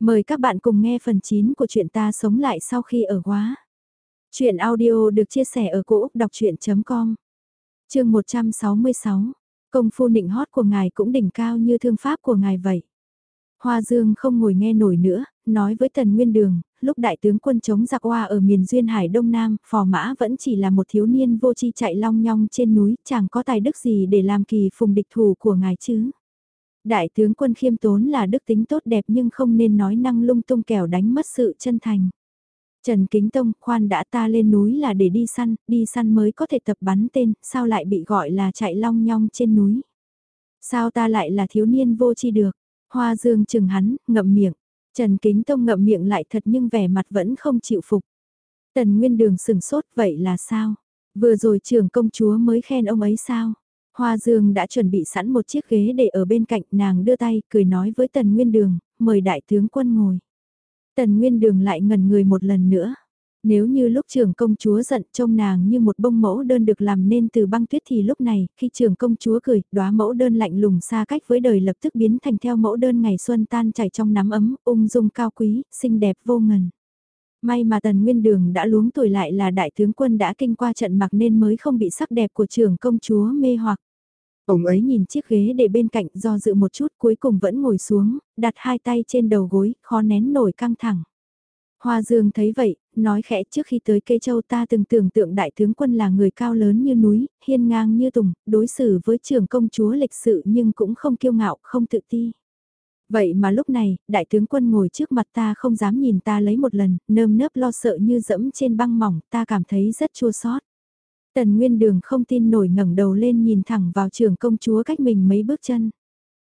Mời các bạn cùng nghe phần 9 của chuyện ta sống lại sau khi ở quá. Chuyện audio được chia sẻ ở cỗ đọc chuyện.com Trường 166, công phu nịnh hót của ngài cũng đỉnh cao như thương pháp của ngài vậy. Hoa Dương không ngồi nghe nổi nữa, nói với Tần Nguyên Đường, lúc đại tướng quân chống giặc hoa ở miền Duyên Hải Đông Nam, phò mã vẫn chỉ là một thiếu niên vô chi chạy long nhong trên núi, chẳng có tài đức gì để làm kỳ phùng địch thủ của ngài chứ. Đại tướng quân khiêm tốn là đức tính tốt đẹp nhưng không nên nói năng lung tung kẻo đánh mất sự chân thành. Trần Kính Tông, khoan đã ta lên núi là để đi săn, đi săn mới có thể tập bắn tên, sao lại bị gọi là chạy long nhong trên núi. Sao ta lại là thiếu niên vô chi được, hoa dương chừng hắn, ngậm miệng. Trần Kính Tông ngậm miệng lại thật nhưng vẻ mặt vẫn không chịu phục. Tần Nguyên Đường sừng sốt vậy là sao? Vừa rồi trưởng công chúa mới khen ông ấy sao? Hoa Dương đã chuẩn bị sẵn một chiếc ghế để ở bên cạnh nàng đưa tay cười nói với Tần Nguyên Đường, mời đại tướng quân ngồi. Tần Nguyên Đường lại ngần người một lần nữa. Nếu như lúc trưởng công chúa giận trông nàng như một bông mẫu đơn được làm nên từ băng tuyết thì lúc này, khi trưởng công chúa cười, đóa mẫu đơn lạnh lùng xa cách với đời lập tức biến thành theo mẫu đơn ngày xuân tan chảy trong nắm ấm, ung dung cao quý, xinh đẹp vô ngần. May mà Tần Nguyên Đường đã luống tuổi lại là đại tướng quân đã kinh qua trận mặc nên mới không bị sắc đẹp của trưởng công chúa mê hoặc. Ông ấy nhìn chiếc ghế để bên cạnh do dự một chút cuối cùng vẫn ngồi xuống, đặt hai tay trên đầu gối, khó nén nổi căng thẳng. Hoa Dương thấy vậy, nói khẽ trước khi tới cây châu ta từng tưởng tượng đại tướng quân là người cao lớn như núi, hiên ngang như tùng, đối xử với trưởng công chúa lịch sự nhưng cũng không kiêu ngạo, không tự ti. Vậy mà lúc này, đại tướng quân ngồi trước mặt ta không dám nhìn ta lấy một lần, nơm nớp lo sợ như dẫm trên băng mỏng, ta cảm thấy rất chua xót. Tần Nguyên Đường không tin nổi ngẩng đầu lên nhìn thẳng vào trường công chúa cách mình mấy bước chân.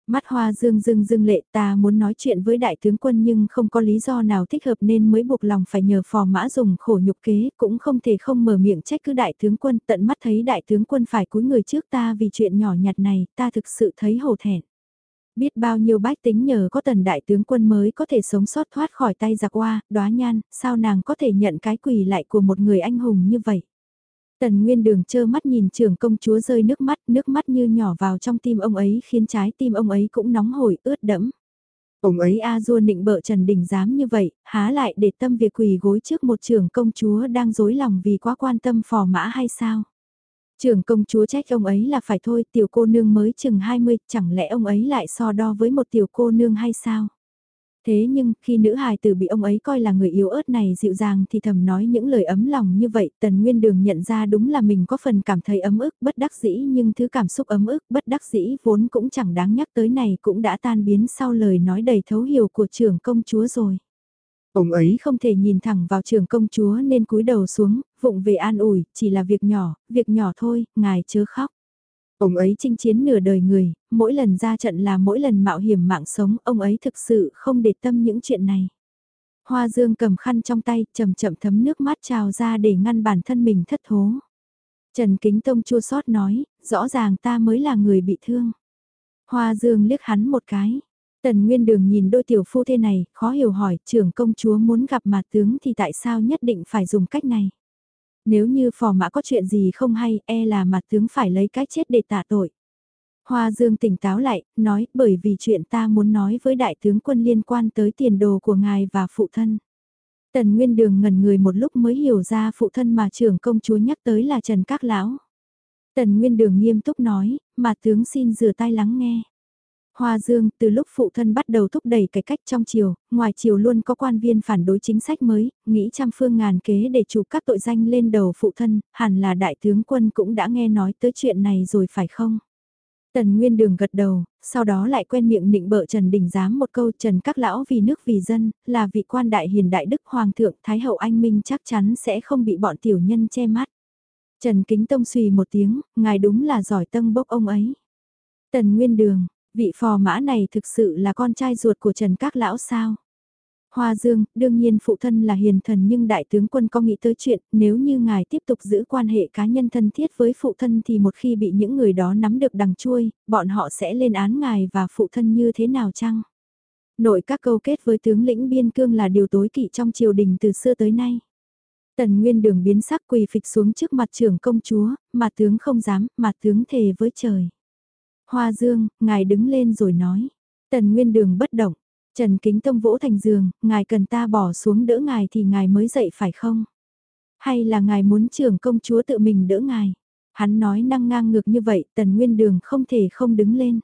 Mắt hoa dương dương dương lệ ta muốn nói chuyện với đại tướng quân nhưng không có lý do nào thích hợp nên mới buộc lòng phải nhờ phò mã dùng khổ nhục kế cũng không thể không mở miệng trách cứ đại tướng quân tận mắt thấy đại tướng quân phải cúi người trước ta vì chuyện nhỏ nhặt này ta thực sự thấy hổ thẹn. Biết bao nhiêu bách tính nhờ có tần đại tướng quân mới có thể sống sót thoát khỏi tay giặc oa, đóa nhan, sao nàng có thể nhận cái quỳ lại của một người anh hùng như vậy. Tần Nguyên Đường trơ mắt nhìn trưởng công chúa rơi nước mắt, nước mắt như nhỏ vào trong tim ông ấy khiến trái tim ông ấy cũng nóng hổi ướt đẫm. Ông ấy a dua nịnh bợ Trần Đình dám như vậy, há lại để tâm việc quỳ gối trước một trưởng công chúa đang dối lòng vì quá quan tâm phò mã hay sao? Trưởng công chúa trách ông ấy là phải thôi, tiểu cô nương mới chừng 20, chẳng lẽ ông ấy lại so đo với một tiểu cô nương hay sao? Thế nhưng, khi nữ hài tử bị ông ấy coi là người yếu ớt này dịu dàng thì thầm nói những lời ấm lòng như vậy, tần nguyên đường nhận ra đúng là mình có phần cảm thấy ấm ức, bất đắc dĩ nhưng thứ cảm xúc ấm ức, bất đắc dĩ vốn cũng chẳng đáng nhắc tới này cũng đã tan biến sau lời nói đầy thấu hiểu của trưởng công chúa rồi. Ông ấy không thể nhìn thẳng vào trưởng công chúa nên cúi đầu xuống, vụng về an ủi, chỉ là việc nhỏ, việc nhỏ thôi, ngài chớ khóc. Ông ấy chinh chiến nửa đời người, mỗi lần ra trận là mỗi lần mạo hiểm mạng sống, ông ấy thực sự không để tâm những chuyện này. Hoa Dương cầm khăn trong tay, chậm chậm thấm nước mắt trào ra để ngăn bản thân mình thất thố. Trần Kính Tông chua xót nói, rõ ràng ta mới là người bị thương. Hoa Dương liếc hắn một cái. Tần Nguyên Đường nhìn đôi tiểu phu thế này, khó hiểu hỏi, trưởng công chúa muốn gặp mặt tướng thì tại sao nhất định phải dùng cách này? Nếu như phò mã có chuyện gì không hay, e là mặt tướng phải lấy cái chết để tạ tội. Hoa Dương tỉnh táo lại, nói, bởi vì chuyện ta muốn nói với đại tướng quân liên quan tới tiền đồ của ngài và phụ thân. Tần Nguyên Đường ngẩn người một lúc mới hiểu ra phụ thân mà trưởng công chúa nhắc tới là Trần Các Lão. Tần Nguyên Đường nghiêm túc nói, mà tướng xin rửa tay lắng nghe. Hoa Dương, từ lúc phụ thân bắt đầu thúc đẩy cải cách trong triều, ngoài triều luôn có quan viên phản đối chính sách mới, nghĩ trăm phương ngàn kế để chụp các tội danh lên đầu phụ thân, hẳn là đại tướng quân cũng đã nghe nói tới chuyện này rồi phải không? Tần Nguyên Đường gật đầu, sau đó lại quen miệng nịnh bợ Trần Đình Giám một câu Trần các lão vì nước vì dân, là vị quan đại hiền đại đức hoàng thượng Thái hậu anh minh chắc chắn sẽ không bị bọn tiểu nhân che mắt. Trần Kính Tông suy một tiếng, ngài đúng là giỏi tâm bốc ông ấy. Tần Nguyên Đường, Vị phò mã này thực sự là con trai ruột của Trần Các Lão sao? Hoa Dương, đương nhiên phụ thân là hiền thần nhưng đại tướng quân có nghĩ tới chuyện nếu như ngài tiếp tục giữ quan hệ cá nhân thân thiết với phụ thân thì một khi bị những người đó nắm được đằng chui, bọn họ sẽ lên án ngài và phụ thân như thế nào chăng? Nội các câu kết với tướng lĩnh biên cương là điều tối kỵ trong triều đình từ xưa tới nay. Tần Nguyên đường biến sắc quỳ phịch xuống trước mặt trưởng công chúa, mà tướng không dám, mà tướng thề với trời. Hoa Dương, ngài đứng lên rồi nói. Tần Nguyên Đường bất động. Trần Kính Tông vỗ thành giường, ngài cần ta bỏ xuống đỡ ngài thì ngài mới dậy phải không? Hay là ngài muốn trưởng công chúa tự mình đỡ ngài? Hắn nói năng ngang ngược như vậy, tần nguyên đường không thể không đứng lên.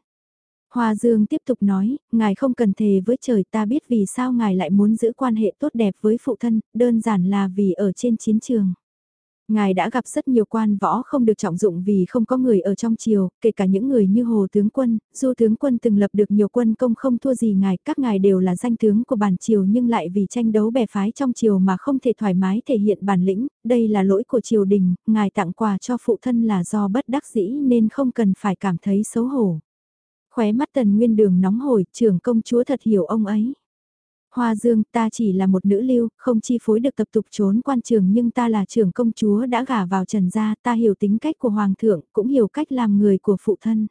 Hoa Dương tiếp tục nói, ngài không cần thề với trời ta biết vì sao ngài lại muốn giữ quan hệ tốt đẹp với phụ thân, đơn giản là vì ở trên chiến trường. Ngài đã gặp rất nhiều quan võ không được trọng dụng vì không có người ở trong triều, kể cả những người như Hồ Tướng Quân, dù Tướng Quân từng lập được nhiều quân công không thua gì ngài, các ngài đều là danh tướng của bản triều nhưng lại vì tranh đấu bè phái trong triều mà không thể thoải mái thể hiện bản lĩnh, đây là lỗi của triều đình, ngài tặng quà cho phụ thân là do bất đắc dĩ nên không cần phải cảm thấy xấu hổ. Khóe mắt tần nguyên đường nóng hổi, trưởng công chúa thật hiểu ông ấy. Hoa Dương, ta chỉ là một nữ lưu, không chi phối được tập tục trốn quan trường nhưng ta là trưởng công chúa đã gả vào trần gia, ta hiểu tính cách của hoàng thượng, cũng hiểu cách làm người của phụ thân.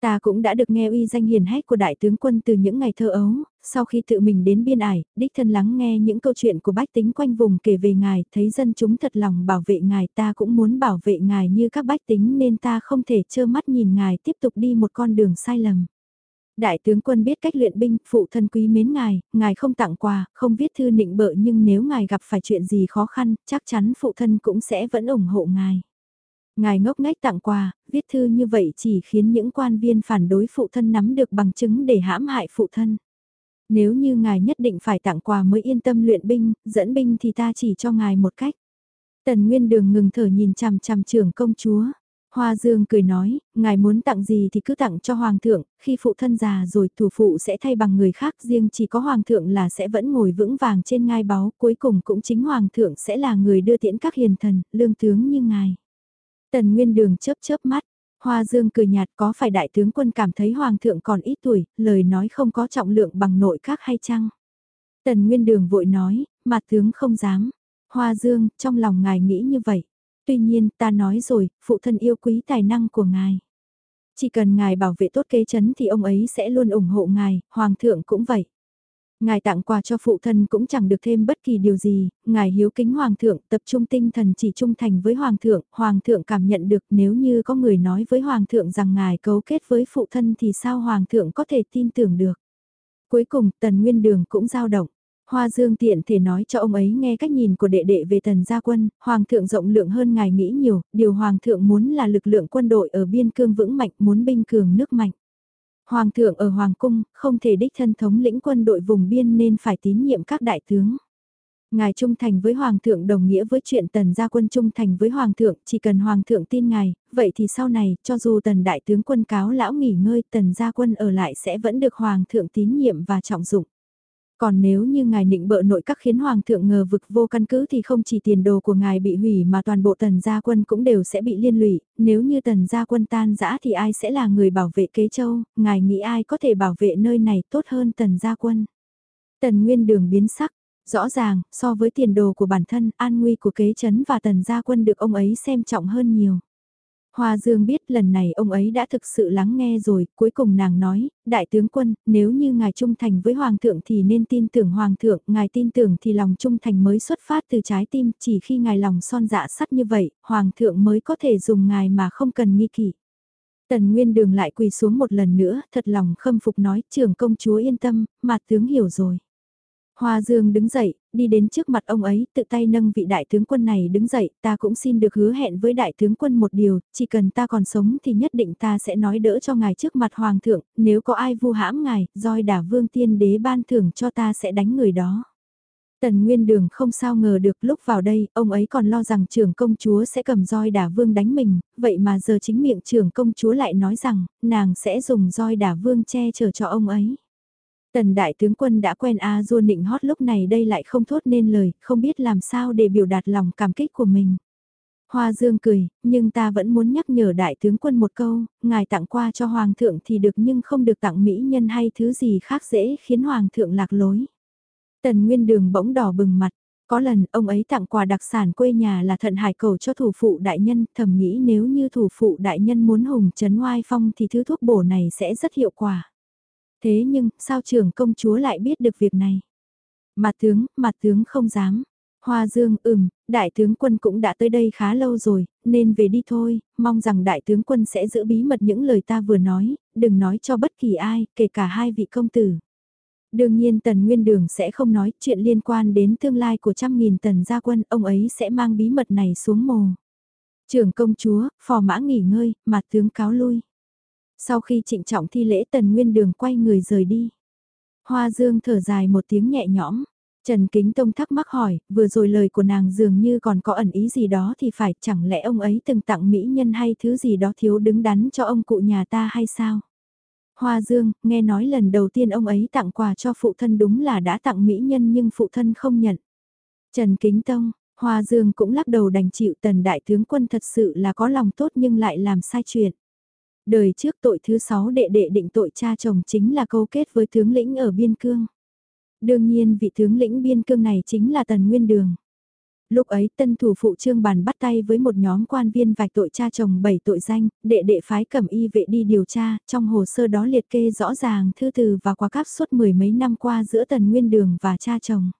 Ta cũng đã được nghe uy danh hiền hách của đại tướng quân từ những ngày thơ ấu, sau khi tự mình đến biên ải, đích thân lắng nghe những câu chuyện của bách tính quanh vùng kể về ngài, thấy dân chúng thật lòng bảo vệ ngài ta cũng muốn bảo vệ ngài như các bách tính nên ta không thể trơ mắt nhìn ngài tiếp tục đi một con đường sai lầm. Đại tướng quân biết cách luyện binh, phụ thân quý mến ngài, ngài không tặng quà, không viết thư nịnh bợ nhưng nếu ngài gặp phải chuyện gì khó khăn, chắc chắn phụ thân cũng sẽ vẫn ủng hộ ngài. Ngài ngốc ngách tặng quà, viết thư như vậy chỉ khiến những quan viên phản đối phụ thân nắm được bằng chứng để hãm hại phụ thân. Nếu như ngài nhất định phải tặng quà mới yên tâm luyện binh, dẫn binh thì ta chỉ cho ngài một cách. Tần Nguyên Đường ngừng thở nhìn chằm chằm trưởng công chúa. Hoa Dương cười nói, ngài muốn tặng gì thì cứ tặng cho Hoàng thượng, khi phụ thân già rồi thủ phụ sẽ thay bằng người khác riêng chỉ có Hoàng thượng là sẽ vẫn ngồi vững vàng trên ngai báu, cuối cùng cũng chính Hoàng thượng sẽ là người đưa tiễn các hiền thần, lương tướng như ngài. Tần Nguyên Đường chớp chớp mắt, Hoa Dương cười nhạt có phải đại tướng quân cảm thấy Hoàng thượng còn ít tuổi, lời nói không có trọng lượng bằng nội các hay chăng? Tần Nguyên Đường vội nói, mặt tướng không dám. Hoa Dương, trong lòng ngài nghĩ như vậy. Tuy nhiên, ta nói rồi, phụ thân yêu quý tài năng của ngài. Chỉ cần ngài bảo vệ tốt kế chấn thì ông ấy sẽ luôn ủng hộ ngài, hoàng thượng cũng vậy. Ngài tặng quà cho phụ thân cũng chẳng được thêm bất kỳ điều gì, ngài hiếu kính hoàng thượng, tập trung tinh thần chỉ trung thành với hoàng thượng, hoàng thượng cảm nhận được nếu như có người nói với hoàng thượng rằng ngài cấu kết với phụ thân thì sao hoàng thượng có thể tin tưởng được. Cuối cùng, tần nguyên đường cũng dao động. Hoa Dương tiện thể nói cho ông ấy nghe cách nhìn của đệ đệ về tần gia quân, Hoàng thượng rộng lượng hơn ngài nghĩ nhiều, điều Hoàng thượng muốn là lực lượng quân đội ở biên cương vững mạnh, muốn binh cường nước mạnh. Hoàng thượng ở Hoàng cung, không thể đích thân thống lĩnh quân đội vùng biên nên phải tín nhiệm các đại tướng. Ngài trung thành với Hoàng thượng đồng nghĩa với chuyện tần gia quân trung thành với Hoàng thượng, chỉ cần Hoàng thượng tin ngài, vậy thì sau này, cho dù tần đại tướng quân cáo lão nghỉ ngơi, tần gia quân ở lại sẽ vẫn được Hoàng thượng tín nhiệm và trọng dụng. Còn nếu như ngài nịnh bợ nội các khiến hoàng thượng ngờ vực vô căn cứ thì không chỉ tiền đồ của ngài bị hủy mà toàn bộ tần gia quân cũng đều sẽ bị liên lụy, nếu như tần gia quân tan rã thì ai sẽ là người bảo vệ kế châu, ngài nghĩ ai có thể bảo vệ nơi này tốt hơn tần gia quân. Tần nguyên đường biến sắc, rõ ràng, so với tiền đồ của bản thân, an nguy của kế chấn và tần gia quân được ông ấy xem trọng hơn nhiều. Hoa Dương biết lần này ông ấy đã thực sự lắng nghe rồi, cuối cùng nàng nói, đại tướng quân, nếu như ngài trung thành với Hoàng thượng thì nên tin tưởng Hoàng thượng, ngài tin tưởng thì lòng trung thành mới xuất phát từ trái tim, chỉ khi ngài lòng son dạ sắt như vậy, Hoàng thượng mới có thể dùng ngài mà không cần nghi kỵ. Tần Nguyên Đường lại quỳ xuống một lần nữa, thật lòng khâm phục nói, trưởng công chúa yên tâm, mà tướng hiểu rồi. Hoa Dương đứng dậy, đi đến trước mặt ông ấy, tự tay nâng vị đại tướng quân này đứng dậy, ta cũng xin được hứa hẹn với đại tướng quân một điều, chỉ cần ta còn sống thì nhất định ta sẽ nói đỡ cho ngài trước mặt hoàng thượng, nếu có ai vu hãm ngài, roi đả vương tiên đế ban thưởng cho ta sẽ đánh người đó. Tần Nguyên Đường không sao ngờ được lúc vào đây, ông ấy còn lo rằng trưởng công chúa sẽ cầm roi đả vương đánh mình, vậy mà giờ chính miệng trưởng công chúa lại nói rằng, nàng sẽ dùng roi đả vương che chở cho ông ấy. Tần đại tướng quân đã quen A Du nịnh hót lúc này đây lại không thốt nên lời, không biết làm sao để biểu đạt lòng cảm kích của mình. Hoa Dương cười, nhưng ta vẫn muốn nhắc nhở đại tướng quân một câu, ngài tặng qua cho hoàng thượng thì được nhưng không được tặng mỹ nhân hay thứ gì khác dễ khiến hoàng thượng lạc lối. Tần Nguyên Đường bỗng đỏ bừng mặt, có lần ông ấy tặng quà đặc sản quê nhà là thận hải cầu cho thủ phụ đại nhân, thầm nghĩ nếu như thủ phụ đại nhân muốn hùng chấn oai phong thì thứ thuốc bổ này sẽ rất hiệu quả. Thế nhưng, sao trưởng công chúa lại biết được việc này? Mặt tướng, mặt tướng không dám. Hoa Dương, ừm, đại tướng quân cũng đã tới đây khá lâu rồi, nên về đi thôi, mong rằng đại tướng quân sẽ giữ bí mật những lời ta vừa nói, đừng nói cho bất kỳ ai, kể cả hai vị công tử. Đương nhiên Tần Nguyên Đường sẽ không nói chuyện liên quan đến tương lai của trăm nghìn tần gia quân, ông ấy sẽ mang bí mật này xuống mồ. Trưởng công chúa, phò mã nghỉ ngơi, mặt tướng cáo lui. Sau khi trịnh trọng thi lễ Tần Nguyên Đường quay người rời đi. Hoa Dương thở dài một tiếng nhẹ nhõm. Trần Kính Tông thắc mắc hỏi, vừa rồi lời của nàng dường như còn có ẩn ý gì đó thì phải chẳng lẽ ông ấy từng tặng mỹ nhân hay thứ gì đó thiếu đứng đắn cho ông cụ nhà ta hay sao? Hoa Dương, nghe nói lần đầu tiên ông ấy tặng quà cho phụ thân đúng là đã tặng mỹ nhân nhưng phụ thân không nhận. Trần Kính Tông, Hoa Dương cũng lắc đầu đành chịu tần đại tướng quân thật sự là có lòng tốt nhưng lại làm sai chuyện. Đời trước tội thứ sáu đệ đệ định tội cha chồng chính là câu kết với tướng lĩnh ở biên cương. Đương nhiên vị tướng lĩnh biên cương này chính là Tần Nguyên Đường. Lúc ấy tân thủ phụ trương bàn bắt tay với một nhóm quan viên vạch tội cha chồng bảy tội danh, đệ đệ phái cẩm y vệ đi điều tra, trong hồ sơ đó liệt kê rõ ràng thư từ và quá cáp suốt mười mấy năm qua giữa Tần Nguyên Đường và cha chồng.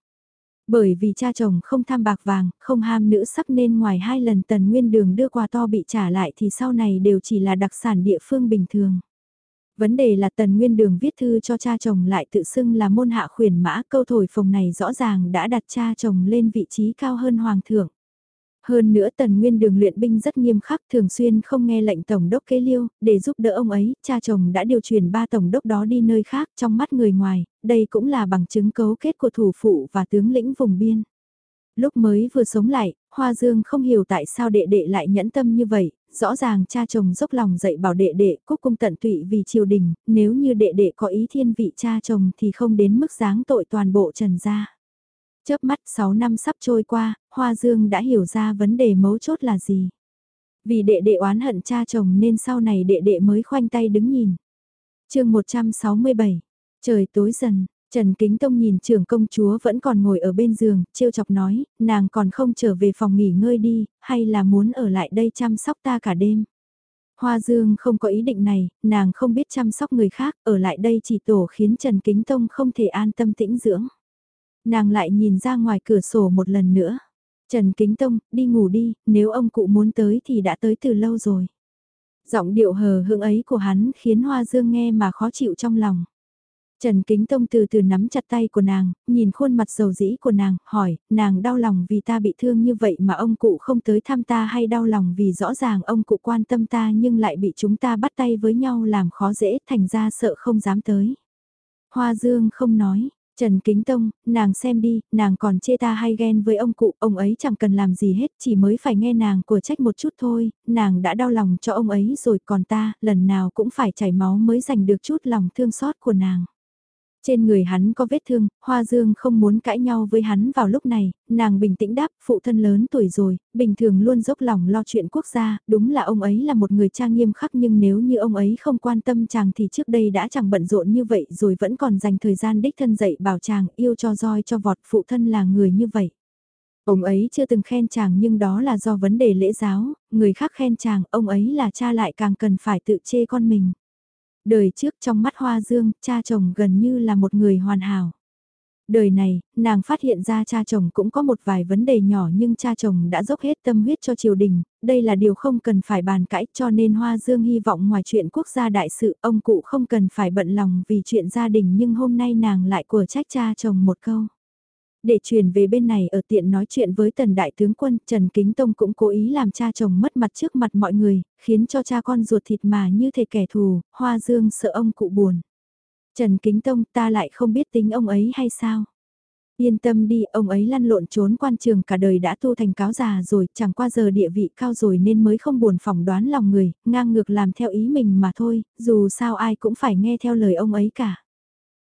Bởi vì cha chồng không tham bạc vàng, không ham nữ sắc nên ngoài hai lần Tần Nguyên Đường đưa quà to bị trả lại thì sau này đều chỉ là đặc sản địa phương bình thường. Vấn đề là Tần Nguyên Đường viết thư cho cha chồng lại tự xưng là môn hạ khuyển mã câu thổi phồng này rõ ràng đã đặt cha chồng lên vị trí cao hơn Hoàng thượng. Hơn nữa Tần Nguyên Đường luyện binh rất nghiêm khắc thường xuyên không nghe lệnh Tổng đốc kế liêu, để giúp đỡ ông ấy, cha chồng đã điều chuyển ba Tổng đốc đó đi nơi khác trong mắt người ngoài, đây cũng là bằng chứng cấu kết của thủ phụ và tướng lĩnh vùng biên. Lúc mới vừa sống lại, Hoa Dương không hiểu tại sao đệ đệ lại nhẫn tâm như vậy, rõ ràng cha chồng dốc lòng dạy bảo đệ đệ cúc cung tận tụy vì triều đình, nếu như đệ đệ có ý thiên vị cha chồng thì không đến mức giáng tội toàn bộ trần gia. Chớp mắt 6 năm sắp trôi qua, Hoa Dương đã hiểu ra vấn đề mấu chốt là gì. Vì đệ đệ oán hận cha chồng nên sau này đệ đệ mới khoanh tay đứng nhìn. chương 167, trời tối dần, Trần Kính Tông nhìn trưởng công chúa vẫn còn ngồi ở bên giường, trêu chọc nói, nàng còn không trở về phòng nghỉ ngơi đi, hay là muốn ở lại đây chăm sóc ta cả đêm. Hoa Dương không có ý định này, nàng không biết chăm sóc người khác, ở lại đây chỉ tổ khiến Trần Kính Tông không thể an tâm tĩnh dưỡng. Nàng lại nhìn ra ngoài cửa sổ một lần nữa. Trần Kính Tông, đi ngủ đi, nếu ông cụ muốn tới thì đã tới từ lâu rồi. Giọng điệu hờ hững ấy của hắn khiến Hoa Dương nghe mà khó chịu trong lòng. Trần Kính Tông từ từ nắm chặt tay của nàng, nhìn khuôn mặt dầu dĩ của nàng, hỏi, nàng đau lòng vì ta bị thương như vậy mà ông cụ không tới thăm ta hay đau lòng vì rõ ràng ông cụ quan tâm ta nhưng lại bị chúng ta bắt tay với nhau làm khó dễ thành ra sợ không dám tới. Hoa Dương không nói, Trần Kính Tông, nàng xem đi, nàng còn chê ta hay ghen với ông cụ, ông ấy chẳng cần làm gì hết, chỉ mới phải nghe nàng của trách một chút thôi, nàng đã đau lòng cho ông ấy rồi còn ta, lần nào cũng phải chảy máu mới giành được chút lòng thương xót của nàng. Trên người hắn có vết thương, Hoa Dương không muốn cãi nhau với hắn vào lúc này, nàng bình tĩnh đáp, phụ thân lớn tuổi rồi, bình thường luôn dốc lòng lo chuyện quốc gia, đúng là ông ấy là một người trang nghiêm khắc nhưng nếu như ông ấy không quan tâm chàng thì trước đây đã chẳng bận rộn như vậy rồi vẫn còn dành thời gian đích thân dạy bảo chàng yêu cho roi cho vọt phụ thân là người như vậy. Ông ấy chưa từng khen chàng nhưng đó là do vấn đề lễ giáo, người khác khen chàng, ông ấy là cha lại càng cần phải tự chê con mình. Đời trước trong mắt Hoa Dương, cha chồng gần như là một người hoàn hảo. Đời này, nàng phát hiện ra cha chồng cũng có một vài vấn đề nhỏ nhưng cha chồng đã dốc hết tâm huyết cho triều đình, đây là điều không cần phải bàn cãi cho nên Hoa Dương hy vọng ngoài chuyện quốc gia đại sự ông cụ không cần phải bận lòng vì chuyện gia đình nhưng hôm nay nàng lại của trách cha chồng một câu. Để chuyển về bên này ở tiện nói chuyện với tần đại tướng quân, Trần Kính Tông cũng cố ý làm cha chồng mất mặt trước mặt mọi người, khiến cho cha con ruột thịt mà như thể kẻ thù, hoa dương sợ ông cụ buồn. Trần Kính Tông ta lại không biết tính ông ấy hay sao? Yên tâm đi, ông ấy lăn lộn trốn quan trường cả đời đã tu thành cáo già rồi, chẳng qua giờ địa vị cao rồi nên mới không buồn phỏng đoán lòng người, ngang ngược làm theo ý mình mà thôi, dù sao ai cũng phải nghe theo lời ông ấy cả.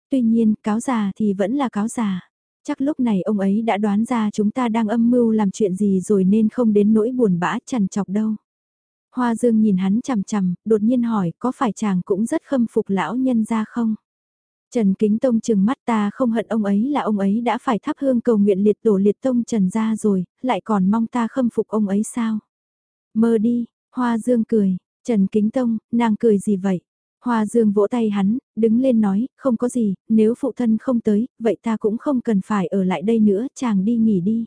Tuy nhiên, cáo già thì vẫn là cáo già. Chắc lúc này ông ấy đã đoán ra chúng ta đang âm mưu làm chuyện gì rồi nên không đến nỗi buồn bã chằn chọc đâu. Hoa Dương nhìn hắn chằm chằm, đột nhiên hỏi có phải chàng cũng rất khâm phục lão nhân ra không? Trần Kính Tông chừng mắt ta không hận ông ấy là ông ấy đã phải thắp hương cầu nguyện liệt tổ liệt tông Trần ra rồi, lại còn mong ta khâm phục ông ấy sao? Mơ đi, Hoa Dương cười, Trần Kính Tông, nàng cười gì vậy? Hoa Dương vỗ tay hắn, đứng lên nói, không có gì, nếu phụ thân không tới, vậy ta cũng không cần phải ở lại đây nữa, chàng đi nghỉ đi.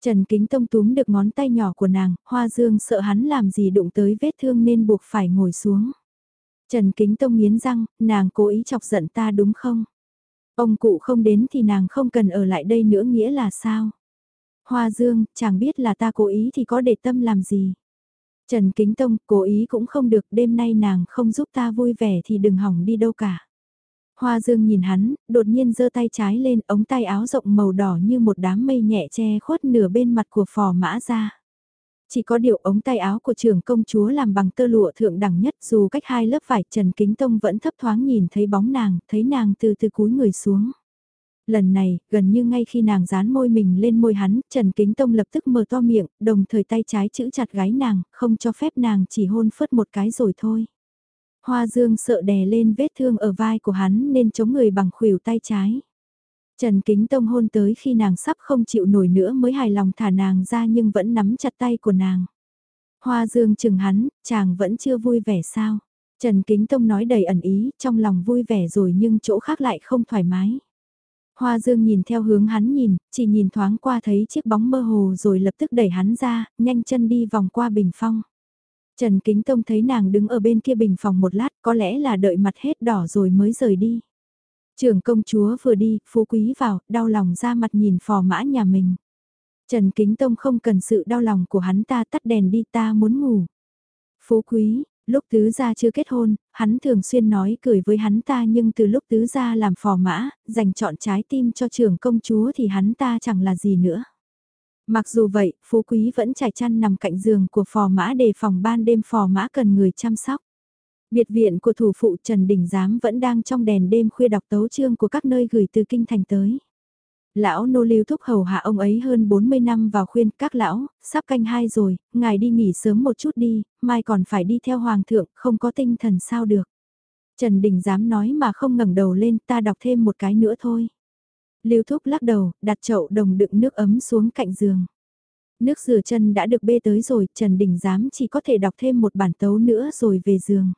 Trần Kính Tông túm được ngón tay nhỏ của nàng, Hoa Dương sợ hắn làm gì đụng tới vết thương nên buộc phải ngồi xuống. Trần Kính Tông nghiến răng, nàng cố ý chọc giận ta đúng không? Ông cụ không đến thì nàng không cần ở lại đây nữa nghĩa là sao? Hoa Dương, chàng biết là ta cố ý thì có để tâm làm gì. Trần Kính Tông, cố ý cũng không được, đêm nay nàng không giúp ta vui vẻ thì đừng hỏng đi đâu cả. Hoa Dương nhìn hắn, đột nhiên giơ tay trái lên, ống tay áo rộng màu đỏ như một đám mây nhẹ che khuất nửa bên mặt của phò mã ra. Chỉ có điều ống tay áo của trưởng công chúa làm bằng tơ lụa thượng đẳng nhất dù cách hai lớp vải Trần Kính Tông vẫn thấp thoáng nhìn thấy bóng nàng, thấy nàng từ từ cúi người xuống. Lần này, gần như ngay khi nàng dán môi mình lên môi hắn, Trần Kính Tông lập tức mở to miệng, đồng thời tay trái chữ chặt gái nàng, không cho phép nàng chỉ hôn phớt một cái rồi thôi. Hoa Dương sợ đè lên vết thương ở vai của hắn nên chống người bằng khuỷu tay trái. Trần Kính Tông hôn tới khi nàng sắp không chịu nổi nữa mới hài lòng thả nàng ra nhưng vẫn nắm chặt tay của nàng. Hoa Dương chừng hắn, chàng vẫn chưa vui vẻ sao? Trần Kính Tông nói đầy ẩn ý, trong lòng vui vẻ rồi nhưng chỗ khác lại không thoải mái. Hoa Dương nhìn theo hướng hắn nhìn, chỉ nhìn thoáng qua thấy chiếc bóng mơ hồ rồi lập tức đẩy hắn ra, nhanh chân đi vòng qua bình phong. Trần Kính Tông thấy nàng đứng ở bên kia bình phòng một lát có lẽ là đợi mặt hết đỏ rồi mới rời đi. Trưởng công chúa vừa đi, phú quý vào, đau lòng ra mặt nhìn phò mã nhà mình. Trần Kính Tông không cần sự đau lòng của hắn ta tắt đèn đi ta muốn ngủ. Phú quý, lúc tứ gia chưa kết hôn, hắn thường xuyên nói cười với hắn ta nhưng từ lúc tứ gia làm phò mã, dành chọn trái tim cho trưởng công chúa thì hắn ta chẳng là gì nữa. Mặc dù vậy, phú quý vẫn trải chăn nằm cạnh giường của phò mã đề phòng ban đêm phò mã cần người chăm sóc. Biệt viện của thủ phụ Trần Đình Giám vẫn đang trong đèn đêm khuya đọc tấu chương của các nơi gửi từ kinh thành tới. Lão nô lưu thúc hầu hạ ông ấy hơn 40 năm vào khuyên các lão, sắp canh hai rồi, ngài đi nghỉ sớm một chút đi, mai còn phải đi theo hoàng thượng, không có tinh thần sao được. Trần Đình dám nói mà không ngẩng đầu lên ta đọc thêm một cái nữa thôi. Lưu thúc lắc đầu, đặt chậu đồng đựng nước ấm xuống cạnh giường. Nước rửa chân đã được bê tới rồi, Trần Đình dám chỉ có thể đọc thêm một bản tấu nữa rồi về giường.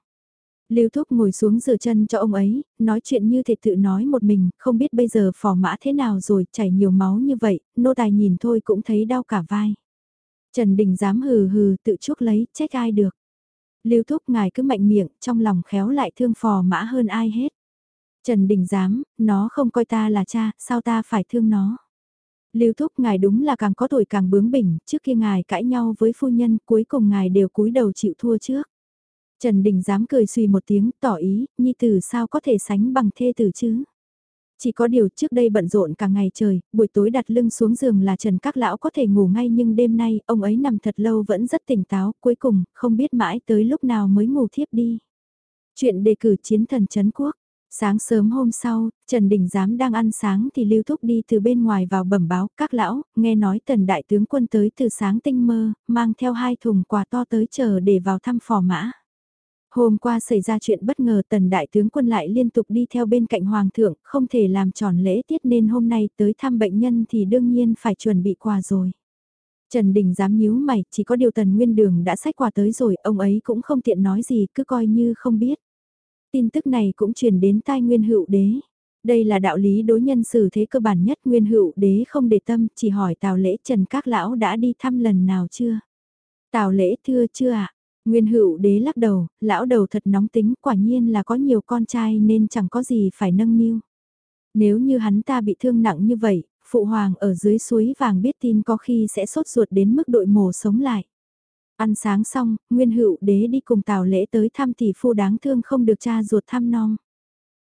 Lưu Thúc ngồi xuống rửa chân cho ông ấy, nói chuyện như thể tự nói một mình, không biết bây giờ phò mã thế nào rồi, chảy nhiều máu như vậy, nô tài nhìn thôi cũng thấy đau cả vai. Trần Đình dám hừ hừ tự chuốc lấy, trách ai được. Lưu Thúc ngài cứ mạnh miệng, trong lòng khéo lại thương phò mã hơn ai hết. Trần Đình dám, nó không coi ta là cha, sao ta phải thương nó. Lưu Thúc ngài đúng là càng có tuổi càng bướng bỉnh, trước kia ngài cãi nhau với phu nhân, cuối cùng ngài đều cúi đầu chịu thua trước. Trần Đình dám cười suy một tiếng, tỏ ý, nhi tử sao có thể sánh bằng thê tử chứ? Chỉ có điều trước đây bận rộn cả ngày trời, buổi tối đặt lưng xuống giường là Trần Các Lão có thể ngủ ngay nhưng đêm nay ông ấy nằm thật lâu vẫn rất tỉnh táo, cuối cùng không biết mãi tới lúc nào mới ngủ thiếp đi. Chuyện đề cử chiến thần Trấn Quốc Sáng sớm hôm sau, Trần Đình Giám đang ăn sáng thì Lưu Thúc đi từ bên ngoài vào bẩm báo, các lão, nghe nói tần đại tướng quân tới từ sáng tinh mơ, mang theo hai thùng quà to tới chờ để vào thăm phò mã. Hôm qua xảy ra chuyện bất ngờ tần đại tướng quân lại liên tục đi theo bên cạnh hoàng thượng, không thể làm tròn lễ tiết nên hôm nay tới thăm bệnh nhân thì đương nhiên phải chuẩn bị quà rồi. Trần Đình dám nhíu mày, chỉ có điều tần nguyên đường đã sách quà tới rồi, ông ấy cũng không tiện nói gì, cứ coi như không biết. Tin tức này cũng truyền đến tai nguyên hữu đế. Đây là đạo lý đối nhân xử thế cơ bản nhất nguyên hữu đế không để tâm, chỉ hỏi tào lễ trần các lão đã đi thăm lần nào chưa? Tào lễ thưa chưa ạ? Nguyên hữu đế lắc đầu, lão đầu thật nóng tính, quả nhiên là có nhiều con trai nên chẳng có gì phải nâng niu. Nếu như hắn ta bị thương nặng như vậy, phụ hoàng ở dưới suối vàng biết tin có khi sẽ sốt ruột đến mức đội mồ sống lại. Ăn sáng xong, Nguyên hữu đế đi cùng tào lễ tới thăm tỷ phu đáng thương không được cha ruột thăm non.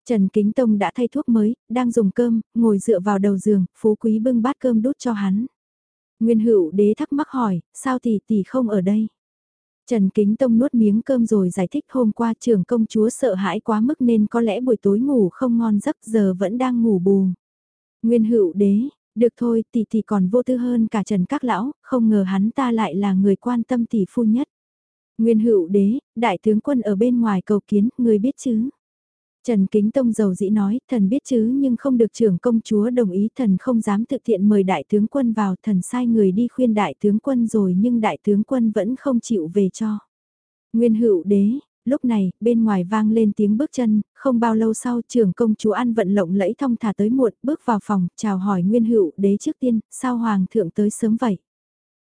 Trần Kính Tông đã thay thuốc mới, đang dùng cơm, ngồi dựa vào đầu giường, phú quý bưng bát cơm đút cho hắn. Nguyên hữu đế thắc mắc hỏi, sao tỷ tỷ không ở đây? Trần Kính Tông nuốt miếng cơm rồi giải thích hôm qua trưởng công chúa sợ hãi quá mức nên có lẽ buổi tối ngủ không ngon giấc giờ vẫn đang ngủ bù. Nguyên hữu đế, được thôi tỷ tỷ còn vô tư hơn cả Trần Các Lão, không ngờ hắn ta lại là người quan tâm tỷ phu nhất. Nguyên hữu đế, đại tướng quân ở bên ngoài cầu kiến, người biết chứ. Trần Kính Tông dầu dĩ nói, thần biết chứ nhưng không được trưởng công chúa đồng ý thần không dám thực thiện mời đại tướng quân vào, thần sai người đi khuyên đại tướng quân rồi nhưng đại tướng quân vẫn không chịu về cho. Nguyên hữu đế, lúc này, bên ngoài vang lên tiếng bước chân, không bao lâu sau trưởng công chúa An vận lộng lẫy thong thả tới muộn, bước vào phòng, chào hỏi Nguyên hữu đế trước tiên, sao hoàng thượng tới sớm vậy?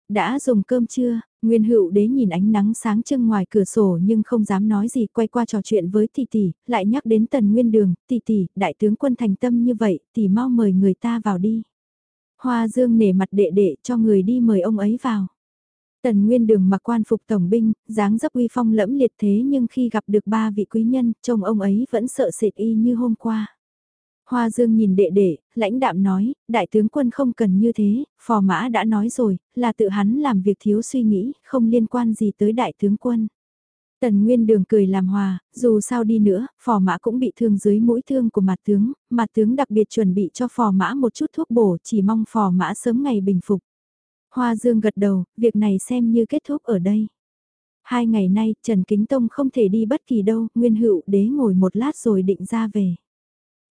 Đã dùng cơm chưa? Nguyên hữu đế nhìn ánh nắng sáng trưng ngoài cửa sổ nhưng không dám nói gì quay qua trò chuyện với tỷ tỷ, lại nhắc đến tần nguyên đường, tỷ tỷ, đại tướng quân thành tâm như vậy, tỷ mau mời người ta vào đi. Hoa dương nể mặt đệ đệ cho người đi mời ông ấy vào. Tần Nguyên Đường mặc quan phục tổng binh, dáng dấp uy phong lẫm liệt thế nhưng khi gặp được ba vị quý nhân, trông ông ấy vẫn sợ sệt y như hôm qua. Hoa Dương nhìn đệ đệ, lãnh đạm nói, đại tướng quân không cần như thế, phò mã đã nói rồi, là tự hắn làm việc thiếu suy nghĩ, không liên quan gì tới đại tướng quân. Tần Nguyên Đường cười làm hòa, dù sao đi nữa, phò mã cũng bị thương dưới mũi thương của mặt tướng, mặt tướng đặc biệt chuẩn bị cho phò mã một chút thuốc bổ chỉ mong phò mã sớm ngày bình phục. Hoa Dương gật đầu, việc này xem như kết thúc ở đây. Hai ngày nay, Trần Kính Tông không thể đi bất kỳ đâu, Nguyên Hữu đế ngồi một lát rồi định ra về.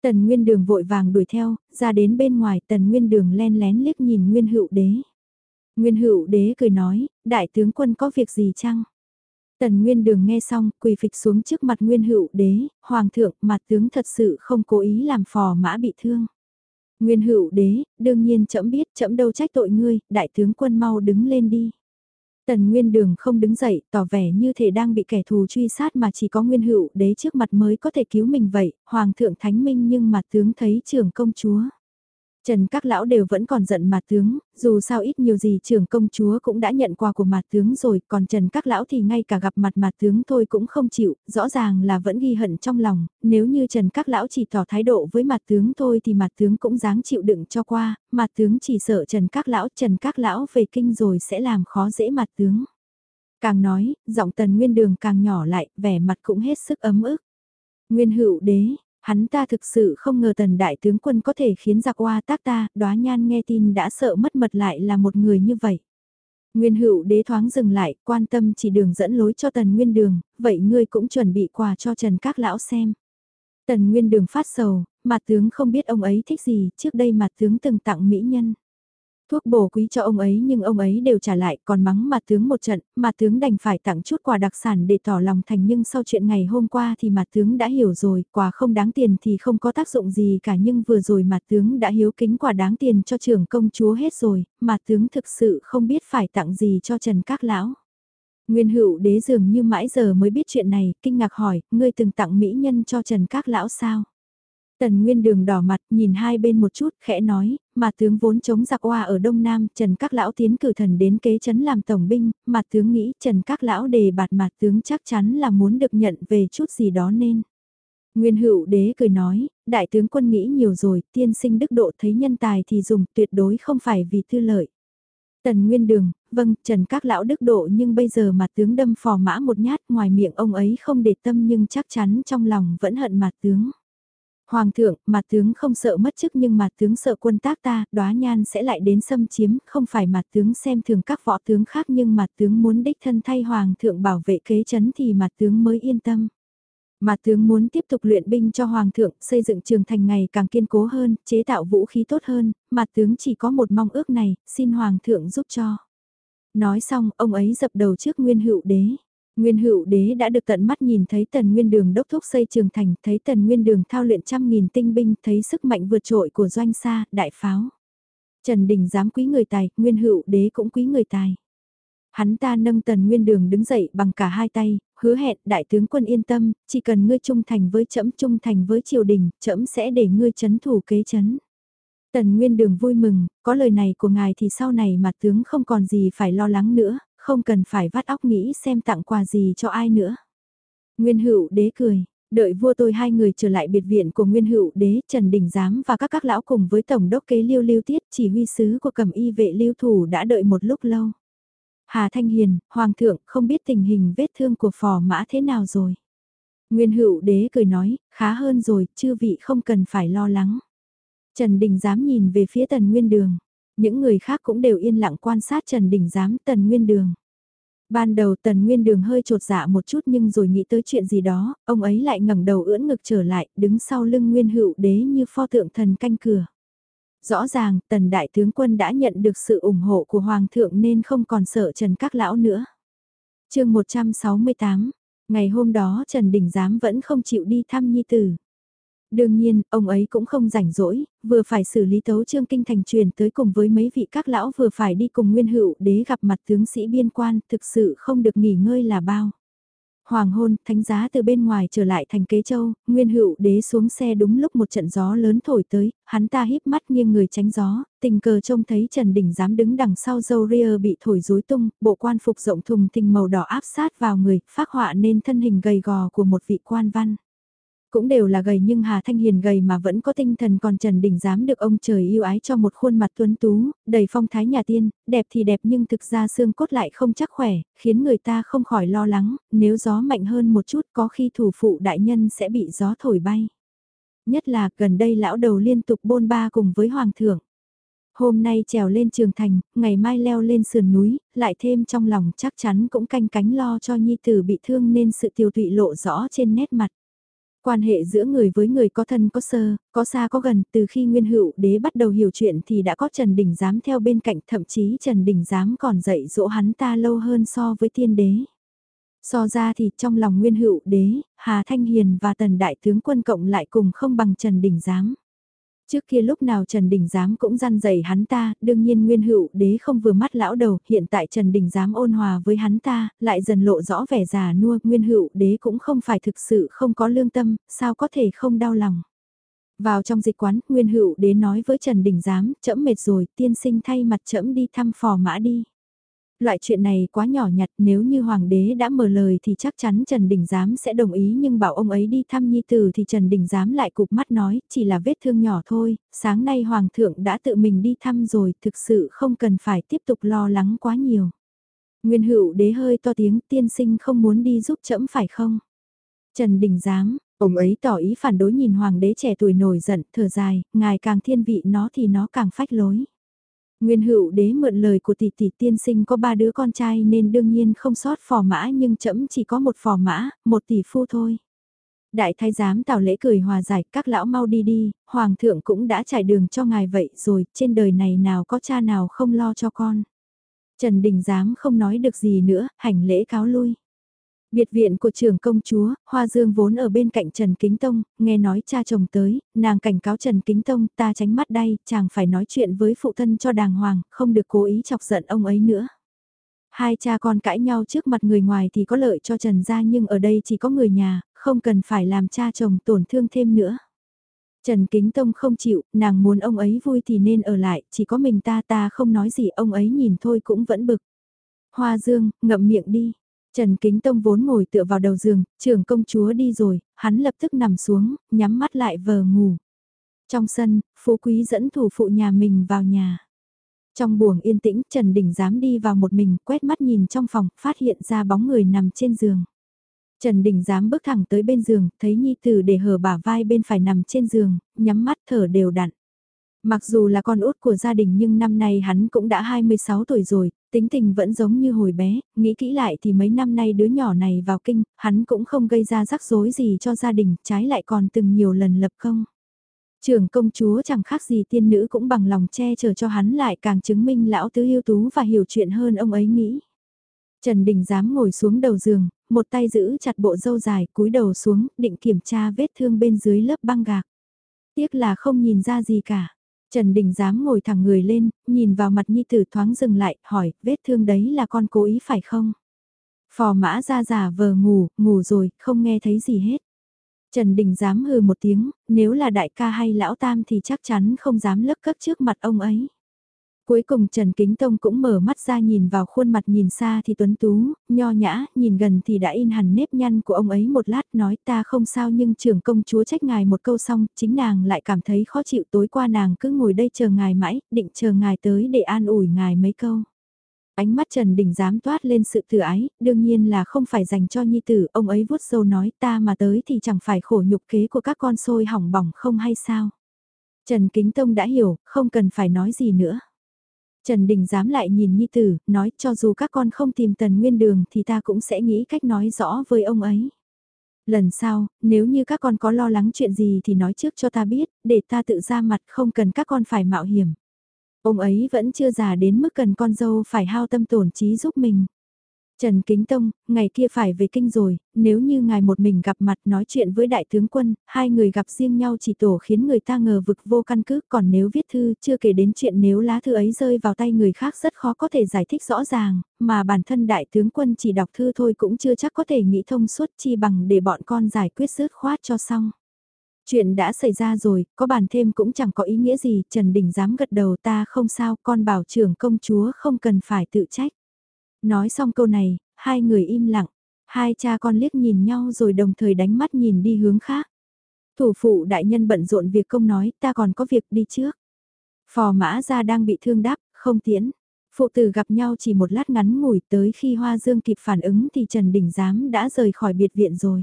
Tần Nguyên Đường vội vàng đuổi theo, ra đến bên ngoài Tần Nguyên Đường len lén liếc nhìn Nguyên Hữu Đế. Nguyên Hữu Đế cười nói, đại tướng quân có việc gì chăng? Tần Nguyên Đường nghe xong, quỳ phịch xuống trước mặt Nguyên Hữu Đế, Hoàng thượng, mặt tướng thật sự không cố ý làm phò mã bị thương. Nguyên Hữu Đế, đương nhiên chậm biết, chậm đâu trách tội ngươi, đại tướng quân mau đứng lên đi. Tần Nguyên Đường không đứng dậy, tỏ vẻ như thể đang bị kẻ thù truy sát mà chỉ có Nguyên Hữu đế trước mặt mới có thể cứu mình vậy, Hoàng thượng Thánh Minh nhưng mà tướng thấy trưởng công chúa. Trần các lão đều vẫn còn giận mặt tướng, dù sao ít nhiều gì trưởng công chúa cũng đã nhận quà của mặt tướng rồi, còn Trần các lão thì ngay cả gặp mặt mặt tướng thôi cũng không chịu, rõ ràng là vẫn ghi hận trong lòng, nếu như Trần các lão chỉ tỏ thái độ với mặt tướng thôi thì mặt tướng cũng dáng chịu đựng cho qua, mặt tướng chỉ sợ Trần các lão, Trần các lão về kinh rồi sẽ làm khó dễ mặt tướng. Càng nói, giọng tần nguyên đường càng nhỏ lại, vẻ mặt cũng hết sức ấm ức. Nguyên hữu đế, Hắn ta thực sự không ngờ tần đại tướng quân có thể khiến giặc oa tác ta, đoá nhan nghe tin đã sợ mất mật lại là một người như vậy. Nguyên hữu đế thoáng dừng lại, quan tâm chỉ đường dẫn lối cho tần nguyên đường, vậy ngươi cũng chuẩn bị quà cho trần các lão xem. Tần nguyên đường phát sầu, mặt tướng không biết ông ấy thích gì, trước đây mặt tướng từng tặng mỹ nhân. Thuốc bổ quý cho ông ấy nhưng ông ấy đều trả lại còn mắng mặt tướng một trận, mặt tướng đành phải tặng chút quà đặc sản để tỏ lòng thành nhưng sau chuyện ngày hôm qua thì mặt tướng đã hiểu rồi, quà không đáng tiền thì không có tác dụng gì cả nhưng vừa rồi mặt tướng đã hiếu kính quà đáng tiền cho trưởng công chúa hết rồi, mặt tướng thực sự không biết phải tặng gì cho Trần Các Lão. Nguyên hữu đế dường như mãi giờ mới biết chuyện này, kinh ngạc hỏi, ngươi từng tặng mỹ nhân cho Trần Các Lão sao? Tần Nguyên Đường đỏ mặt nhìn hai bên một chút, khẽ nói, mà tướng vốn chống giặc oa ở Đông Nam, Trần Các Lão tiến cử thần đến kế chấn làm tổng binh, mà tướng nghĩ Trần Các Lão đề bạt mặt tướng chắc chắn là muốn được nhận về chút gì đó nên. Nguyên hữu đế cười nói, đại tướng quân nghĩ nhiều rồi, tiên sinh đức độ thấy nhân tài thì dùng tuyệt đối không phải vì tư lợi. Tần Nguyên Đường, vâng, Trần Các Lão đức độ nhưng bây giờ mặt tướng đâm phò mã một nhát ngoài miệng ông ấy không để tâm nhưng chắc chắn trong lòng vẫn hận mặt tướng. Hoàng thượng, mặt tướng không sợ mất chức nhưng mặt tướng sợ quân tác ta, đóa nhan sẽ lại đến xâm chiếm, không phải mặt tướng xem thường các võ tướng khác nhưng mặt tướng muốn đích thân thay hoàng thượng bảo vệ kế chấn thì mặt tướng mới yên tâm. Mặt tướng muốn tiếp tục luyện binh cho hoàng thượng, xây dựng trường thành ngày càng kiên cố hơn, chế tạo vũ khí tốt hơn, mặt tướng chỉ có một mong ước này, xin hoàng thượng giúp cho. Nói xong, ông ấy dập đầu trước nguyên hữu đế. Nguyên hữu đế đã được tận mắt nhìn thấy tần nguyên đường đốc thúc xây trường thành, thấy tần nguyên đường thao luyện trăm nghìn tinh binh, thấy sức mạnh vượt trội của doanh xa, đại pháo. Trần Đình dám quý người tài, nguyên hữu đế cũng quý người tài. Hắn ta nâng tần nguyên đường đứng dậy bằng cả hai tay, hứa hẹn đại tướng quân yên tâm, chỉ cần ngươi trung thành với trẫm trung thành với triều đình, trẫm sẽ để ngươi chấn thủ kế chấn. Tần Nguyên Đường vui mừng, có lời này của ngài thì sau này mặt tướng không còn gì phải lo lắng nữa, không cần phải vắt óc nghĩ xem tặng quà gì cho ai nữa. Nguyên hữu đế cười, đợi vua tôi hai người trở lại biệt viện của Nguyên hữu đế, Trần Đình Giám và các các lão cùng với tổng đốc kế liêu lưu tiết chỉ huy sứ của cầm y vệ lưu thủ đã đợi một lúc lâu. Hà Thanh Hiền, Hoàng thượng không biết tình hình vết thương của phò mã thế nào rồi. Nguyên hữu đế cười nói, khá hơn rồi, chư vị không cần phải lo lắng. Trần Đình dám nhìn về phía tần nguyên đường. Những người khác cũng đều yên lặng quan sát Trần Đình Giám Tần Nguyên Đường. Ban đầu Tần Nguyên Đường hơi trột dạ một chút nhưng rồi nghĩ tới chuyện gì đó, ông ấy lại ngẩng đầu ưỡn ngực trở lại, đứng sau lưng Nguyên Hữu Đế như pho tượng thần canh cửa. Rõ ràng, Tần Đại Tướng Quân đã nhận được sự ủng hộ của Hoàng thượng nên không còn sợ Trần Các Lão nữa. chương 168, ngày hôm đó Trần Đình Giám vẫn không chịu đi thăm Nhi Tử. Đương nhiên, ông ấy cũng không rảnh rỗi, vừa phải xử lý tấu trương kinh thành truyền tới cùng với mấy vị các lão vừa phải đi cùng nguyên hữu đế gặp mặt tướng sĩ biên quan, thực sự không được nghỉ ngơi là bao. Hoàng hôn, thánh giá từ bên ngoài trở lại thành kế châu, nguyên hữu đế xuống xe đúng lúc một trận gió lớn thổi tới, hắn ta híp mắt nghiêng người tránh gió, tình cờ trông thấy Trần Đình dám đứng đằng sau dâu ria bị thổi rối tung, bộ quan phục rộng thùng tình màu đỏ áp sát vào người, phát họa nên thân hình gầy gò của một vị quan văn. Cũng đều là gầy nhưng Hà Thanh Hiền gầy mà vẫn có tinh thần còn Trần Đình dám được ông trời yêu ái cho một khuôn mặt tuấn tú, đầy phong thái nhà tiên, đẹp thì đẹp nhưng thực ra xương cốt lại không chắc khỏe, khiến người ta không khỏi lo lắng, nếu gió mạnh hơn một chút có khi thủ phụ đại nhân sẽ bị gió thổi bay. Nhất là gần đây lão đầu liên tục bôn ba cùng với hoàng thượng. Hôm nay trèo lên trường thành, ngày mai leo lên sườn núi, lại thêm trong lòng chắc chắn cũng canh cánh lo cho nhi tử bị thương nên sự tiêu tụy lộ rõ trên nét mặt. Quan hệ giữa người với người có thân có sơ, có xa có gần, từ khi Nguyên Hữu Đế bắt đầu hiểu chuyện thì đã có Trần Đình Giám theo bên cạnh, thậm chí Trần Đình Giám còn dạy dỗ hắn ta lâu hơn so với tiên đế. So ra thì trong lòng Nguyên Hữu Đế, Hà Thanh Hiền và Tần Đại Tướng quân cộng lại cùng không bằng Trần Đình Giám. Trước kia lúc nào Trần Đình Giám cũng răn dày hắn ta, đương nhiên nguyên hữu đế không vừa mắt lão đầu, hiện tại Trần Đình Giám ôn hòa với hắn ta, lại dần lộ rõ vẻ già nua, nguyên hữu đế cũng không phải thực sự không có lương tâm, sao có thể không đau lòng. Vào trong dịch quán, nguyên hữu đế nói với Trần Đình Giám, chậm mệt rồi, tiên sinh thay mặt chậm đi thăm phò mã đi. Loại chuyện này quá nhỏ nhặt nếu như hoàng đế đã mở lời thì chắc chắn Trần Đình Giám sẽ đồng ý nhưng bảo ông ấy đi thăm nhi tử thì Trần Đình Giám lại cục mắt nói chỉ là vết thương nhỏ thôi, sáng nay hoàng thượng đã tự mình đi thăm rồi thực sự không cần phải tiếp tục lo lắng quá nhiều. Nguyên hữu đế hơi to tiếng tiên sinh không muốn đi giúp trẫm phải không? Trần Đình Giám, ông ấy tỏ ý phản đối nhìn hoàng đế trẻ tuổi nổi giận, thở dài, ngài càng thiên vị nó thì nó càng phách lối. Nguyên hữu đế mượn lời của tỷ tỷ tiên sinh có ba đứa con trai nên đương nhiên không sót phò mã nhưng trẫm chỉ có một phò mã, một tỷ phu thôi. Đại thái giám tào lễ cười hòa giải các lão mau đi đi, hoàng thượng cũng đã trải đường cho ngài vậy rồi, trên đời này nào có cha nào không lo cho con. Trần Đình giám không nói được gì nữa, hành lễ cáo lui. Biệt viện của trưởng công chúa, Hoa Dương vốn ở bên cạnh Trần Kính Tông, nghe nói cha chồng tới, nàng cảnh cáo Trần Kính Tông ta tránh mắt đây, chàng phải nói chuyện với phụ thân cho đàng hoàng, không được cố ý chọc giận ông ấy nữa. Hai cha con cãi nhau trước mặt người ngoài thì có lợi cho Trần gia nhưng ở đây chỉ có người nhà, không cần phải làm cha chồng tổn thương thêm nữa. Trần Kính Tông không chịu, nàng muốn ông ấy vui thì nên ở lại, chỉ có mình ta ta không nói gì ông ấy nhìn thôi cũng vẫn bực. Hoa Dương, ngậm miệng đi, Trần Kính Tông vốn ngồi tựa vào đầu giường, trưởng công chúa đi rồi, hắn lập tức nằm xuống, nhắm mắt lại vờ ngủ. Trong sân, phú quý dẫn thủ phụ nhà mình vào nhà. Trong buồng yên tĩnh, Trần Đình dám đi vào một mình, quét mắt nhìn trong phòng, phát hiện ra bóng người nằm trên giường. Trần Đình dám bước thẳng tới bên giường, thấy Nhi Tử để hở bả vai bên phải nằm trên giường, nhắm mắt thở đều đặn. Mặc dù là con út của gia đình nhưng năm nay hắn cũng đã 26 tuổi rồi, tính tình vẫn giống như hồi bé, nghĩ kỹ lại thì mấy năm nay đứa nhỏ này vào kinh, hắn cũng không gây ra rắc rối gì cho gia đình, trái lại còn từng nhiều lần lập công. Trưởng công chúa chẳng khác gì tiên nữ cũng bằng lòng che chở cho hắn lại càng chứng minh lão tứ yêu tú và hiểu chuyện hơn ông ấy nghĩ. Trần Đình dám ngồi xuống đầu giường, một tay giữ chặt bộ dâu dài, cúi đầu xuống, định kiểm tra vết thương bên dưới lớp băng gạc. Tiếc là không nhìn ra gì cả. Trần Đình dám ngồi thẳng người lên, nhìn vào mặt Nhi Tử thoáng dừng lại, hỏi, vết thương đấy là con cố ý phải không? Phò mã ra giả vờ ngủ, ngủ rồi, không nghe thấy gì hết. Trần Đình dám hừ một tiếng, nếu là đại ca hay lão tam thì chắc chắn không dám lấp cấp trước mặt ông ấy. Cuối cùng Trần Kính Tông cũng mở mắt ra nhìn vào khuôn mặt nhìn xa thì tuấn tú, nho nhã, nhìn gần thì đã in hẳn nếp nhăn của ông ấy một lát nói ta không sao nhưng trưởng công chúa trách ngài một câu xong, chính nàng lại cảm thấy khó chịu tối qua nàng cứ ngồi đây chờ ngài mãi, định chờ ngài tới để an ủi ngài mấy câu. Ánh mắt Trần Đình dám toát lên sự tự ái, đương nhiên là không phải dành cho nhi tử, ông ấy vuốt sâu nói ta mà tới thì chẳng phải khổ nhục kế của các con sôi hỏng bỏng không hay sao. Trần Kính Tông đã hiểu, không cần phải nói gì nữa. Trần Đình dám lại nhìn Nhi Tử, nói cho dù các con không tìm tần nguyên đường thì ta cũng sẽ nghĩ cách nói rõ với ông ấy. Lần sau, nếu như các con có lo lắng chuyện gì thì nói trước cho ta biết, để ta tự ra mặt không cần các con phải mạo hiểm. Ông ấy vẫn chưa già đến mức cần con dâu phải hao tâm tổn trí giúp mình. Trần Kính Tông, ngày kia phải về kinh rồi, nếu như ngài một mình gặp mặt nói chuyện với đại tướng quân, hai người gặp riêng nhau chỉ tổ khiến người ta ngờ vực vô căn cứ, còn nếu viết thư chưa kể đến chuyện nếu lá thư ấy rơi vào tay người khác rất khó có thể giải thích rõ ràng, mà bản thân đại tướng quân chỉ đọc thư thôi cũng chưa chắc có thể nghĩ thông suốt chi bằng để bọn con giải quyết dứt khoát cho xong. Chuyện đã xảy ra rồi, có bàn thêm cũng chẳng có ý nghĩa gì, Trần Đình dám gật đầu ta không sao, con bảo trưởng công chúa không cần phải tự trách. Nói xong câu này, hai người im lặng, hai cha con liếc nhìn nhau rồi đồng thời đánh mắt nhìn đi hướng khác. Thủ phụ đại nhân bận rộn việc công nói ta còn có việc đi trước. Phò mã ra đang bị thương đáp, không tiễn. Phụ tử gặp nhau chỉ một lát ngắn ngủi tới khi Hoa Dương kịp phản ứng thì Trần Đình Giám đã rời khỏi biệt viện rồi.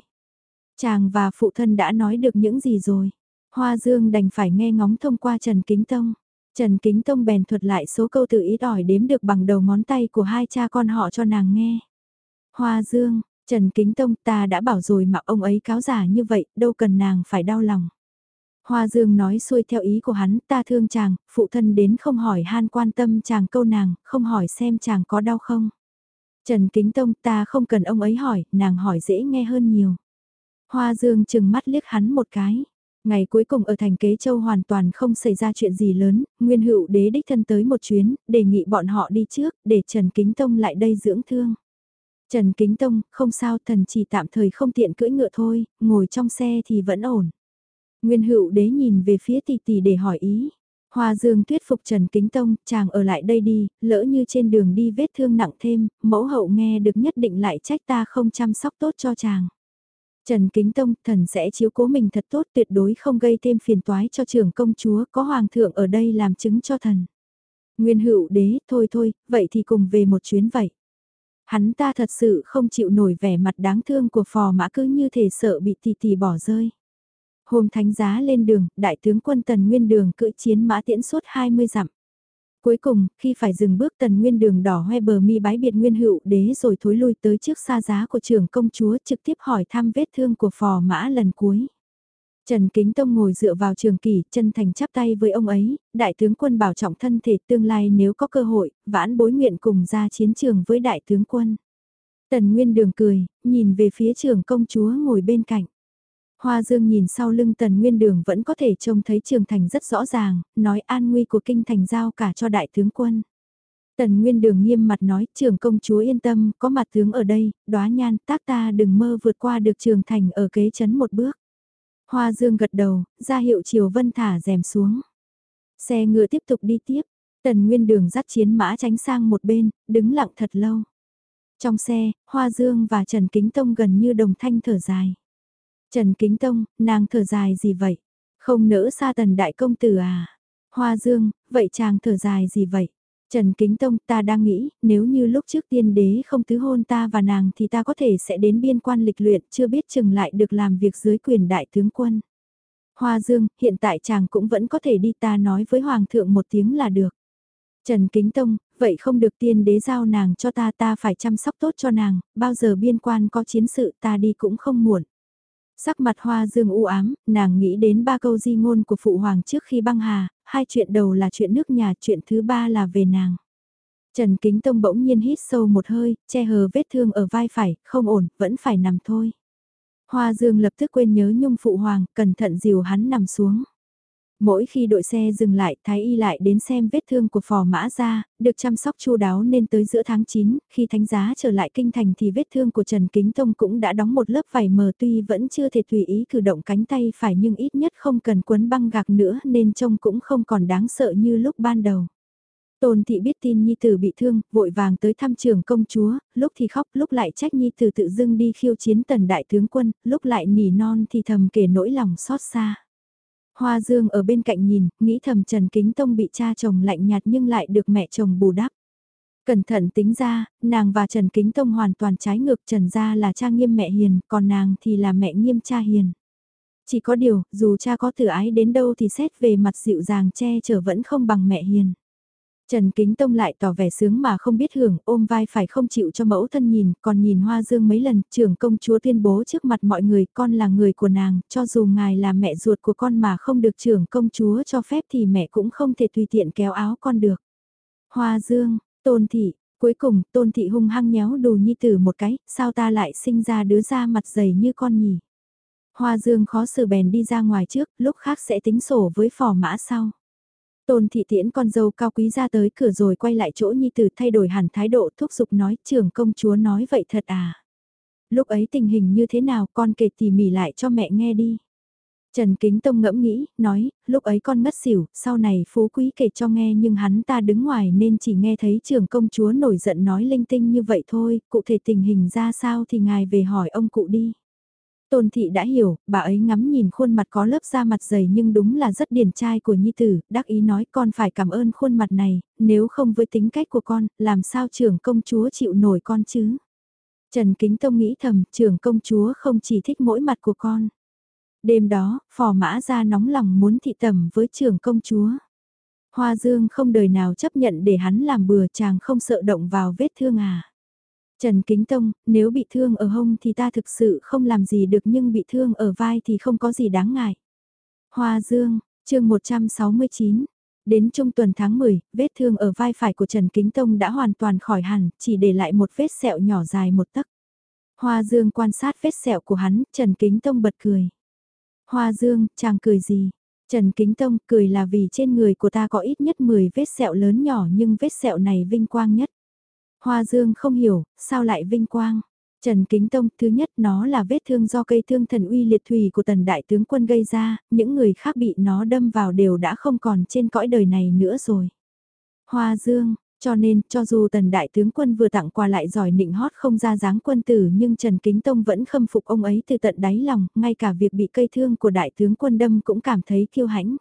Chàng và phụ thân đã nói được những gì rồi. Hoa Dương đành phải nghe ngóng thông qua Trần Kính Tông. Trần Kính Tông bèn thuật lại số câu tự ý đòi đếm được bằng đầu ngón tay của hai cha con họ cho nàng nghe. Hoa Dương, Trần Kính Tông ta đã bảo rồi mà ông ấy cáo giả như vậy, đâu cần nàng phải đau lòng. Hoa Dương nói xuôi theo ý của hắn, ta thương chàng, phụ thân đến không hỏi han quan tâm chàng câu nàng, không hỏi xem chàng có đau không. Trần Kính Tông ta không cần ông ấy hỏi, nàng hỏi dễ nghe hơn nhiều. Hoa Dương chừng mắt liếc hắn một cái. Ngày cuối cùng ở thành Kế Châu hoàn toàn không xảy ra chuyện gì lớn, Nguyên Hữu đế đích thân tới một chuyến, đề nghị bọn họ đi trước, để Trần Kính Tông lại đây dưỡng thương. Trần Kính Tông, không sao thần chỉ tạm thời không tiện cưỡi ngựa thôi, ngồi trong xe thì vẫn ổn. Nguyên Hữu đế nhìn về phía tỷ tỷ để hỏi ý. Hoa Dương thuyết phục Trần Kính Tông, chàng ở lại đây đi, lỡ như trên đường đi vết thương nặng thêm, mẫu hậu nghe được nhất định lại trách ta không chăm sóc tốt cho chàng. Trần Kính Tông, thần sẽ chiếu cố mình thật tốt tuyệt đối không gây thêm phiền toái cho trưởng công chúa, có hoàng thượng ở đây làm chứng cho thần. Nguyên hữu đế, thôi thôi, vậy thì cùng về một chuyến vậy. Hắn ta thật sự không chịu nổi vẻ mặt đáng thương của phò mã cứ như thể sợ bị tì tì bỏ rơi. Hôm thánh giá lên đường, đại tướng quân tần nguyên đường cưỡi chiến mã tiễn suốt 20 dặm. Cuối cùng, khi phải dừng bước tần nguyên đường đỏ hoe bờ mi bái biệt nguyên hữu đế rồi thối lui tới trước xa giá của trưởng công chúa trực tiếp hỏi thăm vết thương của phò mã lần cuối. Trần Kính Tông ngồi dựa vào trường kỳ, chân thành chắp tay với ông ấy, đại tướng quân bảo trọng thân thể tương lai nếu có cơ hội, vãn bối nguyện cùng ra chiến trường với đại tướng quân. Tần Nguyên Đường cười, nhìn về phía trường công chúa ngồi bên cạnh. Hoa Dương nhìn sau lưng Tần Nguyên Đường vẫn có thể trông thấy Trường Thành rất rõ ràng, nói an nguy của kinh thành giao cả cho đại tướng quân. Tần Nguyên Đường nghiêm mặt nói, trường công chúa yên tâm, có mặt tướng ở đây, đóa nhan, tác ta đừng mơ vượt qua được Trường Thành ở kế chấn một bước. Hoa Dương gật đầu, ra hiệu Triều Vân thả rèm xuống. Xe ngựa tiếp tục đi tiếp, Tần Nguyên Đường dắt chiến mã tránh sang một bên, đứng lặng thật lâu. Trong xe, Hoa Dương và Trần Kính Tông gần như đồng thanh thở dài. Trần Kính Tông, nàng thở dài gì vậy? Không nỡ xa tần đại công tử à? Hoa Dương, vậy chàng thở dài gì vậy? Trần Kính Tông ta đang nghĩ, nếu như lúc trước tiên đế không tứ hôn ta và nàng thì ta có thể sẽ đến biên quan lịch luyện chưa biết chừng lại được làm việc dưới quyền đại tướng quân. Hoa Dương, hiện tại chàng cũng vẫn có thể đi ta nói với Hoàng thượng một tiếng là được. Trần Kính Tông, vậy không được tiên đế giao nàng cho ta ta phải chăm sóc tốt cho nàng, bao giờ biên quan có chiến sự ta đi cũng không muộn. Sắc mặt hoa dương u ám, nàng nghĩ đến ba câu di ngôn của phụ hoàng trước khi băng hà, hai chuyện đầu là chuyện nước nhà, chuyện thứ ba là về nàng. Trần Kính Tông bỗng nhiên hít sâu một hơi, che hờ vết thương ở vai phải, không ổn, vẫn phải nằm thôi. Hoa Dương lập tức quên nhớ nhung phụ hoàng, cẩn thận dìu hắn nằm xuống. Mỗi khi đội xe dừng lại, Thái Y lại đến xem vết thương của phò mã ra, được chăm sóc chu đáo nên tới giữa tháng 9, khi thánh giá trở lại kinh thành thì vết thương của Trần Kính Tông cũng đã đóng một lớp vải mờ tuy vẫn chưa thể tùy ý cử động cánh tay phải nhưng ít nhất không cần quấn băng gạc nữa nên trông cũng không còn đáng sợ như lúc ban đầu. Tôn thị biết tin Nhi Tử bị thương, vội vàng tới thăm trường công chúa, lúc thì khóc, lúc lại trách Nhi Tử tự dưng đi khiêu chiến tần đại tướng quân, lúc lại nỉ non thì thầm kể nỗi lòng xót xa. Hoa Dương ở bên cạnh nhìn, nghĩ thầm Trần Kính Tông bị cha chồng lạnh nhạt nhưng lại được mẹ chồng bù đắp. Cẩn thận tính ra, nàng và Trần Kính Tông hoàn toàn trái ngược Trần gia là cha nghiêm mẹ hiền, còn nàng thì là mẹ nghiêm cha hiền. Chỉ có điều, dù cha có tử ái đến đâu thì xét về mặt dịu dàng che chở vẫn không bằng mẹ hiền. Trần Kính Tông lại tỏ vẻ sướng mà không biết hưởng, ôm vai phải không chịu cho mẫu thân nhìn, còn nhìn Hoa Dương mấy lần, trưởng công chúa tuyên bố trước mặt mọi người, con là người của nàng, cho dù ngài là mẹ ruột của con mà không được trưởng công chúa cho phép thì mẹ cũng không thể tùy tiện kéo áo con được. Hoa Dương, Tôn Thị, Cuối cùng, tôn thị hung hăng nhéo đồ nhi tử một cái, sao ta lại sinh ra đứa da mặt dày như con nhỉ? Hoa dương khó xử bèn đi ra ngoài trước, lúc khác sẽ tính sổ với phò mã sau. Tôn thị tiễn con dâu cao quý ra tới cửa rồi quay lại chỗ nhi tử thay đổi hẳn thái độ thúc giục nói trưởng công chúa nói vậy thật à. Lúc ấy tình hình như thế nào con kể tỉ mỉ lại cho mẹ nghe đi. Trần Kính Tông ngẫm nghĩ, nói, lúc ấy con ngất xỉu, sau này phú quý kể cho nghe nhưng hắn ta đứng ngoài nên chỉ nghe thấy trưởng công chúa nổi giận nói linh tinh như vậy thôi, cụ thể tình hình ra sao thì ngài về hỏi ông cụ đi. Tôn thị đã hiểu, bà ấy ngắm nhìn khuôn mặt có lớp da mặt dày nhưng đúng là rất điển trai của Nhi Tử, đắc ý nói con phải cảm ơn khuôn mặt này, nếu không với tính cách của con, làm sao trưởng công chúa chịu nổi con chứ. Trần Kính Tông nghĩ thầm, trưởng công chúa không chỉ thích mỗi mặt của con. Đêm đó, phò mã ra nóng lòng muốn thị tầm với trưởng công chúa. Hoa Dương không đời nào chấp nhận để hắn làm bừa chàng không sợ động vào vết thương à. Trần Kính Tông, nếu bị thương ở hông thì ta thực sự không làm gì được nhưng bị thương ở vai thì không có gì đáng ngại. Hoa Dương, chương 169. Đến trung tuần tháng 10, vết thương ở vai phải của Trần Kính Tông đã hoàn toàn khỏi hẳn, chỉ để lại một vết sẹo nhỏ dài một tấc. Hoa Dương quan sát vết sẹo của hắn, Trần Kính Tông bật cười. Hoa Dương, chàng cười gì? Trần Kính Tông cười là vì trên người của ta có ít nhất 10 vết sẹo lớn nhỏ nhưng vết sẹo này vinh quang nhất. Hoa Dương không hiểu, sao lại vinh quang? Trần Kính Tông, thứ nhất nó là vết thương do cây thương thần uy liệt thủy của tần đại tướng quân gây ra, những người khác bị nó đâm vào đều đã không còn trên cõi đời này nữa rồi. Hoa Dương, cho nên, cho dù tần đại tướng quân vừa tặng quà lại giỏi nịnh hót không ra dáng quân tử nhưng Trần Kính Tông vẫn khâm phục ông ấy từ tận đáy lòng, ngay cả việc bị cây thương của đại tướng quân đâm cũng cảm thấy kiêu hãnh.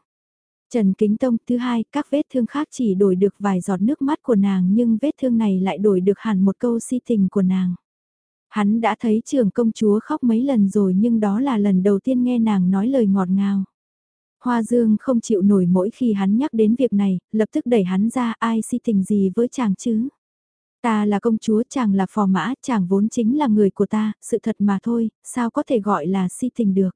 Trần Kính Tông thứ hai, các vết thương khác chỉ đổi được vài giọt nước mắt của nàng nhưng vết thương này lại đổi được hẳn một câu si tình của nàng. Hắn đã thấy trưởng công chúa khóc mấy lần rồi nhưng đó là lần đầu tiên nghe nàng nói lời ngọt ngào. Hoa Dương không chịu nổi mỗi khi hắn nhắc đến việc này, lập tức đẩy hắn ra ai si tình gì với chàng chứ. Ta là công chúa chàng là phò mã, chàng vốn chính là người của ta, sự thật mà thôi, sao có thể gọi là si tình được.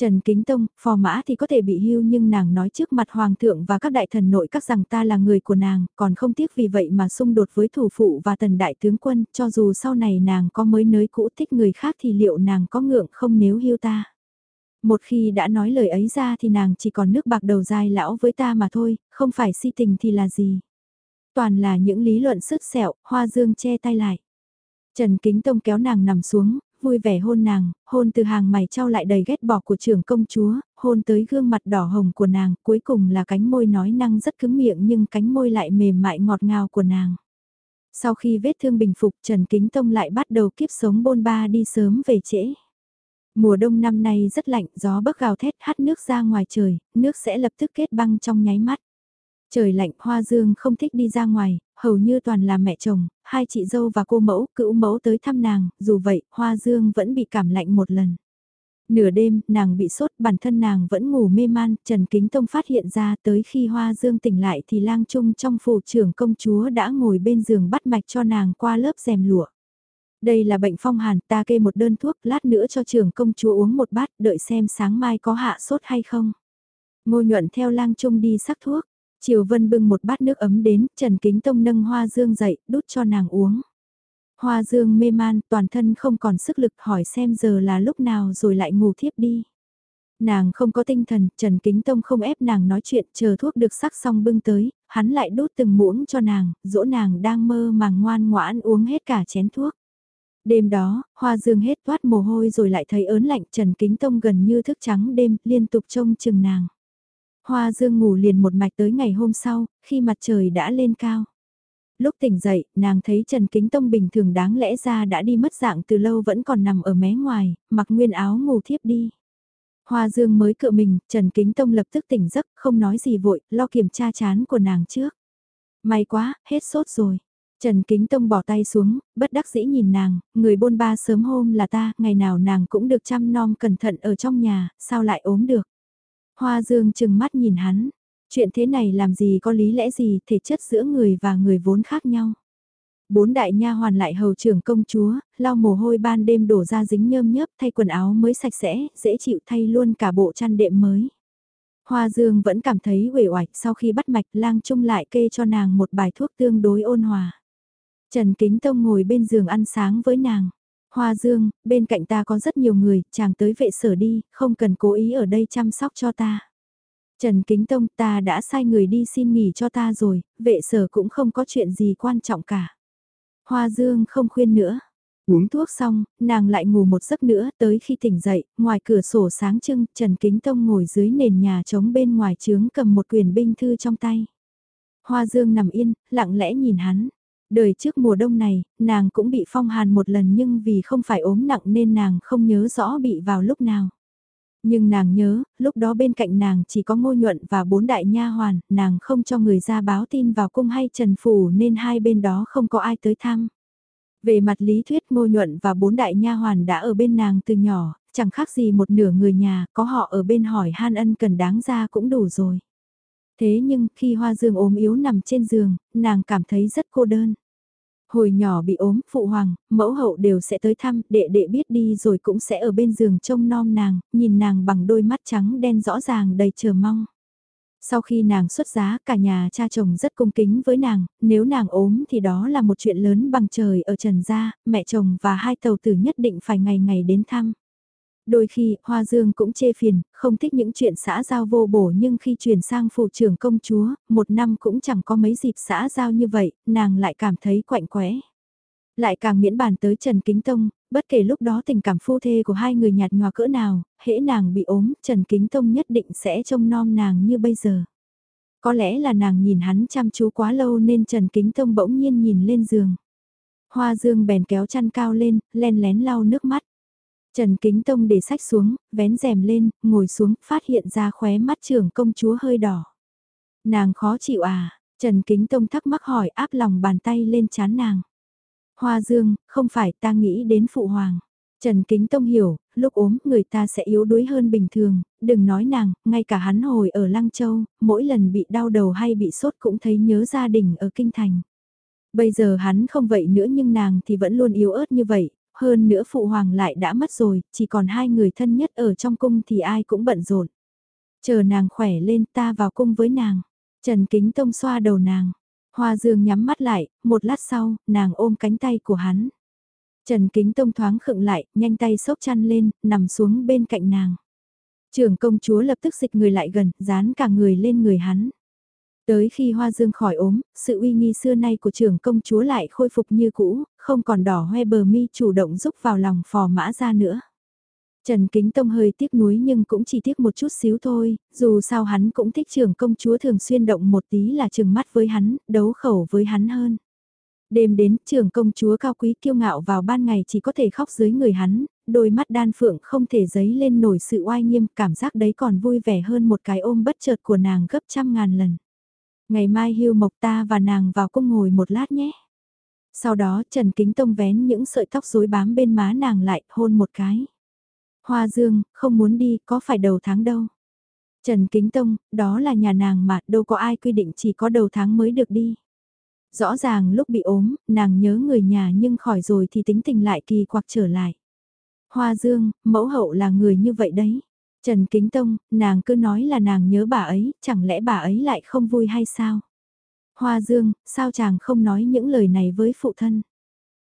Trần Kính Tông, phò mã thì có thể bị hưu nhưng nàng nói trước mặt hoàng thượng và các đại thần nội các rằng ta là người của nàng, còn không tiếc vì vậy mà xung đột với thủ phụ và tần đại tướng quân, cho dù sau này nàng có mới nới cũ thích người khác thì liệu nàng có ngượng không nếu hưu ta. Một khi đã nói lời ấy ra thì nàng chỉ còn nước bạc đầu dài lão với ta mà thôi, không phải si tình thì là gì. Toàn là những lý luận sứt sẹo, hoa dương che tay lại. Trần Kính Tông kéo nàng nằm xuống, vui vẻ hôn nàng, hôn từ hàng mày trao lại đầy ghét bỏ của trưởng công chúa, hôn tới gương mặt đỏ hồng của nàng, cuối cùng là cánh môi nói năng rất cứng miệng nhưng cánh môi lại mềm mại ngọt ngào của nàng. Sau khi vết thương bình phục Trần Kính Tông lại bắt đầu kiếp sống bôn ba đi sớm về trễ. Mùa đông năm nay rất lạnh, gió bấc gào thét hắt nước ra ngoài trời, nước sẽ lập tức kết băng trong nháy mắt. Trời lạnh, Hoa Dương không thích đi ra ngoài, hầu như toàn là mẹ chồng, hai chị dâu và cô mẫu, cữu mẫu tới thăm nàng, dù vậy, Hoa Dương vẫn bị cảm lạnh một lần. Nửa đêm, nàng bị sốt, bản thân nàng vẫn ngủ mê man, Trần Kính Tông phát hiện ra tới khi Hoa Dương tỉnh lại thì lang trung trong phủ trưởng công chúa đã ngồi bên giường bắt mạch cho nàng qua lớp rèm lụa. Đây là bệnh phong hàn, ta kê một đơn thuốc, lát nữa cho trưởng công chúa uống một bát, đợi xem sáng mai có hạ sốt hay không. Ngô nhuận theo lang trung đi sắc thuốc, Triều Vân bưng một bát nước ấm đến, Trần Kính Tông nâng Hoa Dương dậy, đút cho nàng uống. Hoa Dương mê man, toàn thân không còn sức lực hỏi xem giờ là lúc nào rồi lại ngủ thiếp đi. Nàng không có tinh thần, Trần Kính Tông không ép nàng nói chuyện, chờ thuốc được sắc xong bưng tới, hắn lại đút từng muỗng cho nàng, dỗ nàng đang mơ màng ngoan ngoãn uống hết cả chén thuốc. Đêm đó, Hoa Dương hết toát mồ hôi rồi lại thấy ớn lạnh Trần Kính Tông gần như thức trắng đêm, liên tục trông chừng nàng. Hoa Dương ngủ liền một mạch tới ngày hôm sau, khi mặt trời đã lên cao. Lúc tỉnh dậy, nàng thấy Trần Kính Tông bình thường đáng lẽ ra đã đi mất dạng từ lâu vẫn còn nằm ở mé ngoài, mặc nguyên áo ngủ thiếp đi. Hoa Dương mới cựa mình, Trần Kính Tông lập tức tỉnh giấc, không nói gì vội, lo kiểm tra chán của nàng trước. May quá, hết sốt rồi. Trần Kính Tông bỏ tay xuống, bất đắc dĩ nhìn nàng, người bôn ba sớm hôm là ta, ngày nào nàng cũng được chăm nom cẩn thận ở trong nhà, sao lại ốm được. Hoa Dương chừng mắt nhìn hắn, chuyện thế này làm gì có lý lẽ gì, thể chất giữa người và người vốn khác nhau. Bốn đại nha hoàn lại hầu trưởng công chúa, lau mồ hôi ban đêm đổ ra dính nhơm nhớp thay quần áo mới sạch sẽ, dễ chịu thay luôn cả bộ chăn đệm mới. Hoa Dương vẫn cảm thấy uể oải sau khi bắt mạch lang trung lại kê cho nàng một bài thuốc tương đối ôn hòa. Trần Kính Tông ngồi bên giường ăn sáng với nàng. Hoa Dương, bên cạnh ta có rất nhiều người, chàng tới vệ sở đi, không cần cố ý ở đây chăm sóc cho ta. Trần Kính Tông ta đã sai người đi xin nghỉ cho ta rồi, vệ sở cũng không có chuyện gì quan trọng cả. Hoa Dương không khuyên nữa. Uống thuốc xong, nàng lại ngủ một giấc nữa, tới khi tỉnh dậy, ngoài cửa sổ sáng trưng, Trần Kính Tông ngồi dưới nền nhà trống bên ngoài trướng cầm một quyền binh thư trong tay. Hoa Dương nằm yên, lặng lẽ nhìn hắn. Đời trước mùa đông này, nàng cũng bị phong hàn một lần nhưng vì không phải ốm nặng nên nàng không nhớ rõ bị vào lúc nào. Nhưng nàng nhớ, lúc đó bên cạnh nàng chỉ có ngô nhuận và bốn đại nha hoàn, nàng không cho người ra báo tin vào cung hay trần phủ nên hai bên đó không có ai tới thăm. Về mặt lý thuyết ngô nhuận và bốn đại nha hoàn đã ở bên nàng từ nhỏ, chẳng khác gì một nửa người nhà, có họ ở bên hỏi han ân cần đáng ra cũng đủ rồi. Thế nhưng khi Hoa Dương ốm yếu nằm trên giường, nàng cảm thấy rất cô đơn. Hồi nhỏ bị ốm, phụ hoàng, mẫu hậu đều sẽ tới thăm, đệ đệ biết đi rồi cũng sẽ ở bên giường trông nom nàng, nhìn nàng bằng đôi mắt trắng đen rõ ràng đầy chờ mong. Sau khi nàng xuất giá, cả nhà cha chồng rất cung kính với nàng, nếu nàng ốm thì đó là một chuyện lớn bằng trời ở trần gia, mẹ chồng và hai tàu tử nhất định phải ngày ngày đến thăm. Đôi khi, Hoa Dương cũng chê phiền, không thích những chuyện xã giao vô bổ nhưng khi chuyển sang phụ trưởng công chúa, một năm cũng chẳng có mấy dịp xã giao như vậy, nàng lại cảm thấy quạnh quẽ. Lại càng miễn bàn tới Trần Kính Tông, bất kể lúc đó tình cảm phu thê của hai người nhạt nhòa cỡ nào, hễ nàng bị ốm, Trần Kính Tông nhất định sẽ trông nom nàng như bây giờ. Có lẽ là nàng nhìn hắn chăm chú quá lâu nên Trần Kính Tông bỗng nhiên nhìn lên giường. Hoa Dương bèn kéo chăn cao lên, len lén lau nước mắt. Trần Kính Tông để sách xuống, vén rèm lên, ngồi xuống, phát hiện ra khóe mắt trưởng công chúa hơi đỏ. Nàng khó chịu à? Trần Kính Tông thắc mắc hỏi áp lòng bàn tay lên chán nàng. Hoa Dương, không phải ta nghĩ đến phụ hoàng. Trần Kính Tông hiểu, lúc ốm người ta sẽ yếu đuối hơn bình thường, đừng nói nàng, ngay cả hắn hồi ở Lăng Châu, mỗi lần bị đau đầu hay bị sốt cũng thấy nhớ gia đình ở Kinh Thành. Bây giờ hắn không vậy nữa nhưng nàng thì vẫn luôn yếu ớt như vậy, hơn nữa phụ hoàng lại đã mất rồi, chỉ còn hai người thân nhất ở trong cung thì ai cũng bận rộn. Chờ nàng khỏe lên ta vào cung với nàng. Trần Kính Tông xoa đầu nàng. Hoa Dương nhắm mắt lại, một lát sau, nàng ôm cánh tay của hắn. Trần Kính Tông thoáng khựng lại, nhanh tay xốc chăn lên, nằm xuống bên cạnh nàng. Trưởng công chúa lập tức dịch người lại gần, dán cả người lên người hắn. Tới khi Hoa Dương khỏi ốm, sự uy nghi xưa nay của trưởng công chúa lại khôi phục như cũ, không còn đỏ hoe bờ mi chủ động giúp vào lòng phò mã ra nữa. Trần Kính Tông hơi tiếc nuối nhưng cũng chỉ tiếc một chút xíu thôi, dù sao hắn cũng thích trưởng công chúa thường xuyên động một tí là trừng mắt với hắn, đấu khẩu với hắn hơn. Đêm đến, trưởng công chúa cao quý kiêu ngạo vào ban ngày chỉ có thể khóc dưới người hắn, đôi mắt đan phượng không thể giấy lên nổi sự oai nghiêm, cảm giác đấy còn vui vẻ hơn một cái ôm bất chợt của nàng gấp trăm ngàn lần. Ngày mai hưu mộc ta và nàng vào cung ngồi một lát nhé. Sau đó Trần Kính Tông vén những sợi tóc rối bám bên má nàng lại hôn một cái. Hoa Dương, không muốn đi, có phải đầu tháng đâu. Trần Kính Tông, đó là nhà nàng mà, đâu có ai quy định chỉ có đầu tháng mới được đi. Rõ ràng lúc bị ốm, nàng nhớ người nhà nhưng khỏi rồi thì tính tình lại kỳ quặc trở lại. Hoa Dương, mẫu hậu là người như vậy đấy. Trần Kính Tông, nàng cứ nói là nàng nhớ bà ấy, chẳng lẽ bà ấy lại không vui hay sao? Hoa Dương, sao chàng không nói những lời này với phụ thân?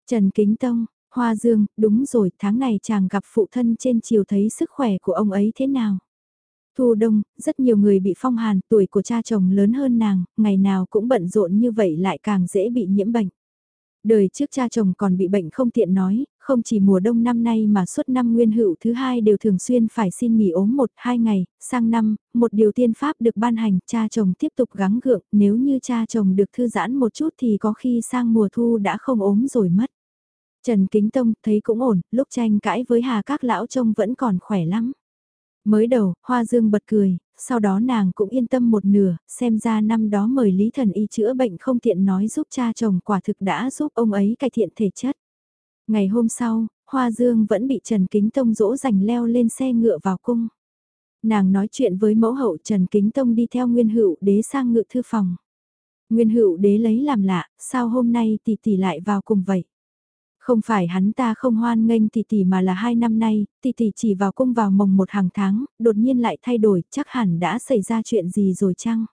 Trần Kính Tông, Hoa Dương, đúng rồi, tháng này chàng gặp phụ thân trên chiều thấy sức khỏe của ông ấy thế nào? Thu đông, rất nhiều người bị phong hàn, tuổi của cha chồng lớn hơn nàng, ngày nào cũng bận rộn như vậy lại càng dễ bị nhiễm bệnh. Đời trước cha chồng còn bị bệnh không tiện nói, không chỉ mùa đông năm nay mà suốt năm nguyên hữu thứ hai đều thường xuyên phải xin nghỉ ốm một hai ngày, sang năm, một điều tiên pháp được ban hành, cha chồng tiếp tục gắng gượng, nếu như cha chồng được thư giãn một chút thì có khi sang mùa thu đã không ốm rồi mất. Trần Kính Tông thấy cũng ổn, lúc tranh cãi với Hà các lão trông vẫn còn khỏe lắm. Mới đầu, Hoa Dương bật cười, sau đó nàng cũng yên tâm một nửa, xem ra năm đó mời Lý Thần Y chữa bệnh không tiện nói giúp cha chồng quả thực đã giúp ông ấy cải thiện thể chất. Ngày hôm sau, Hoa Dương vẫn bị Trần Kính Tông dỗ dành leo lên xe ngựa vào cung. Nàng nói chuyện với mẫu hậu Trần Kính Tông đi theo Nguyên Hữu đế sang ngự thư phòng. Nguyên Hữu đế lấy làm lạ, sao hôm nay tỷ tỷ lại vào cùng vậy? Không phải hắn ta không hoan nghênh tỷ tỷ mà là hai năm nay, tỷ tỷ chỉ vào cung vào mồng một hàng tháng, đột nhiên lại thay đổi, chắc hẳn đã xảy ra chuyện gì rồi chăng?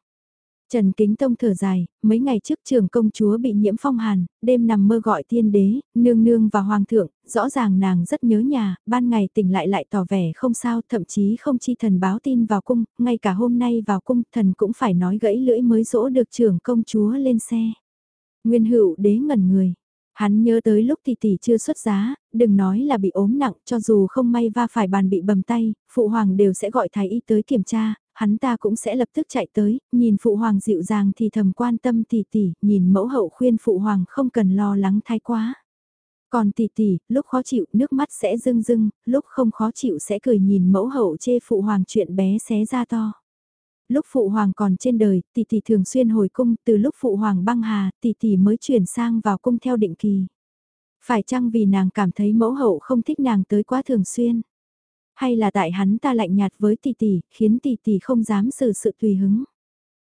Trần Kính Tông thở dài, mấy ngày trước trường công chúa bị nhiễm phong hàn, đêm nằm mơ gọi tiên đế, nương nương và hoàng thượng, rõ ràng nàng rất nhớ nhà, ban ngày tỉnh lại lại tỏ vẻ không sao, thậm chí không chi thần báo tin vào cung, ngay cả hôm nay vào cung thần cũng phải nói gãy lưỡi mới dỗ được trường công chúa lên xe. Nguyên hữu đế ngẩn người. Hắn nhớ tới lúc tỷ tỷ chưa xuất giá, đừng nói là bị ốm nặng, cho dù không may va phải bàn bị bầm tay, phụ hoàng đều sẽ gọi thái y tới kiểm tra, hắn ta cũng sẽ lập tức chạy tới, nhìn phụ hoàng dịu dàng thì thầm quan tâm tỷ tỷ, nhìn mẫu hậu khuyên phụ hoàng không cần lo lắng thái quá. Còn tỷ tỷ, lúc khó chịu nước mắt sẽ rưng rưng, lúc không khó chịu sẽ cười nhìn mẫu hậu chê phụ hoàng chuyện bé xé ra to. Lúc phụ hoàng còn trên đời, tỷ tỷ thường xuyên hồi cung, từ lúc phụ hoàng băng hà, tỷ tỷ mới chuyển sang vào cung theo định kỳ. Phải chăng vì nàng cảm thấy mẫu hậu không thích nàng tới quá thường xuyên? Hay là tại hắn ta lạnh nhạt với tỷ tỷ, khiến tỷ tỷ không dám xử sự tùy hứng?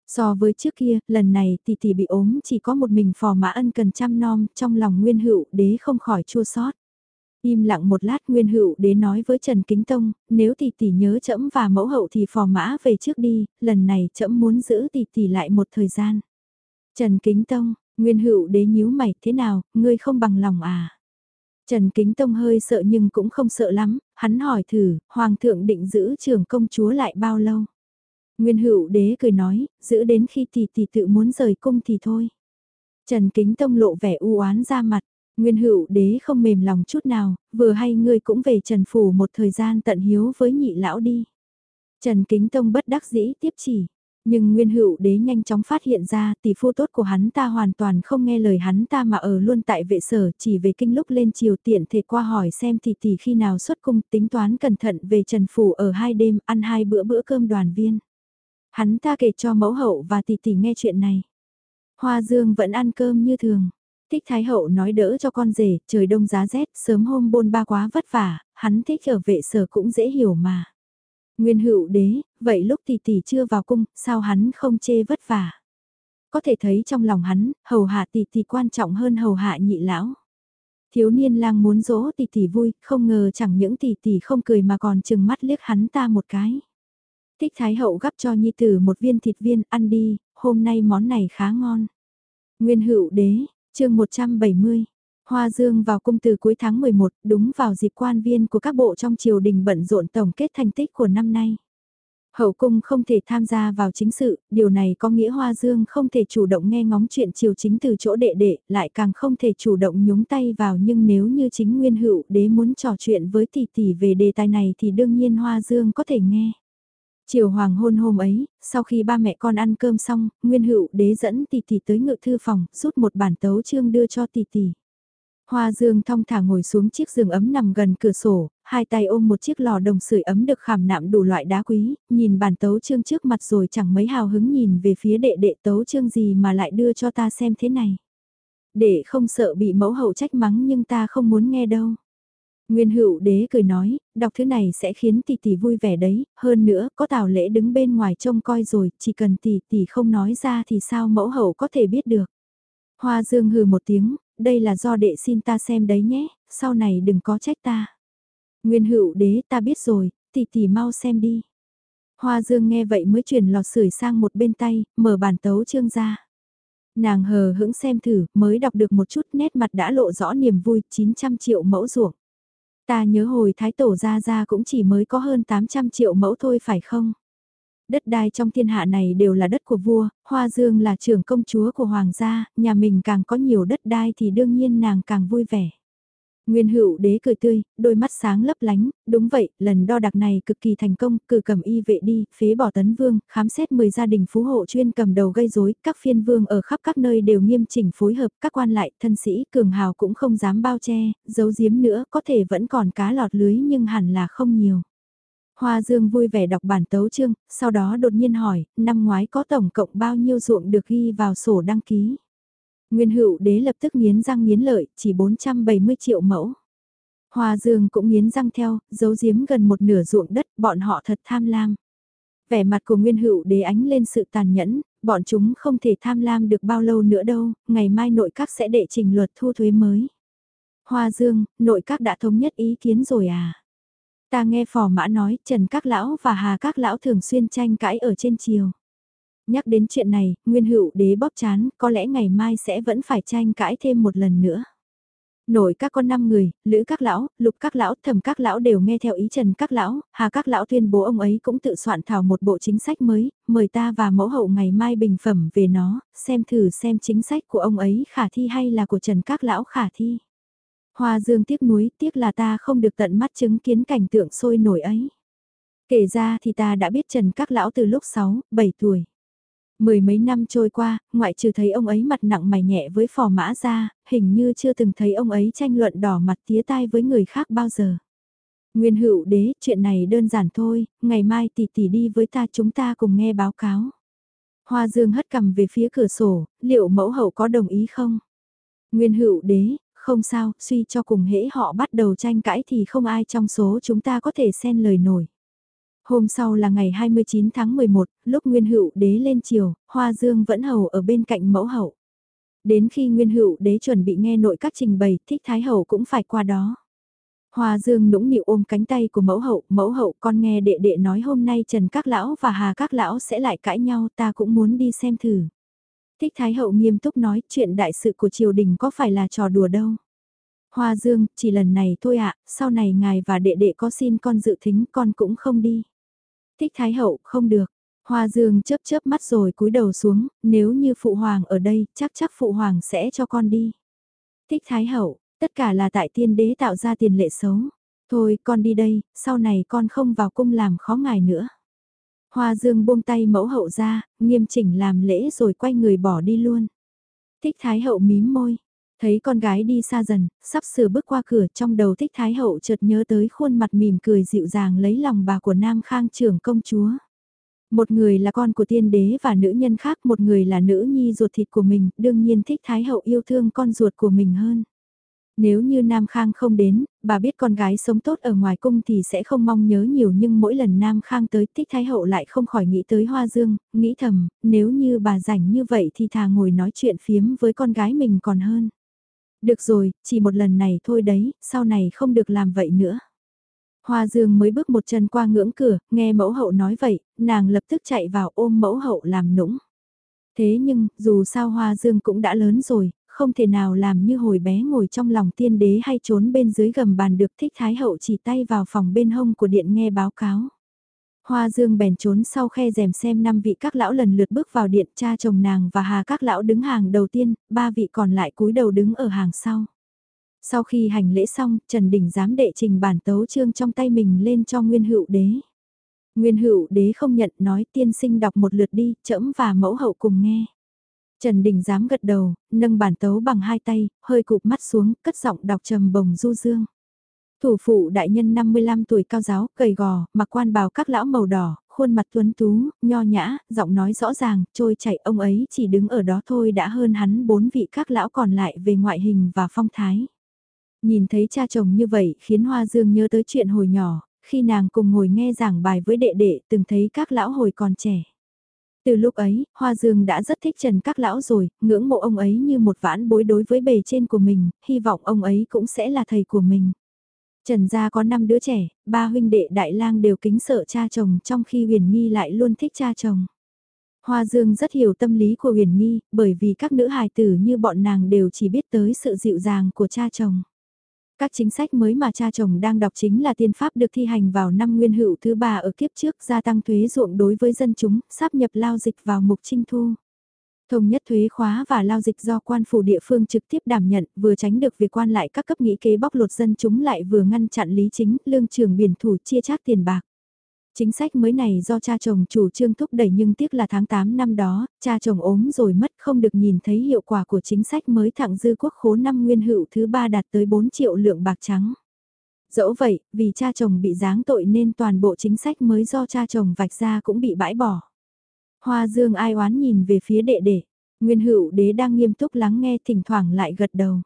So với trước kia, lần này tỷ tỷ bị ốm chỉ có một mình phò mã ân cần chăm nom, trong lòng nguyên hữu đế không khỏi chua sót. Im lặng một lát Nguyên Hữu đế nói với Trần Kính Tông, nếu tỷ tỷ nhớ trẫm và mẫu hậu thì phò mã về trước đi, lần này trẫm muốn giữ tỷ tỷ lại một thời gian. Trần Kính Tông, Nguyên Hữu đế nhíu mày, thế nào, ngươi không bằng lòng à? Trần Kính Tông hơi sợ nhưng cũng không sợ lắm, hắn hỏi thử, Hoàng thượng định giữ trường công chúa lại bao lâu? Nguyên Hữu đế cười nói, giữ đến khi tỷ tỷ tự muốn rời cung thì thôi. Trần Kính Tông lộ vẻ u oán ra mặt, Nguyên hữu đế không mềm lòng chút nào, vừa hay ngươi cũng về Trần Phủ một thời gian tận hiếu với nhị lão đi. Trần Kính Tông bất đắc dĩ tiếp chỉ. Nhưng Nguyên Hữu Đế nhanh chóng phát hiện ra tỷ phu tốt của hắn ta hoàn toàn không nghe lời hắn ta mà ở luôn tại vệ sở chỉ về kinh lúc lên chiều tiện thể qua hỏi xem tỷ tỷ khi nào xuất cung tính toán cẩn thận về Trần Phủ ở hai đêm ăn hai bữa bữa cơm đoàn viên. Hắn ta kể cho mẫu hậu và tỷ tỷ nghe chuyện này. Hoa Dương vẫn ăn cơm như thường. Thích Thái Hậu nói đỡ cho con rể, trời đông giá rét, sớm hôm bôn ba quá vất vả, hắn thích ở vệ sở cũng dễ hiểu mà. Nguyên hữu đế, vậy lúc tỷ tỷ chưa vào cung, sao hắn không chê vất vả? Có thể thấy trong lòng hắn, hầu hạ tỷ tỷ quan trọng hơn hầu hạ nhị lão. Thiếu niên lang muốn dỗ tỷ tỷ vui, không ngờ chẳng những tỷ tỷ không cười mà còn chừng mắt liếc hắn ta một cái. Thích Thái Hậu gắp cho Nhi Tử một viên thịt viên, ăn đi, hôm nay món này khá ngon. Nguyên hữu đế, chương 170 Hoa Dương vào cung từ cuối tháng 11, đúng vào dịp quan viên của các bộ trong triều đình bận rộn tổng kết thành tích của năm nay. Hậu cung không thể tham gia vào chính sự, điều này có nghĩa Hoa Dương không thể chủ động nghe ngóng chuyện triều chính từ chỗ đệ đệ, lại càng không thể chủ động nhúng tay vào nhưng nếu như chính Nguyên Hữu đế muốn trò chuyện với tỷ tỷ về đề tài này thì đương nhiên Hoa Dương có thể nghe. Chiều hoàng hôn hôm ấy, sau khi ba mẹ con ăn cơm xong, Nguyên Hữu đế dẫn tỷ tỷ tới ngự thư phòng, rút một bản tấu chương đưa cho tỷ tỷ. Hoa Dương thong thả ngồi xuống chiếc giường ấm nằm gần cửa sổ, hai tay ôm một chiếc lò đồng sưởi ấm được khảm nạm đủ loại đá quý, nhìn bản tấu chương trước mặt rồi chẳng mấy hào hứng nhìn về phía đệ đệ tấu chương gì mà lại đưa cho ta xem thế này. Đệ không sợ bị mẫu hậu trách mắng nhưng ta không muốn nghe đâu. Nguyên hữu đế cười nói, đọc thứ này sẽ khiến tỷ tỷ vui vẻ đấy, hơn nữa có tào lễ đứng bên ngoài trông coi rồi, chỉ cần tỷ tỷ không nói ra thì sao mẫu hậu có thể biết được. Hoa dương hừ một tiếng, đây là do đệ xin ta xem đấy nhé, sau này đừng có trách ta. Nguyên hữu đế ta biết rồi, tỷ tỷ mau xem đi. Hoa dương nghe vậy mới chuyển lọt sưởi sang một bên tay, mở bản tấu chương ra. Nàng hờ hững xem thử, mới đọc được một chút nét mặt đã lộ rõ niềm vui, 900 triệu mẫu ruộng. Ta nhớ hồi Thái Tổ ra ra cũng chỉ mới có hơn 800 triệu mẫu thôi phải không? Đất đai trong thiên hạ này đều là đất của vua, Hoa Dương là trưởng công chúa của hoàng gia, nhà mình càng có nhiều đất đai thì đương nhiên nàng càng vui vẻ. Nguyên hữu đế cười tươi, đôi mắt sáng lấp lánh, đúng vậy, lần đo đạc này cực kỳ thành công, cử cầm y vệ đi, phế bỏ tấn vương, khám xét 10 gia đình phú hộ chuyên cầm đầu gây rối, các phiên vương ở khắp các nơi đều nghiêm chỉnh phối hợp, các quan lại, thân sĩ, cường hào cũng không dám bao che, giấu giếm nữa, có thể vẫn còn cá lọt lưới nhưng hẳn là không nhiều. Hoa Dương vui vẻ đọc bản tấu chương, sau đó đột nhiên hỏi, năm ngoái có tổng cộng bao nhiêu ruộng được ghi vào sổ đăng ký. Nguyên hữu đế lập tức nghiến răng nghiến lợi, chỉ 470 triệu mẫu. Hoa Dương cũng nghiến răng theo, giấu giếm gần một nửa ruộng đất, bọn họ thật tham lam. Vẻ mặt của Nguyên Hữu đế ánh lên sự tàn nhẫn, bọn chúng không thể tham lam được bao lâu nữa đâu, ngày mai nội các sẽ đệ trình luật thu thuế mới. Hoa Dương, nội các đã thống nhất ý kiến rồi à? Ta nghe phò mã nói Trần Các Lão và Hà Các Lão thường xuyên tranh cãi ở trên chiều. Nhắc đến chuyện này, Nguyên Hữu Đế bóp chán, có lẽ ngày mai sẽ vẫn phải tranh cãi thêm một lần nữa. Nổi các con năm người, lữ các lão, lục các lão, thẩm các lão đều nghe theo ý trần các lão, hà các lão tuyên bố ông ấy cũng tự soạn thảo một bộ chính sách mới, mời ta và mẫu hậu ngày mai bình phẩm về nó, xem thử xem chính sách của ông ấy khả thi hay là của trần các lão khả thi. Hoa dương tiếc núi, tiếc là ta không được tận mắt chứng kiến cảnh tượng sôi nổi ấy. Kể ra thì ta đã biết Trần Các Lão từ lúc 6, 7 tuổi. Mười mấy năm trôi qua, ngoại trừ thấy ông ấy mặt nặng mày nhẹ với phò mã ra, hình như chưa từng thấy ông ấy tranh luận đỏ mặt tía tai với người khác bao giờ. Nguyên hữu đế, chuyện này đơn giản thôi, ngày mai tỷ tỷ đi với ta chúng ta cùng nghe báo cáo. Hoa dương hất cầm về phía cửa sổ, liệu mẫu hậu có đồng ý không? Nguyên hữu đế, không sao, suy cho cùng hễ họ bắt đầu tranh cãi thì không ai trong số chúng ta có thể xen lời nổi. Hôm sau là ngày 29 tháng 11, lúc Nguyên Hữu Đế lên chiều, Hoa Dương vẫn hầu ở bên cạnh mẫu hậu. Đến khi Nguyên Hữu Đế chuẩn bị nghe nội các trình bày, thích Thái Hậu cũng phải qua đó. Hoa Dương nũng nịu ôm cánh tay của mẫu hậu, mẫu hậu con nghe đệ đệ nói hôm nay Trần Các Lão và Hà Các Lão sẽ lại cãi nhau ta cũng muốn đi xem thử. Thích Thái Hậu nghiêm túc nói chuyện đại sự của triều đình có phải là trò đùa đâu. Hoa Dương, chỉ lần này thôi ạ, sau này ngài và đệ đệ có xin con dự thính con cũng không đi. Thích Thái Hậu, không được. Hoa Dương chớp chớp mắt rồi cúi đầu xuống, nếu như Phụ Hoàng ở đây, chắc chắc Phụ Hoàng sẽ cho con đi. Thích Thái Hậu, tất cả là tại tiên đế tạo ra tiền lệ xấu. Thôi con đi đây, sau này con không vào cung làm khó ngài nữa. Hoa Dương buông tay mẫu hậu ra, nghiêm chỉnh làm lễ rồi quay người bỏ đi luôn. Thích Thái Hậu mím môi, thấy con gái đi xa dần, sắp sửa bước qua cửa trong đầu Thích Thái Hậu chợt nhớ tới khuôn mặt mỉm cười dịu dàng lấy lòng bà của Nam Khang trưởng công chúa. Một người là con của tiên đế và nữ nhân khác, một người là nữ nhi ruột thịt của mình, đương nhiên Thích Thái Hậu yêu thương con ruột của mình hơn. Nếu như Nam Khang không đến, bà biết con gái sống tốt ở ngoài cung thì sẽ không mong nhớ nhiều nhưng mỗi lần Nam Khang tới Thích Thái Hậu lại không khỏi nghĩ tới Hoa Dương, nghĩ thầm, nếu như bà rảnh như vậy thì thà ngồi nói chuyện phiếm với con gái mình còn hơn. Được rồi, chỉ một lần này thôi đấy, sau này không được làm vậy nữa. Hoa Dương mới bước một chân qua ngưỡng cửa, nghe mẫu hậu nói vậy, nàng lập tức chạy vào ôm mẫu hậu làm nũng. Thế nhưng, dù sao Hoa Dương cũng đã lớn rồi, không thể nào làm như hồi bé ngồi trong lòng tiên đế hay trốn bên dưới gầm bàn được thích thái hậu chỉ tay vào phòng bên hông của điện nghe báo cáo. Hoa Dương bèn trốn sau khe rèm xem năm vị các lão lần lượt bước vào điện cha chồng nàng và hà các lão đứng hàng đầu tiên, ba vị còn lại cúi đầu đứng ở hàng sau. Sau khi hành lễ xong, Trần Đình dám đệ trình bản tấu chương trong tay mình lên cho Nguyên Hữu Đế. Nguyên Hữu Đế không nhận nói tiên sinh đọc một lượt đi, trẫm và mẫu hậu cùng nghe. Trần Đình dám gật đầu, nâng bản tấu bằng hai tay, hơi cụp mắt xuống, cất giọng đọc trầm bồng du dương. Thủ phụ đại nhân 55 tuổi cao giáo, gầy gò, mặc quan bào các lão màu đỏ, khuôn mặt tuấn tú, nho nhã, giọng nói rõ ràng, trôi chảy ông ấy chỉ đứng ở đó thôi đã hơn hắn bốn vị các lão còn lại về ngoại hình và phong thái. Nhìn thấy cha chồng như vậy khiến Hoa Dương nhớ tới chuyện hồi nhỏ, khi nàng cùng ngồi nghe giảng bài với đệ đệ từng thấy các lão hồi còn trẻ. Từ lúc ấy, Hoa Dương đã rất thích Trần Các Lão rồi, ngưỡng mộ ông ấy như một vãn bối đối với bề trên của mình, hy vọng ông ấy cũng sẽ là thầy của mình. Trần gia có 5 đứa trẻ, ba huynh đệ đại lang đều kính sợ cha chồng trong khi huyền Nhi lại luôn thích cha chồng. Hoa Dương rất hiểu tâm lý của huyền Nhi, bởi vì các nữ hài tử như bọn nàng đều chỉ biết tới sự dịu dàng của cha chồng. Các chính sách mới mà cha chồng đang đọc chính là tiên pháp được thi hành vào năm nguyên hữu thứ ba ở kiếp trước gia tăng thuế ruộng đối với dân chúng, sắp nhập lao dịch vào mục trinh thu. Thống nhất thuế khóa và lao dịch do quan phủ địa phương trực tiếp đảm nhận, vừa tránh được việc quan lại các cấp nghĩ kế bóc lột dân chúng lại vừa ngăn chặn lý chính, lương trường biển thủ chia chác tiền bạc. Chính sách mới này do cha chồng chủ trương thúc đẩy nhưng tiếc là tháng 8 năm đó, cha chồng ốm rồi mất không được nhìn thấy hiệu quả của chính sách mới thẳng dư quốc khố năm nguyên hữu thứ ba đạt tới 4 triệu lượng bạc trắng. Dẫu vậy, vì cha chồng bị giáng tội nên toàn bộ chính sách mới do cha chồng vạch ra cũng bị bãi bỏ. Hoa dương ai oán nhìn về phía đệ đệ, nguyên hữu đế đang nghiêm túc lắng nghe thỉnh thoảng lại gật đầu.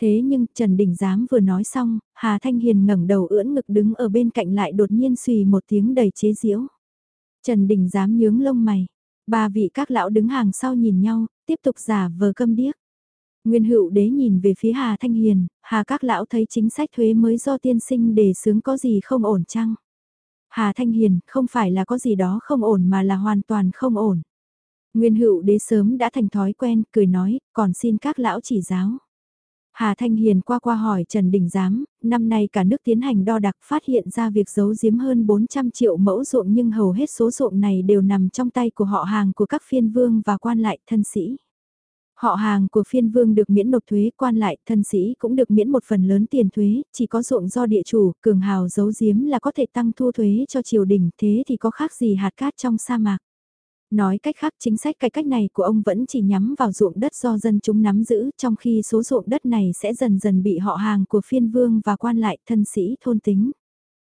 Thế nhưng Trần Đình Giám vừa nói xong, Hà Thanh Hiền ngẩng đầu ưỡn ngực đứng ở bên cạnh lại đột nhiên xùy một tiếng đầy chế giễu. Trần Đình Giám nhướng lông mày, ba vị các lão đứng hàng sau nhìn nhau, tiếp tục giả vờ câm điếc. Nguyên hữu đế nhìn về phía Hà Thanh Hiền, Hà các lão thấy chính sách thuế mới do tiên sinh đề xướng có gì không ổn chăng? Hà Thanh Hiền, không phải là có gì đó không ổn mà là hoàn toàn không ổn. Nguyên hữu đế sớm đã thành thói quen, cười nói, còn xin các lão chỉ giáo. Hà Thanh Hiền qua qua hỏi Trần Đình Giám, năm nay cả nước tiến hành đo đạc phát hiện ra việc giấu giếm hơn 400 triệu mẫu ruộng nhưng hầu hết số ruộng này đều nằm trong tay của họ hàng của các phiên vương và quan lại thân sĩ. Họ hàng của phiên vương được miễn nộp thuế quan lại, thân sĩ cũng được miễn một phần lớn tiền thuế, chỉ có ruộng do địa chủ, cường hào giấu giếm là có thể tăng thu thuế cho triều đình, thế thì có khác gì hạt cát trong sa mạc. Nói cách khác chính sách cải cách này của ông vẫn chỉ nhắm vào ruộng đất do dân chúng nắm giữ trong khi số ruộng đất này sẽ dần dần bị họ hàng của phiên vương và quan lại thân sĩ thôn tính.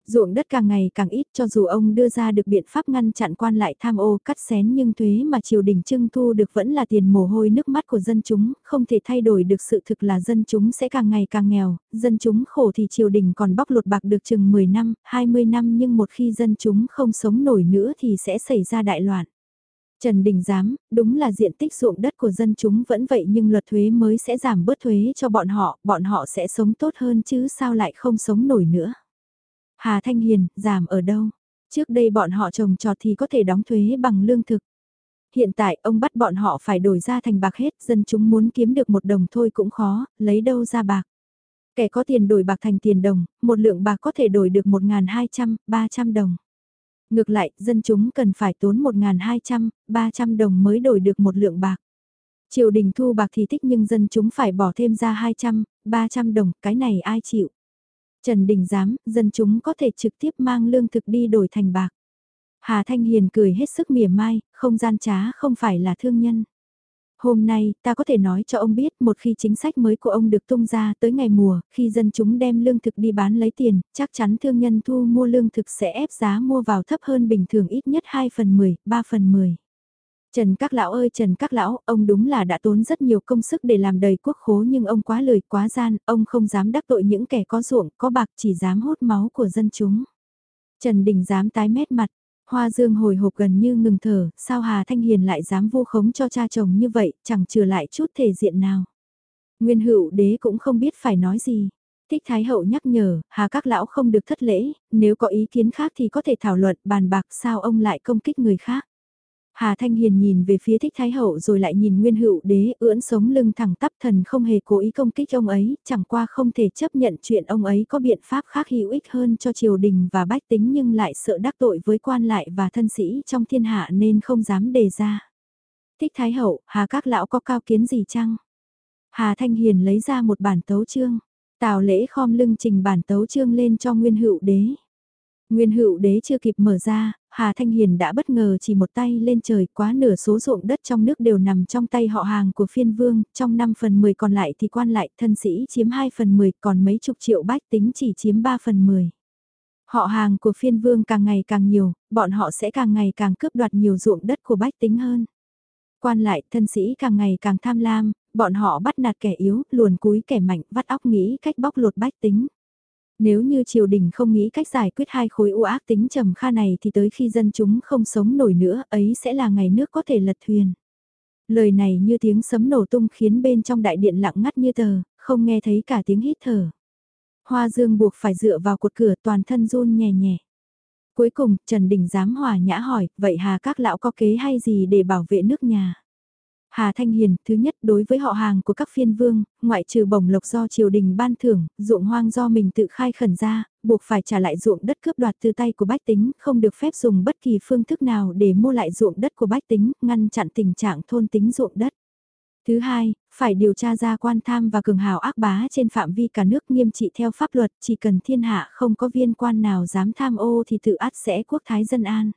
Ruộng đất càng ngày càng ít cho dù ông đưa ra được biện pháp ngăn chặn quan lại tham ô cắt xén nhưng thuế mà triều đình trưng thu được vẫn là tiền mồ hôi nước mắt của dân chúng, không thể thay đổi được sự thực là dân chúng sẽ càng ngày càng nghèo, dân chúng khổ thì triều đình còn bóc lột bạc được chừng 10 năm, 20 năm nhưng một khi dân chúng không sống nổi nữa thì sẽ xảy ra đại loạn. Trần Đình Giám, đúng là diện tích ruộng đất của dân chúng vẫn vậy nhưng luật thuế mới sẽ giảm bớt thuế cho bọn họ, bọn họ sẽ sống tốt hơn chứ sao lại không sống nổi nữa. Hà Thanh Hiền, giảm ở đâu? Trước đây bọn họ trồng trọt thì có thể đóng thuế bằng lương thực. Hiện tại ông bắt bọn họ phải đổi ra thành bạc hết, dân chúng muốn kiếm được một đồng thôi cũng khó, lấy đâu ra bạc. Kẻ có tiền đổi bạc thành tiền đồng, một lượng bạc có thể đổi được 1.200, 300 đồng. Ngược lại, dân chúng cần phải tốn 1.200, 300 đồng mới đổi được một lượng bạc. Triều đình thu bạc thì thích nhưng dân chúng phải bỏ thêm ra 200, 300 đồng, cái này ai chịu. Trần Đình giám, dân chúng có thể trực tiếp mang lương thực đi đổi thành bạc. Hà Thanh Hiền cười hết sức mỉa mai, không gian trá không phải là thương nhân. Hôm nay, ta có thể nói cho ông biết một khi chính sách mới của ông được tung ra tới ngày mùa, khi dân chúng đem lương thực đi bán lấy tiền, chắc chắn thương nhân thu mua lương thực sẽ ép giá mua vào thấp hơn bình thường ít nhất 2 phần 10, 3 phần 10. Trần Các Lão ơi Trần Các Lão, ông đúng là đã tốn rất nhiều công sức để làm đầy quốc khố nhưng ông quá lời quá gian, ông không dám đắc tội những kẻ có ruộng, có bạc chỉ dám hút máu của dân chúng. Trần Đình dám tái mét mặt, Hoa Dương hồi hộp gần như ngừng thở, sao Hà Thanh Hiền lại dám vu khống cho cha chồng như vậy, chẳng trừ lại chút thể diện nào. Nguyên hữu đế cũng không biết phải nói gì. Thích Thái Hậu nhắc nhở, Hà các lão không được thất lễ, nếu có ý kiến khác thì có thể thảo luận bàn bạc sao ông lại công kích người khác. Hà Thanh Hiền nhìn về phía thích Thái Hậu rồi lại nhìn Nguyên Hữu Đế ưỡn sống lưng thẳng tắp thần không hề cố ý công kích ông ấy, chẳng qua không thể chấp nhận chuyện ông ấy có biện pháp khác hữu ích hơn cho triều đình và bách tính nhưng lại sợ đắc tội với quan lại và thân sĩ trong thiên hạ nên không dám đề ra. Thích Thái Hậu, Hà các lão có cao kiến gì chăng? Hà Thanh Hiền lấy ra một bản tấu chương, tào lễ khom lưng trình bản tấu chương lên cho Nguyên Hữu Đế. Nguyên hữu đế chưa kịp mở ra, Hà Thanh Hiền đã bất ngờ chỉ một tay lên trời quá nửa số ruộng đất trong nước đều nằm trong tay họ hàng của phiên vương, trong 5 phần 10 còn lại thì quan lại thân sĩ chiếm 2 phần 10 còn mấy chục triệu bách tính chỉ chiếm 3 phần 10. Họ hàng của phiên vương càng ngày càng nhiều, bọn họ sẽ càng ngày càng cướp đoạt nhiều ruộng đất của bách tính hơn. Quan lại thân sĩ càng ngày càng tham lam, bọn họ bắt nạt kẻ yếu, luồn cúi kẻ mạnh, vắt óc nghĩ cách bóc lột bách tính. Nếu như triều đình không nghĩ cách giải quyết hai khối u ác tính trầm kha này thì tới khi dân chúng không sống nổi nữa ấy sẽ là ngày nước có thể lật thuyền. Lời này như tiếng sấm nổ tung khiến bên trong đại điện lặng ngắt như tờ, không nghe thấy cả tiếng hít thở. Hoa dương buộc phải dựa vào cột cửa toàn thân run nhẹ nhẹ. Cuối cùng, Trần Đình dám hòa nhã hỏi, vậy hà các lão có kế hay gì để bảo vệ nước nhà? Hà Thanh Hiền, thứ nhất đối với họ hàng của các phiên vương, ngoại trừ bổng lộc do triều đình ban thưởng, ruộng hoang do mình tự khai khẩn ra, buộc phải trả lại ruộng đất cướp đoạt từ tay của bách tính, không được phép dùng bất kỳ phương thức nào để mua lại ruộng đất của bách tính, ngăn chặn tình trạng thôn tính ruộng đất. Thứ hai, phải điều tra ra quan tham và cường hào ác bá trên phạm vi cả nước nghiêm trị theo pháp luật, chỉ cần thiên hạ không có viên quan nào dám tham ô thì tự át sẽ quốc thái dân an.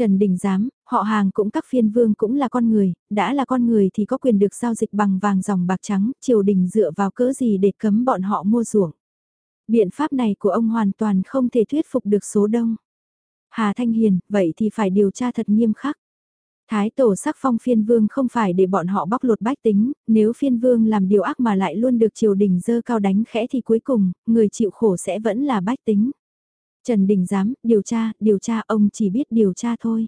Trần Đình Giám, họ hàng cũng các phiên vương cũng là con người, đã là con người thì có quyền được giao dịch bằng vàng dòng bạc trắng, triều đình dựa vào cỡ gì để cấm bọn họ mua ruộng. Biện pháp này của ông hoàn toàn không thể thuyết phục được số đông. Hà Thanh Hiền, vậy thì phải điều tra thật nghiêm khắc. Thái tổ sắc phong phiên vương không phải để bọn họ bóc lột bách tính, nếu phiên vương làm điều ác mà lại luôn được triều đình dơ cao đánh khẽ thì cuối cùng, người chịu khổ sẽ vẫn là bách tính. Trần Đình dám, điều tra, điều tra ông chỉ biết điều tra thôi.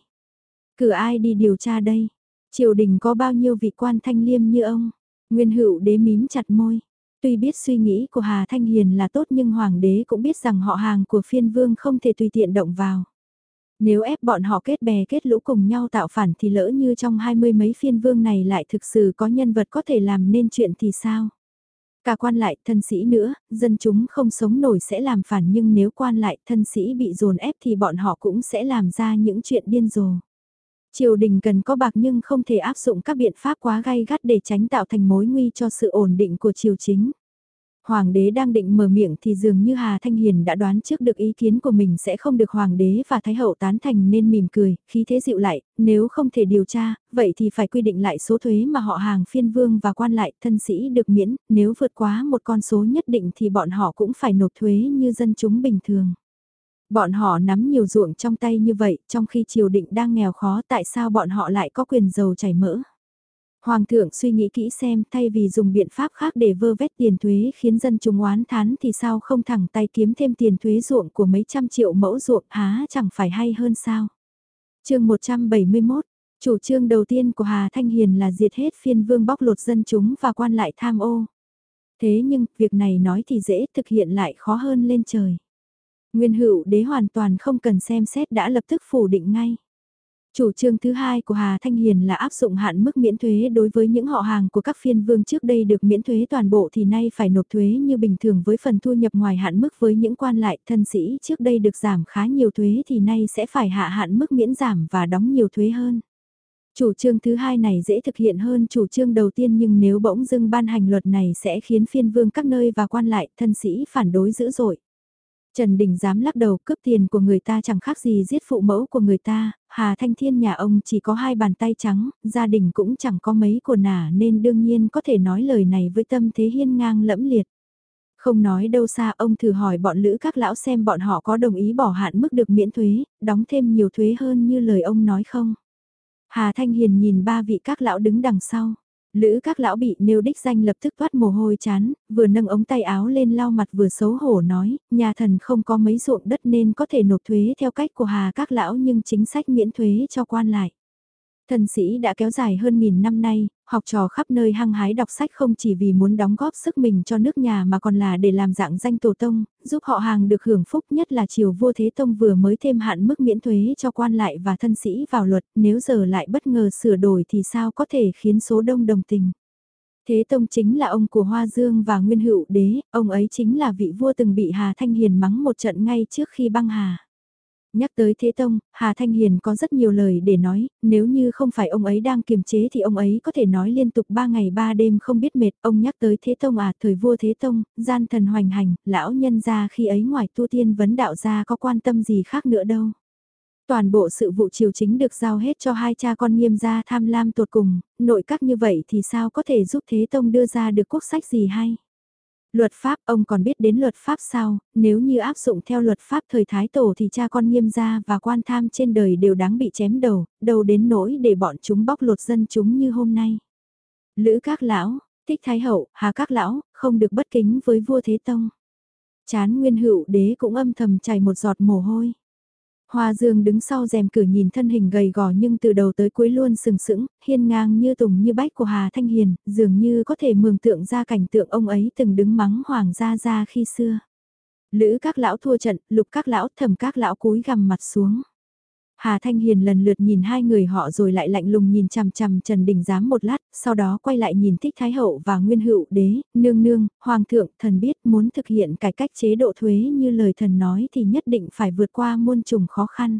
Cử ai đi điều tra đây? Triều đình có bao nhiêu vị quan thanh liêm như ông? Nguyên hữu đế mím chặt môi. Tuy biết suy nghĩ của Hà Thanh Hiền là tốt nhưng Hoàng đế cũng biết rằng họ hàng của phiên vương không thể tùy tiện động vào. Nếu ép bọn họ kết bè kết lũ cùng nhau tạo phản thì lỡ như trong hai mươi mấy phiên vương này lại thực sự có nhân vật có thể làm nên chuyện thì sao? Cả quan lại, thân sĩ nữa, dân chúng không sống nổi sẽ làm phản nhưng nếu quan lại, thân sĩ bị dồn ép thì bọn họ cũng sẽ làm ra những chuyện điên rồ. Triều đình cần có bạc nhưng không thể áp dụng các biện pháp quá gay gắt để tránh tạo thành mối nguy cho sự ổn định của triều chính. Hoàng đế đang định mở miệng thì dường như Hà Thanh Hiền đã đoán trước được ý kiến của mình sẽ không được Hoàng đế và Thái hậu tán thành nên mỉm cười, khí thế dịu lại, nếu không thể điều tra, vậy thì phải quy định lại số thuế mà họ hàng phiên vương và quan lại thân sĩ được miễn, nếu vượt quá một con số nhất định thì bọn họ cũng phải nộp thuế như dân chúng bình thường. Bọn họ nắm nhiều ruộng trong tay như vậy, trong khi triều định đang nghèo khó tại sao bọn họ lại có quyền giàu chảy mỡ. Hoàng thượng suy nghĩ kỹ xem thay vì dùng biện pháp khác để vơ vét tiền thuế khiến dân chúng oán thán thì sao không thẳng tay kiếm thêm tiền thuế ruộng của mấy trăm triệu mẫu ruộng há chẳng phải hay hơn sao. chương 171, chủ trương đầu tiên của Hà Thanh Hiền là diệt hết phiên vương bóc lột dân chúng và quan lại tham ô. Thế nhưng, việc này nói thì dễ thực hiện lại khó hơn lên trời. Nguyên hữu đế hoàn toàn không cần xem xét đã lập tức phủ định ngay. Chủ trương thứ hai của Hà Thanh Hiền là áp dụng hạn mức miễn thuế đối với những họ hàng của các phiên vương trước đây được miễn thuế toàn bộ thì nay phải nộp thuế như bình thường với phần thu nhập ngoài hạn mức với những quan lại thân sĩ trước đây được giảm khá nhiều thuế thì nay sẽ phải hạ hạn mức miễn giảm và đóng nhiều thuế hơn. Chủ trương thứ hai này dễ thực hiện hơn chủ trương đầu tiên nhưng nếu bỗng dưng ban hành luật này sẽ khiến phiên vương các nơi và quan lại thân sĩ phản đối dữ dội. Trần Đình dám lắc đầu cướp tiền của người ta chẳng khác gì giết phụ mẫu của người ta, Hà Thanh Thiên nhà ông chỉ có hai bàn tay trắng, gia đình cũng chẳng có mấy của nả nên đương nhiên có thể nói lời này với tâm thế hiên ngang lẫm liệt. Không nói đâu xa ông thử hỏi bọn lữ các lão xem bọn họ có đồng ý bỏ hạn mức được miễn thuế, đóng thêm nhiều thuế hơn như lời ông nói không. Hà Thanh Hiền nhìn ba vị các lão đứng đằng sau. Lữ các lão bị nêu đích danh lập tức toát mồ hôi chán, vừa nâng ống tay áo lên lau mặt vừa xấu hổ nói, nhà thần không có mấy ruộng đất nên có thể nộp thuế theo cách của hà các lão nhưng chính sách miễn thuế cho quan lại thân sĩ đã kéo dài hơn nghìn năm nay, học trò khắp nơi hăng hái đọc sách không chỉ vì muốn đóng góp sức mình cho nước nhà mà còn là để làm dạng danh tổ tông, giúp họ hàng được hưởng phúc nhất là triều vua Thế Tông vừa mới thêm hạn mức miễn thuế cho quan lại và thân sĩ vào luật, nếu giờ lại bất ngờ sửa đổi thì sao có thể khiến số đông đồng tình. Thế Tông chính là ông của Hoa Dương và Nguyên Hữu Đế, ông ấy chính là vị vua từng bị Hà Thanh Hiền mắng một trận ngay trước khi băng hà. Nhắc tới Thế Tông, Hà Thanh Hiền có rất nhiều lời để nói, nếu như không phải ông ấy đang kiềm chế thì ông ấy có thể nói liên tục 3 ngày 3 đêm không biết mệt. Ông nhắc tới Thế Tông à, thời vua Thế Tông, gian thần hoành hành, lão nhân ra khi ấy ngoài tu tiên vấn đạo ra có quan tâm gì khác nữa đâu. Toàn bộ sự vụ triều chính được giao hết cho hai cha con nghiêm gia tham lam tột cùng, nội các như vậy thì sao có thể giúp Thế Tông đưa ra được quốc sách gì hay. Luật pháp ông còn biết đến luật pháp sao, nếu như áp dụng theo luật pháp thời Thái Tổ thì cha con nghiêm gia và quan tham trên đời đều đáng bị chém đầu, đầu đến nỗi để bọn chúng bóc lột dân chúng như hôm nay. Lữ các lão, thích thái hậu, hà các lão, không được bất kính với vua Thế Tông. Chán nguyên hữu đế cũng âm thầm chảy một giọt mồ hôi. Hoa Dương đứng sau rèm cửa nhìn thân hình gầy gò nhưng từ đầu tới cuối luôn sừng sững, hiên ngang như tùng như bách của Hà Thanh Hiền, dường như có thể mường tượng ra cảnh tượng ông ấy từng đứng mắng hoàng gia gia khi xưa. Lữ các lão thua trận, lục các lão thầm các lão cúi gằm mặt xuống. Hà Thanh Hiền lần lượt nhìn hai người họ rồi lại lạnh lùng nhìn chằm chằm Trần Đình Giám một lát, sau đó quay lại nhìn Thích Thái Hậu và Nguyên Hữu Đế, nương nương, Hoàng thượng, thần biết muốn thực hiện cải cách chế độ thuế như lời thần nói thì nhất định phải vượt qua muôn trùng khó khăn.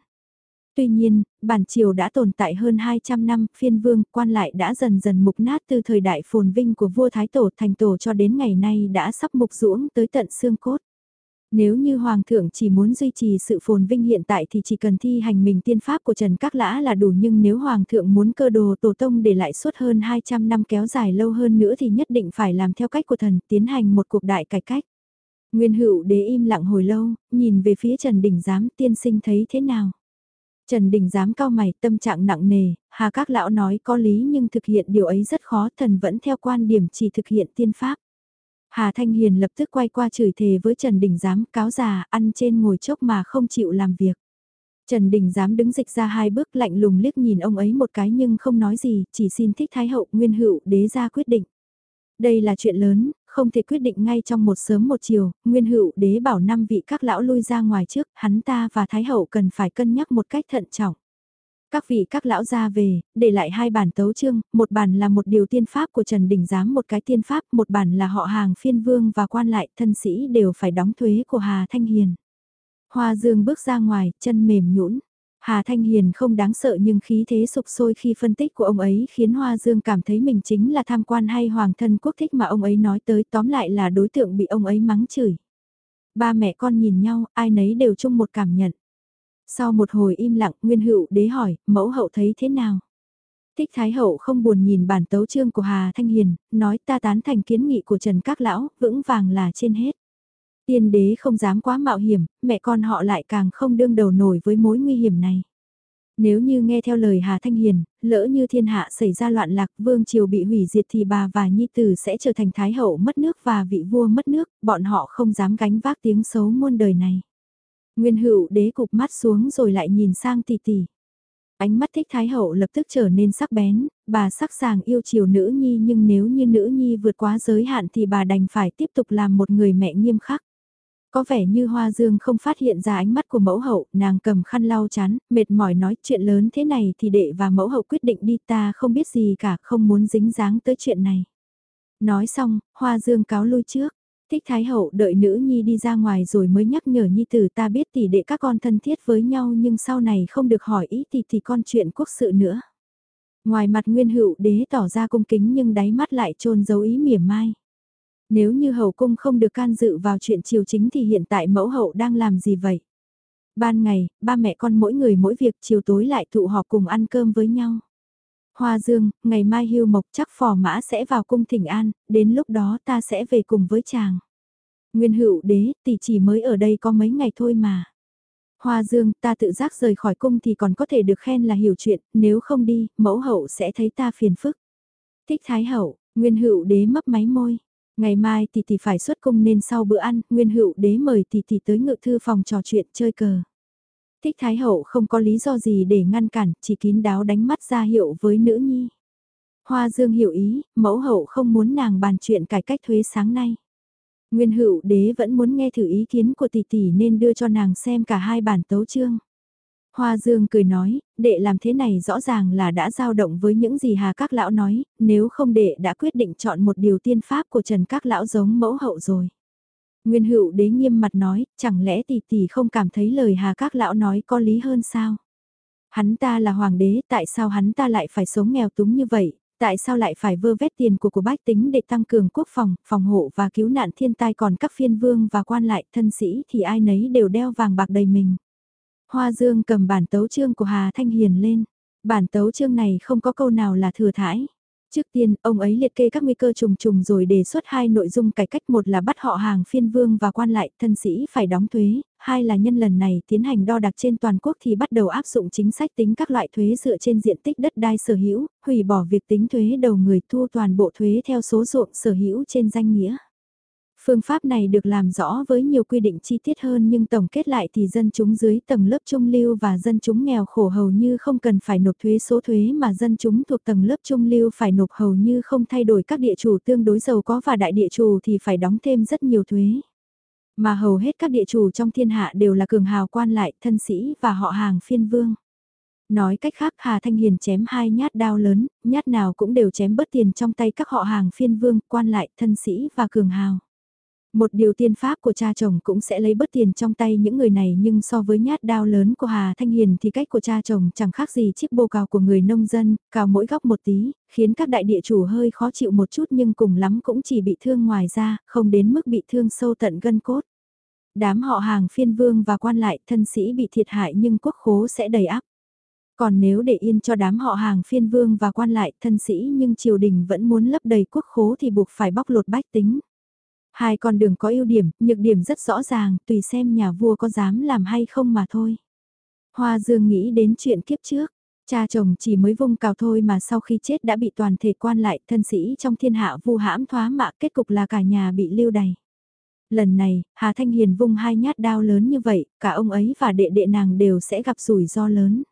Tuy nhiên, bản triều đã tồn tại hơn 200 năm, phiên vương, quan lại đã dần dần mục nát từ thời đại phồn vinh của vua Thái Tổ thành tổ cho đến ngày nay đã sắp mục ruỗng tới tận xương cốt. Nếu như Hoàng thượng chỉ muốn duy trì sự phồn vinh hiện tại thì chỉ cần thi hành mình tiên pháp của Trần Các Lã là đủ nhưng nếu Hoàng thượng muốn cơ đồ tổ tông để lại suốt hơn 200 năm kéo dài lâu hơn nữa thì nhất định phải làm theo cách của thần tiến hành một cuộc đại cải cách. Nguyên hữu đế im lặng hồi lâu, nhìn về phía Trần Đình Giám tiên sinh thấy thế nào. Trần Đình Giám cao mày tâm trạng nặng nề, hà các lão nói có lý nhưng thực hiện điều ấy rất khó thần vẫn theo quan điểm chỉ thực hiện tiên pháp. Hà Thanh Hiền lập tức quay qua chửi thề với Trần Đình Giám cáo già ăn trên ngồi chốc mà không chịu làm việc. Trần Đình Giám đứng dịch ra hai bước lạnh lùng liếc nhìn ông ấy một cái nhưng không nói gì, chỉ xin thích Thái Hậu Nguyên Hữu đế ra quyết định. Đây là chuyện lớn, không thể quyết định ngay trong một sớm một chiều, nguyên hữu đế bảo năm vị các lão lui ra ngoài trước, hắn ta và Thái Hậu cần phải cân nhắc một cách thận trọng. Các vị các lão ra về, để lại hai bản tấu chương, một bản là một điều tiên pháp của Trần Đình Giám một cái tiên pháp, một bản là họ hàng phiên vương và quan lại thân sĩ đều phải đóng thuế của Hà Thanh Hiền. Hoa Dương bước ra ngoài, chân mềm nhũn. Hà Thanh Hiền không đáng sợ nhưng khí thế sục sôi khi phân tích của ông ấy khiến Hoa Dương cảm thấy mình chính là tham quan hay hoàng thân quốc thích mà ông ấy nói tới tóm lại là đối tượng bị ông ấy mắng chửi. Ba mẹ con nhìn nhau, ai nấy đều chung một cảm nhận. Sau một hồi im lặng, Nguyên Hữu đế hỏi, mẫu hậu thấy thế nào? Thích Thái Hậu không buồn nhìn bản tấu chương của Hà Thanh Hiền, nói ta tán thành kiến nghị của Trần Các Lão, vững vàng là trên hết. Tiên đế không dám quá mạo hiểm, mẹ con họ lại càng không đương đầu nổi với mối nguy hiểm này. Nếu như nghe theo lời Hà Thanh Hiền, lỡ như thiên hạ xảy ra loạn lạc vương triều bị hủy diệt thì bà và nhi tử sẽ trở thành thái hậu mất nước và vị vua mất nước, bọn họ không dám gánh vác tiếng xấu muôn đời này. Nguyên hữu đế cục mắt xuống rồi lại nhìn sang tỷ tỷ. Ánh mắt thích thái hậu lập tức trở nên sắc bén, bà sắc sàng yêu chiều nữ nhi nhưng nếu như nữ nhi vượt quá giới hạn thì bà đành phải tiếp tục làm một người mẹ nghiêm khắc. Có vẻ như Hoa Dương không phát hiện ra ánh mắt của mẫu hậu, nàng cầm khăn lau chán, mệt mỏi nói chuyện lớn thế này thì đệ và mẫu hậu quyết định đi ta không biết gì cả, không muốn dính dáng tới chuyện này. Nói xong, Hoa Dương cáo lui trước. Thích Thái Hậu đợi nữ nhi đi ra ngoài rồi mới nhắc nhở nhi tử ta biết tỷ đệ các con thân thiết với nhau nhưng sau này không được hỏi ý tỷ thì con chuyện quốc sự nữa. Ngoài mặt nguyên hữu đế tỏ ra cung kính nhưng đáy mắt lại trôn giấu ý mỉa mai. Nếu như hậu cung không được can dự vào chuyện triều chính thì hiện tại mẫu hậu đang làm gì vậy? Ban ngày, ba mẹ con mỗi người mỗi việc chiều tối lại tụ họp cùng ăn cơm với nhau. Hoa Dương, ngày mai hưu mộc chắc phò mã sẽ vào cung thỉnh an, đến lúc đó ta sẽ về cùng với chàng. Nguyên hữu đế, tỷ chỉ mới ở đây có mấy ngày thôi mà. Hoa Dương, ta tự giác rời khỏi cung thì còn có thể được khen là hiểu chuyện, nếu không đi, mẫu hậu sẽ thấy ta phiền phức. Thích Thái Hậu, Nguyên hữu đế mấp máy môi. Ngày mai tỷ tỷ phải xuất cung nên sau bữa ăn, Nguyên hữu đế mời tỷ tỷ tới ngự thư phòng trò chuyện chơi cờ. Thích Thái Hậu không có lý do gì để ngăn cản, chỉ kín đáo đánh mắt ra hiệu với nữ nhi. Hoa Dương hiểu ý, mẫu hậu không muốn nàng bàn chuyện cải cách thuế sáng nay. Nguyên hữu đế vẫn muốn nghe thử ý kiến của tỷ tỷ nên đưa cho nàng xem cả hai bản tấu chương. Hoa Dương cười nói, đệ làm thế này rõ ràng là đã giao động với những gì Hà Các Lão nói, nếu không đệ đã quyết định chọn một điều tiên pháp của Trần Các Lão giống mẫu hậu rồi. Nguyên hữu đế nghiêm mặt nói, chẳng lẽ tỷ tỷ không cảm thấy lời Hà Các Lão nói có lý hơn sao? Hắn ta là hoàng đế, tại sao hắn ta lại phải sống nghèo túng như vậy? Tại sao lại phải vơ vét tiền của của bách tính để tăng cường quốc phòng, phòng hộ và cứu nạn thiên tai còn các phiên vương và quan lại thân sĩ thì ai nấy đều đeo vàng bạc đầy mình. Hoa Dương cầm bản tấu chương của Hà Thanh Hiền lên. Bản tấu chương này không có câu nào là thừa thải. Trước tiên, ông ấy liệt kê các nguy cơ trùng trùng rồi đề xuất hai nội dung cải cách một là bắt họ hàng phiên vương và quan lại thân sĩ phải đóng thuế, hai là nhân lần này tiến hành đo đạc trên toàn quốc thì bắt đầu áp dụng chính sách tính các loại thuế dựa trên diện tích đất đai sở hữu, hủy bỏ việc tính thuế đầu người thu toàn bộ thuế theo số ruộng sở hữu trên danh nghĩa. Phương pháp này được làm rõ với nhiều quy định chi tiết hơn nhưng tổng kết lại thì dân chúng dưới tầng lớp trung lưu và dân chúng nghèo khổ hầu như không cần phải nộp thuế số thuế mà dân chúng thuộc tầng lớp trung lưu phải nộp hầu như không thay đổi các địa chủ tương đối giàu có và đại địa chủ thì phải đóng thêm rất nhiều thuế. Mà hầu hết các địa chủ trong thiên hạ đều là cường hào quan lại, thân sĩ và họ hàng phiên vương. Nói cách khác Hà Thanh Hiền chém hai nhát đao lớn, nhát nào cũng đều chém bớt tiền trong tay các họ hàng phiên vương, quan lại, thân sĩ và cường hào. Một điều tiên pháp của cha chồng cũng sẽ lấy bớt tiền trong tay những người này nhưng so với nhát đao lớn của Hà Thanh Hiền thì cách của cha chồng chẳng khác gì chiếc bô cào của người nông dân, cào mỗi góc một tí, khiến các đại địa chủ hơi khó chịu một chút nhưng cùng lắm cũng chỉ bị thương ngoài ra, không đến mức bị thương sâu tận gân cốt. Đám họ hàng phiên vương và quan lại thân sĩ bị thiệt hại nhưng quốc khố sẽ đầy áp. Còn nếu để yên cho đám họ hàng phiên vương và quan lại thân sĩ nhưng triều đình vẫn muốn lấp đầy quốc khố thì buộc phải bóc lột bách tính. Hai con đường có ưu điểm, nhược điểm rất rõ ràng, tùy xem nhà vua có dám làm hay không mà thôi. Hoa Dương nghĩ đến chuyện kiếp trước. Cha chồng chỉ mới vung cào thôi mà sau khi chết đã bị toàn thể quan lại thân sĩ trong thiên hạ vu hãm thoá mạ kết cục là cả nhà bị lưu đày. Lần này, Hà Thanh Hiền vung hai nhát đao lớn như vậy, cả ông ấy và đệ đệ nàng đều sẽ gặp rủi ro lớn.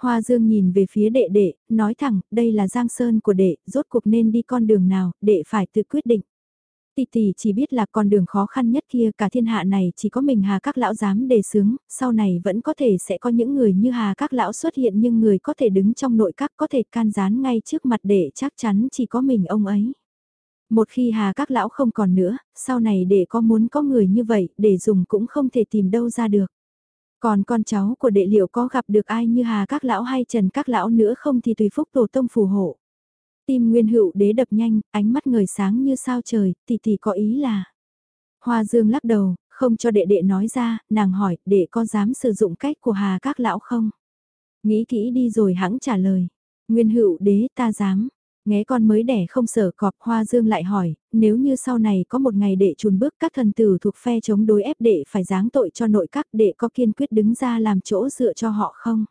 Hoa Dương nhìn về phía đệ đệ, nói thẳng, đây là Giang Sơn của đệ, rốt cuộc nên đi con đường nào, đệ phải tự quyết định. Tỷ tỷ chỉ biết là con đường khó khăn nhất kia cả thiên hạ này chỉ có mình Hà các lão dám đề xướng, sau này vẫn có thể sẽ có những người như Hà các lão xuất hiện nhưng người có thể đứng trong nội các có thể can gián ngay trước mặt để chắc chắn chỉ có mình ông ấy. Một khi Hà các lão không còn nữa, sau này để có muốn có người như vậy để dùng cũng không thể tìm đâu ra được. Còn con cháu của đệ liệu có gặp được ai như Hà các lão hay Trần các lão nữa không thì tùy phúc tổ tông phù hộ. Tim nguyên hữu đế đập nhanh, ánh mắt ngời sáng như sao trời, tỷ tỷ có ý là. Hoa dương lắc đầu, không cho đệ đệ nói ra, nàng hỏi, đệ có dám sử dụng cách của Hà các lão không? Nghĩ kỹ đi rồi hãng trả lời. Nguyên hữu đế ta dám. Nghe con mới đẻ không sở cọp hoa dương lại hỏi, nếu như sau này có một ngày đệ chùn bước các thần tử thuộc phe chống đối ép đệ phải giáng tội cho nội các đệ có kiên quyết đứng ra làm chỗ dựa cho họ không?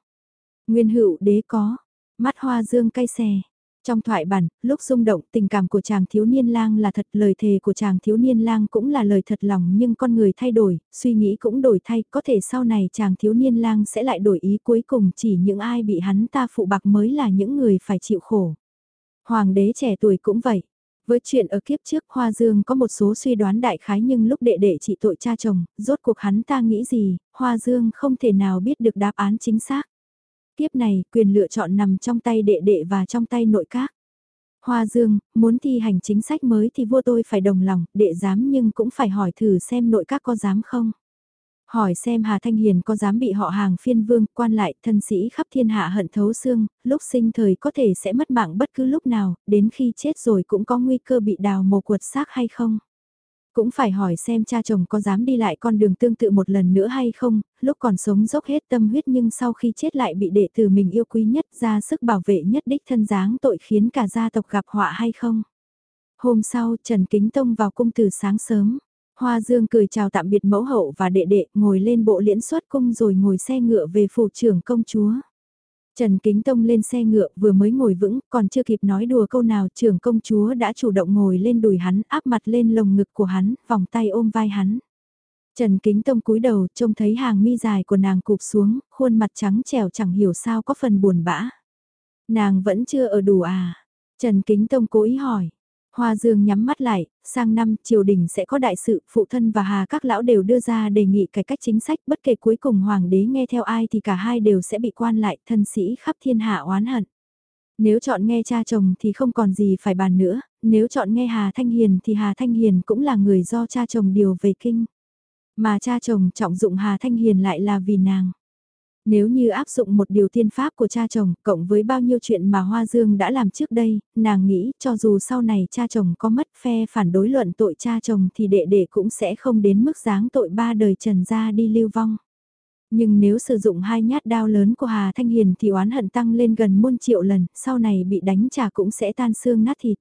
Nguyên hữu đế có, mắt hoa dương cay xè. Trong thoại bản, lúc rung động tình cảm của chàng thiếu niên lang là thật, lời thề của chàng thiếu niên lang cũng là lời thật lòng nhưng con người thay đổi, suy nghĩ cũng đổi thay, có thể sau này chàng thiếu niên lang sẽ lại đổi ý cuối cùng chỉ những ai bị hắn ta phụ bạc mới là những người phải chịu khổ. Hoàng đế trẻ tuổi cũng vậy. Với chuyện ở kiếp trước Hoa Dương có một số suy đoán đại khái nhưng lúc đệ đệ trị tội cha chồng, rốt cuộc hắn ta nghĩ gì, Hoa Dương không thể nào biết được đáp án chính xác tiếp này, quyền lựa chọn nằm trong tay đệ đệ và trong tay nội các. Hoa Dương, muốn thi hành chính sách mới thì vua tôi phải đồng lòng, đệ dám nhưng cũng phải hỏi thử xem nội các có dám không. Hỏi xem Hà Thanh Hiền có dám bị họ hàng phiên vương, quan lại, thân sĩ khắp thiên hạ hận thấu xương, lúc sinh thời có thể sẽ mất mạng bất cứ lúc nào, đến khi chết rồi cũng có nguy cơ bị đào mồ cuột xác hay không. Cũng phải hỏi xem cha chồng có dám đi lại con đường tương tự một lần nữa hay không, lúc còn sống dốc hết tâm huyết nhưng sau khi chết lại bị đệ tử mình yêu quý nhất ra sức bảo vệ nhất đích thân dáng tội khiến cả gia tộc gặp họa hay không. Hôm sau Trần Kính Tông vào cung từ sáng sớm. Hoa Dương cười chào tạm biệt mẫu hậu và đệ đệ ngồi lên bộ liễn xuất cung rồi ngồi xe ngựa về phủ trưởng công chúa. Trần Kính Tông lên xe ngựa vừa mới ngồi vững, còn chưa kịp nói đùa câu nào trưởng công chúa đã chủ động ngồi lên đùi hắn, áp mặt lên lồng ngực của hắn, vòng tay ôm vai hắn. Trần Kính Tông cúi đầu, trông thấy hàng mi dài của nàng cụp xuống, khuôn mặt trắng trẻo chẳng hiểu sao có phần buồn bã. Nàng vẫn chưa ở đủ à? Trần Kính Tông cố ý hỏi. Hoa Dương nhắm mắt lại, sang năm triều đình sẽ có đại sự, phụ thân và hà các lão đều đưa ra đề nghị cải cách chính sách bất kể cuối cùng hoàng đế nghe theo ai thì cả hai đều sẽ bị quan lại thân sĩ khắp thiên hạ oán hận. Nếu chọn nghe cha chồng thì không còn gì phải bàn nữa, nếu chọn nghe Hà Thanh Hiền thì Hà Thanh Hiền cũng là người do cha chồng điều về kinh. Mà cha chồng trọng dụng Hà Thanh Hiền lại là vì nàng. Nếu như áp dụng một điều tiên pháp của cha chồng, cộng với bao nhiêu chuyện mà Hoa Dương đã làm trước đây, nàng nghĩ cho dù sau này cha chồng có mất phe phản đối luận tội cha chồng thì đệ đệ cũng sẽ không đến mức dáng tội ba đời trần gia đi lưu vong. Nhưng nếu sử dụng hai nhát đao lớn của Hà Thanh Hiền thì oán hận tăng lên gần muôn triệu lần, sau này bị đánh trả cũng sẽ tan xương nát thịt.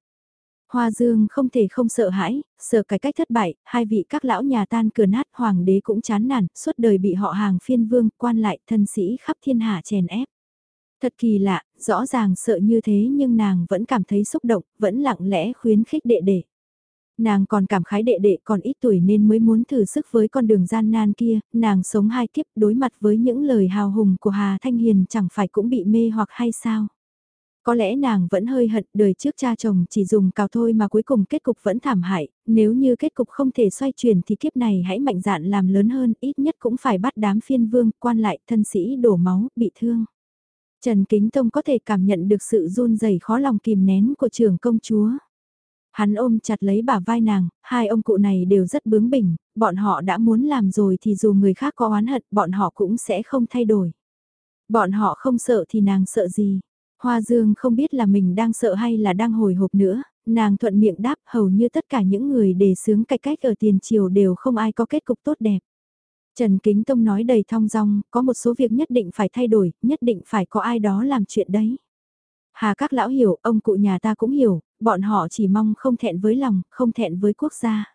Hoa Dương không thể không sợ hãi, sợ cái cách thất bại, hai vị các lão nhà tan cửa nát hoàng đế cũng chán nản, suốt đời bị họ hàng phiên vương, quan lại, thân sĩ khắp thiên hạ chèn ép. Thật kỳ lạ, rõ ràng sợ như thế nhưng nàng vẫn cảm thấy xúc động, vẫn lặng lẽ khuyến khích đệ đệ. Nàng còn cảm khái đệ đệ còn ít tuổi nên mới muốn thử sức với con đường gian nan kia, nàng sống hai kiếp đối mặt với những lời hào hùng của Hà Thanh Hiền chẳng phải cũng bị mê hoặc hay sao. Có lẽ nàng vẫn hơi hận đời trước cha chồng chỉ dùng cào thôi mà cuối cùng kết cục vẫn thảm hại, nếu như kết cục không thể xoay chuyển thì kiếp này hãy mạnh dạn làm lớn hơn, ít nhất cũng phải bắt đám phiên vương, quan lại, thân sĩ đổ máu, bị thương. Trần Kính Tông có thể cảm nhận được sự run rẩy khó lòng kìm nén của trưởng công chúa. Hắn ôm chặt lấy bả vai nàng, hai ông cụ này đều rất bướng bỉnh, bọn họ đã muốn làm rồi thì dù người khác có oán hận, bọn họ cũng sẽ không thay đổi. Bọn họ không sợ thì nàng sợ gì. Hoa Dương không biết là mình đang sợ hay là đang hồi hộp nữa, nàng thuận miệng đáp hầu như tất cả những người đề xướng cải cách ở tiền triều đều không ai có kết cục tốt đẹp. Trần Kính Tông nói đầy thong dong, có một số việc nhất định phải thay đổi, nhất định phải có ai đó làm chuyện đấy. Hà các lão hiểu, ông cụ nhà ta cũng hiểu, bọn họ chỉ mong không thẹn với lòng, không thẹn với quốc gia.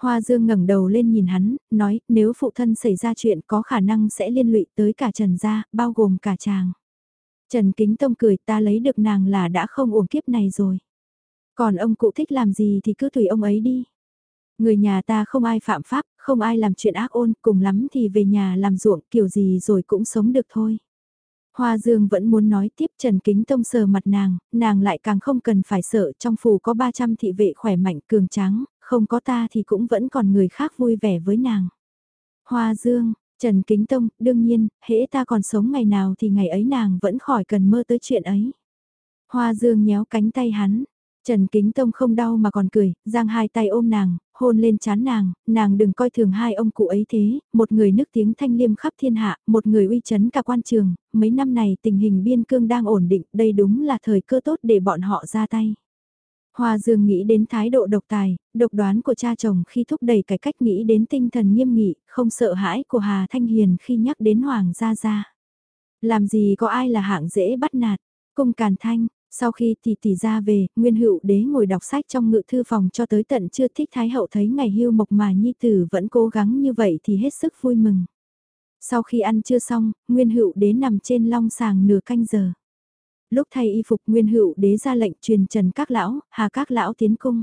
Hoa Dương ngẩng đầu lên nhìn hắn, nói, nếu phụ thân xảy ra chuyện có khả năng sẽ liên lụy tới cả Trần gia, bao gồm cả chàng. Trần Kính Tông cười ta lấy được nàng là đã không uổng kiếp này rồi. Còn ông cụ thích làm gì thì cứ tùy ông ấy đi. Người nhà ta không ai phạm pháp, không ai làm chuyện ác ôn, cùng lắm thì về nhà làm ruộng kiểu gì rồi cũng sống được thôi. Hoa Dương vẫn muốn nói tiếp Trần Kính Tông sờ mặt nàng, nàng lại càng không cần phải sợ trong phủ có 300 thị vệ khỏe mạnh cường tráng, không có ta thì cũng vẫn còn người khác vui vẻ với nàng. Hoa Dương, Trần Kính Tông, đương nhiên, hễ ta còn sống ngày nào thì ngày ấy nàng vẫn khỏi cần mơ tới chuyện ấy. Hoa Dương nhéo cánh tay hắn, Trần Kính Tông không đau mà còn cười, giang hai tay ôm nàng, hôn lên chán nàng, nàng đừng coi thường hai ông cụ ấy thế, một người nức tiếng thanh liêm khắp thiên hạ, một người uy chấn cả quan trường, mấy năm này tình hình biên cương đang ổn định, đây đúng là thời cơ tốt để bọn họ ra tay. Hoa Dương nghĩ đến thái độ độc tài, độc đoán của cha chồng khi thúc đẩy cải cách nghĩ đến tinh thần nghiêm nghị, không sợ hãi của Hà Thanh Hiền khi nhắc đến Hoàng gia gia. Làm gì có ai là hạng dễ bắt nạt, cung càn thanh, sau khi tỷ tỷ ra về, Nguyên Hữu Đế ngồi đọc sách trong ngự thư phòng cho tới tận chưa thích Thái Hậu thấy ngày hưu mộc mà Nhi Tử vẫn cố gắng như vậy thì hết sức vui mừng. Sau khi ăn chưa xong, Nguyên Hữu Đế nằm trên long sàng nửa canh giờ. Lúc thay y phục Nguyên Hữu Đế ra lệnh truyền trần các lão, hà các lão tiến cung.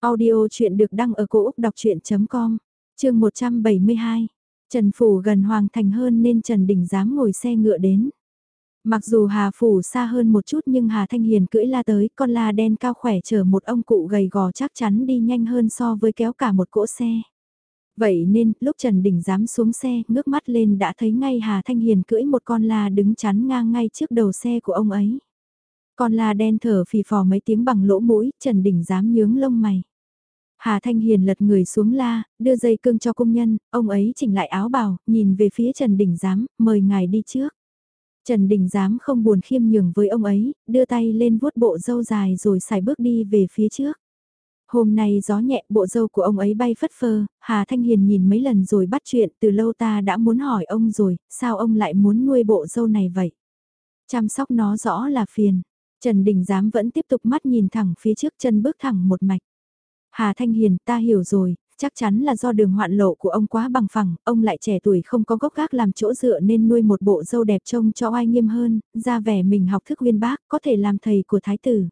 Audio chuyện được đăng ở cổ Úc đọc chuyện.com, chương 172. Trần Phủ gần Hoàng Thành hơn nên Trần Đình dám ngồi xe ngựa đến. Mặc dù Hà Phủ xa hơn một chút nhưng Hà Thanh Hiền cưỡi la tới, con la đen cao khỏe chở một ông cụ gầy gò chắc chắn đi nhanh hơn so với kéo cả một cỗ xe. Vậy nên, lúc Trần Đình dám xuống xe, ngước mắt lên đã thấy ngay Hà Thanh Hiền cưỡi một con la đứng chắn ngang ngay trước đầu xe của ông ấy. Con la đen thở phì phò mấy tiếng bằng lỗ mũi, Trần Đình dám nhướng lông mày. Hà Thanh Hiền lật người xuống la, đưa dây cương cho công nhân, ông ấy chỉnh lại áo bào, nhìn về phía Trần Đình Giám, mời ngài đi trước. Trần Đình dám không buồn khiêm nhường với ông ấy, đưa tay lên vuốt bộ râu dài rồi xài bước đi về phía trước. Hôm nay gió nhẹ bộ dâu của ông ấy bay phất phơ, Hà Thanh Hiền nhìn mấy lần rồi bắt chuyện từ lâu ta đã muốn hỏi ông rồi, sao ông lại muốn nuôi bộ dâu này vậy? Chăm sóc nó rõ là phiền. Trần Đình Giám vẫn tiếp tục mắt nhìn thẳng phía trước chân bước thẳng một mạch. Hà Thanh Hiền ta hiểu rồi, chắc chắn là do đường hoạn lộ của ông quá bằng phẳng, ông lại trẻ tuổi không có gốc gác làm chỗ dựa nên nuôi một bộ dâu đẹp trông cho oai nghiêm hơn, ra vẻ mình học thức uyên bác, có thể làm thầy của thái tử.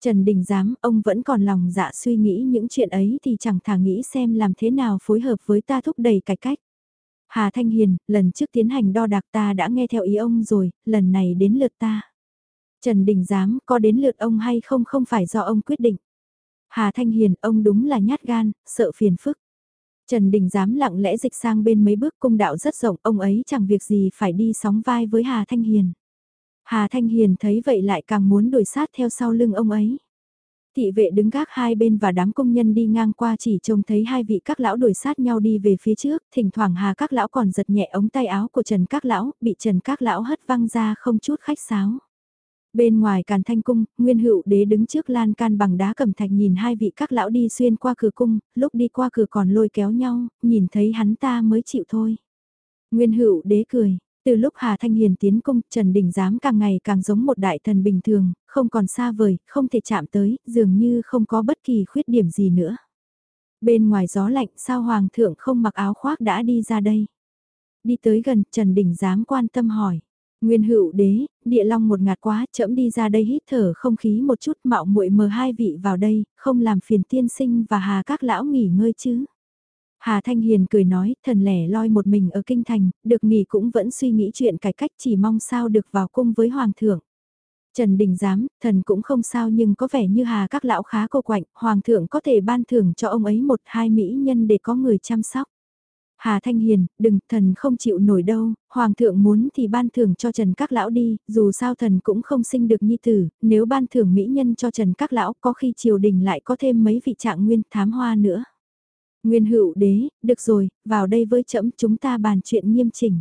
Trần Đình Giám, ông vẫn còn lòng dạ suy nghĩ những chuyện ấy thì chẳng thà nghĩ xem làm thế nào phối hợp với ta thúc đẩy cải cách. Hà Thanh Hiền, lần trước tiến hành đo đạc ta đã nghe theo ý ông rồi, lần này đến lượt ta. Trần Đình Giám, có đến lượt ông hay không không phải do ông quyết định. Hà Thanh Hiền, ông đúng là nhát gan, sợ phiền phức. Trần Đình Giám lặng lẽ dịch sang bên mấy bước cung đạo rất rộng, ông ấy chẳng việc gì phải đi sóng vai với Hà Thanh Hiền. Hà Thanh Hiền thấy vậy lại càng muốn đuổi sát theo sau lưng ông ấy. Thị vệ đứng gác hai bên và đám công nhân đi ngang qua chỉ trông thấy hai vị các lão đuổi sát nhau đi về phía trước, thỉnh thoảng Hà các lão còn giật nhẹ ống tay áo của Trần các lão, bị Trần các lão hất văng ra không chút khách sáo. Bên ngoài càn thanh cung, nguyên hữu đế đứng trước lan can bằng đá cẩm thạch nhìn hai vị các lão đi xuyên qua cửa cung, lúc đi qua cửa còn lôi kéo nhau, nhìn thấy hắn ta mới chịu thôi. Nguyên hữu đế cười, từ lúc Hà Thanh Hiền tiến cung, Trần Đình Giám càng ngày càng giống một đại thần bình thường, không còn xa vời, không thể chạm tới, dường như không có bất kỳ khuyết điểm gì nữa. Bên ngoài gió lạnh sao Hoàng thượng không mặc áo khoác đã đi ra đây? Đi tới gần, Trần Đình Giám quan tâm hỏi. Nguyên hữu đế, địa long một ngạt quá, chậm đi ra đây hít thở không khí một chút mạo muội mờ hai vị vào đây, không làm phiền tiên sinh và hà các lão nghỉ ngơi chứ. Hà Thanh Hiền cười nói, thần lẻ loi một mình ở kinh thành, được nghỉ cũng vẫn suy nghĩ chuyện cải cách chỉ mong sao được vào cung với hoàng thượng. Trần Đình Giám, thần cũng không sao nhưng có vẻ như hà các lão khá cô quạnh, hoàng thượng có thể ban thưởng cho ông ấy một hai mỹ nhân để có người chăm sóc. Hà Thanh Hiền, đừng, thần không chịu nổi đâu, Hoàng thượng muốn thì ban thưởng cho Trần Các Lão đi, dù sao thần cũng không sinh được nhi tử, nếu ban thưởng mỹ nhân cho Trần Các Lão có khi triều đình lại có thêm mấy vị trạng nguyên thám hoa nữa. Nguyên hữu đế, được rồi, vào đây với trẫm chúng ta bàn chuyện nghiêm chỉnh.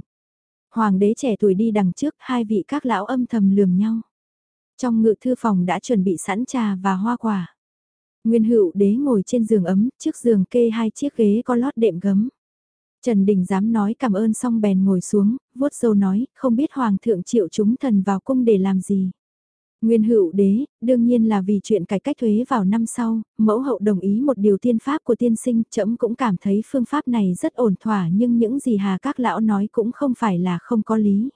Hoàng đế trẻ tuổi đi đằng trước, hai vị các lão âm thầm lườm nhau. Trong ngự thư phòng đã chuẩn bị sẵn trà và hoa quả. Nguyên hữu đế ngồi trên giường ấm, trước giường kê hai chiếc ghế có lót đệm gấm. Trần Đình dám nói cảm ơn xong bèn ngồi xuống, vuốt dâu nói, không biết Hoàng thượng triệu chúng thần vào cung để làm gì. Nguyên hữu đế, đương nhiên là vì chuyện cải cách thuế vào năm sau, mẫu hậu đồng ý một điều tiên pháp của tiên sinh, trẫm cũng cảm thấy phương pháp này rất ổn thỏa nhưng những gì hà các lão nói cũng không phải là không có lý.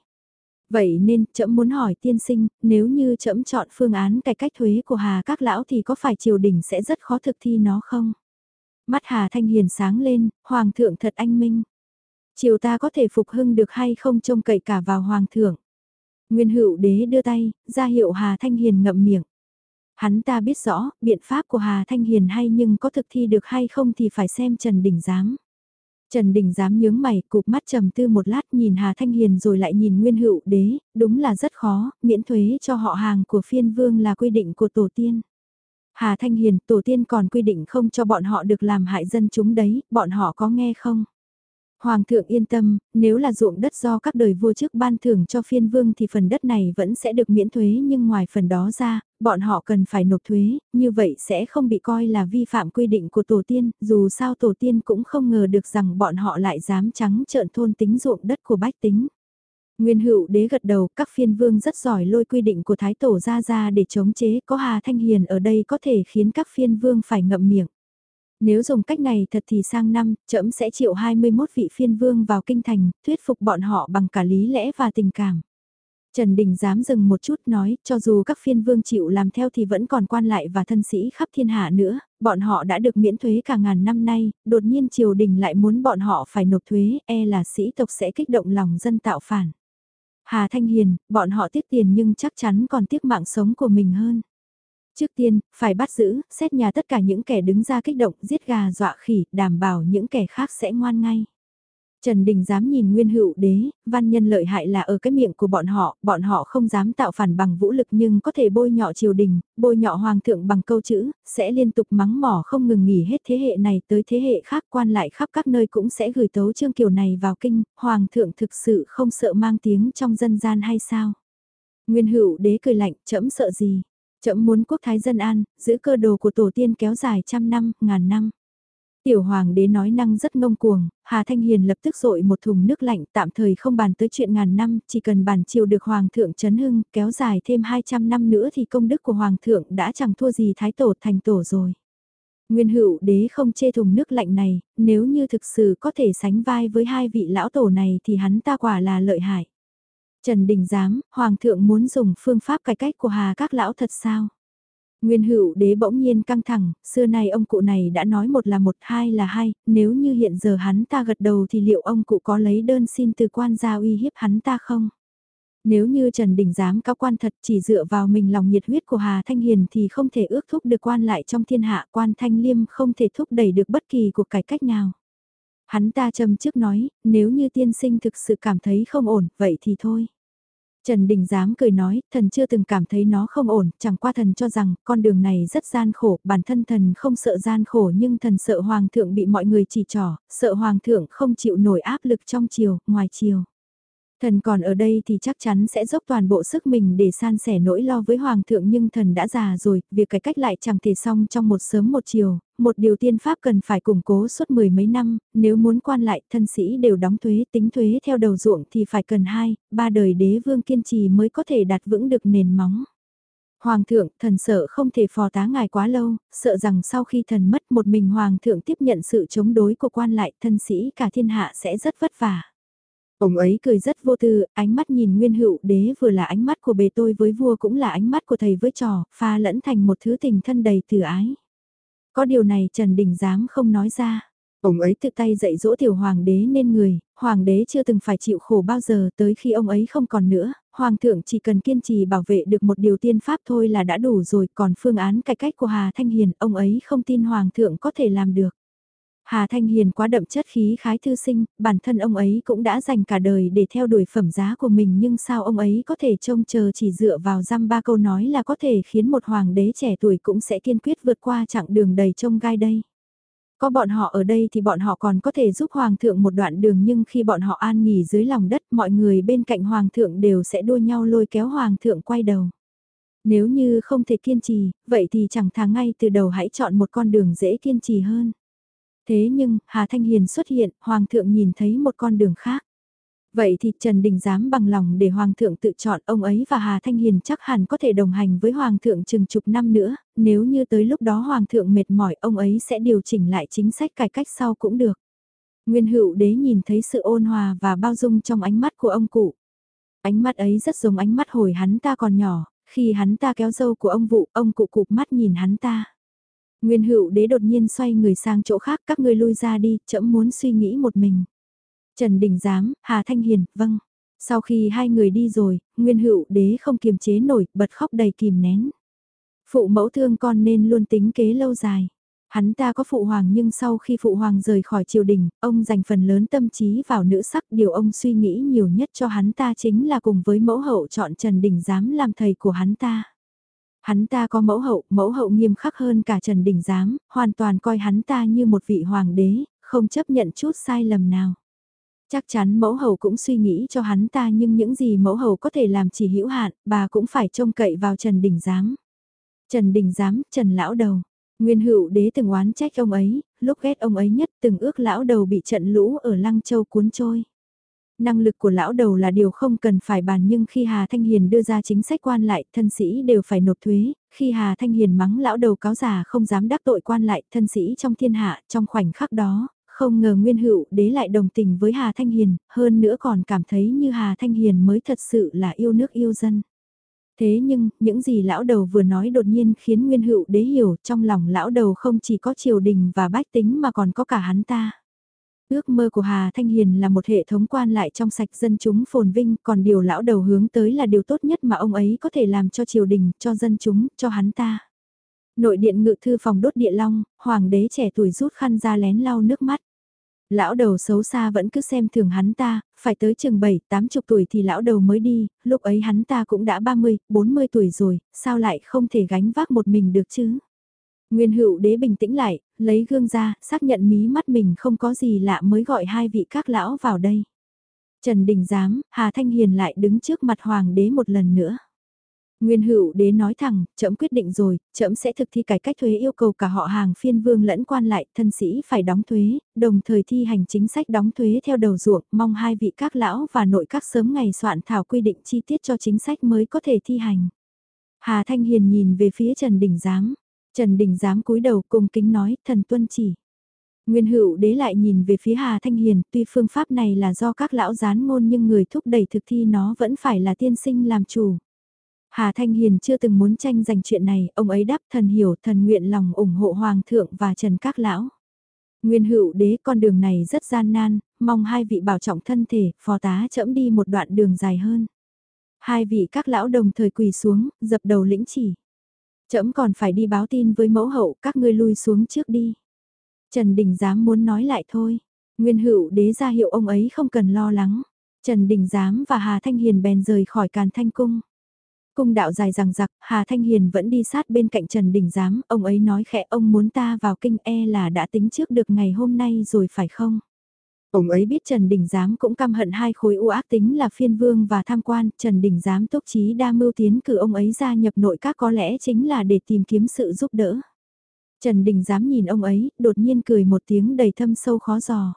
Vậy nên, trẫm muốn hỏi tiên sinh, nếu như trẫm chọn phương án cải cách thuế của hà các lão thì có phải triều đình sẽ rất khó thực thi nó không? Mắt Hà Thanh Hiền sáng lên, Hoàng thượng thật anh minh. Triều ta có thể phục hưng được hay không trông cậy cả vào Hoàng thượng. Nguyên hữu đế đưa tay, ra hiệu Hà Thanh Hiền ngậm miệng. Hắn ta biết rõ, biện pháp của Hà Thanh Hiền hay nhưng có thực thi được hay không thì phải xem Trần Đình Giám. Trần Đình dám nhướng mày, cụp mắt trầm tư một lát nhìn Hà Thanh Hiền rồi lại nhìn Nguyên Hữu Đế, đúng là rất khó, miễn thuế cho họ hàng của phiên vương là quy định của tổ tiên. Hà Thanh Hiền, tổ tiên còn quy định không cho bọn họ được làm hại dân chúng đấy, bọn họ có nghe không? Hoàng thượng yên tâm, nếu là ruộng đất do các đời vua trước ban thưởng cho phiên vương thì phần đất này vẫn sẽ được miễn thuế nhưng ngoài phần đó ra, bọn họ cần phải nộp thuế, như vậy sẽ không bị coi là vi phạm quy định của tổ tiên, dù sao tổ tiên cũng không ngờ được rằng bọn họ lại dám trắng trợn thôn tính ruộng đất của bách tính. Nguyên hữu đế gật đầu, các phiên vương rất giỏi lôi quy định của thái tổ ra ra để chống chế, có Hà Thanh Hiền ở đây có thể khiến các phiên vương phải ngậm miệng. Nếu dùng cách này thật thì sang năm, trẫm sẽ triệu 21 vị phiên vương vào kinh thành, thuyết phục bọn họ bằng cả lý lẽ và tình cảm. Trần Đình dám dừng một chút nói, cho dù các phiên vương chịu làm theo thì vẫn còn quan lại và thân sĩ khắp thiên hạ nữa, bọn họ đã được miễn thuế cả ngàn năm nay, đột nhiên triều đình lại muốn bọn họ phải nộp thuế, e là sĩ tộc sẽ kích động lòng dân tạo phản. Hà Thanh Hiền, bọn họ tiếc tiền nhưng chắc chắn còn tiếc mạng sống của mình hơn. Trước tiên, phải bắt giữ, xét nhà tất cả những kẻ đứng ra kích động, giết gà dọa khỉ, đảm bảo những kẻ khác sẽ ngoan ngay. Trần Đình dám nhìn nguyên hữu đế, văn nhân lợi hại là ở cái miệng của bọn họ, bọn họ không dám tạo phản bằng vũ lực nhưng có thể bôi nhọ triều đình, bôi nhọ hoàng thượng bằng câu chữ, sẽ liên tục mắng mỏ không ngừng nghỉ hết thế hệ này tới thế hệ khác quan lại khắp các nơi cũng sẽ gửi tấu chương kiểu này vào kinh, hoàng thượng thực sự không sợ mang tiếng trong dân gian hay sao? Nguyên hữu đế cười lạnh, chậm sợ gì? Chậm muốn quốc thái dân an, giữ cơ đồ của tổ tiên kéo dài trăm năm, ngàn năm. Tiểu hoàng đế nói năng rất ngông cuồng, Hà Thanh Hiền lập tức dội một thùng nước lạnh tạm thời không bàn tới chuyện ngàn năm, chỉ cần bàn chiều được hoàng thượng chấn hưng, kéo dài thêm 200 năm nữa thì công đức của hoàng thượng đã chẳng thua gì thái tổ thành tổ rồi. Nguyên hữu đế không chê thùng nước lạnh này, nếu như thực sự có thể sánh vai với hai vị lão tổ này thì hắn ta quả là lợi hại. Trần Đình Giám, Hoàng thượng muốn dùng phương pháp cải cách của Hà các lão thật sao? Nguyên hữu đế bỗng nhiên căng thẳng, xưa nay ông cụ này đã nói một là một, hai là hai, nếu như hiện giờ hắn ta gật đầu thì liệu ông cụ có lấy đơn xin từ quan gia uy hiếp hắn ta không? Nếu như Trần Đình dám cao quan thật chỉ dựa vào mình lòng nhiệt huyết của Hà Thanh Hiền thì không thể ước thúc được quan lại trong thiên hạ quan Thanh Liêm không thể thúc đẩy được bất kỳ cuộc cải cách nào. Hắn ta châm trước nói, nếu như tiên sinh thực sự cảm thấy không ổn, vậy thì thôi. Trần Đình dám cười nói, thần chưa từng cảm thấy nó không ổn, chẳng qua thần cho rằng con đường này rất gian khổ, bản thân thần không sợ gian khổ nhưng thần sợ hoàng thượng bị mọi người chỉ trỏ, sợ hoàng thượng không chịu nổi áp lực trong chiều, ngoài chiều. Thần còn ở đây thì chắc chắn sẽ dốc toàn bộ sức mình để san sẻ nỗi lo với Hoàng thượng nhưng thần đã già rồi, việc cải cách lại chẳng thể xong trong một sớm một chiều, một điều tiên pháp cần phải củng cố suốt mười mấy năm, nếu muốn quan lại thân sĩ đều đóng thuế tính thuế theo đầu ruộng thì phải cần hai, ba đời đế vương kiên trì mới có thể đặt vững được nền móng. Hoàng thượng, thần sợ không thể phò tá ngài quá lâu, sợ rằng sau khi thần mất một mình Hoàng thượng tiếp nhận sự chống đối của quan lại thân sĩ cả thiên hạ sẽ rất vất vả. Ông ấy cười rất vô tư, ánh mắt nhìn nguyên hữu đế vừa là ánh mắt của bề tôi với vua cũng là ánh mắt của thầy với trò, pha lẫn thành một thứ tình thân đầy từ ái. Có điều này Trần Đình dám không nói ra. Ông ấy tự tay dạy dỗ tiểu hoàng đế nên người, hoàng đế chưa từng phải chịu khổ bao giờ tới khi ông ấy không còn nữa, hoàng thượng chỉ cần kiên trì bảo vệ được một điều tiên pháp thôi là đã đủ rồi, còn phương án cải cách của Hà Thanh Hiền, ông ấy không tin hoàng thượng có thể làm được. Hà Thanh Hiền quá đậm chất khí khái thư sinh, bản thân ông ấy cũng đã dành cả đời để theo đuổi phẩm giá của mình nhưng sao ông ấy có thể trông chờ chỉ dựa vào răm ba câu nói là có thể khiến một hoàng đế trẻ tuổi cũng sẽ kiên quyết vượt qua chặng đường đầy trông gai đây. Có bọn họ ở đây thì bọn họ còn có thể giúp hoàng thượng một đoạn đường nhưng khi bọn họ an nghỉ dưới lòng đất mọi người bên cạnh hoàng thượng đều sẽ đua nhau lôi kéo hoàng thượng quay đầu. Nếu như không thể kiên trì, vậy thì chẳng thà ngay từ đầu hãy chọn một con đường dễ kiên trì hơn. Thế nhưng, Hà Thanh Hiền xuất hiện, Hoàng thượng nhìn thấy một con đường khác. Vậy thì Trần Đình dám bằng lòng để Hoàng thượng tự chọn ông ấy và Hà Thanh Hiền chắc hẳn có thể đồng hành với Hoàng thượng chừng chục năm nữa, nếu như tới lúc đó Hoàng thượng mệt mỏi ông ấy sẽ điều chỉnh lại chính sách cải cách sau cũng được. Nguyên hữu đế nhìn thấy sự ôn hòa và bao dung trong ánh mắt của ông cụ. Ánh mắt ấy rất giống ánh mắt hồi hắn ta còn nhỏ, khi hắn ta kéo dâu của ông vụ, ông cụ cụp mắt nhìn hắn ta. Nguyên hữu đế đột nhiên xoay người sang chỗ khác các ngươi lui ra đi, chậm muốn suy nghĩ một mình. Trần Đình Giám, Hà Thanh Hiền, vâng. Sau khi hai người đi rồi, Nguyên hữu đế không kiềm chế nổi, bật khóc đầy kìm nén. Phụ mẫu thương con nên luôn tính kế lâu dài. Hắn ta có phụ hoàng nhưng sau khi phụ hoàng rời khỏi triều đình, ông dành phần lớn tâm trí vào nữ sắc. Điều ông suy nghĩ nhiều nhất cho hắn ta chính là cùng với mẫu hậu chọn Trần Đình Giám làm thầy của hắn ta. Hắn ta có mẫu hậu, mẫu hậu nghiêm khắc hơn cả Trần Đình Giám, hoàn toàn coi hắn ta như một vị hoàng đế, không chấp nhận chút sai lầm nào. Chắc chắn mẫu hậu cũng suy nghĩ cho hắn ta nhưng những gì mẫu hậu có thể làm chỉ hữu hạn, bà cũng phải trông cậy vào Trần Đình Giám. Trần Đình Giám, Trần Lão Đầu. Nguyên hữu đế từng oán trách ông ấy, lúc ghét ông ấy nhất từng ước lão đầu bị trận lũ ở Lăng Châu cuốn trôi. Năng lực của lão đầu là điều không cần phải bàn nhưng khi Hà Thanh Hiền đưa ra chính sách quan lại, thân sĩ đều phải nộp thuế, khi Hà Thanh Hiền mắng lão đầu cáo già không dám đắc tội quan lại, thân sĩ trong thiên hạ, trong khoảnh khắc đó, không ngờ Nguyên Hữu đế lại đồng tình với Hà Thanh Hiền, hơn nữa còn cảm thấy như Hà Thanh Hiền mới thật sự là yêu nước yêu dân. Thế nhưng, những gì lão đầu vừa nói đột nhiên khiến Nguyên Hữu đế hiểu trong lòng lão đầu không chỉ có triều đình và bách tính mà còn có cả hắn ta. Ước mơ của Hà Thanh Hiền là một hệ thống quan lại trong sạch dân chúng phồn vinh, còn điều lão đầu hướng tới là điều tốt nhất mà ông ấy có thể làm cho triều đình, cho dân chúng, cho hắn ta. Nội điện ngự thư phòng đốt địa long, hoàng đế trẻ tuổi rút khăn ra lén lau nước mắt. Lão đầu xấu xa vẫn cứ xem thường hắn ta, phải tới chừng 7, 80 tuổi thì lão đầu mới đi, lúc ấy hắn ta cũng đã 30, 40 tuổi rồi, sao lại không thể gánh vác một mình được chứ? Nguyên hữu đế bình tĩnh lại, lấy gương ra, xác nhận mí mắt mình không có gì lạ mới gọi hai vị các lão vào đây. Trần Đình Giám, Hà Thanh Hiền lại đứng trước mặt hoàng đế một lần nữa. Nguyên hữu đế nói thẳng, trẫm quyết định rồi, trẫm sẽ thực thi cải cách thuế yêu cầu cả họ hàng phiên vương lẫn quan lại, thân sĩ phải đóng thuế, đồng thời thi hành chính sách đóng thuế theo đầu ruộng, mong hai vị các lão và nội các sớm ngày soạn thảo quy định chi tiết cho chính sách mới có thể thi hành. Hà Thanh Hiền nhìn về phía Trần Đình Giám, Trần Đình dám cúi đầu cung kính nói, thần tuân chỉ. Nguyên hữu đế lại nhìn về phía Hà Thanh Hiền, tuy phương pháp này là do các lão gián ngôn nhưng người thúc đẩy thực thi nó vẫn phải là tiên sinh làm chủ. Hà Thanh Hiền chưa từng muốn tranh giành chuyện này, ông ấy đáp thần hiểu thần nguyện lòng ủng hộ Hoàng thượng và Trần Các Lão. Nguyên hữu đế con đường này rất gian nan, mong hai vị bảo trọng thân thể, phó tá chậm đi một đoạn đường dài hơn. Hai vị các lão đồng thời quỳ xuống, dập đầu lĩnh chỉ. Chậm còn phải đi báo tin với mẫu hậu, các ngươi lui xuống trước đi. Trần Đình giám muốn nói lại thôi. Nguyên hữu đế ra hiệu ông ấy không cần lo lắng. Trần Đình Giám và Hà Thanh Hiền bèn rời khỏi Càn Thanh Cung. Cung đạo dài rằng giặc, Hà Thanh Hiền vẫn đi sát bên cạnh Trần Đình Giám, ông ấy nói khẽ ông muốn ta vào kinh e là đã tính trước được ngày hôm nay rồi phải không? Ông ấy biết Trần Đình Giám cũng căm hận hai khối u ác tính là phiên vương và tham quan, Trần Đình Giám tốc chí đa mưu tiến cử ông ấy gia nhập nội các có lẽ chính là để tìm kiếm sự giúp đỡ. Trần Đình Giám nhìn ông ấy, đột nhiên cười một tiếng đầy thâm sâu khó giò.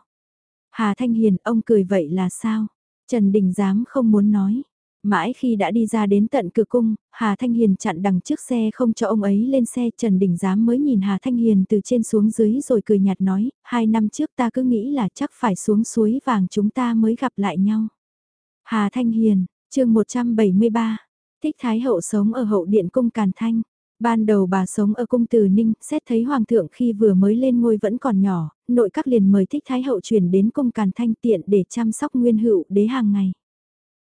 Hà Thanh Hiền, ông cười vậy là sao? Trần Đình Giám không muốn nói. Mãi khi đã đi ra đến tận cửa cung, Hà Thanh Hiền chặn đằng trước xe không cho ông ấy lên xe Trần Đình Giám mới nhìn Hà Thanh Hiền từ trên xuống dưới rồi cười nhạt nói, hai năm trước ta cứ nghĩ là chắc phải xuống suối vàng chúng ta mới gặp lại nhau. Hà Thanh Hiền, chương 173, Thích Thái Hậu sống ở hậu điện cung Càn Thanh. Ban đầu bà sống ở cung Từ Ninh, xét thấy Hoàng thượng khi vừa mới lên ngôi vẫn còn nhỏ, nội các liền mời Thích Thái Hậu chuyển đến cung Càn Thanh tiện để chăm sóc nguyên hữu đế hàng ngày.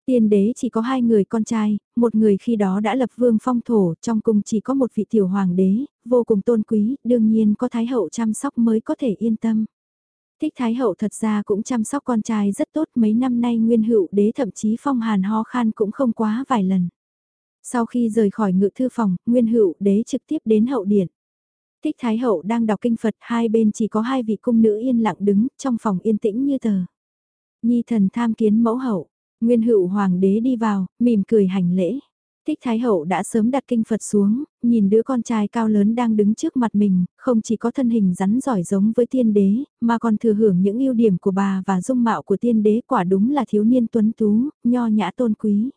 Tiên đế chỉ có hai người con trai, một người khi đó đã lập vương phong thổ, trong cung chỉ có một vị tiểu hoàng đế, vô cùng tôn quý, đương nhiên có thái hậu chăm sóc mới có thể yên tâm. Thích thái hậu thật ra cũng chăm sóc con trai rất tốt mấy năm nay nguyên hữu đế thậm chí phong hàn ho khan cũng không quá vài lần. Sau khi rời khỏi ngự thư phòng, nguyên hữu đế trực tiếp đến hậu điện. Thích thái hậu đang đọc kinh Phật hai bên chỉ có hai vị cung nữ yên lặng đứng trong phòng yên tĩnh như tờ. Nhi thần tham kiến mẫu hậu, Nguyên hữu hoàng đế đi vào, mỉm cười hành lễ. Thích Thái Hậu đã sớm đặt kinh Phật xuống, nhìn đứa con trai cao lớn đang đứng trước mặt mình, không chỉ có thân hình rắn giỏi giống với tiên đế, mà còn thừa hưởng những ưu điểm của bà và dung mạo của tiên đế quả đúng là thiếu niên tuấn tú, nho nhã tôn quý.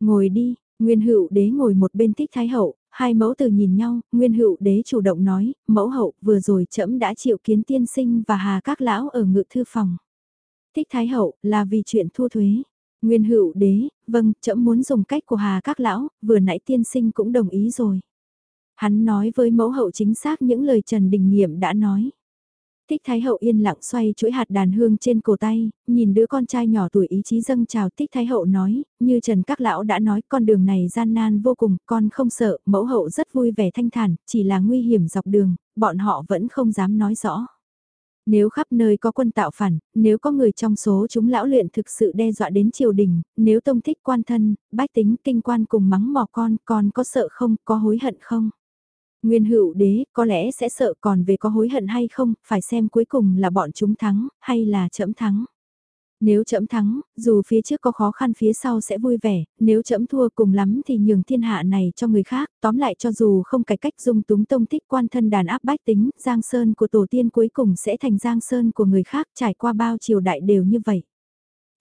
Ngồi đi, Nguyên hữu đế ngồi một bên Thích Thái Hậu, hai mẫu từ nhìn nhau, Nguyên hữu đế chủ động nói, mẫu hậu vừa rồi trẫm đã chịu kiến tiên sinh và hà các lão ở ngự thư phòng. Thích Thái Hậu là vì chuyện thua thuế. Nguyên hữu đế, vâng, trẫm muốn dùng cách của hà các lão, vừa nãy tiên sinh cũng đồng ý rồi. Hắn nói với mẫu hậu chính xác những lời Trần Đình Nghiệm đã nói. Thích Thái Hậu yên lặng xoay chuỗi hạt đàn hương trên cổ tay, nhìn đứa con trai nhỏ tuổi ý chí dâng chào Thích Thái Hậu nói, như Trần Các Lão đã nói con đường này gian nan vô cùng, con không sợ, mẫu hậu rất vui vẻ thanh thản, chỉ là nguy hiểm dọc đường, bọn họ vẫn không dám nói rõ. Nếu khắp nơi có quân tạo phản, nếu có người trong số chúng lão luyện thực sự đe dọa đến triều đình, nếu tông thích quan thân, bách tính kinh quan cùng mắng mò con, con có sợ không, có hối hận không? Nguyên hữu đế có lẽ sẽ sợ còn về có hối hận hay không, phải xem cuối cùng là bọn chúng thắng, hay là chậm thắng. Nếu chậm thắng, dù phía trước có khó khăn phía sau sẽ vui vẻ, nếu chậm thua cùng lắm thì nhường thiên hạ này cho người khác, tóm lại cho dù không cải cách dung túng tông thích quan thân đàn áp bách tính, Giang Sơn của tổ tiên cuối cùng sẽ thành Giang Sơn của người khác trải qua bao triều đại đều như vậy.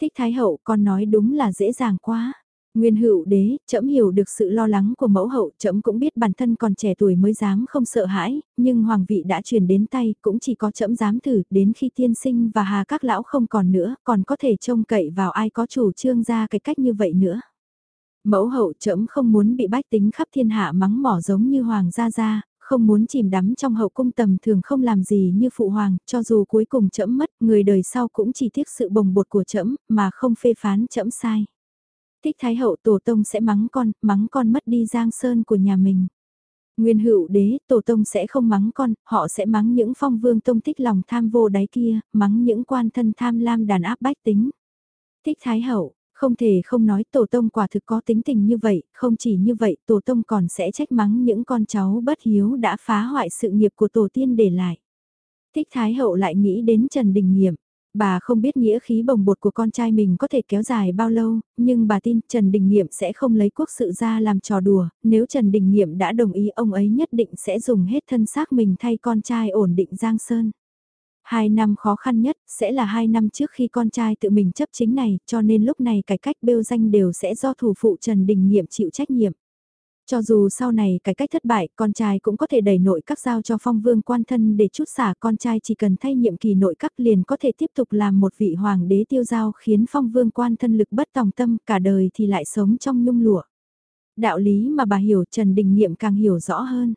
Thích Thái Hậu con nói đúng là dễ dàng quá. Nguyên hữu đế, trẫm hiểu được sự lo lắng của mẫu hậu, trẫm cũng biết bản thân còn trẻ tuổi mới dám không sợ hãi, nhưng hoàng vị đã truyền đến tay, cũng chỉ có trẫm dám thử, đến khi tiên sinh và hà các lão không còn nữa, còn có thể trông cậy vào ai có chủ trương ra cái cách như vậy nữa. Mẫu hậu trẫm không muốn bị bách tính khắp thiên hạ mắng mỏ giống như hoàng gia gia, không muốn chìm đắm trong hậu cung tầm thường không làm gì như phụ hoàng, cho dù cuối cùng trẫm mất, người đời sau cũng chỉ tiếc sự bồng bột của trẫm, mà không phê phán trẫm sai. Thích Thái Hậu Tổ Tông sẽ mắng con, mắng con mất đi giang sơn của nhà mình. Nguyên hữu đế, Tổ Tông sẽ không mắng con, họ sẽ mắng những phong vương tông thích lòng tham vô đáy kia, mắng những quan thân tham lam đàn áp bách tính. Thích Thái Hậu, không thể không nói Tổ Tông quả thực có tính tình như vậy, không chỉ như vậy Tổ Tông còn sẽ trách mắng những con cháu bất hiếu đã phá hoại sự nghiệp của Tổ tiên để lại. Thích Thái Hậu lại nghĩ đến Trần Đình Nghiệm, Bà không biết nghĩa khí bồng bột của con trai mình có thể kéo dài bao lâu, nhưng bà tin Trần Đình Nghiệm sẽ không lấy quốc sự ra làm trò đùa, nếu Trần Đình Nghiệm đã đồng ý ông ấy nhất định sẽ dùng hết thân xác mình thay con trai ổn định Giang Sơn. Hai năm khó khăn nhất sẽ là hai năm trước khi con trai tự mình chấp chính này, cho nên lúc này cải cách bêu danh đều sẽ do thủ phụ Trần Đình Nghiệm chịu trách nhiệm. Cho dù sau này cái cách thất bại, con trai cũng có thể đẩy nội các giao cho phong vương quan thân để chút xả con trai chỉ cần thay nhiệm kỳ nội các liền có thể tiếp tục làm một vị hoàng đế tiêu giao khiến phong vương quan thân lực bất tòng tâm cả đời thì lại sống trong nhung lụa. Đạo lý mà bà hiểu Trần Đình Niệm càng hiểu rõ hơn.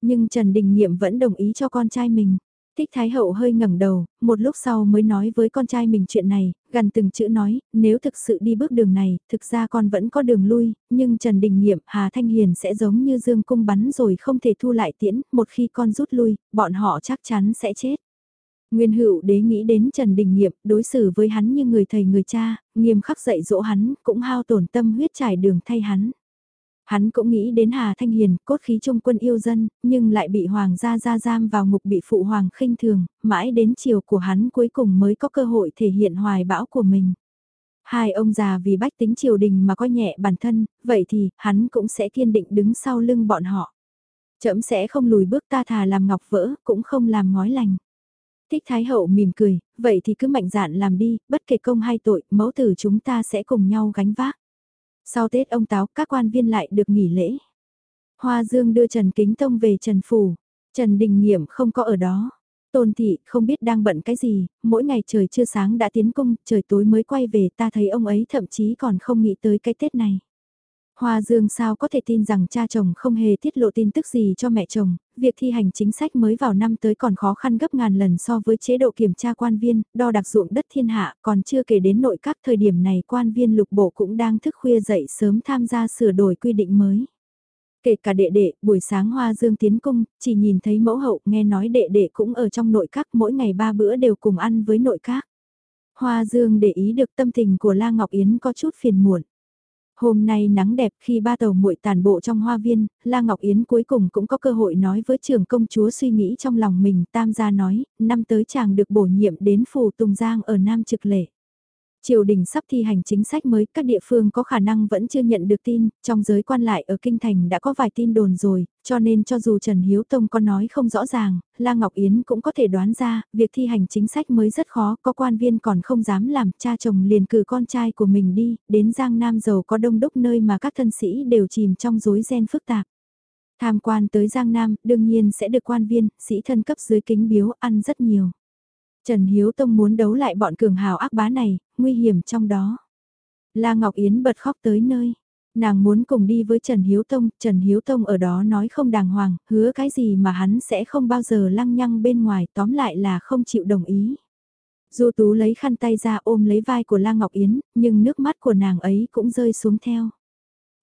Nhưng Trần Đình Niệm vẫn đồng ý cho con trai mình. Thích Thái Hậu hơi ngẩng đầu, một lúc sau mới nói với con trai mình chuyện này, gần từng chữ nói, nếu thực sự đi bước đường này, thực ra con vẫn có đường lui, nhưng Trần Đình Nghiệm, Hà Thanh Hiền sẽ giống như dương cung bắn rồi không thể thu lại tiễn, một khi con rút lui, bọn họ chắc chắn sẽ chết. Nguyên hữu đế nghĩ đến Trần Đình Nghiệm, đối xử với hắn như người thầy người cha, nghiêm khắc dạy dỗ hắn, cũng hao tổn tâm huyết trải đường thay hắn. Hắn cũng nghĩ đến Hà Thanh Hiền, cốt khí trung quân yêu dân, nhưng lại bị Hoàng gia gia giam vào ngục bị phụ Hoàng khinh thường, mãi đến chiều của hắn cuối cùng mới có cơ hội thể hiện hoài bão của mình. Hai ông già vì bách tính triều đình mà coi nhẹ bản thân, vậy thì hắn cũng sẽ kiên định đứng sau lưng bọn họ. Chậm sẽ không lùi bước ta thà làm ngọc vỡ, cũng không làm ngói lành. Thích Thái Hậu mỉm cười, vậy thì cứ mạnh dạn làm đi, bất kể công hay tội, mẫu tử chúng ta sẽ cùng nhau gánh vác. Sau Tết ông Táo các quan viên lại được nghỉ lễ. Hoa Dương đưa Trần Kính Tông về Trần Phủ. Trần Đình Nghiệm không có ở đó. Tôn Thị không biết đang bận cái gì, mỗi ngày trời chưa sáng đã tiến cung, trời tối mới quay về ta thấy ông ấy thậm chí còn không nghĩ tới cái Tết này. Hoa Dương sao có thể tin rằng cha chồng không hề tiết lộ tin tức gì cho mẹ chồng, việc thi hành chính sách mới vào năm tới còn khó khăn gấp ngàn lần so với chế độ kiểm tra quan viên, đo đặc ruộng đất thiên hạ, còn chưa kể đến nội các thời điểm này quan viên lục bộ cũng đang thức khuya dậy sớm tham gia sửa đổi quy định mới. Kể cả đệ đệ, buổi sáng Hoa Dương tiến cung, chỉ nhìn thấy mẫu hậu nghe nói đệ đệ cũng ở trong nội các mỗi ngày ba bữa đều cùng ăn với nội các. Hoa Dương để ý được tâm tình của La Ngọc Yến có chút phiền muộn. Hôm nay nắng đẹp khi ba tàu muội tàn bộ trong hoa viên, La Ngọc Yến cuối cùng cũng có cơ hội nói với trưởng công chúa suy nghĩ trong lòng mình. Tam gia nói, năm tới chàng được bổ nhiệm đến phủ Tùng Giang ở Nam Trực Lệ. Triều đình sắp thi hành chính sách mới, các địa phương có khả năng vẫn chưa nhận được tin, trong giới quan lại ở Kinh Thành đã có vài tin đồn rồi, cho nên cho dù Trần Hiếu Tông có nói không rõ ràng, La Ngọc Yến cũng có thể đoán ra, việc thi hành chính sách mới rất khó, có quan viên còn không dám làm, cha chồng liền cử con trai của mình đi, đến Giang Nam giàu có đông đúc nơi mà các thân sĩ đều chìm trong rối ren phức tạp. Tham quan tới Giang Nam, đương nhiên sẽ được quan viên, sĩ thân cấp dưới kính biếu, ăn rất nhiều. Trần Hiếu Tông muốn đấu lại bọn cường hào ác bá này, nguy hiểm trong đó. La Ngọc Yến bật khóc tới nơi. Nàng muốn cùng đi với Trần Hiếu Tông, Trần Hiếu Tông ở đó nói không đàng hoàng, hứa cái gì mà hắn sẽ không bao giờ lăng nhăng bên ngoài, tóm lại là không chịu đồng ý. Du Tú lấy khăn tay ra ôm lấy vai của La Ngọc Yến, nhưng nước mắt của nàng ấy cũng rơi xuống theo.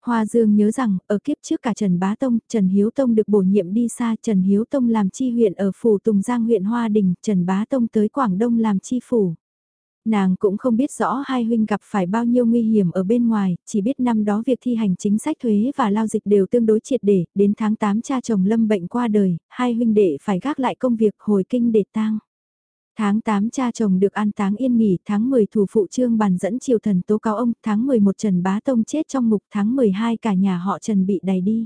Hoa Dương nhớ rằng, ở kiếp trước cả Trần Bá Tông, Trần Hiếu Tông được bổ nhiệm đi xa, Trần Hiếu Tông làm chi huyện ở phủ Tùng Giang huyện Hoa Đình, Trần Bá Tông tới Quảng Đông làm chi phủ. Nàng cũng không biết rõ hai huynh gặp phải bao nhiêu nguy hiểm ở bên ngoài, chỉ biết năm đó việc thi hành chính sách thuế và lao dịch đều tương đối triệt để, đến tháng 8 cha chồng lâm bệnh qua đời, hai huynh đệ phải gác lại công việc hồi kinh để tang. Tháng 8 cha chồng được an táng yên nghỉ, tháng 10 thủ phụ trương bàn dẫn triều thần tố cáo ông, tháng 11 Trần Bá Tông chết trong ngục, tháng 12 cả nhà họ Trần bị đày đi.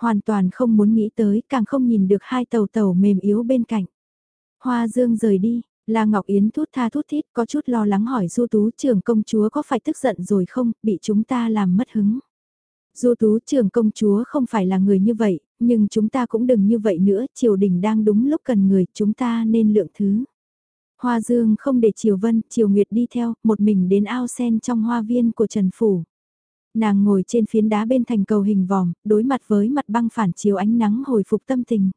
Hoàn toàn không muốn nghĩ tới, càng không nhìn được hai tàu tàu mềm yếu bên cạnh. Hoa Dương rời đi, La Ngọc Yến thút tha thút thít có chút lo lắng hỏi Du Tú trưởng công chúa có phải tức giận rồi không, bị chúng ta làm mất hứng. Du Tú trưởng công chúa không phải là người như vậy, nhưng chúng ta cũng đừng như vậy nữa, triều đình đang đúng lúc cần người, chúng ta nên lượng thứ. Hoa Dương không để Triều Vân, Triều Nguyệt đi theo, một mình đến ao sen trong hoa viên của Trần Phủ. Nàng ngồi trên phiến đá bên thành cầu hình vòm, đối mặt với mặt băng phản chiếu ánh nắng hồi phục tâm tình.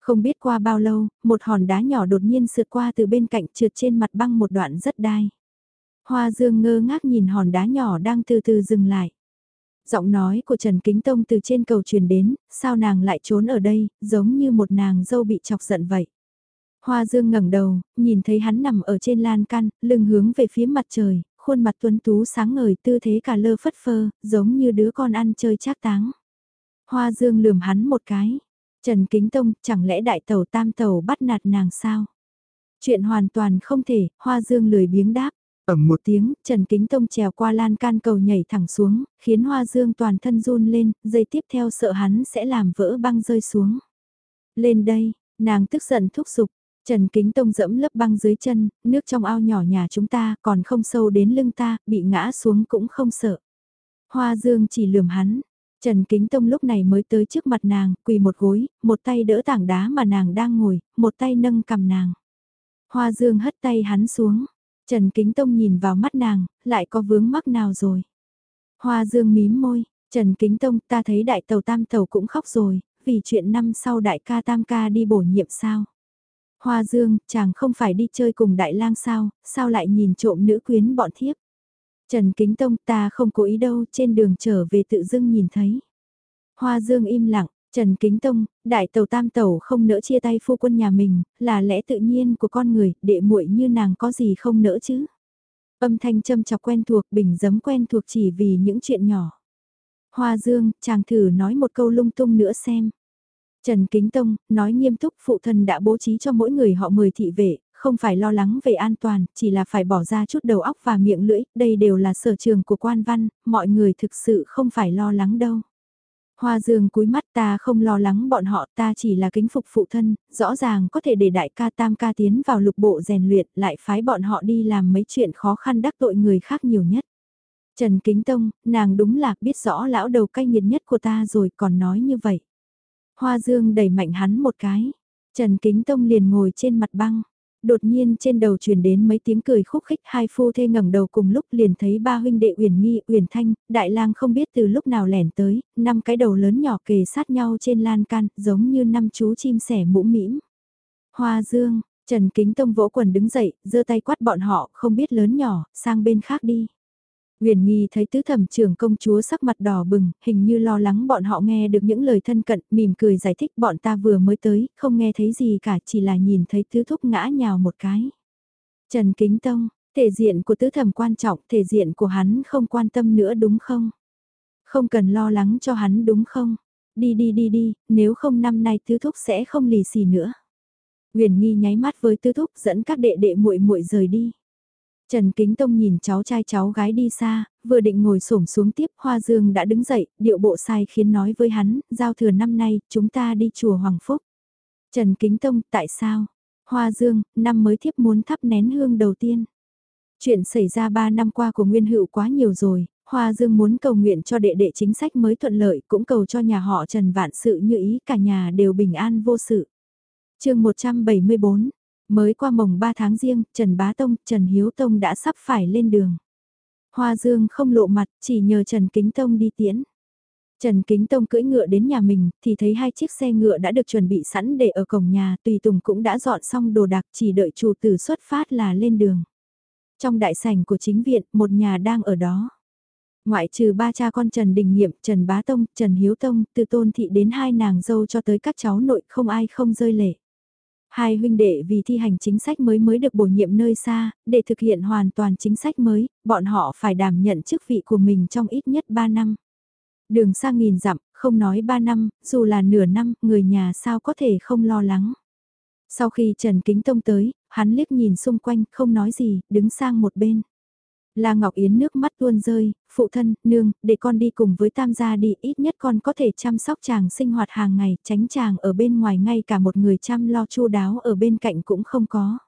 Không biết qua bao lâu, một hòn đá nhỏ đột nhiên sượt qua từ bên cạnh trượt trên mặt băng một đoạn rất đai. Hoa Dương ngơ ngác nhìn hòn đá nhỏ đang từ từ dừng lại. Giọng nói của Trần Kính Tông từ trên cầu truyền đến, sao nàng lại trốn ở đây, giống như một nàng dâu bị chọc giận vậy. Hoa Dương ngẩng đầu, nhìn thấy hắn nằm ở trên lan can, lưng hướng về phía mặt trời, khuôn mặt tuấn tú sáng ngời tư thế cả lơ phất phơ, giống như đứa con ăn chơi trác táng. Hoa Dương lườm hắn một cái. Trần Kính Tông, chẳng lẽ đại tàu tam tàu bắt nạt nàng sao? Chuyện hoàn toàn không thể, Hoa Dương lười biếng đáp. Ẩm một tiếng, Trần Kính Tông trèo qua lan can cầu nhảy thẳng xuống, khiến Hoa Dương toàn thân run lên, dây tiếp theo sợ hắn sẽ làm vỡ băng rơi xuống. Lên đây, nàng tức giận thúc giục, Trần Kính Tông dẫm lớp băng dưới chân, nước trong ao nhỏ nhà chúng ta còn không sâu đến lưng ta, bị ngã xuống cũng không sợ. Hoa Dương chỉ lườm hắn. Trần Kính Tông lúc này mới tới trước mặt nàng, quỳ một gối, một tay đỡ tảng đá mà nàng đang ngồi, một tay nâng cầm nàng. Hoa Dương hất tay hắn xuống. Trần Kính Tông nhìn vào mắt nàng, lại có vướng mắc nào rồi. Hoa Dương mím môi, Trần Kính Tông ta thấy đại tàu tam tàu cũng khóc rồi, vì chuyện năm sau đại ca tam ca đi bổ nhiệm sao. Hoa Dương, chàng không phải đi chơi cùng đại lang sao, sao lại nhìn trộm nữ quyến bọn thiếp. Trần Kính Tông ta không cố ý đâu, trên đường trở về tự dưng nhìn thấy. Hoa Dương im lặng, Trần Kính Tông, đại tàu tam tàu không nỡ chia tay phu quân nhà mình, là lẽ tự nhiên của con người, đệ muội như nàng có gì không nỡ chứ. Âm thanh châm chọc quen thuộc, bình giấm quen thuộc chỉ vì những chuyện nhỏ. Hoa Dương, chàng thử nói một câu lung tung nữa xem. Trần Kính Tông, nói nghiêm túc phụ thân đã bố trí cho mỗi người họ 10 thị vệ, không phải lo lắng về an toàn, chỉ là phải bỏ ra chút đầu óc và miệng lưỡi, đây đều là sở trường của quan văn, mọi người thực sự không phải lo lắng đâu. Hoa dương cúi mắt ta không lo lắng bọn họ ta chỉ là kính phục phụ thân, rõ ràng có thể để đại ca tam ca tiến vào lục bộ rèn luyện lại phái bọn họ đi làm mấy chuyện khó khăn đắc tội người khác nhiều nhất. Trần Kính Tông, nàng đúng là biết rõ lão đầu cay nhiệt nhất của ta rồi còn nói như vậy. Hoa Dương đẩy mạnh hắn một cái. Trần Kính Tông liền ngồi trên mặt băng. Đột nhiên trên đầu truyền đến mấy tiếng cười khúc khích hai phu thê ngẩng đầu cùng lúc liền thấy ba huynh đệ Uyển Nghi, Uyển Thanh, Đại Lang không biết từ lúc nào lẻn tới, năm cái đầu lớn nhỏ kề sát nhau trên lan can, giống như năm chú chim sẻ mũ mĩm. Hoa Dương, Trần Kính Tông vỗ quần đứng dậy, giơ tay quát bọn họ, không biết lớn nhỏ, sang bên khác đi. Huyền Nghi thấy tứ thẩm trưởng công chúa sắc mặt đỏ bừng, hình như lo lắng bọn họ nghe được những lời thân cận, mỉm cười giải thích bọn ta vừa mới tới, không nghe thấy gì cả, chỉ là nhìn thấy tứ thúc ngã nhào một cái. Trần Kính Tông, thể diện của tứ thẩm quan trọng, thể diện của hắn không quan tâm nữa đúng không? Không cần lo lắng cho hắn đúng không? Đi đi đi đi, nếu không năm nay tứ thúc sẽ không lì xì nữa. Huyền Nghi nháy mắt với tứ thúc dẫn các đệ đệ muội muội rời đi. Trần Kính Tông nhìn cháu trai cháu gái đi xa, vừa định ngồi xổm xuống tiếp Hoa Dương đã đứng dậy, điệu bộ sai khiến nói với hắn, giao thừa năm nay, chúng ta đi chùa Hoàng Phúc. Trần Kính Tông, tại sao? Hoa Dương, năm mới thiếp muốn thắp nén hương đầu tiên. Chuyện xảy ra 3 năm qua của Nguyên Hữu quá nhiều rồi, Hoa Dương muốn cầu nguyện cho đệ đệ chính sách mới thuận lợi, cũng cầu cho nhà họ Trần vạn sự như ý cả nhà đều bình an vô sự. chương 174, Mới qua mồng 3 tháng riêng, Trần Bá Tông, Trần Hiếu Tông đã sắp phải lên đường. Hoa Dương không lộ mặt, chỉ nhờ Trần Kính Tông đi tiễn. Trần Kính Tông cưỡi ngựa đến nhà mình, thì thấy hai chiếc xe ngựa đã được chuẩn bị sẵn để ở cổng nhà, tùy tùng cũng đã dọn xong đồ đạc chỉ đợi chủ tử xuất phát là lên đường. Trong đại sảnh của chính viện, một nhà đang ở đó. Ngoại trừ ba cha con Trần Đình Nghiệm, Trần Bá Tông, Trần Hiếu Tông, từ tôn thị đến hai nàng dâu cho tới các cháu nội không ai không rơi lệ. Hai huynh đệ vì thi hành chính sách mới mới được bổ nhiệm nơi xa, để thực hiện hoàn toàn chính sách mới, bọn họ phải đảm nhận chức vị của mình trong ít nhất 3 năm. Đường xa nghìn dặm, không nói 3 năm, dù là nửa năm, người nhà sao có thể không lo lắng. Sau khi Trần Kính Tông tới, hắn liếc nhìn xung quanh, không nói gì, đứng sang một bên. La Ngọc Yến nước mắt tuôn rơi, phụ thân, nương, để con đi cùng với tam gia đi, ít nhất con có thể chăm sóc chàng sinh hoạt hàng ngày, tránh chàng ở bên ngoài ngay cả một người chăm lo chu đáo ở bên cạnh cũng không có.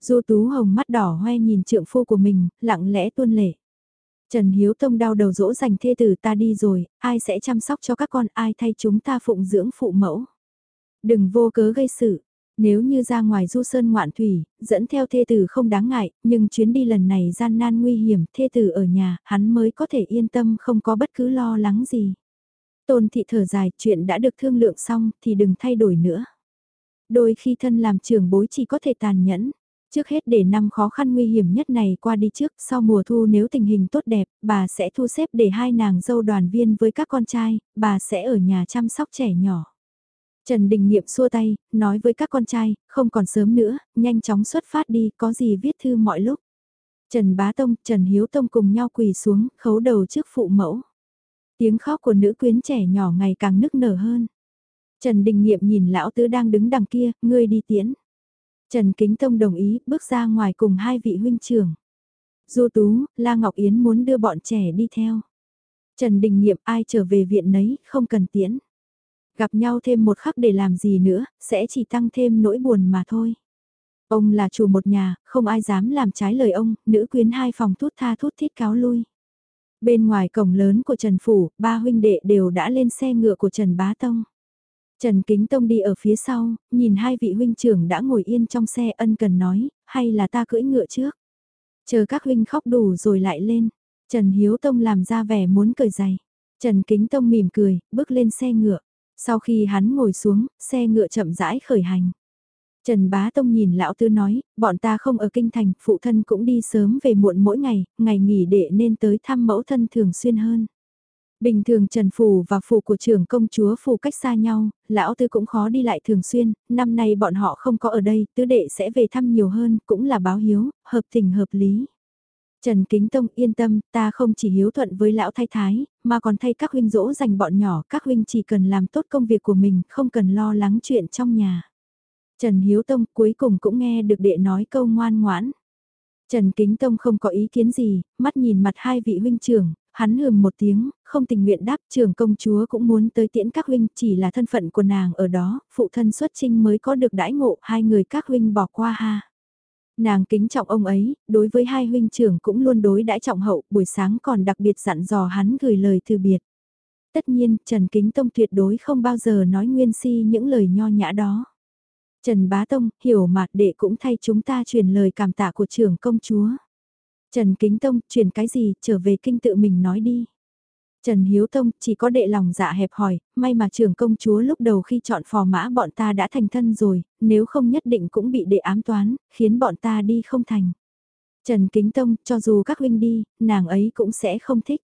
Du Tú Hồng mắt đỏ hoe nhìn trượng phu của mình, lặng lẽ tuôn lệ. Trần Hiếu Tông đau đầu dỗ dành thê tử ta đi rồi, ai sẽ chăm sóc cho các con, ai thay chúng ta phụng dưỡng phụ mẫu. Đừng vô cớ gây sự, nếu như ra ngoài du sơn ngoạn thủy, dẫn theo thê tử không đáng ngại, nhưng chuyến đi lần này gian nan nguy hiểm, thê tử ở nhà, hắn mới có thể yên tâm không có bất cứ lo lắng gì. Tôn thị thở dài, chuyện đã được thương lượng xong thì đừng thay đổi nữa. Đôi khi thân làm trưởng bối chỉ có thể tàn nhẫn. Trước hết để năm khó khăn nguy hiểm nhất này qua đi trước, sau mùa thu nếu tình hình tốt đẹp, bà sẽ thu xếp để hai nàng dâu đoàn viên với các con trai, bà sẽ ở nhà chăm sóc trẻ nhỏ. Trần Đình Niệm xua tay, nói với các con trai, không còn sớm nữa, nhanh chóng xuất phát đi, có gì viết thư mọi lúc. Trần Bá Tông, Trần Hiếu Tông cùng nhau quỳ xuống, khấu đầu trước phụ mẫu. Tiếng khóc của nữ quyến trẻ nhỏ ngày càng nức nở hơn. Trần Đình Niệm nhìn lão tứ đang đứng đằng kia, ngươi đi tiễn. Trần Kính Tông đồng ý, bước ra ngoài cùng hai vị huynh trưởng. Du Tú, La Ngọc Yến muốn đưa bọn trẻ đi theo. Trần Đình Niệm ai trở về viện nấy, không cần tiễn. Gặp nhau thêm một khắc để làm gì nữa, sẽ chỉ tăng thêm nỗi buồn mà thôi. Ông là chủ một nhà, không ai dám làm trái lời ông, nữ quyến hai phòng thút tha thút thít cáo lui. Bên ngoài cổng lớn của Trần Phủ, ba huynh đệ đều đã lên xe ngựa của Trần Bá Tông. Trần Kính Tông đi ở phía sau, nhìn hai vị huynh trưởng đã ngồi yên trong xe ân cần nói, hay là ta cưỡi ngựa trước. Chờ các huynh khóc đủ rồi lại lên. Trần Hiếu Tông làm ra vẻ muốn cười dày. Trần Kính Tông mỉm cười, bước lên xe ngựa. Sau khi hắn ngồi xuống, xe ngựa chậm rãi khởi hành. Trần Bá Tông nhìn lão tư nói, bọn ta không ở kinh thành, phụ thân cũng đi sớm về muộn mỗi ngày, ngày nghỉ để nên tới thăm mẫu thân thường xuyên hơn. Bình thường Trần Phủ và phủ của trưởng công chúa phủ cách xa nhau, lão tư cũng khó đi lại thường xuyên, năm nay bọn họ không có ở đây, tứ đệ sẽ về thăm nhiều hơn, cũng là báo hiếu, hợp tình hợp lý. Trần Kính Tông yên tâm, ta không chỉ hiếu thuận với lão thái thái, mà còn thay các huynh dỗ dành bọn nhỏ, các huynh chỉ cần làm tốt công việc của mình, không cần lo lắng chuyện trong nhà. Trần Hiếu Tông cuối cùng cũng nghe được đệ nói câu ngoan ngoãn. Trần Kính Tông không có ý kiến gì, mắt nhìn mặt hai vị huynh trưởng, hắn hừm một tiếng, không tình nguyện đáp trưởng công chúa cũng muốn tới tiễn các huynh chỉ là thân phận của nàng ở đó, phụ thân xuất trinh mới có được đãi ngộ hai người các huynh bỏ qua ha. Nàng kính trọng ông ấy, đối với hai huynh trưởng cũng luôn đối đãi trọng hậu, buổi sáng còn đặc biệt dặn dò hắn gửi lời từ biệt. Tất nhiên, Trần Kính Tông tuyệt đối không bao giờ nói nguyên si những lời nho nhã đó. Trần Bá Tông, hiểu mà đệ cũng thay chúng ta truyền lời cảm tạ của trưởng công chúa. Trần Kính Tông, truyền cái gì, trở về kinh tự mình nói đi. Trần Hiếu Tông chỉ có đệ lòng dạ hẹp hỏi, may mà trưởng công chúa lúc đầu khi chọn phò mã bọn ta đã thành thân rồi, nếu không nhất định cũng bị đệ ám toán, khiến bọn ta đi không thành. Trần Kính Tông, cho dù các huynh đi, nàng ấy cũng sẽ không thích.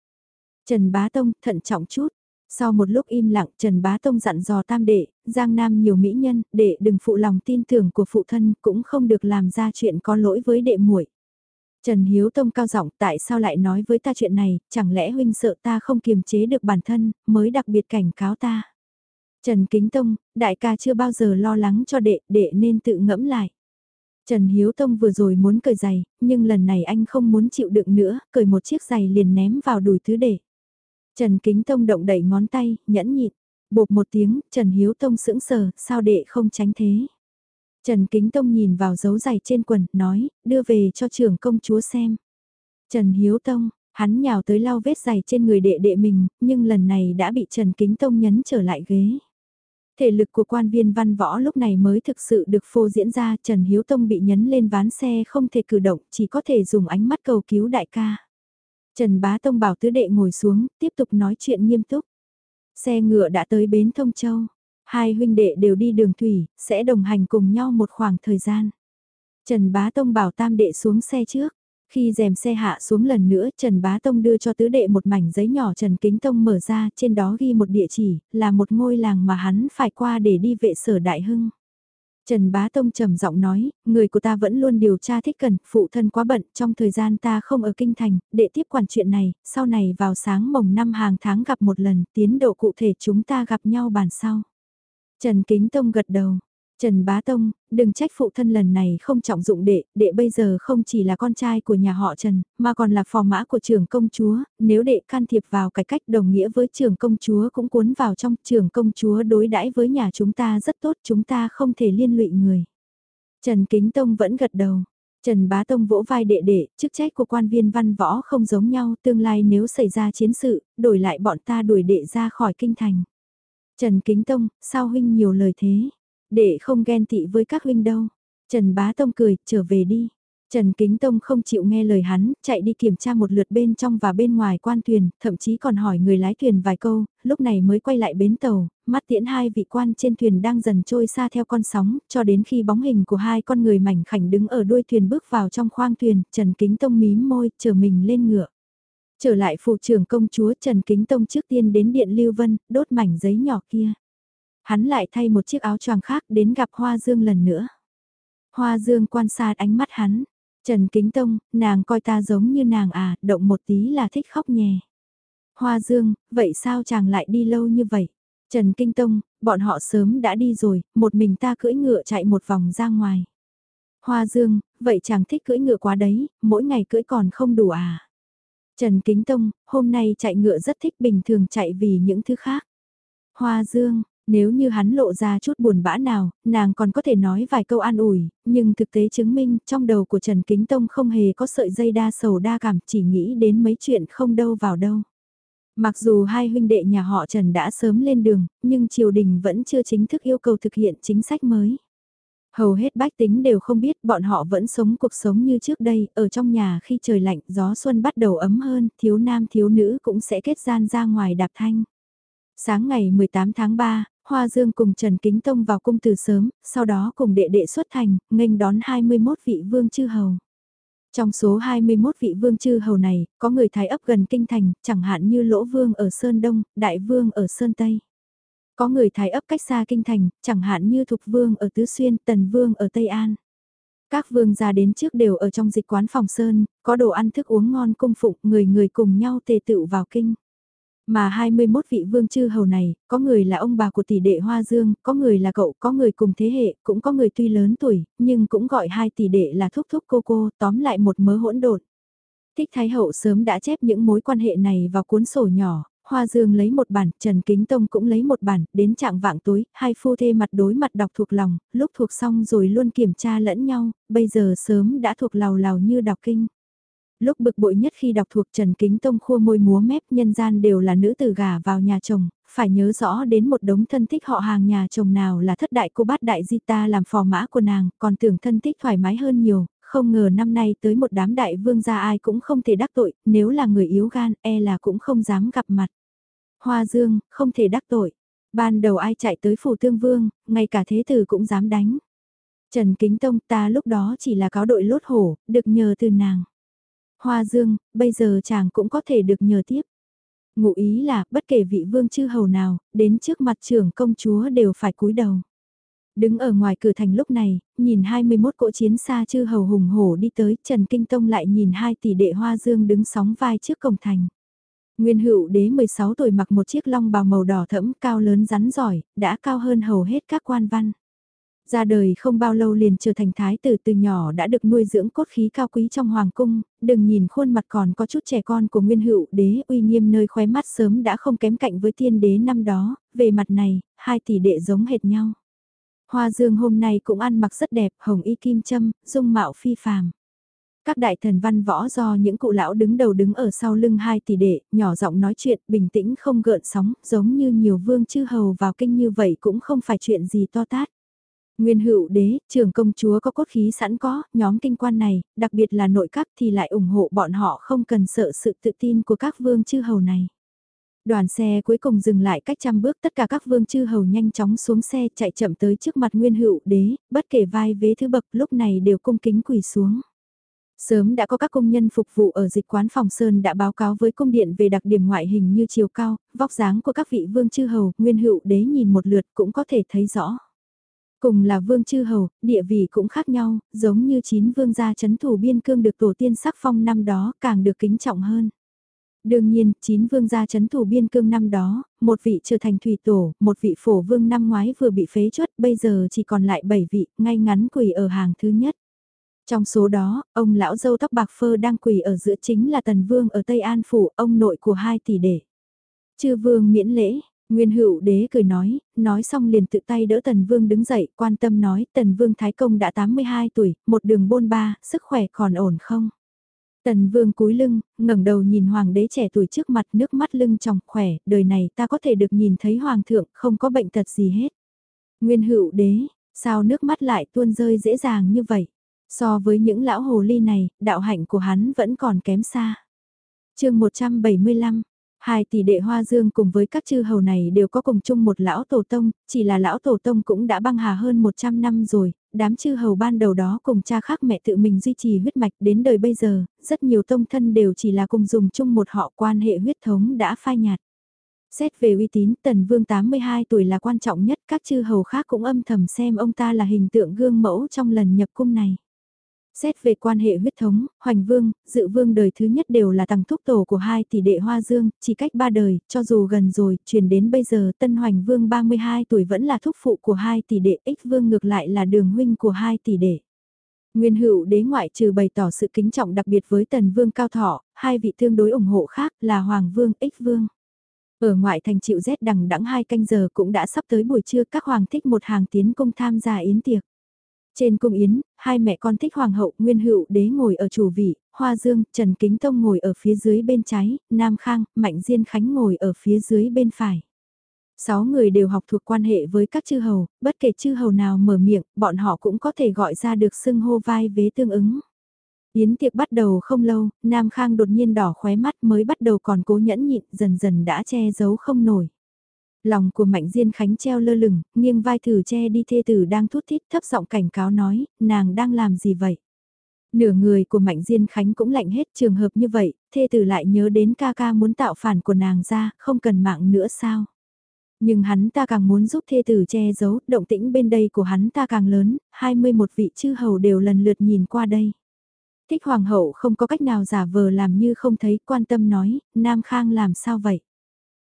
Trần Bá Tông, thận trọng chút. Sau một lúc im lặng, Trần Bá Tông dặn dò tam đệ, Giang Nam nhiều mỹ nhân, đệ đừng phụ lòng tin tưởng của phụ thân, cũng không được làm ra chuyện có lỗi với đệ muội. Trần Hiếu Tông cao giọng tại sao lại nói với ta chuyện này, chẳng lẽ huynh sợ ta không kiềm chế được bản thân, mới đặc biệt cảnh cáo ta. Trần Kính Tông, đại ca chưa bao giờ lo lắng cho đệ, đệ nên tự ngẫm lại. Trần Hiếu Tông vừa rồi muốn cởi giày, nhưng lần này anh không muốn chịu đựng nữa, cởi một chiếc giày liền ném vào đùi thứ đệ. Trần Kính Tông động đẩy ngón tay, nhẫn nhịn. Bột một tiếng, Trần Hiếu Tông sững sờ, sao đệ không tránh thế. Trần Kính Tông nhìn vào dấu giày trên quần, nói, đưa về cho trưởng công chúa xem. Trần Hiếu Tông, hắn nhào tới lau vết giày trên người đệ đệ mình, nhưng lần này đã bị Trần Kính Tông nhấn trở lại ghế. Thể lực của quan viên văn võ lúc này mới thực sự được phô diễn ra, Trần Hiếu Tông bị nhấn lên ván xe không thể cử động, chỉ có thể dùng ánh mắt cầu cứu đại ca. Trần Bá Tông bảo tứ đệ ngồi xuống, tiếp tục nói chuyện nghiêm túc. Xe ngựa đã tới bến Thông Châu. Hai huynh đệ đều đi đường thủy, sẽ đồng hành cùng nhau một khoảng thời gian. Trần Bá Tông bảo tam đệ xuống xe trước. Khi rèm xe hạ xuống lần nữa, Trần Bá Tông đưa cho tứ đệ một mảnh giấy nhỏ Trần Kính Tông mở ra, trên đó ghi một địa chỉ, là một ngôi làng mà hắn phải qua để đi vệ sở Đại Hưng. Trần Bá Tông trầm giọng nói, người của ta vẫn luôn điều tra thích cần, phụ thân quá bận, trong thời gian ta không ở kinh thành, để tiếp quản chuyện này, sau này vào sáng mồng năm hàng tháng gặp một lần, tiến độ cụ thể chúng ta gặp nhau bàn sau. Trần Kính Tông gật đầu, Trần Bá Tông, đừng trách phụ thân lần này không trọng dụng đệ, đệ bây giờ không chỉ là con trai của nhà họ Trần, mà còn là phò mã của trưởng công chúa, nếu đệ can thiệp vào cái cách đồng nghĩa với trưởng công chúa cũng cuốn vào trong trưởng công chúa đối đãi với nhà chúng ta rất tốt chúng ta không thể liên lụy người. Trần Kính Tông vẫn gật đầu. Trần Bá Tông vỗ vai đệ đệ, chức trách của quan viên văn võ không giống nhau, tương lai nếu xảy ra chiến sự, đổi lại bọn ta đuổi đệ ra khỏi kinh thành. Trần Kính Tông, sao huynh nhiều lời thế? Để không ghen tị với các huynh đâu. Trần Bá Tông cười, trở về đi. Trần Kính Tông không chịu nghe lời hắn, chạy đi kiểm tra một lượt bên trong và bên ngoài quan thuyền, thậm chí còn hỏi người lái thuyền vài câu, lúc này mới quay lại bến tàu, mắt tiễn hai vị quan trên thuyền đang dần trôi xa theo con sóng, cho đến khi bóng hình của hai con người mảnh khảnh đứng ở đuôi thuyền bước vào trong khoang thuyền, Trần Kính Tông mím môi, chờ mình lên ngựa. Trở lại phụ trưởng công chúa Trần Kính Tông trước tiên đến điện Lưu Vân, đốt mảnh giấy nhỏ kia. Hắn lại thay một chiếc áo choàng khác đến gặp Hoa Dương lần nữa. Hoa Dương quan sát ánh mắt hắn. Trần Kính Tông, nàng coi ta giống như nàng à, động một tí là thích khóc nhè. Hoa Dương, vậy sao chàng lại đi lâu như vậy? Trần Kinh Tông, bọn họ sớm đã đi rồi, một mình ta cưỡi ngựa chạy một vòng ra ngoài. Hoa Dương, vậy chàng thích cưỡi ngựa quá đấy, mỗi ngày cưỡi còn không đủ à? Trần Kính Tông, hôm nay chạy ngựa rất thích bình thường chạy vì những thứ khác. Hoa Dương, nếu như hắn lộ ra chút buồn bã nào, nàng còn có thể nói vài câu an ủi, nhưng thực tế chứng minh trong đầu của Trần Kính Tông không hề có sợi dây đa sầu đa cảm chỉ nghĩ đến mấy chuyện không đâu vào đâu. Mặc dù hai huynh đệ nhà họ Trần đã sớm lên đường, nhưng triều đình vẫn chưa chính thức yêu cầu thực hiện chính sách mới. Hầu hết bách tính đều không biết bọn họ vẫn sống cuộc sống như trước đây, ở trong nhà khi trời lạnh gió xuân bắt đầu ấm hơn, thiếu nam thiếu nữ cũng sẽ kết gian ra ngoài đạp thanh. Sáng ngày 18 tháng 3, Hoa Dương cùng Trần Kính Tông vào cung từ sớm, sau đó cùng đệ đệ xuất thành, nghênh đón 21 vị vương chư hầu. Trong số 21 vị vương chư hầu này, có người thái ấp gần kinh thành, chẳng hạn như Lỗ Vương ở Sơn Đông, Đại Vương ở Sơn Tây. Có người thái ấp cách xa kinh thành, chẳng hạn như Thục Vương ở Tứ Xuyên, Tần Vương ở Tây An. Các vương gia đến trước đều ở trong dịch quán phòng Sơn, có đồ ăn thức uống ngon cung phụng, người người cùng nhau tề tựu vào kinh. Mà 21 vị vương chư hầu này, có người là ông bà của tỷ đệ Hoa Dương, có người là cậu, có người cùng thế hệ, cũng có người tuy lớn tuổi, nhưng cũng gọi hai tỷ đệ là thúc thúc cô cô, tóm lại một mớ hỗn độn. Thích Thái Hậu sớm đã chép những mối quan hệ này vào cuốn sổ nhỏ, Hoa Dương lấy một bản, Trần Kính Tông cũng lấy một bản, đến trạng vạng tối, hai phu thê mặt đối mặt đọc thuộc lòng, lúc thuộc xong rồi luôn kiểm tra lẫn nhau, bây giờ sớm đã thuộc lào lào như đọc kinh. Lúc bực bội nhất khi đọc thuộc Trần Kính Tông khua môi múa mép nhân gian đều là nữ tử gả vào nhà chồng, phải nhớ rõ đến một đống thân thích họ hàng nhà chồng nào là thất đại cô bát đại di ta làm phò mã của nàng, còn tưởng thân thích thoải mái hơn nhiều, không ngờ năm nay tới một đám đại vương gia ai cũng không thể đắc tội, nếu là người yếu gan e là cũng không dám gặp mặt. Hoa Dương, không thể đắc tội. Ban đầu ai chạy tới phủ tương vương, ngay cả thế tử cũng dám đánh. Trần Kính Tông ta lúc đó chỉ là cáo đội lốt hổ, được nhờ từ nàng. Hoa Dương, bây giờ chàng cũng có thể được nhờ tiếp. Ngụ ý là, bất kể vị vương chư hầu nào, đến trước mặt trưởng công chúa đều phải cúi đầu. Đứng ở ngoài cửa thành lúc này, nhìn 21 cỗ chiến xa chư hầu hùng hổ đi tới, Trần Kinh Tông lại nhìn hai tỷ đệ Hoa Dương đứng sóng vai trước cổng thành. Nguyên hữu đế 16 tuổi mặc một chiếc long bào màu đỏ thẫm cao lớn rắn giỏi, đã cao hơn hầu hết các quan văn. Ra đời không bao lâu liền trở thành thái tử từ nhỏ đã được nuôi dưỡng cốt khí cao quý trong hoàng cung, đừng nhìn khuôn mặt còn có chút trẻ con của nguyên hữu đế uy nghiêm nơi khóe mắt sớm đã không kém cạnh với tiên đế năm đó, về mặt này, hai tỷ đệ giống hệt nhau. Hoa dương hôm nay cũng ăn mặc rất đẹp, hồng y kim châm, dung mạo phi phàm. Các đại thần văn võ do những cụ lão đứng đầu đứng ở sau lưng hai tỷ đệ, nhỏ giọng nói chuyện, bình tĩnh không gợn sóng, giống như nhiều vương chư hầu vào kinh như vậy cũng không phải chuyện gì to tát. Nguyên hữu đế, trưởng công chúa có cốt khí sẵn có, nhóm kinh quan này, đặc biệt là nội các thì lại ủng hộ bọn họ không cần sợ sự tự tin của các vương chư hầu này. Đoàn xe cuối cùng dừng lại cách trăm bước tất cả các vương chư hầu nhanh chóng xuống xe chạy chậm tới trước mặt nguyên hữu đế, bất kể vai vế thứ bậc lúc này đều cung kính quỳ xuống. Sớm đã có các công nhân phục vụ ở dịch quán phòng Sơn đã báo cáo với cung điện về đặc điểm ngoại hình như chiều cao, vóc dáng của các vị vương chư hầu, nguyên hữu đế nhìn một lượt cũng có thể thấy rõ. Cùng là vương chư hầu, địa vị cũng khác nhau, giống như chín vương gia chấn thủ biên cương được tổ tiên sắc phong năm đó càng được kính trọng hơn. Đương nhiên, chín vương gia chấn thủ biên cương năm đó, một vị trở thành thủy tổ, một vị phổ vương năm ngoái vừa bị phế chuất, bây giờ chỉ còn lại bảy vị, ngay ngắn quỳ ở hàng thứ nhất. Trong số đó, ông lão dâu tóc bạc phơ đang quỳ ở giữa chính là Tần Vương ở Tây An Phủ, ông nội của hai tỷ đệ. Chư Vương miễn lễ, Nguyên hữu đế cười nói, nói xong liền tự tay đỡ Tần Vương đứng dậy, quan tâm nói, Tần Vương Thái Công đã 82 tuổi, một đường bôn ba, sức khỏe còn ổn không? Tần Vương cúi lưng, ngẩng đầu nhìn Hoàng đế trẻ tuổi trước mặt nước mắt lưng tròng khỏe, đời này ta có thể được nhìn thấy Hoàng thượng không có bệnh tật gì hết. Nguyên hữu đế, sao nước mắt lại tuôn rơi dễ dàng như vậy? So với những lão hồ ly này, đạo hạnh của hắn vẫn còn kém xa. chương 175 Hai tỷ đệ Hoa Dương cùng với các chư hầu này đều có cùng chung một lão tổ tông, chỉ là lão tổ tông cũng đã băng hà hơn 100 năm rồi, đám chư hầu ban đầu đó cùng cha khác mẹ tự mình duy trì huyết mạch đến đời bây giờ, rất nhiều tông thân đều chỉ là cùng dùng chung một họ quan hệ huyết thống đã phai nhạt. Xét về uy tín, Tần Vương 82 tuổi là quan trọng nhất, các chư hầu khác cũng âm thầm xem ông ta là hình tượng gương mẫu trong lần nhập cung này. Xét về quan hệ huyết thống, Hoành Vương, Dự Vương đời thứ nhất đều là tầng thúc tổ của hai tỷ đệ Hoa Dương, chỉ cách ba đời, cho dù gần rồi, truyền đến bây giờ Tân Hoành Vương 32 tuổi vẫn là thúc phụ của hai tỷ đệ, Ích Vương ngược lại là đường huynh của hai tỷ đệ. Nguyên hữu đế ngoại trừ bày tỏ sự kính trọng đặc biệt với Tần Vương Cao Thọ, hai vị tương đối ủng hộ khác là Hoàng Vương, Ích Vương. Ở ngoại thành chịu rét đằng đẵng hai canh giờ cũng đã sắp tới buổi trưa các hoàng thích một hàng tiến công tham gia yến tiệc. Trên cung yến, hai mẹ con thích hoàng hậu nguyên hữu đế ngồi ở chủ vị, Hoa Dương, Trần Kính Tông ngồi ở phía dưới bên trái, Nam Khang, Mạnh Diên Khánh ngồi ở phía dưới bên phải. Sáu người đều học thuộc quan hệ với các chư hầu, bất kể chư hầu nào mở miệng, bọn họ cũng có thể gọi ra được xưng hô vai vế tương ứng. Yến tiệc bắt đầu không lâu, Nam Khang đột nhiên đỏ khóe mắt mới bắt đầu còn cố nhẫn nhịn dần dần đã che giấu không nổi. Lòng của Mạnh Diên Khánh treo lơ lửng, nghiêng vai thử che đi thê tử đang thút thít thấp giọng cảnh cáo nói, nàng đang làm gì vậy? Nửa người của Mạnh Diên Khánh cũng lạnh hết trường hợp như vậy, thê tử lại nhớ đến ca ca muốn tạo phản của nàng ra, không cần mạng nữa sao? Nhưng hắn ta càng muốn giúp thê tử che giấu, động tĩnh bên đây của hắn ta càng lớn, 21 vị chư hầu đều lần lượt nhìn qua đây. Thích hoàng hậu không có cách nào giả vờ làm như không thấy, quan tâm nói, Nam Khang làm sao vậy?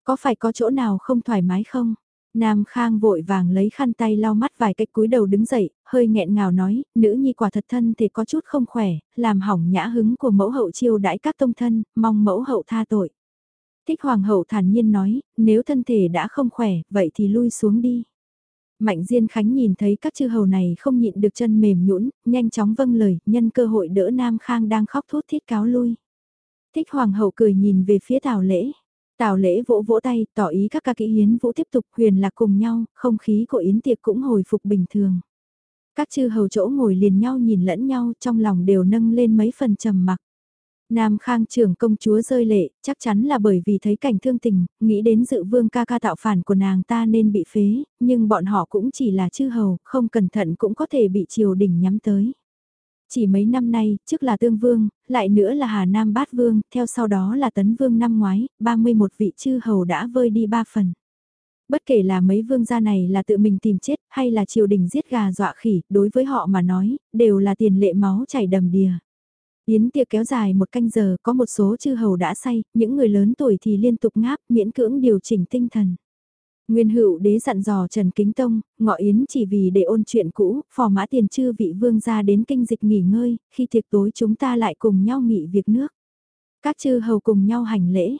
Có phải có chỗ nào không thoải mái không? Nam Khang vội vàng lấy khăn tay lau mắt vài cách cúi đầu đứng dậy, hơi nghẹn ngào nói, nữ nhi quả thật thân thì có chút không khỏe, làm hỏng nhã hứng của mẫu hậu chiêu đãi các tông thân, mong mẫu hậu tha tội. Thích hoàng hậu thản nhiên nói, nếu thân thể đã không khỏe, vậy thì lui xuống đi. Mạnh Diên Khánh nhìn thấy các chư hầu này không nhịn được chân mềm nhũn, nhanh chóng vâng lời, nhân cơ hội đỡ Nam Khang đang khóc thút thít cáo lui. Thích hoàng hậu cười nhìn về phía tào lễ. Tào lễ vỗ vỗ tay, tỏ ý các ca kỹ hiến vũ tiếp tục huyền lạc cùng nhau, không khí của yến tiệc cũng hồi phục bình thường. Các chư hầu chỗ ngồi liền nhau nhìn lẫn nhau trong lòng đều nâng lên mấy phần trầm mặc. Nam Khang trưởng công chúa rơi lệ, chắc chắn là bởi vì thấy cảnh thương tình, nghĩ đến dự vương ca ca tạo phản của nàng ta nên bị phế, nhưng bọn họ cũng chỉ là chư hầu, không cẩn thận cũng có thể bị triều đình nhắm tới. Chỉ mấy năm nay, trước là Tương Vương, lại nữa là Hà Nam Bát Vương, theo sau đó là Tấn Vương năm ngoái, 31 vị chư hầu đã vơi đi ba phần. Bất kể là mấy vương gia này là tự mình tìm chết hay là triều đình giết gà dọa khỉ, đối với họ mà nói, đều là tiền lệ máu chảy đầm đìa. Yến tiệc kéo dài một canh giờ, có một số chư hầu đã say, những người lớn tuổi thì liên tục ngáp, miễn cưỡng điều chỉnh tinh thần. Nguyên hữu đế dặn dò Trần Kính Tông, ngọ yến chỉ vì để ôn chuyện cũ, phò mã tiền chư vị vương ra đến kinh dịch nghỉ ngơi, khi tiệc tối chúng ta lại cùng nhau nghỉ việc nước. Các chư hầu cùng nhau hành lễ.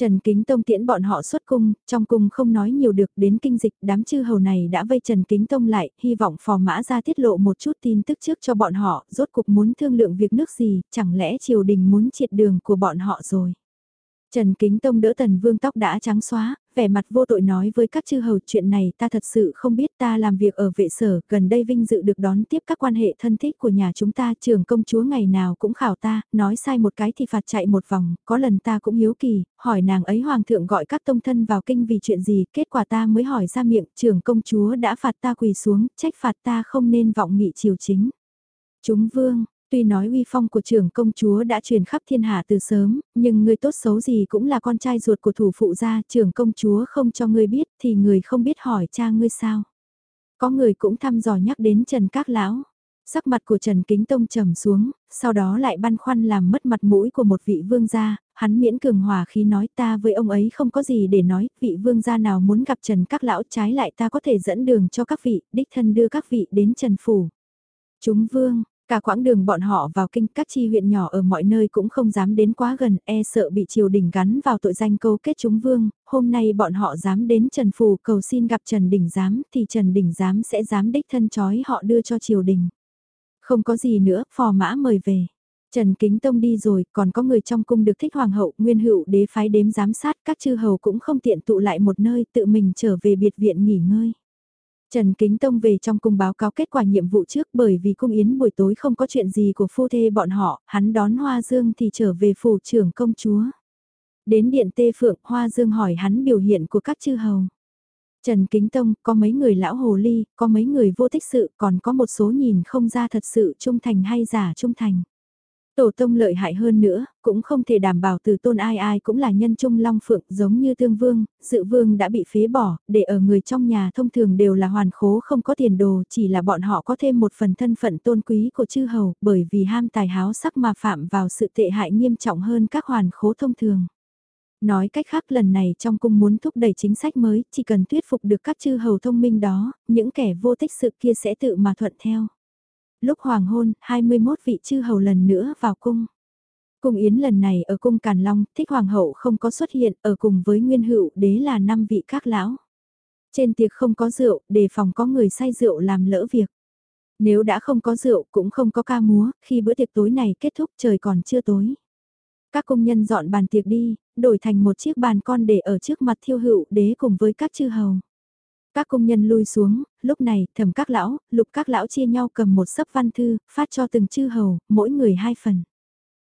Trần Kính Tông tiễn bọn họ xuất cung, trong cung không nói nhiều được đến kinh dịch, đám chư hầu này đã vây Trần Kính Tông lại, hy vọng phò mã ra tiết lộ một chút tin tức trước cho bọn họ, rốt cục muốn thương lượng việc nước gì, chẳng lẽ triều đình muốn triệt đường của bọn họ rồi. Trần Kính Tông đỡ Tần Vương tóc đã trắng xóa, vẻ mặt vô tội nói với các chư hầu chuyện này ta thật sự không biết ta làm việc ở vệ sở, gần đây vinh dự được đón tiếp các quan hệ thân thích của nhà chúng ta, trưởng công chúa ngày nào cũng khảo ta, nói sai một cái thì phạt chạy một vòng, có lần ta cũng hiếu kỳ, hỏi nàng ấy hoàng thượng gọi các tông thân vào kinh vì chuyện gì, kết quả ta mới hỏi ra miệng, trưởng công chúa đã phạt ta quỳ xuống, trách phạt ta không nên vọng nghị triều chính. Chúng vương, Tuy nói uy phong của trưởng công chúa đã truyền khắp thiên hạ từ sớm, nhưng người tốt xấu gì cũng là con trai ruột của thủ phụ gia, trưởng công chúa không cho ngươi biết thì người không biết hỏi cha ngươi sao. Có người cũng thăm dò nhắc đến Trần Các Lão. Sắc mặt của Trần Kính Tông trầm xuống, sau đó lại băn khoăn làm mất mặt mũi của một vị vương gia, hắn miễn cường hòa khí nói ta với ông ấy không có gì để nói, vị vương gia nào muốn gặp Trần Các Lão trái lại ta có thể dẫn đường cho các vị, đích thân đưa các vị đến Trần Phủ. Chúng vương, Cả quãng đường bọn họ vào kinh các chi huyện nhỏ ở mọi nơi cũng không dám đến quá gần, e sợ bị triều đình gắn vào tội danh câu kết chúng vương, hôm nay bọn họ dám đến Trần Phù cầu xin gặp Trần Đình Giám thì Trần Đình Giám sẽ dám đích thân chói họ đưa cho triều đình. Không có gì nữa, phò mã mời về. Trần Kính Tông đi rồi, còn có người trong cung được thích hoàng hậu, nguyên hữu đế phái đếm giám sát, các chư hầu cũng không tiện tụ lại một nơi tự mình trở về biệt viện nghỉ ngơi. Trần Kính Tông về trong cung báo cáo kết quả nhiệm vụ trước bởi vì cung yến buổi tối không có chuyện gì của phu thê bọn họ, hắn đón Hoa Dương thì trở về phủ trưởng công chúa. Đến điện tê phượng, Hoa Dương hỏi hắn biểu hiện của các chư hầu. Trần Kính Tông, có mấy người lão hồ ly, có mấy người vô tích sự, còn có một số nhìn không ra thật sự trung thành hay giả trung thành. Tổ tông lợi hại hơn nữa, cũng không thể đảm bảo từ tôn ai ai cũng là nhân trung long phượng giống như tương vương, dự vương đã bị phế bỏ, để ở người trong nhà thông thường đều là hoàn khố không có tiền đồ, chỉ là bọn họ có thêm một phần thân phận tôn quý của chư hầu, bởi vì ham tài háo sắc mà phạm vào sự tệ hại nghiêm trọng hơn các hoàn khố thông thường. Nói cách khác lần này trong cung muốn thúc đẩy chính sách mới, chỉ cần thuyết phục được các chư hầu thông minh đó, những kẻ vô tích sự kia sẽ tự mà thuận theo. Lúc hoàng hôn, 21 vị chư hầu lần nữa vào cung. Cung yến lần này ở cung Càn Long, thích hoàng hậu không có xuất hiện, ở cùng với nguyên hữu đế là 5 vị các lão. Trên tiệc không có rượu, đề phòng có người say rượu làm lỡ việc. Nếu đã không có rượu cũng không có ca múa, khi bữa tiệc tối này kết thúc trời còn chưa tối. Các công nhân dọn bàn tiệc đi, đổi thành một chiếc bàn con để ở trước mặt thiêu hữu đế cùng với các chư hầu. Các công nhân lui xuống, lúc này thầm các lão, lục các lão chia nhau cầm một sấp văn thư, phát cho từng chư hầu, mỗi người hai phần.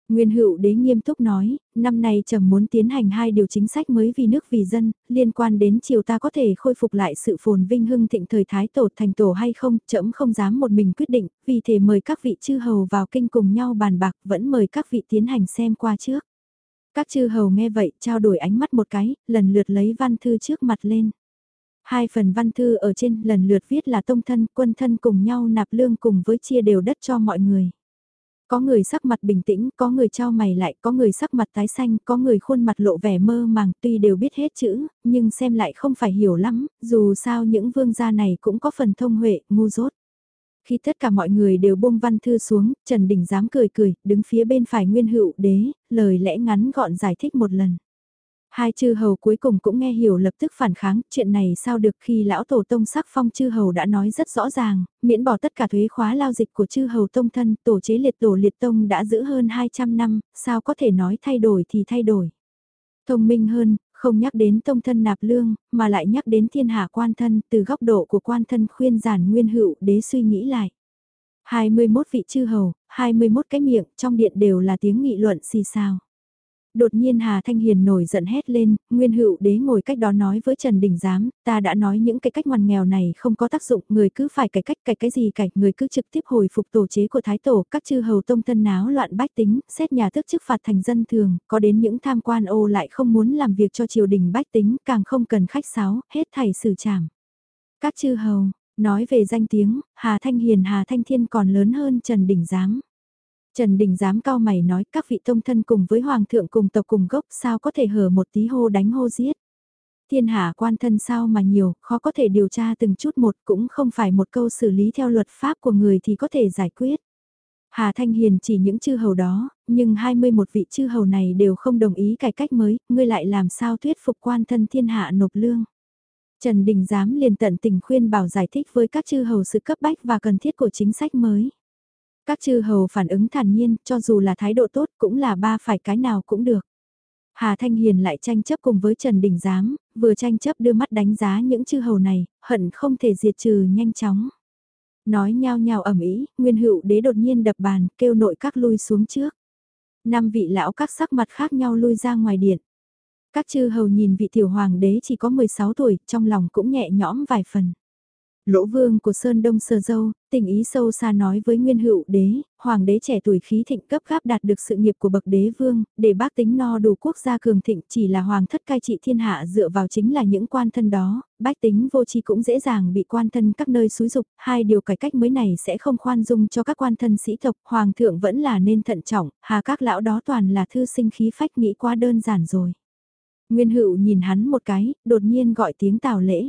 Nguyên hữu đế nghiêm túc nói, năm nay trầm muốn tiến hành hai điều chính sách mới vì nước vì dân, liên quan đến triều ta có thể khôi phục lại sự phồn vinh hưng thịnh thời thái tổ thành tổ hay không, trẫm không dám một mình quyết định, vì thế mời các vị chư hầu vào kinh cùng nhau bàn bạc, vẫn mời các vị tiến hành xem qua trước. Các chư hầu nghe vậy, trao đổi ánh mắt một cái, lần lượt lấy văn thư trước mặt lên. Hai phần văn thư ở trên lần lượt viết là tông thân, quân thân cùng nhau nạp lương cùng với chia đều đất cho mọi người. Có người sắc mặt bình tĩnh, có người trao mày lại, có người sắc mặt tái xanh, có người khuôn mặt lộ vẻ mơ màng tuy đều biết hết chữ, nhưng xem lại không phải hiểu lắm, dù sao những vương gia này cũng có phần thông huệ, ngu dốt. Khi tất cả mọi người đều buông văn thư xuống, Trần Đình dám cười cười, đứng phía bên phải nguyên hữu đế, lời lẽ ngắn gọn giải thích một lần. Hai chư hầu cuối cùng cũng nghe hiểu lập tức phản kháng, chuyện này sao được khi lão tổ tông sắc phong chư hầu đã nói rất rõ ràng, miễn bỏ tất cả thuế khóa lao dịch của chư hầu tông thân, tổ chế liệt tổ liệt tông đã giữ hơn 200 năm, sao có thể nói thay đổi thì thay đổi. Thông minh hơn, không nhắc đến tông thân nạp lương, mà lại nhắc đến thiên hạ quan thân, từ góc độ của quan thân khuyên giản nguyên hữu đế suy nghĩ lại. 21 vị chư hầu, 21 cái miệng, trong điện đều là tiếng nghị luận xì xào. Đột nhiên Hà Thanh Hiền nổi giận hét lên, Nguyên Hữu Đế ngồi cách đó nói với Trần Đình Giám, ta đã nói những cái cách ngoằn nghèo này không có tác dụng, người cứ phải cải cách cải cái gì cải, người cứ trực tiếp hồi phục tổ chế của Thái Tổ, các chư hầu tông thân náo loạn bách tính, xét nhà thức chức phạt thành dân thường, có đến những tham quan ô lại không muốn làm việc cho triều đình bách tính, càng không cần khách sáo, hết thảy xử trảm. Các chư hầu, nói về danh tiếng, Hà Thanh Hiền Hà Thanh Thiên còn lớn hơn Trần Đình Giám. Trần Đình dám cao mày nói các vị tông thân cùng với hoàng thượng cùng tộc cùng gốc sao có thể hở một tí hô đánh hô giết. Thiên hạ quan thân sao mà nhiều, khó có thể điều tra từng chút một cũng không phải một câu xử lý theo luật pháp của người thì có thể giải quyết. Hà Thanh Hiền chỉ những chư hầu đó, nhưng 21 vị chư hầu này đều không đồng ý cải cách mới, ngươi lại làm sao thuyết phục quan thân thiên hạ nộp lương. Trần Đình Giám liền tận tình khuyên bảo giải thích với các chư hầu sự cấp bách và cần thiết của chính sách mới. Các chư hầu phản ứng thản nhiên, cho dù là thái độ tốt cũng là ba phải cái nào cũng được. Hà Thanh Hiền lại tranh chấp cùng với Trần Đình Giám, vừa tranh chấp đưa mắt đánh giá những chư hầu này, hận không thể diệt trừ nhanh chóng. Nói nhao nhao ẩm ý, nguyên hữu đế đột nhiên đập bàn, kêu nội các lui xuống trước. Năm vị lão các sắc mặt khác nhau lui ra ngoài điện. Các chư hầu nhìn vị tiểu hoàng đế chỉ có 16 tuổi, trong lòng cũng nhẹ nhõm vài phần. Lỗ vương của Sơn Đông Sơ Dâu, tình ý sâu xa nói với nguyên hữu đế, hoàng đế trẻ tuổi khí thịnh cấp gáp đạt được sự nghiệp của bậc đế vương, để bác tính no đủ quốc gia cường thịnh chỉ là hoàng thất cai trị thiên hạ dựa vào chính là những quan thân đó, bách tính vô tri cũng dễ dàng bị quan thân các nơi xúi dục, hai điều cải cách mới này sẽ không khoan dung cho các quan thân sĩ tộc, hoàng thượng vẫn là nên thận trọng, hà các lão đó toàn là thư sinh khí phách nghĩ quá đơn giản rồi. Nguyên hữu nhìn hắn một cái, đột nhiên gọi tiếng tào lễ.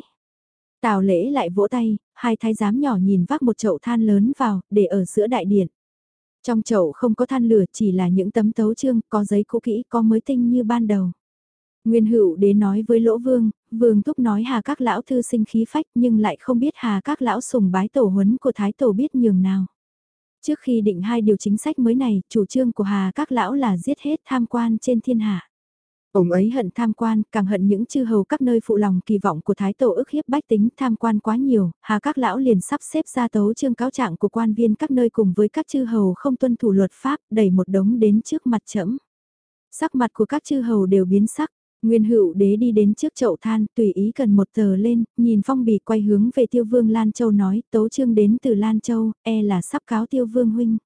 Tào lễ lại vỗ tay, hai thái giám nhỏ nhìn vác một chậu than lớn vào, để ở giữa đại điện. Trong chậu không có than lửa chỉ là những tấm tấu trương có giấy cũ kỹ, có mới tinh như ban đầu. Nguyên hữu đế nói với lỗ vương, vương thúc nói hà các lão thư sinh khí phách nhưng lại không biết hà các lão sùng bái tổ huấn của thái tổ biết nhường nào. Trước khi định hai điều chính sách mới này, chủ trương của hà các lão là giết hết tham quan trên thiên hạ. Ông ấy hận tham quan, càng hận những chư hầu các nơi phụ lòng kỳ vọng của Thái Tổ ức hiếp bách tính tham quan quá nhiều, hà các lão liền sắp xếp ra tấu chương cáo trạng của quan viên các nơi cùng với các chư hầu không tuân thủ luật pháp, đẩy một đống đến trước mặt trẫm Sắc mặt của các chư hầu đều biến sắc, Nguyên hữu đế đi đến trước chậu than, tùy ý cần một tờ lên, nhìn phong bì quay hướng về tiêu vương Lan Châu nói, tấu chương đến từ Lan Châu, e là sắp cáo tiêu vương huynh.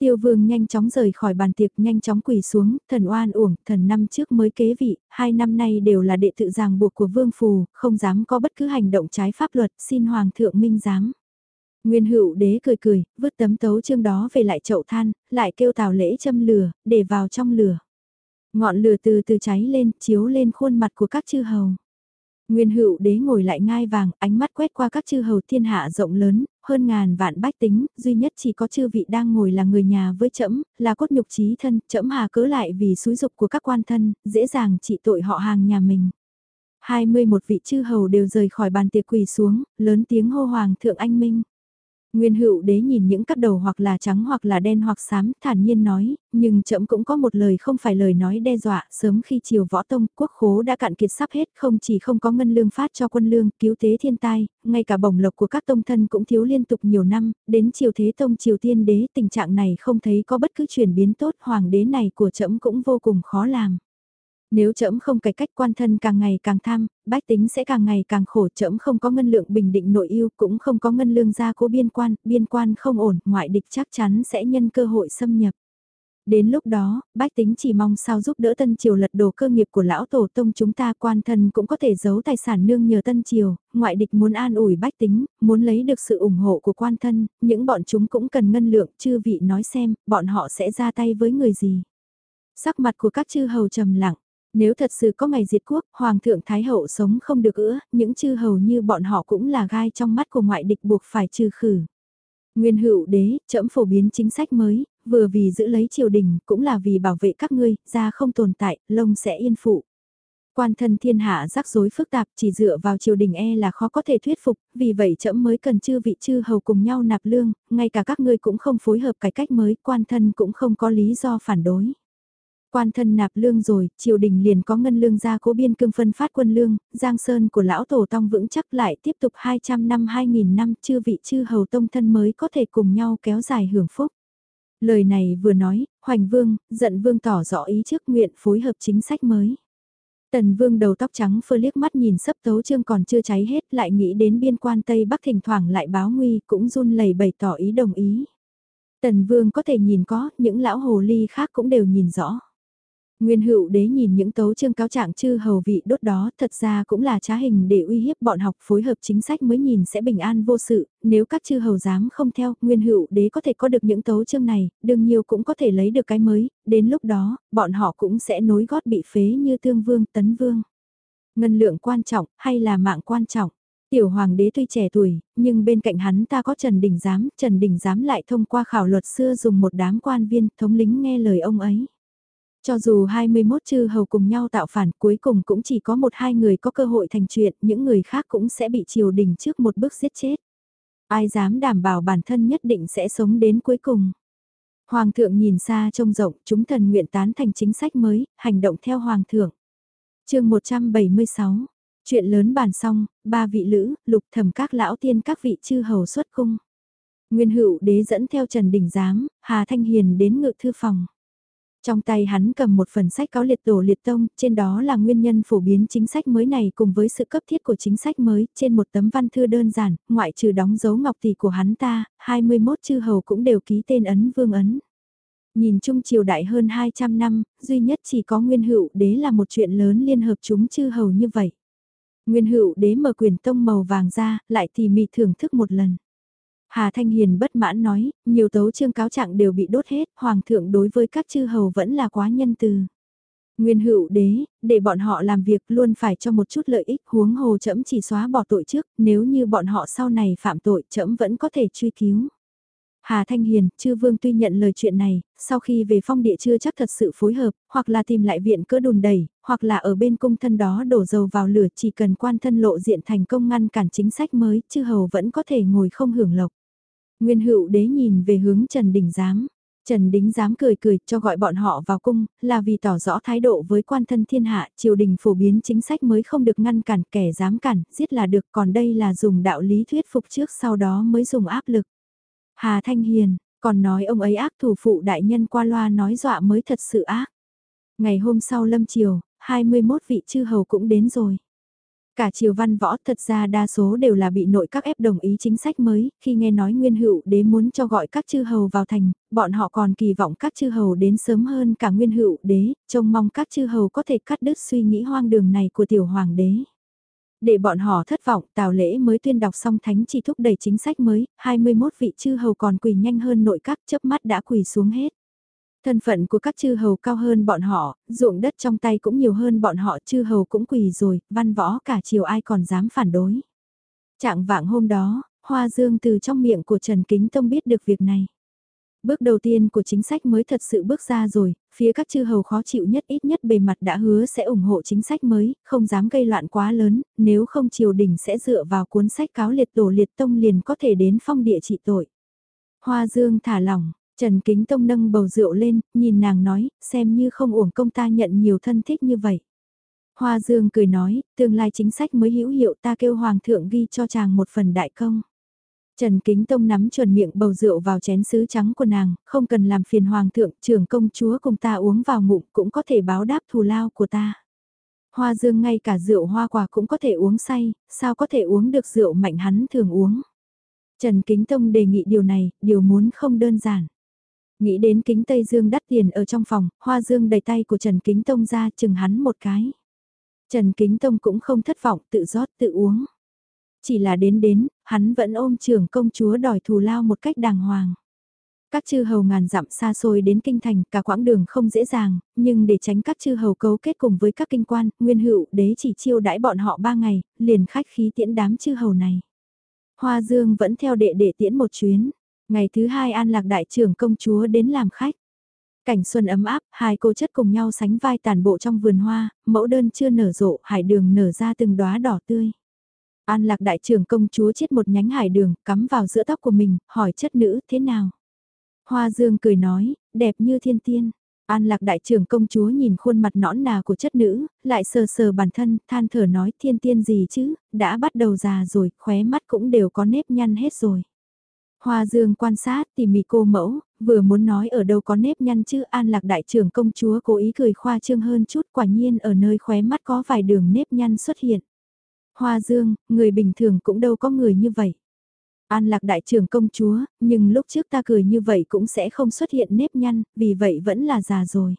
Tiêu vương nhanh chóng rời khỏi bàn tiệc nhanh chóng quỳ xuống, thần oan uổng, thần năm trước mới kế vị, hai năm nay đều là đệ tự ràng buộc của vương phù, không dám có bất cứ hành động trái pháp luật, xin hoàng thượng minh giám. Nguyên hữu đế cười cười, vứt tấm tấu chương đó về lại chậu than, lại kêu tào lễ châm lửa, để vào trong lửa. Ngọn lửa từ từ cháy lên, chiếu lên khuôn mặt của các chư hầu. Nguyên hữu đế ngồi lại ngai vàng, ánh mắt quét qua các chư hầu thiên hạ rộng lớn, hơn ngàn vạn bách tính, duy nhất chỉ có chư vị đang ngồi là người nhà với trẫm là cốt nhục trí thân, trẫm hà cớ lại vì xúi dục của các quan thân, dễ dàng trị tội họ hàng nhà mình. 21 vị chư hầu đều rời khỏi bàn tiệc quỳ xuống, lớn tiếng hô hoàng thượng anh minh. Nguyên hữu đế nhìn những cắt đầu hoặc là trắng hoặc là đen hoặc xám, thản nhiên nói, nhưng trẫm cũng có một lời không phải lời nói đe dọa, sớm khi triều võ tông, quốc khố đã cạn kiệt sắp hết, không chỉ không có ngân lương phát cho quân lương, cứu tế thiên tai, ngay cả bổng lộc của các tông thân cũng thiếu liên tục nhiều năm, đến triều thế tông triều tiên đế, tình trạng này không thấy có bất cứ chuyển biến tốt, hoàng đế này của trẫm cũng vô cùng khó làm. Nếu trẫm không cải cách quan thân càng ngày càng tham, bách tính sẽ càng ngày càng khổ trẫm không có ngân lượng bình định nội yêu cũng không có ngân lương gia cố biên quan, biên quan không ổn, ngoại địch chắc chắn sẽ nhân cơ hội xâm nhập. Đến lúc đó, bách tính chỉ mong sao giúp đỡ Tân Triều lật đổ cơ nghiệp của lão tổ tông chúng ta quan thân cũng có thể giấu tài sản nương nhờ Tân Triều, ngoại địch muốn an ủi bách tính, muốn lấy được sự ủng hộ của quan thân, những bọn chúng cũng cần ngân lượng, chư vị nói xem, bọn họ sẽ ra tay với người gì. Sắc mặt của các chư hầu trầm lặng, nếu thật sự có ngày diệt quốc, Hoàng thượng Thái hậu sống không được nữa, những chư hầu như bọn họ cũng là gai trong mắt của ngoại địch buộc phải trừ khử. Nguyên hữu đế, trẫm phổ biến chính sách mới, vừa vì giữ lấy triều đình, cũng là vì bảo vệ các ngươi, ra không tồn tại, lông sẽ yên phụ. Quan thân thiên hạ rắc rối phức tạp chỉ dựa vào triều đình e là khó có thể thuyết phục, vì vậy trẫm mới cần chư vị chư hầu cùng nhau nạp lương, ngay cả các ngươi cũng không phối hợp cải cách mới, quan thân cũng không có lý do phản đối. Quan thân nạp lương rồi, triều đình liền có ngân lương ra cố biên cương phân phát quân lương, giang sơn của lão tổ tông vững chắc lại tiếp tục 200 năm 2000 năm chư vị chư hầu tông thân mới có thể cùng nhau kéo dài hưởng phúc. Lời này vừa nói, Hoành Vương, giận Vương tỏ rõ ý trước nguyện phối hợp chính sách mới. Tần Vương đầu tóc trắng phơ liếc mắt nhìn sấp tấu chương còn chưa cháy hết lại nghĩ đến biên quan Tây Bắc thỉnh thoảng lại báo nguy cũng run lẩy bày tỏ ý đồng ý. Tần Vương có thể nhìn có, những lão hồ ly khác cũng đều nhìn rõ. Nguyên hữu đế nhìn những tấu chương cáo trạng chư hầu vị đốt đó thật ra cũng là trá hình để uy hiếp bọn học phối hợp chính sách mới nhìn sẽ bình an vô sự, nếu các chư hầu dám không theo, nguyên hữu đế có thể có được những tấu chương này, đương nhiều cũng có thể lấy được cái mới, đến lúc đó, bọn họ cũng sẽ nối gót bị phế như tương vương, tấn vương. Ngân lượng quan trọng, hay là mạng quan trọng? Tiểu hoàng đế tuy trẻ tuổi, nhưng bên cạnh hắn ta có Trần Đình Giám, Trần Đình Giám lại thông qua khảo luật xưa dùng một đám quan viên thống lính nghe lời ông ấy. Cho dù 21 chư hầu cùng nhau tạo phản cuối cùng cũng chỉ có một hai người có cơ hội thành chuyện, những người khác cũng sẽ bị triều đình trước một bước giết chết. Ai dám đảm bảo bản thân nhất định sẽ sống đến cuối cùng. Hoàng thượng nhìn xa trông rộng, chúng thần nguyện tán thành chính sách mới, hành động theo Hoàng thượng. chương 176, chuyện lớn bàn xong, ba vị lữ, lục thẩm các lão tiên các vị chư hầu xuất cung. Nguyên hữu đế dẫn theo Trần Đình Giám, Hà Thanh Hiền đến ngự thư phòng. Trong tay hắn cầm một phần sách cáo liệt tổ liệt tông, trên đó là nguyên nhân phổ biến chính sách mới này cùng với sự cấp thiết của chính sách mới, trên một tấm văn thư đơn giản, ngoại trừ đóng dấu ngọc tỷ của hắn ta, 21 chư hầu cũng đều ký tên ấn vương ấn. Nhìn chung triều đại hơn 200 năm, duy nhất chỉ có nguyên hữu đế là một chuyện lớn liên hợp chúng chư hầu như vậy. Nguyên hữu đế mở quyền tông màu vàng ra, lại tỉ mỉ thưởng thức một lần. Hà Thanh Hiền bất mãn nói, nhiều tấu chương cáo trạng đều bị đốt hết, hoàng thượng đối với các chư hầu vẫn là quá nhân từ. Nguyên hữu đế, để bọn họ làm việc luôn phải cho một chút lợi ích huống hồ chậm chỉ xóa bỏ tội trước, nếu như bọn họ sau này phạm tội chậm vẫn có thể truy cứu. Hà Thanh Hiền, chư vương tuy nhận lời chuyện này, sau khi về phong địa chưa chắc thật sự phối hợp, hoặc là tìm lại viện cỡ đùn đẩy, hoặc là ở bên cung thân đó đổ dầu vào lửa chỉ cần quan thân lộ diện thành công ngăn cản chính sách mới, chư hầu vẫn có thể ngồi không hưởng lộc. Nguyên hữu đế nhìn về hướng Trần Đình Giám. Trần Đính dám cười cười cho gọi bọn họ vào cung, là vì tỏ rõ thái độ với quan thân thiên hạ, triều đình phổ biến chính sách mới không được ngăn cản, kẻ dám cản, giết là được, còn đây là dùng đạo lý thuyết phục trước sau đó mới dùng áp lực. Hà Thanh Hiền, còn nói ông ấy ác thủ phụ đại nhân qua loa nói dọa mới thật sự ác. Ngày hôm sau lâm triều, 21 vị chư hầu cũng đến rồi. Cả triều văn võ thật ra đa số đều là bị nội các ép đồng ý chính sách mới, khi nghe nói nguyên hữu đế muốn cho gọi các chư hầu vào thành, bọn họ còn kỳ vọng các chư hầu đến sớm hơn cả nguyên hữu đế, trông mong các chư hầu có thể cắt đứt suy nghĩ hoang đường này của tiểu hoàng đế. Để bọn họ thất vọng, tào lễ mới tuyên đọc xong thánh chỉ thúc đẩy chính sách mới, 21 vị chư hầu còn quỳ nhanh hơn nội các chớp mắt đã quỳ xuống hết. Thân phận của các chư hầu cao hơn bọn họ, ruộng đất trong tay cũng nhiều hơn bọn họ chư hầu cũng quỳ rồi, văn võ cả chiều ai còn dám phản đối. Trạng vạng hôm đó, Hoa Dương từ trong miệng của Trần Kính Tông biết được việc này. Bước đầu tiên của chính sách mới thật sự bước ra rồi, phía các chư hầu khó chịu nhất ít nhất bề mặt đã hứa sẽ ủng hộ chính sách mới, không dám gây loạn quá lớn, nếu không triều đình sẽ dựa vào cuốn sách cáo liệt tổ liệt tông liền có thể đến phong địa trị tội. Hoa Dương thả lỏng, Trần Kính Tông nâng bầu rượu lên, nhìn nàng nói, xem như không uổng công ta nhận nhiều thân thích như vậy. Hoa Dương cười nói, tương lai chính sách mới hữu hiệu ta kêu Hoàng thượng ghi cho chàng một phần đại công. Trần Kính Tông nắm chuẩn miệng bầu rượu vào chén sứ trắng của nàng, không cần làm phiền Hoàng thượng, trưởng công chúa cùng ta uống vào ngụm cũng có thể báo đáp thù lao của ta. Hoa Dương ngay cả rượu hoa quả cũng có thể uống say, sao có thể uống được rượu mạnh hắn thường uống. Trần Kính Tông đề nghị điều này, điều muốn không đơn giản. Nghĩ đến kính Tây Dương đắt tiền ở trong phòng, Hoa Dương đầy tay của Trần Kính Tông ra chừng hắn một cái. Trần Kính Tông cũng không thất vọng tự rót tự uống. Chỉ là đến đến, hắn vẫn ôm trưởng công chúa đòi thù lao một cách đàng hoàng. Các chư hầu ngàn dặm xa xôi đến kinh thành, cả quãng đường không dễ dàng, nhưng để tránh các chư hầu cấu kết cùng với các kinh quan, nguyên hữu đế chỉ chiêu đãi bọn họ ba ngày, liền khách khí tiễn đám chư hầu này. Hoa Dương vẫn theo đệ đệ tiễn một chuyến. Ngày thứ hai An Lạc Đại trưởng công chúa đến làm khách. Cảnh xuân ấm áp, hai cô chất cùng nhau sánh vai tàn bộ trong vườn hoa, mẫu đơn chưa nở rộ, hải đường nở ra từng đóa đỏ tươi. An Lạc Đại trưởng công chúa chết một nhánh hải đường, cắm vào giữa tóc của mình, hỏi chất nữ thế nào. Hoa Dương cười nói, đẹp như thiên tiên. An lạc đại trưởng công chúa nhìn khuôn mặt nõn nà của chất nữ, lại sờ sờ bản thân, than thở nói thiên tiên gì chứ, đã bắt đầu già rồi, khóe mắt cũng đều có nếp nhăn hết rồi. Hoa Dương quan sát tỉ mỉ cô mẫu, vừa muốn nói ở đâu có nếp nhăn chứ an lạc đại trưởng công chúa cố ý cười khoa trương hơn chút quả nhiên ở nơi khóe mắt có vài đường nếp nhăn xuất hiện. Hoa Dương, người bình thường cũng đâu có người như vậy. An lạc đại trưởng công chúa, nhưng lúc trước ta cười như vậy cũng sẽ không xuất hiện nếp nhăn, vì vậy vẫn là già rồi.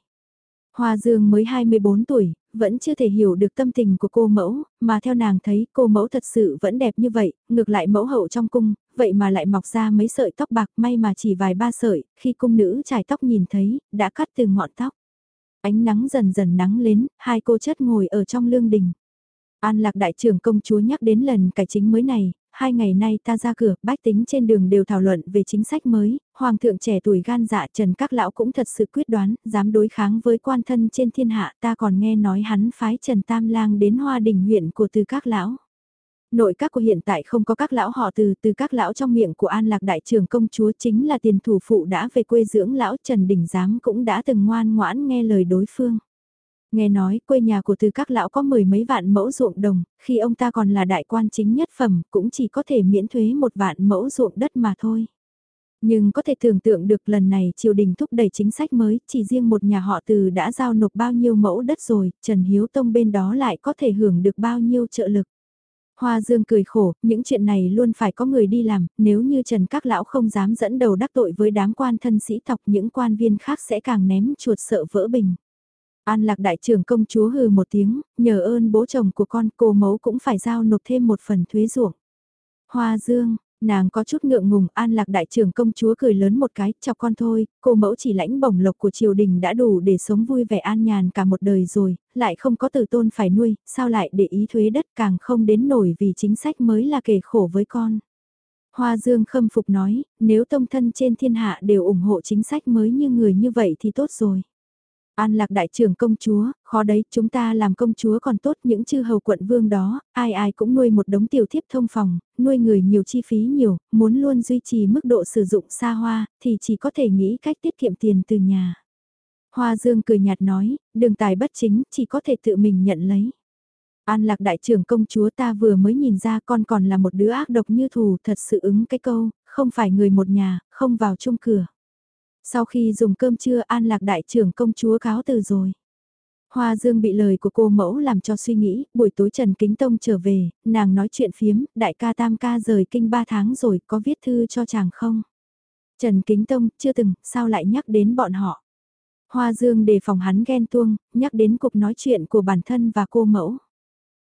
Hoa Dương mới 24 tuổi, vẫn chưa thể hiểu được tâm tình của cô mẫu, mà theo nàng thấy cô mẫu thật sự vẫn đẹp như vậy, ngược lại mẫu hậu trong cung, vậy mà lại mọc ra mấy sợi tóc bạc may mà chỉ vài ba sợi, khi cung nữ trải tóc nhìn thấy, đã cắt từ ngọn tóc. Ánh nắng dần dần nắng lên, hai cô chất ngồi ở trong lương đình. An lạc đại trưởng công chúa nhắc đến lần cải chính mới này, hai ngày nay ta ra cửa, bách tính trên đường đều thảo luận về chính sách mới, hoàng thượng trẻ tuổi gan dạ trần các lão cũng thật sự quyết đoán, dám đối kháng với quan thân trên thiên hạ ta còn nghe nói hắn phái trần tam lang đến hoa đình huyện của từ các lão. Nội các của hiện tại không có các lão họ từ, từ các lão trong miệng của An Lạc Đại trưởng công chúa chính là tiền thủ phụ đã về quê dưỡng lão Trần Đình Giám cũng đã từng ngoan ngoãn nghe lời đối phương. Nghe nói quê nhà của từ các lão có mười mấy vạn mẫu ruộng đồng, khi ông ta còn là đại quan chính nhất phẩm cũng chỉ có thể miễn thuế một vạn mẫu ruộng đất mà thôi. Nhưng có thể tưởng tượng được lần này triều đình thúc đẩy chính sách mới, chỉ riêng một nhà họ từ đã giao nộp bao nhiêu mẫu đất rồi, Trần Hiếu Tông bên đó lại có thể hưởng được bao nhiêu trợ lực. Hoa Dương cười khổ, những chuyện này luôn phải có người đi làm, nếu như Trần Các Lão không dám dẫn đầu đắc tội với đám quan thân sĩ tộc những quan viên khác sẽ càng ném chuột sợ vỡ bình. An lạc đại trưởng công chúa hừ một tiếng, nhờ ơn bố chồng của con cô mẫu cũng phải giao nộp thêm một phần thuế ruộng. Hoa Dương, nàng có chút ngượng ngùng, an lạc đại trưởng công chúa cười lớn một cái, chọc con thôi, cô mẫu chỉ lãnh bổng lộc của triều đình đã đủ để sống vui vẻ an nhàn cả một đời rồi, lại không có tử tôn phải nuôi, sao lại để ý thuế đất càng không đến nổi vì chính sách mới là kể khổ với con. Hoa Dương khâm phục nói, nếu tông thân trên thiên hạ đều ủng hộ chính sách mới như người như vậy thì tốt rồi. An lạc đại trưởng công chúa, khó đấy, chúng ta làm công chúa còn tốt những chư hầu quận vương đó, ai ai cũng nuôi một đống tiểu thiếp thông phòng, nuôi người nhiều chi phí nhiều, muốn luôn duy trì mức độ sử dụng xa hoa, thì chỉ có thể nghĩ cách tiết kiệm tiền từ nhà. Hoa Dương cười nhạt nói, đường tài bất chính, chỉ có thể tự mình nhận lấy. An lạc đại trưởng công chúa ta vừa mới nhìn ra con còn là một đứa ác độc như thù thật sự ứng cái câu, không phải người một nhà, không vào chung cửa. Sau khi dùng cơm trưa an lạc đại trưởng công chúa cáo từ rồi. Hoa Dương bị lời của cô mẫu làm cho suy nghĩ, buổi tối Trần Kính Tông trở về, nàng nói chuyện phiếm, đại ca tam ca rời kinh ba tháng rồi, có viết thư cho chàng không? Trần Kính Tông, chưa từng, sao lại nhắc đến bọn họ? Hoa Dương đề phòng hắn ghen tuông, nhắc đến cuộc nói chuyện của bản thân và cô mẫu.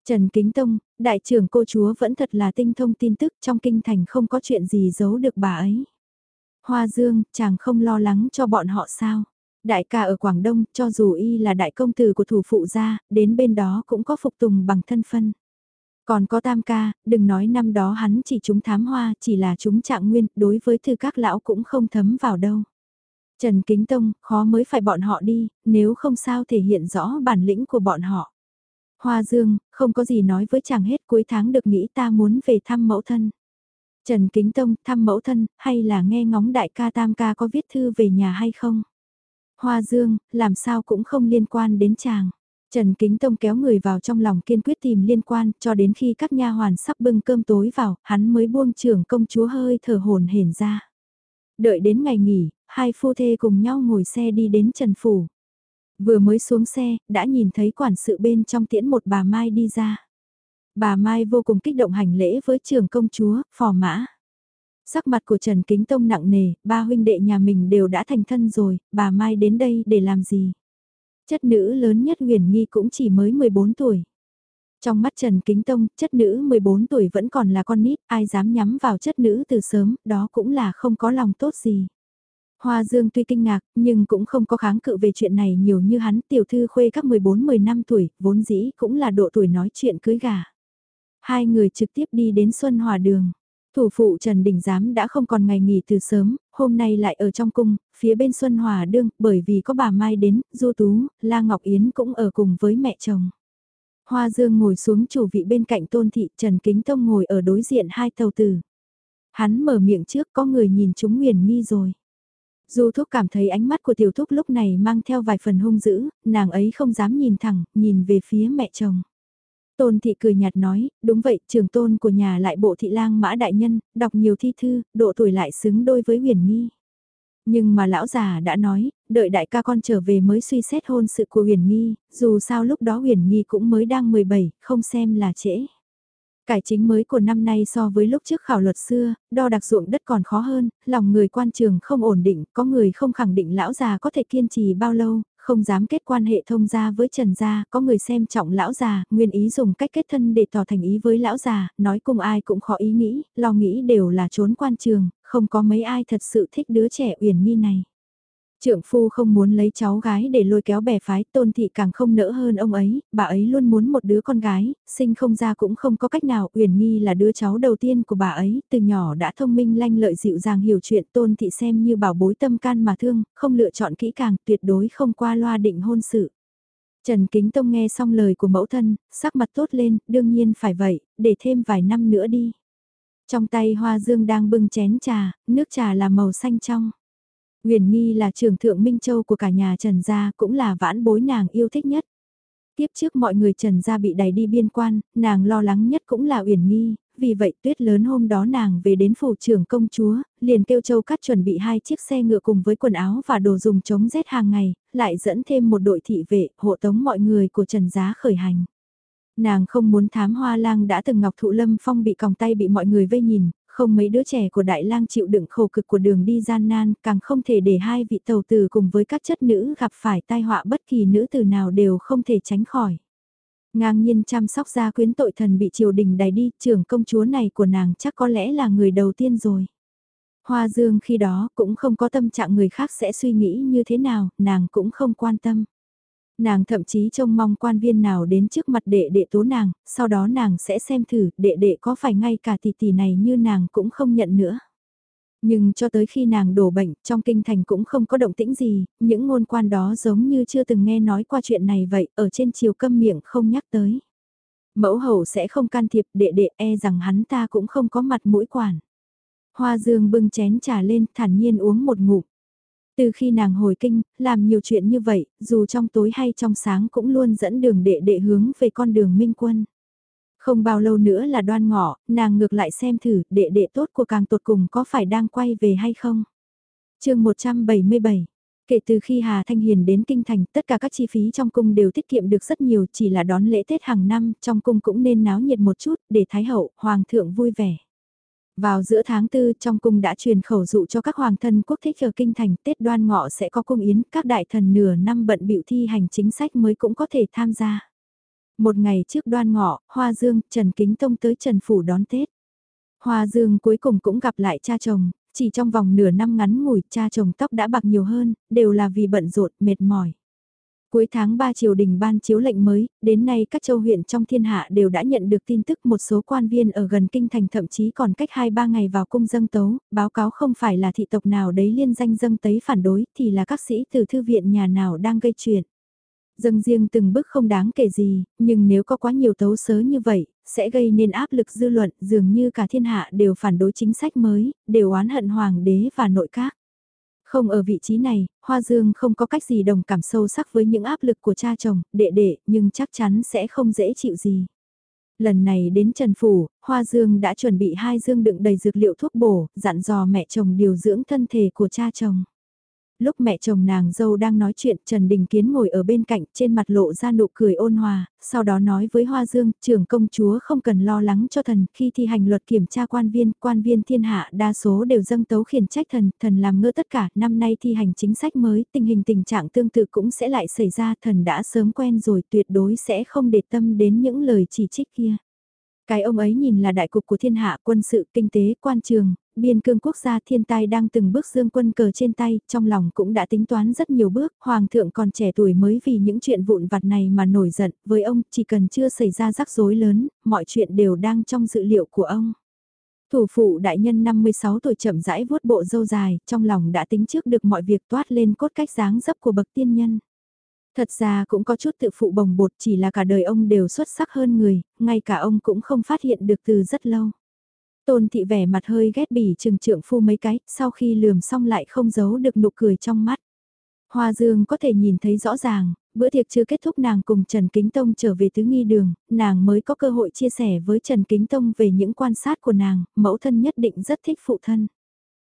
Trần Kính Tông, đại trưởng cô chúa vẫn thật là tinh thông tin tức trong kinh thành không có chuyện gì giấu được bà ấy. Hoa Dương, chàng không lo lắng cho bọn họ sao? Đại ca ở Quảng Đông, cho dù y là đại công tử của thủ phụ gia, đến bên đó cũng có phục tùng bằng thân phân. Còn có tam ca, đừng nói năm đó hắn chỉ chúng thám hoa, chỉ là chúng trạng nguyên, đối với thư các lão cũng không thấm vào đâu. Trần Kính Tông, khó mới phải bọn họ đi, nếu không sao thể hiện rõ bản lĩnh của bọn họ. Hoa Dương, không có gì nói với chàng hết cuối tháng được nghĩ ta muốn về thăm mẫu thân. Trần Kính Tông thăm mẫu thân, hay là nghe ngóng đại ca tam ca có viết thư về nhà hay không? Hoa Dương, làm sao cũng không liên quan đến chàng. Trần Kính Tông kéo người vào trong lòng kiên quyết tìm liên quan cho đến khi các nha hoàn sắp bưng cơm tối vào, hắn mới buông trưởng công chúa hơi thở hồn hển ra. Đợi đến ngày nghỉ, hai phu thê cùng nhau ngồi xe đi đến Trần Phủ. Vừa mới xuống xe, đã nhìn thấy quản sự bên trong tiễn một bà Mai đi ra. Bà Mai vô cùng kích động hành lễ với trưởng công chúa, phò mã. Sắc mặt của Trần Kính Tông nặng nề, ba huynh đệ nhà mình đều đã thành thân rồi, bà Mai đến đây để làm gì? Chất nữ lớn nhất huyền nghi cũng chỉ mới 14 tuổi. Trong mắt Trần Kính Tông, chất nữ 14 tuổi vẫn còn là con nít, ai dám nhắm vào chất nữ từ sớm, đó cũng là không có lòng tốt gì. Hoa Dương tuy kinh ngạc, nhưng cũng không có kháng cự về chuyện này nhiều như hắn tiểu thư khuê các 14-15 tuổi, vốn dĩ cũng là độ tuổi nói chuyện cưới gà. Hai người trực tiếp đi đến Xuân Hòa Đường. Thủ phụ Trần Đình Giám đã không còn ngày nghỉ từ sớm, hôm nay lại ở trong cung, phía bên Xuân Hòa Đương, bởi vì có bà Mai đến, Du Tú, La Ngọc Yến cũng ở cùng với mẹ chồng. Hoa Dương ngồi xuống chủ vị bên cạnh tôn thị, Trần Kính Tông ngồi ở đối diện hai tàu tử. Hắn mở miệng trước có người nhìn chúng nguyền nghi rồi. Du Thúc cảm thấy ánh mắt của tiểu thúc lúc này mang theo vài phần hung dữ, nàng ấy không dám nhìn thẳng, nhìn về phía mẹ chồng. Tôn thị cười nhạt nói, đúng vậy, trường tôn của nhà lại bộ thị lang mã đại nhân, đọc nhiều thi thư, độ tuổi lại xứng đôi với huyền nghi. Nhưng mà lão già đã nói, đợi đại ca con trở về mới suy xét hôn sự của huyền nghi, dù sao lúc đó huyền nghi cũng mới đang 17, không xem là trễ. Cải chính mới của năm nay so với lúc trước khảo luật xưa, đo đặc ruộng đất còn khó hơn, lòng người quan trường không ổn định, có người không khẳng định lão già có thể kiên trì bao lâu, không dám kết quan hệ thông gia với Trần gia, có người xem trọng lão già, nguyên ý dùng cách kết thân để tỏ thành ý với lão già, nói cùng ai cũng khó ý nghĩ, lo nghĩ đều là trốn quan trường, không có mấy ai thật sự thích đứa trẻ uyển nhi này. Trưởng phu không muốn lấy cháu gái để lôi kéo bè phái, tôn thị càng không nỡ hơn ông ấy, bà ấy luôn muốn một đứa con gái, sinh không ra cũng không có cách nào, Uyển Nghi là đứa cháu đầu tiên của bà ấy, từ nhỏ đã thông minh lanh lợi dịu dàng hiểu chuyện, tôn thị xem như bảo bối tâm can mà thương, không lựa chọn kỹ càng, tuyệt đối không qua loa định hôn sự. Trần Kính Tông nghe xong lời của mẫu thân, sắc mặt tốt lên, đương nhiên phải vậy, để thêm vài năm nữa đi. Trong tay Hoa Dương đang bưng chén trà, nước trà là màu xanh trong. Nguyền Nghi là trưởng thượng Minh Châu của cả nhà Trần Gia cũng là vãn bối nàng yêu thích nhất. Tiếp trước mọi người Trần Gia bị đẩy đi biên quan, nàng lo lắng nhất cũng là Uyển Nghi, vì vậy tuyết lớn hôm đó nàng về đến phủ trưởng công chúa, liền kêu châu cắt chuẩn bị hai chiếc xe ngựa cùng với quần áo và đồ dùng chống rét hàng ngày, lại dẫn thêm một đội thị vệ, hộ tống mọi người của Trần Giá khởi hành. Nàng không muốn thám hoa lang đã từng ngọc thụ lâm phong bị còng tay bị mọi người vây nhìn, không mấy đứa trẻ của đại lang chịu đựng khổ cực của đường đi gian nan, càng không thể để hai vị tàu tử cùng với các chất nữ gặp phải tai họa bất kỳ nữ tử nào đều không thể tránh khỏi. Ngang nhiên chăm sóc gia quyến tội thần bị triều đình đày đi, trưởng công chúa này của nàng chắc có lẽ là người đầu tiên rồi. Hoa Dương khi đó cũng không có tâm trạng người khác sẽ suy nghĩ như thế nào, nàng cũng không quan tâm. Nàng thậm chí trông mong quan viên nào đến trước mặt đệ đệ tố nàng, sau đó nàng sẽ xem thử đệ đệ có phải ngay cả tỷ tỷ này như nàng cũng không nhận nữa. Nhưng cho tới khi nàng đổ bệnh, trong kinh thành cũng không có động tĩnh gì, những ngôn quan đó giống như chưa từng nghe nói qua chuyện này vậy, ở trên chiều câm miệng không nhắc tới. Mẫu hậu sẽ không can thiệp đệ đệ e rằng hắn ta cũng không có mặt mũi quản. Hoa dương bưng chén trà lên thản nhiên uống một ngụm. Từ khi nàng hồi kinh, làm nhiều chuyện như vậy, dù trong tối hay trong sáng cũng luôn dẫn đường đệ đệ hướng về con đường minh quân. Không bao lâu nữa là đoan ngọ, nàng ngược lại xem thử đệ đệ tốt của càng tột cùng có phải đang quay về hay không. chương 177 Kể từ khi Hà Thanh Hiền đến Kinh Thành, tất cả các chi phí trong cung đều tiết kiệm được rất nhiều, chỉ là đón lễ Tết hàng năm, trong cung cũng nên náo nhiệt một chút, để Thái Hậu, Hoàng thượng vui vẻ. Vào giữa tháng tư trong cung đã truyền khẩu dụ cho các hoàng thân quốc thích ở kinh thành Tết đoan ngọ sẽ có cung yến, các đại thần nửa năm bận biểu thi hành chính sách mới cũng có thể tham gia. Một ngày trước đoan ngọ, Hoa Dương, Trần Kính Tông tới Trần Phủ đón Tết. Hoa Dương cuối cùng cũng gặp lại cha chồng, chỉ trong vòng nửa năm ngắn ngủi cha chồng tóc đã bạc nhiều hơn, đều là vì bận rộn mệt mỏi. Cuối tháng 3 triều đình ban chiếu lệnh mới, đến nay các châu huyện trong thiên hạ đều đã nhận được tin tức một số quan viên ở gần kinh thành thậm chí còn cách 2-3 ngày vào cung dâng tấu, báo cáo không phải là thị tộc nào đấy liên danh dâng tấy phản đối thì là các sĩ từ thư viện nhà nào đang gây chuyện. Dâng riêng từng bước không đáng kể gì, nhưng nếu có quá nhiều tấu sớ như vậy, sẽ gây nên áp lực dư luận dường như cả thiên hạ đều phản đối chính sách mới, đều oán hận hoàng đế và nội các. Không ở vị trí này, Hoa Dương không có cách gì đồng cảm sâu sắc với những áp lực của cha chồng, đệ đệ, nhưng chắc chắn sẽ không dễ chịu gì. Lần này đến Trần Phủ, Hoa Dương đã chuẩn bị hai dương đựng đầy dược liệu thuốc bổ, dặn dò mẹ chồng điều dưỡng thân thể của cha chồng lúc mẹ chồng nàng dâu đang nói chuyện Trần Đình Kiến ngồi ở bên cạnh trên mặt lộ ra nụ cười ôn hòa, sau đó nói với Hoa Dương, trưởng công chúa không cần lo lắng cho thần, khi thi hành luật kiểm tra quan viên, quan viên thiên hạ đa số đều dâng tấu khiển trách thần, thần làm ngơ tất cả, năm nay thi hành chính sách mới, tình hình tình trạng tương tự cũng sẽ lại xảy ra, thần đã sớm quen rồi tuyệt đối sẽ không để tâm đến những lời chỉ trích kia. Cái ông ấy nhìn là đại cục của thiên hạ quân sự, kinh tế, quan trường, biên cương quốc gia thiên tai đang từng bước dương quân cờ trên tay, trong lòng cũng đã tính toán rất nhiều bước, hoàng thượng còn trẻ tuổi mới vì những chuyện vụn vặt này mà nổi giận, với ông chỉ cần chưa xảy ra rắc rối lớn, mọi chuyện đều đang trong dự liệu của ông. Thủ phụ đại nhân 56 tuổi chậm rãi vuốt bộ dâu dài, trong lòng đã tính trước được mọi việc toát lên cốt cách dáng dấp của bậc tiên nhân. Thật ra cũng có chút tự phụ bồng bột chỉ là cả đời ông đều xuất sắc hơn người, ngay cả ông cũng không phát hiện được từ rất lâu. Tôn thị vẻ mặt hơi ghét bỉ trừng trượng phu mấy cái, sau khi lườm xong lại không giấu được nụ cười trong mắt. Hoa Dương có thể nhìn thấy rõ ràng, bữa tiệc chưa kết thúc nàng cùng Trần Kính Tông trở về tứ nghi đường, nàng mới có cơ hội chia sẻ với Trần Kính Tông về những quan sát của nàng, mẫu thân nhất định rất thích phụ thân.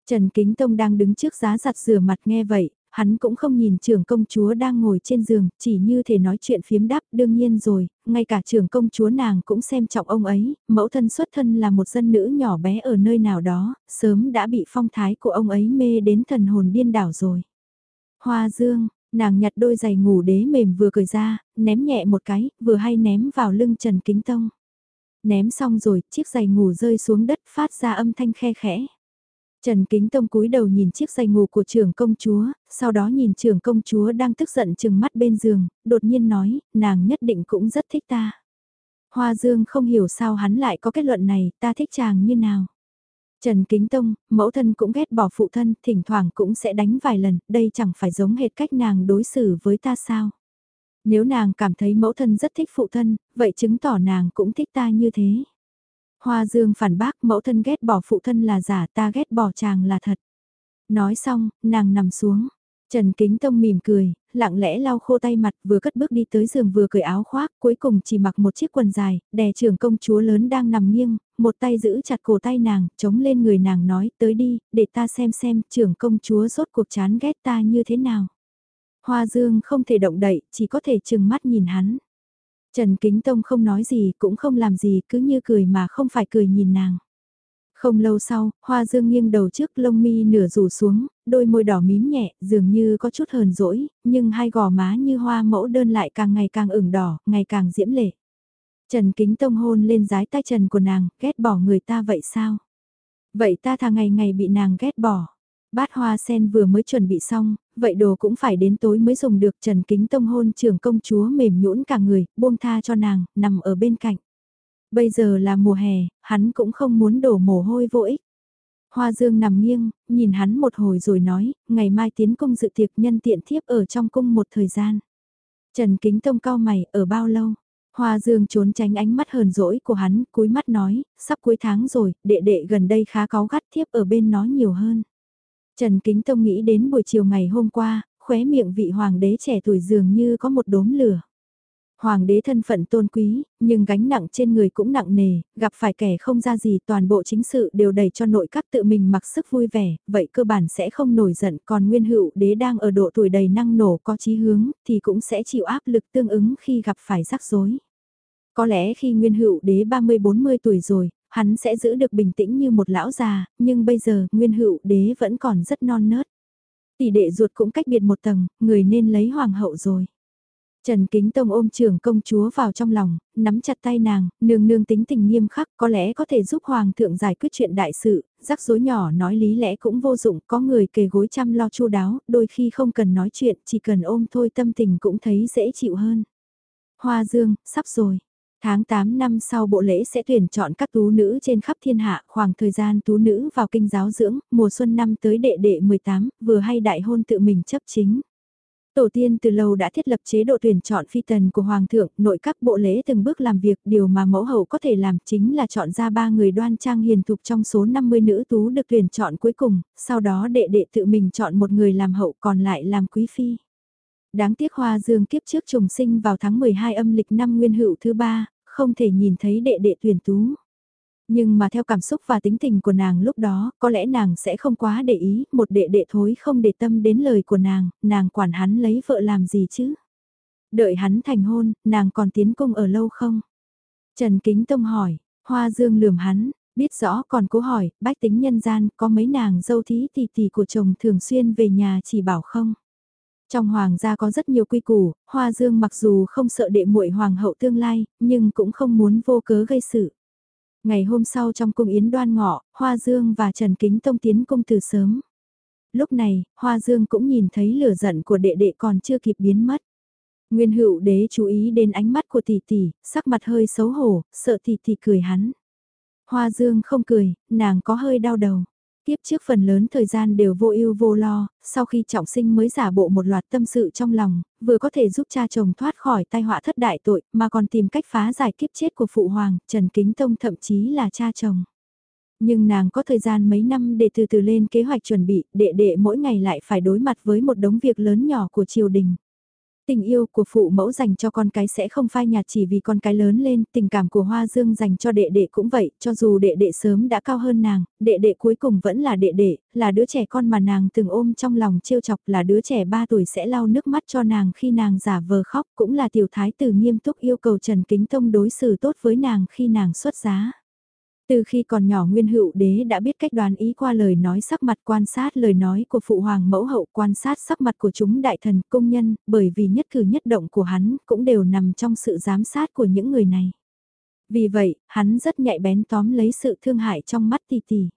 Trần Kính Tông đang đứng trước giá giặt rửa mặt nghe vậy, hắn cũng không nhìn trưởng công chúa đang ngồi trên giường, chỉ như thể nói chuyện phiếm đáp, đương nhiên rồi, ngay cả trưởng công chúa nàng cũng xem trọng ông ấy, mẫu thân xuất thân là một dân nữ nhỏ bé ở nơi nào đó, sớm đã bị phong thái của ông ấy mê đến thần hồn điên đảo rồi. Hoa dương, nàng nhặt đôi giày ngủ đế mềm vừa cười ra, ném nhẹ một cái, vừa hay ném vào lưng Trần Kính Tông. Ném xong rồi, chiếc giày ngủ rơi xuống đất phát ra âm thanh khe khẽ. Trần Kính Tông cúi đầu nhìn chiếc giày ngủ của trưởng công chúa, sau đó nhìn trưởng công chúa đang tức giận chừng mắt bên giường, đột nhiên nói, nàng nhất định cũng rất thích ta. Hoa Dương không hiểu sao hắn lại có kết luận này, ta thích chàng như nào. Trần Kính Tông, mẫu thân cũng ghét bỏ phụ thân, thỉnh thoảng cũng sẽ đánh vài lần, đây chẳng phải giống hệt cách nàng đối xử với ta sao. Nếu nàng cảm thấy mẫu thân rất thích phụ thân, vậy chứng tỏ nàng cũng thích ta như thế. Hoa dương phản bác mẫu thân ghét bỏ phụ thân là giả ta ghét bỏ chàng là thật. Nói xong, nàng nằm xuống. Trần Kính Tông mỉm cười, lặng lẽ lau khô tay mặt vừa cất bước đi tới giường vừa cởi áo khoác, cuối cùng chỉ mặc một chiếc quần dài, đè trưởng công chúa lớn đang nằm nghiêng, một tay giữ chặt cổ tay nàng, chống lên người nàng nói tới đi, để ta xem xem trưởng công chúa rốt cuộc chán ghét ta như thế nào. Hoa dương không thể động đậy, chỉ có thể chừng mắt nhìn hắn. Trần Kính Tông không nói gì cũng không làm gì cứ như cười mà không phải cười nhìn nàng. Không lâu sau, Hoa Dương nghiêng đầu trước lông mi nửa rủ xuống, đôi môi đỏ mím nhẹ, dường như có chút hờn dỗi, nhưng hai gò má như hoa mẫu đơn lại càng ngày càng ửng đỏ, ngày càng diễm lệ. Trần Kính Tông hôn lên dái tay trần của nàng, ghét bỏ người ta vậy sao? Vậy ta thà ngày ngày bị nàng ghét bỏ. Bát hoa sen vừa mới chuẩn bị xong, vậy đồ cũng phải đến tối mới dùng được Trần Kính Tông hôn trưởng công chúa mềm nhũn cả người, buông tha cho nàng, nằm ở bên cạnh. Bây giờ là mùa hè, hắn cũng không muốn đổ mồ hôi vô ích. Hoa Dương nằm nghiêng, nhìn hắn một hồi rồi nói, ngày mai tiến cung dự tiệc nhân tiện thiếp ở trong cung một thời gian. Trần Kính Tông cao mày, ở bao lâu? Hoa Dương trốn tránh ánh mắt hờn dỗi của hắn, cúi mắt nói, sắp cuối tháng rồi, đệ đệ gần đây khá cáu gắt thiếp ở bên nó nhiều hơn. Trần Kính Tông nghĩ đến buổi chiều ngày hôm qua, khóe miệng vị hoàng đế trẻ tuổi dường như có một đốm lửa. Hoàng đế thân phận tôn quý, nhưng gánh nặng trên người cũng nặng nề, gặp phải kẻ không ra gì toàn bộ chính sự đều đẩy cho nội các tự mình mặc sức vui vẻ, vậy cơ bản sẽ không nổi giận còn nguyên hữu đế đang ở độ tuổi đầy năng nổ có chí hướng thì cũng sẽ chịu áp lực tương ứng khi gặp phải rắc rối. Có lẽ khi nguyên hữu đế 30-40 tuổi rồi, hắn sẽ giữ được bình tĩnh như một lão già, nhưng bây giờ nguyên hữu đế vẫn còn rất non nớt. Tỷ đệ ruột cũng cách biệt một tầng, người nên lấy hoàng hậu rồi. Trần Kính Tông ôm trưởng công chúa vào trong lòng, nắm chặt tay nàng, nương nương tính tình nghiêm khắc có lẽ có thể giúp Hoàng thượng giải quyết chuyện đại sự, rắc rối nhỏ nói lý lẽ cũng vô dụng, có người kề gối chăm lo chu đáo, đôi khi không cần nói chuyện, chỉ cần ôm thôi tâm tình cũng thấy dễ chịu hơn. Hoa Dương, sắp rồi. Tháng 8 năm sau bộ lễ sẽ tuyển chọn các tú nữ trên khắp thiên hạ, khoảng thời gian tú nữ vào kinh giáo dưỡng, mùa xuân năm tới đệ đệ 18, vừa hay đại hôn tự mình chấp chính. Tổ tiên từ lâu đã thiết lập chế độ tuyển chọn phi tần của Hoàng thượng, nội các bộ lễ từng bước làm việc, điều mà mẫu hậu có thể làm chính là chọn ra ba người đoan trang hiền thục trong số 50 nữ tú được tuyển chọn cuối cùng, sau đó đệ đệ tự mình chọn một người làm hậu còn lại làm quý phi. Đáng tiếc hoa dương kiếp trước trùng sinh vào tháng 12 âm lịch năm nguyên hữu thứ ba, không thể nhìn thấy đệ đệ tuyển tú. Nhưng mà theo cảm xúc và tính tình của nàng lúc đó, có lẽ nàng sẽ không quá để ý, một đệ đệ thối không để tâm đến lời của nàng, nàng quản hắn lấy vợ làm gì chứ? Đợi hắn thành hôn, nàng còn tiến cung ở lâu không? Trần Kính Tông hỏi, Hoa Dương lườm hắn, biết rõ còn cố hỏi, bách tính nhân gian có mấy nàng dâu thí tỷ tỷ của chồng thường xuyên về nhà chỉ bảo không? Trong hoàng gia có rất nhiều quy củ, Hoa Dương mặc dù không sợ đệ muội hoàng hậu tương lai, nhưng cũng không muốn vô cớ gây sự. Ngày hôm sau trong cung yến đoan ngọ, Hoa Dương và Trần Kính Tông tiến cung từ sớm. Lúc này, Hoa Dương cũng nhìn thấy lửa giận của đệ đệ còn chưa kịp biến mất. Nguyên hữu đế chú ý đến ánh mắt của tỷ tỷ, sắc mặt hơi xấu hổ, sợ tỷ tỷ cười hắn. Hoa Dương không cười, nàng có hơi đau đầu. Tiếp trước phần lớn thời gian đều vô ưu vô lo, sau khi trọng sinh mới giả bộ một loạt tâm sự trong lòng, vừa có thể giúp cha chồng thoát khỏi tai họa thất đại tội, mà còn tìm cách phá giải kiếp chết của phụ hoàng, Trần Kính Tông thậm chí là cha chồng. Nhưng nàng có thời gian mấy năm để từ từ lên kế hoạch chuẩn bị, đệ đệ mỗi ngày lại phải đối mặt với một đống việc lớn nhỏ của triều đình. Tình yêu của phụ mẫu dành cho con cái sẽ không phai nhạt chỉ vì con cái lớn lên, tình cảm của Hoa Dương dành cho đệ đệ cũng vậy, cho dù đệ đệ sớm đã cao hơn nàng, đệ đệ cuối cùng vẫn là đệ đệ, là đứa trẻ con mà nàng từng ôm trong lòng trêu chọc, là đứa trẻ 3 tuổi sẽ lau nước mắt cho nàng khi nàng giả vờ khóc, cũng là tiểu thái tử nghiêm túc yêu cầu Trần Kính Tông đối xử tốt với nàng khi nàng xuất giá. Từ khi còn nhỏ Nguyên Hữu Đế đã biết cách đoán ý qua lời nói sắc mặt quan sát lời nói của Phụ Hoàng mẫu hậu quan sát sắc mặt của chúng đại thần công nhân, bởi vì nhất cử nhất động của hắn cũng đều nằm trong sự giám sát của những người này. Vì vậy, hắn rất nhạy bén tóm lấy sự thương hại trong mắt tỷ tỷ.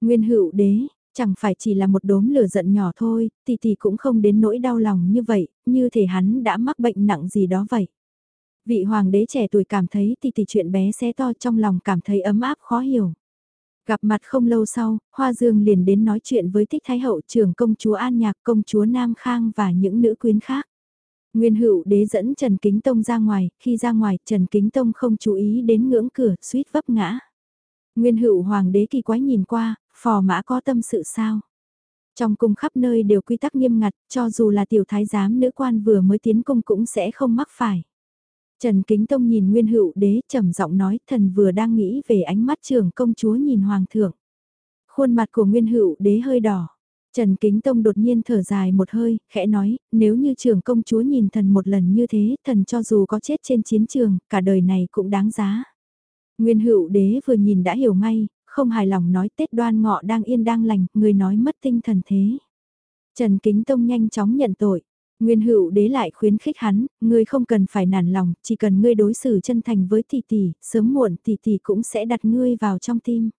Nguyên Hữu Đế, chẳng phải chỉ là một đốm lửa giận nhỏ thôi, tỷ tỷ cũng không đến nỗi đau lòng như vậy, như thể hắn đã mắc bệnh nặng gì đó vậy. Vị hoàng đế trẻ tuổi cảm thấy thì tỷ chuyện bé xé to trong lòng cảm thấy ấm áp khó hiểu. Gặp mặt không lâu sau, Hoa Dương liền đến nói chuyện với Thích Thái Hậu trưởng công chúa An Nhạc, công chúa Nam Khang và những nữ quyến khác. Nguyên hữu đế dẫn Trần Kính Tông ra ngoài, khi ra ngoài Trần Kính Tông không chú ý đến ngưỡng cửa, suýt vấp ngã. Nguyên hữu hoàng đế kỳ quái nhìn qua, phò mã có tâm sự sao? Trong cung khắp nơi đều quy tắc nghiêm ngặt, cho dù là tiểu thái giám nữ quan vừa mới tiến cung cũng sẽ không mắc phải. Trần Kính Tông nhìn Nguyên Hữu Đế trầm giọng nói thần vừa đang nghĩ về ánh mắt trưởng công chúa nhìn Hoàng thượng. Khuôn mặt của Nguyên Hữu Đế hơi đỏ. Trần Kính Tông đột nhiên thở dài một hơi, khẽ nói, nếu như trưởng công chúa nhìn thần một lần như thế, thần cho dù có chết trên chiến trường, cả đời này cũng đáng giá. Nguyên Hữu Đế vừa nhìn đã hiểu ngay, không hài lòng nói Tết đoan ngọ đang yên đang lành, người nói mất tinh thần thế. Trần Kính Tông nhanh chóng nhận tội. Nguyên hữu đế lại khuyến khích hắn, ngươi không cần phải nản lòng, chỉ cần ngươi đối xử chân thành với tỷ tỷ, sớm muộn tỷ tỷ cũng sẽ đặt ngươi vào trong tim.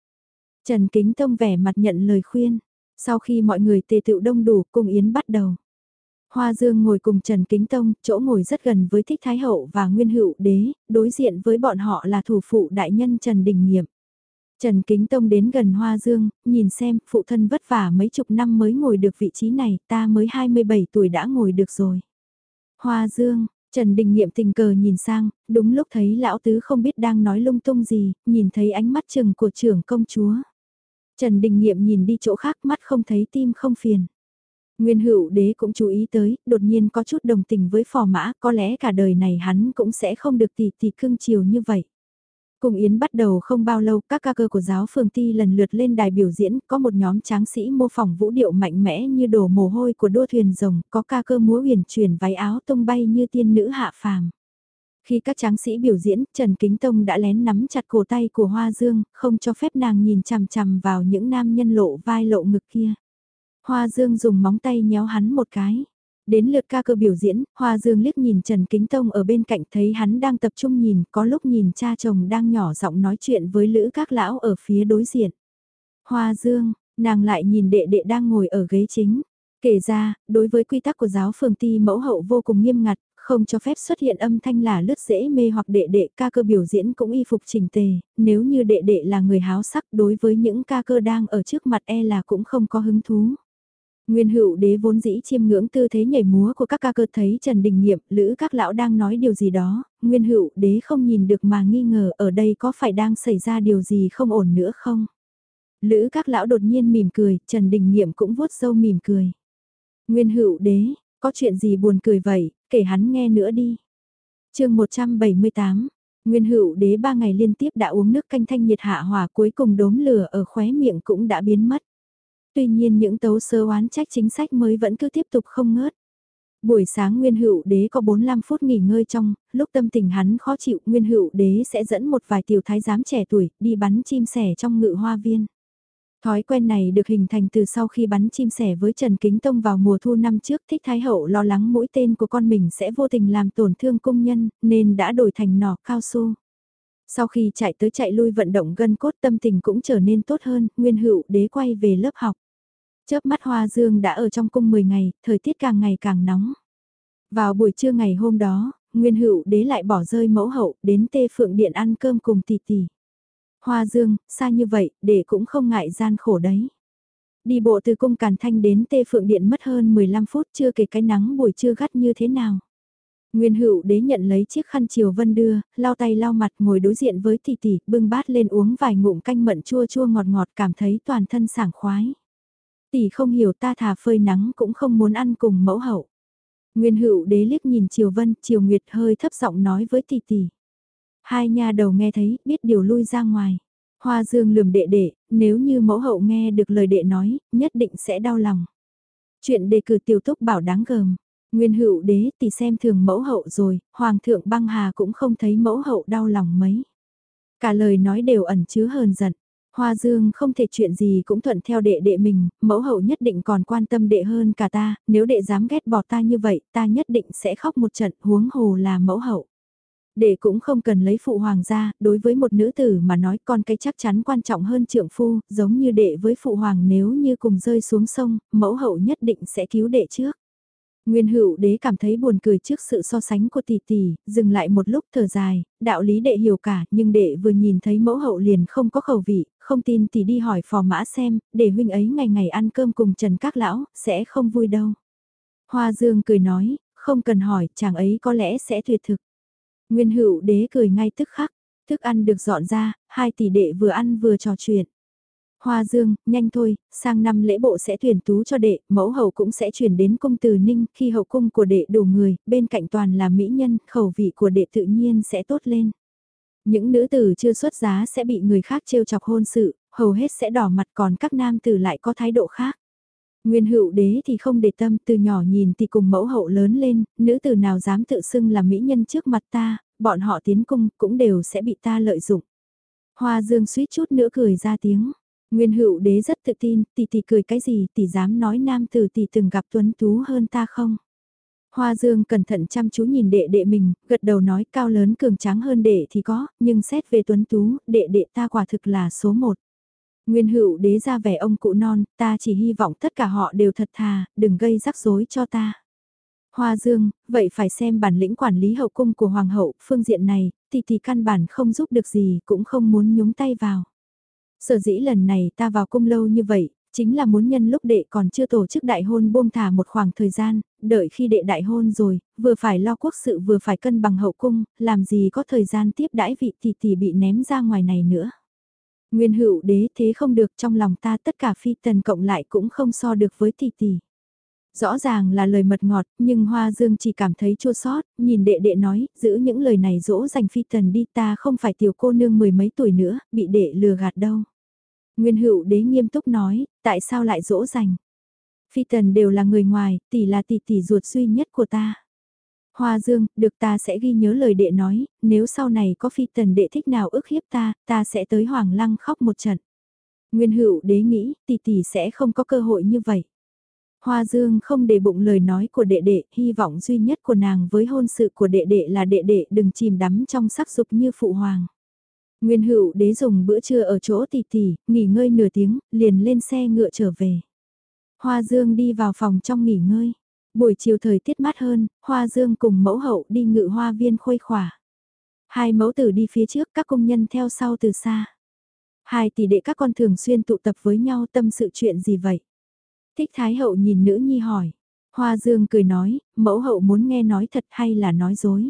Trần Kính Tông vẻ mặt nhận lời khuyên. Sau khi mọi người tề tựu đông đủ, cung yến bắt đầu. Hoa Dương ngồi cùng Trần Kính Tông, chỗ ngồi rất gần với Thích Thái Hậu và Nguyên Hữu Đế, đối diện với bọn họ là thủ phụ đại nhân Trần Đình Nghiệm. Trần Kính Tông đến gần Hoa Dương, nhìn xem, phụ thân vất vả mấy chục năm mới ngồi được vị trí này, ta mới 27 tuổi đã ngồi được rồi. Hoa Dương, Trần Đình Nghiệm tình cờ nhìn sang, đúng lúc thấy lão tứ không biết đang nói lung tung gì, nhìn thấy ánh mắt chừng của trưởng công chúa. Trần Đình Nghiệm nhìn đi chỗ khác mắt không thấy tim không phiền. Nguyên hữu đế cũng chú ý tới, đột nhiên có chút đồng tình với phò mã, có lẽ cả đời này hắn cũng sẽ không được tỷ tỷ cưng chiều như vậy. Cùng Yến bắt đầu không bao lâu, các ca cơ của giáo phường ti lần lượt lên đài biểu diễn, có một nhóm tráng sĩ mô phỏng vũ điệu mạnh mẽ như đổ mồ hôi của đua thuyền rồng, có ca cơ múa huyền chuyển váy áo tung bay như tiên nữ hạ phàm. Khi các tráng sĩ biểu diễn, Trần Kính Tông đã lén nắm chặt cổ tay của Hoa Dương, không cho phép nàng nhìn chằm chằm vào những nam nhân lộ vai lộ ngực kia. Hoa Dương dùng móng tay nhéo hắn một cái. Đến lượt ca cơ biểu diễn, Hoa Dương liếc nhìn Trần Kính Tông ở bên cạnh thấy hắn đang tập trung nhìn, có lúc nhìn cha chồng đang nhỏ giọng nói chuyện với lữ các lão ở phía đối diện. Hoa Dương, nàng lại nhìn đệ đệ đang ngồi ở ghế chính. Kể ra, đối với quy tắc của giáo phường ti mẫu hậu vô cùng nghiêm ngặt, không cho phép xuất hiện âm thanh là lướt dễ mê hoặc đệ đệ ca cơ biểu diễn cũng y phục chỉnh tề, nếu như đệ đệ là người háo sắc đối với những ca cơ đang ở trước mặt e là cũng không có hứng thú. Nguyên hữu đế vốn dĩ chiêm ngưỡng tư thế nhảy múa của các ca cơ thấy Trần Đình Nghiệm, lữ các lão đang nói điều gì đó, nguyên hữu đế không nhìn được mà nghi ngờ ở đây có phải đang xảy ra điều gì không ổn nữa không? Lữ các lão đột nhiên mỉm cười, Trần Đình Nghiệm cũng vuốt sâu mỉm cười. Nguyên hữu đế, có chuyện gì buồn cười vậy, kể hắn nghe nữa đi. chương 178, Nguyên hữu đế ba ngày liên tiếp đã uống nước canh thanh nhiệt hạ hỏa cuối cùng đốm lửa ở khóe miệng cũng đã biến mất tuy nhiên những tấu sơ oán trách chính sách mới vẫn cứ tiếp tục không ngớt. Buổi sáng Nguyên Hữu Đế có 45 phút nghỉ ngơi trong, lúc tâm tình hắn khó chịu Nguyên Hữu Đế sẽ dẫn một vài tiểu thái giám trẻ tuổi đi bắn chim sẻ trong ngự hoa viên. Thói quen này được hình thành từ sau khi bắn chim sẻ với Trần Kính Tông vào mùa thu năm trước thích Thái Hậu lo lắng mũi tên của con mình sẽ vô tình làm tổn thương công nhân nên đã đổi thành nỏ cao su. Sau khi chạy tới chạy lui vận động gân cốt tâm tình cũng trở nên tốt hơn, Nguyên Hữu Đế quay về lớp học. Chớp mắt Hoa Dương đã ở trong cung 10 ngày, thời tiết càng ngày càng nóng. Vào buổi trưa ngày hôm đó, Nguyên Hữu đế lại bỏ rơi mẫu hậu, đến Tê Phượng Điện ăn cơm cùng tỷ tỷ. Hoa Dương, xa như vậy, để cũng không ngại gian khổ đấy. Đi bộ từ cung Càn Thanh đến Tê Phượng Điện mất hơn 15 phút chưa kể cái nắng buổi trưa gắt như thế nào. Nguyên Hữu đế nhận lấy chiếc khăn chiều vân đưa, lau tay lau mặt ngồi đối diện với tỷ tỷ, bưng bát lên uống vài ngụm canh mận chua chua ngọt ngọt cảm thấy toàn thân sảng khoái tỷ không hiểu ta thà phơi nắng cũng không muốn ăn cùng mẫu hậu. Nguyên hữu đế liếc nhìn Triều Vân, Triều Nguyệt hơi thấp giọng nói với tỷ tỷ. Hai nhà đầu nghe thấy, biết điều lui ra ngoài. Hoa dương lườm đệ đệ, nếu như mẫu hậu nghe được lời đệ nói, nhất định sẽ đau lòng. Chuyện đề cử tiểu túc bảo đáng gờm. Nguyên hữu đế tỷ xem thường mẫu hậu rồi, hoàng thượng băng hà cũng không thấy mẫu hậu đau lòng mấy. Cả lời nói đều ẩn chứa hờn giận. Hoa Dương không thể chuyện gì cũng thuận theo đệ đệ mình, mẫu hậu nhất định còn quan tâm đệ hơn cả ta, nếu đệ dám ghét bỏ ta như vậy, ta nhất định sẽ khóc một trận huống hồ là mẫu hậu. Đệ cũng không cần lấy phụ hoàng ra, đối với một nữ tử mà nói con cái chắc chắn quan trọng hơn trượng phu, giống như đệ với phụ hoàng nếu như cùng rơi xuống sông, mẫu hậu nhất định sẽ cứu đệ trước. Nguyên hữu đế cảm thấy buồn cười trước sự so sánh của tỷ tỷ, dừng lại một lúc thở dài, đạo lý đệ hiểu cả, nhưng đệ vừa nhìn thấy mẫu hậu liền không có khẩu vị, không tin thì đi hỏi phò mã xem, để huynh ấy ngày ngày ăn cơm cùng Trần Các Lão, sẽ không vui đâu. Hoa Dương cười nói, không cần hỏi, chàng ấy có lẽ sẽ tuyệt thực. Nguyên hữu đế cười ngay tức khắc, thức ăn được dọn ra, hai tỷ đệ vừa ăn vừa trò chuyện. Hoa Dương, nhanh thôi, sang năm lễ bộ sẽ tuyển tú cho đệ, mẫu hậu cũng sẽ chuyển đến cung từ ninh, khi hậu cung của đệ đủ người, bên cạnh toàn là mỹ nhân, khẩu vị của đệ tự nhiên sẽ tốt lên. Những nữ tử chưa xuất giá sẽ bị người khác trêu chọc hôn sự, hầu hết sẽ đỏ mặt còn các nam tử lại có thái độ khác. Nguyên hữu đế thì không để tâm từ nhỏ nhìn thì cùng mẫu hậu lớn lên, nữ tử nào dám tự xưng là mỹ nhân trước mặt ta, bọn họ tiến cung cũng đều sẽ bị ta lợi dụng. Hoa dương suýt chút nữa cười ra tiếng. Nguyên hữu đế rất tự tin, tỷ tỷ cười cái gì, tỷ dám nói nam tử tỷ từng gặp tuấn tú hơn ta không? Hoa Dương cẩn thận chăm chú nhìn đệ đệ mình, gật đầu nói cao lớn cường tráng hơn đệ thì có, nhưng xét về tuấn tú, đệ đệ ta quả thực là số một. Nguyên hữu đế ra vẻ ông cụ non, ta chỉ hy vọng tất cả họ đều thật thà, đừng gây rắc rối cho ta. Hoa Dương, vậy phải xem bản lĩnh quản lý hậu cung của Hoàng hậu, phương diện này, thì thì căn bản không giúp được gì, cũng không muốn nhúng tay vào. Sở dĩ lần này ta vào cung lâu như vậy, chính là muốn nhân lúc đệ còn chưa tổ chức đại hôn buông thả một khoảng thời gian, đợi khi đệ đại hôn rồi, vừa phải lo quốc sự vừa phải cân bằng hậu cung, làm gì có thời gian tiếp đãi vị tỷ tỷ bị ném ra ngoài này nữa. Nguyên hữu đế thế không được trong lòng ta tất cả phi tần cộng lại cũng không so được với tỷ tỷ. Rõ ràng là lời mật ngọt, nhưng Hoa Dương chỉ cảm thấy chua sót, nhìn đệ đệ nói, giữ những lời này dỗ dành phi tần đi ta không phải tiểu cô nương mười mấy tuổi nữa, bị đệ lừa gạt đâu. Nguyên hữu đế nghiêm túc nói, tại sao lại dỗ dành? Phi tần đều là người ngoài, tỷ là tỷ tỷ ruột duy nhất của ta. Hoa Dương, được ta sẽ ghi nhớ lời đệ nói, nếu sau này có phi tần đệ thích nào ức hiếp ta, ta sẽ tới Hoàng Lăng khóc một trận. Nguyên hữu đế nghĩ, tỷ tỷ sẽ không có cơ hội như vậy. Hoa Dương không để bụng lời nói của đệ đệ, hy vọng duy nhất của nàng với hôn sự của đệ đệ là đệ đệ đừng chìm đắm trong sắc dục như phụ hoàng. Nguyên hữu đế dùng bữa trưa ở chỗ tỷ tỷ, nghỉ ngơi nửa tiếng, liền lên xe ngựa trở về. Hoa Dương đi vào phòng trong nghỉ ngơi. Buổi chiều thời tiết mát hơn, Hoa Dương cùng mẫu hậu đi ngự hoa viên khuây khỏa. Hai mẫu tử đi phía trước, các công nhân theo sau từ xa. Hai tỷ đệ các con thường xuyên tụ tập với nhau tâm sự chuyện gì vậy? Thích Thái Hậu nhìn nữ nhi hỏi. Hoa Dương cười nói, mẫu hậu muốn nghe nói thật hay là nói dối.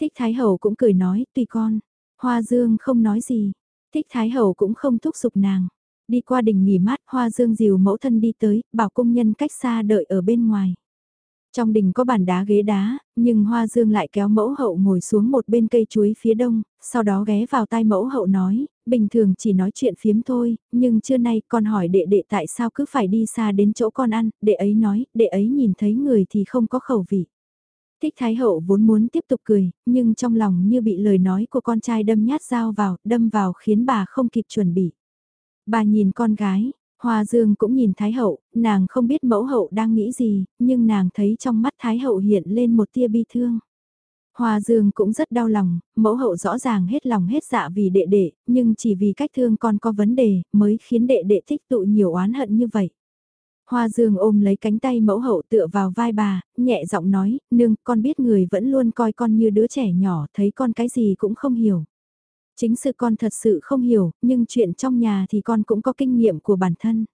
Thích Thái Hậu cũng cười nói, tùy con. Hoa Dương không nói gì. Thích Thái Hậu cũng không thúc giục nàng. Đi qua đỉnh nghỉ mát, Hoa Dương dìu mẫu thân đi tới, bảo công nhân cách xa đợi ở bên ngoài. Trong đình có bàn đá ghế đá, nhưng Hoa Dương lại kéo mẫu hậu ngồi xuống một bên cây chuối phía đông, sau đó ghé vào tai mẫu hậu nói, bình thường chỉ nói chuyện phiếm thôi, nhưng trưa nay con hỏi đệ đệ tại sao cứ phải đi xa đến chỗ con ăn, đệ ấy nói, đệ ấy nhìn thấy người thì không có khẩu vị. Thích Thái Hậu vốn muốn tiếp tục cười, nhưng trong lòng như bị lời nói của con trai đâm nhát dao vào, đâm vào khiến bà không kịp chuẩn bị. Bà nhìn con gái, Hoa Dương cũng nhìn Thái Hậu, nàng không biết mẫu hậu đang nghĩ gì, nhưng nàng thấy trong mắt Thái Hậu hiện lên một tia bi thương. Hoa Dương cũng rất đau lòng, mẫu hậu rõ ràng hết lòng hết dạ vì đệ đệ, nhưng chỉ vì cách thương con có vấn đề, mới khiến đệ đệ thích tụ nhiều oán hận như vậy. Hoa Dương ôm lấy cánh tay mẫu hậu tựa vào vai bà, nhẹ giọng nói, nương, con biết người vẫn luôn coi con như đứa trẻ nhỏ, thấy con cái gì cũng không hiểu. Chính sự con thật sự không hiểu, nhưng chuyện trong nhà thì con cũng có kinh nghiệm của bản thân.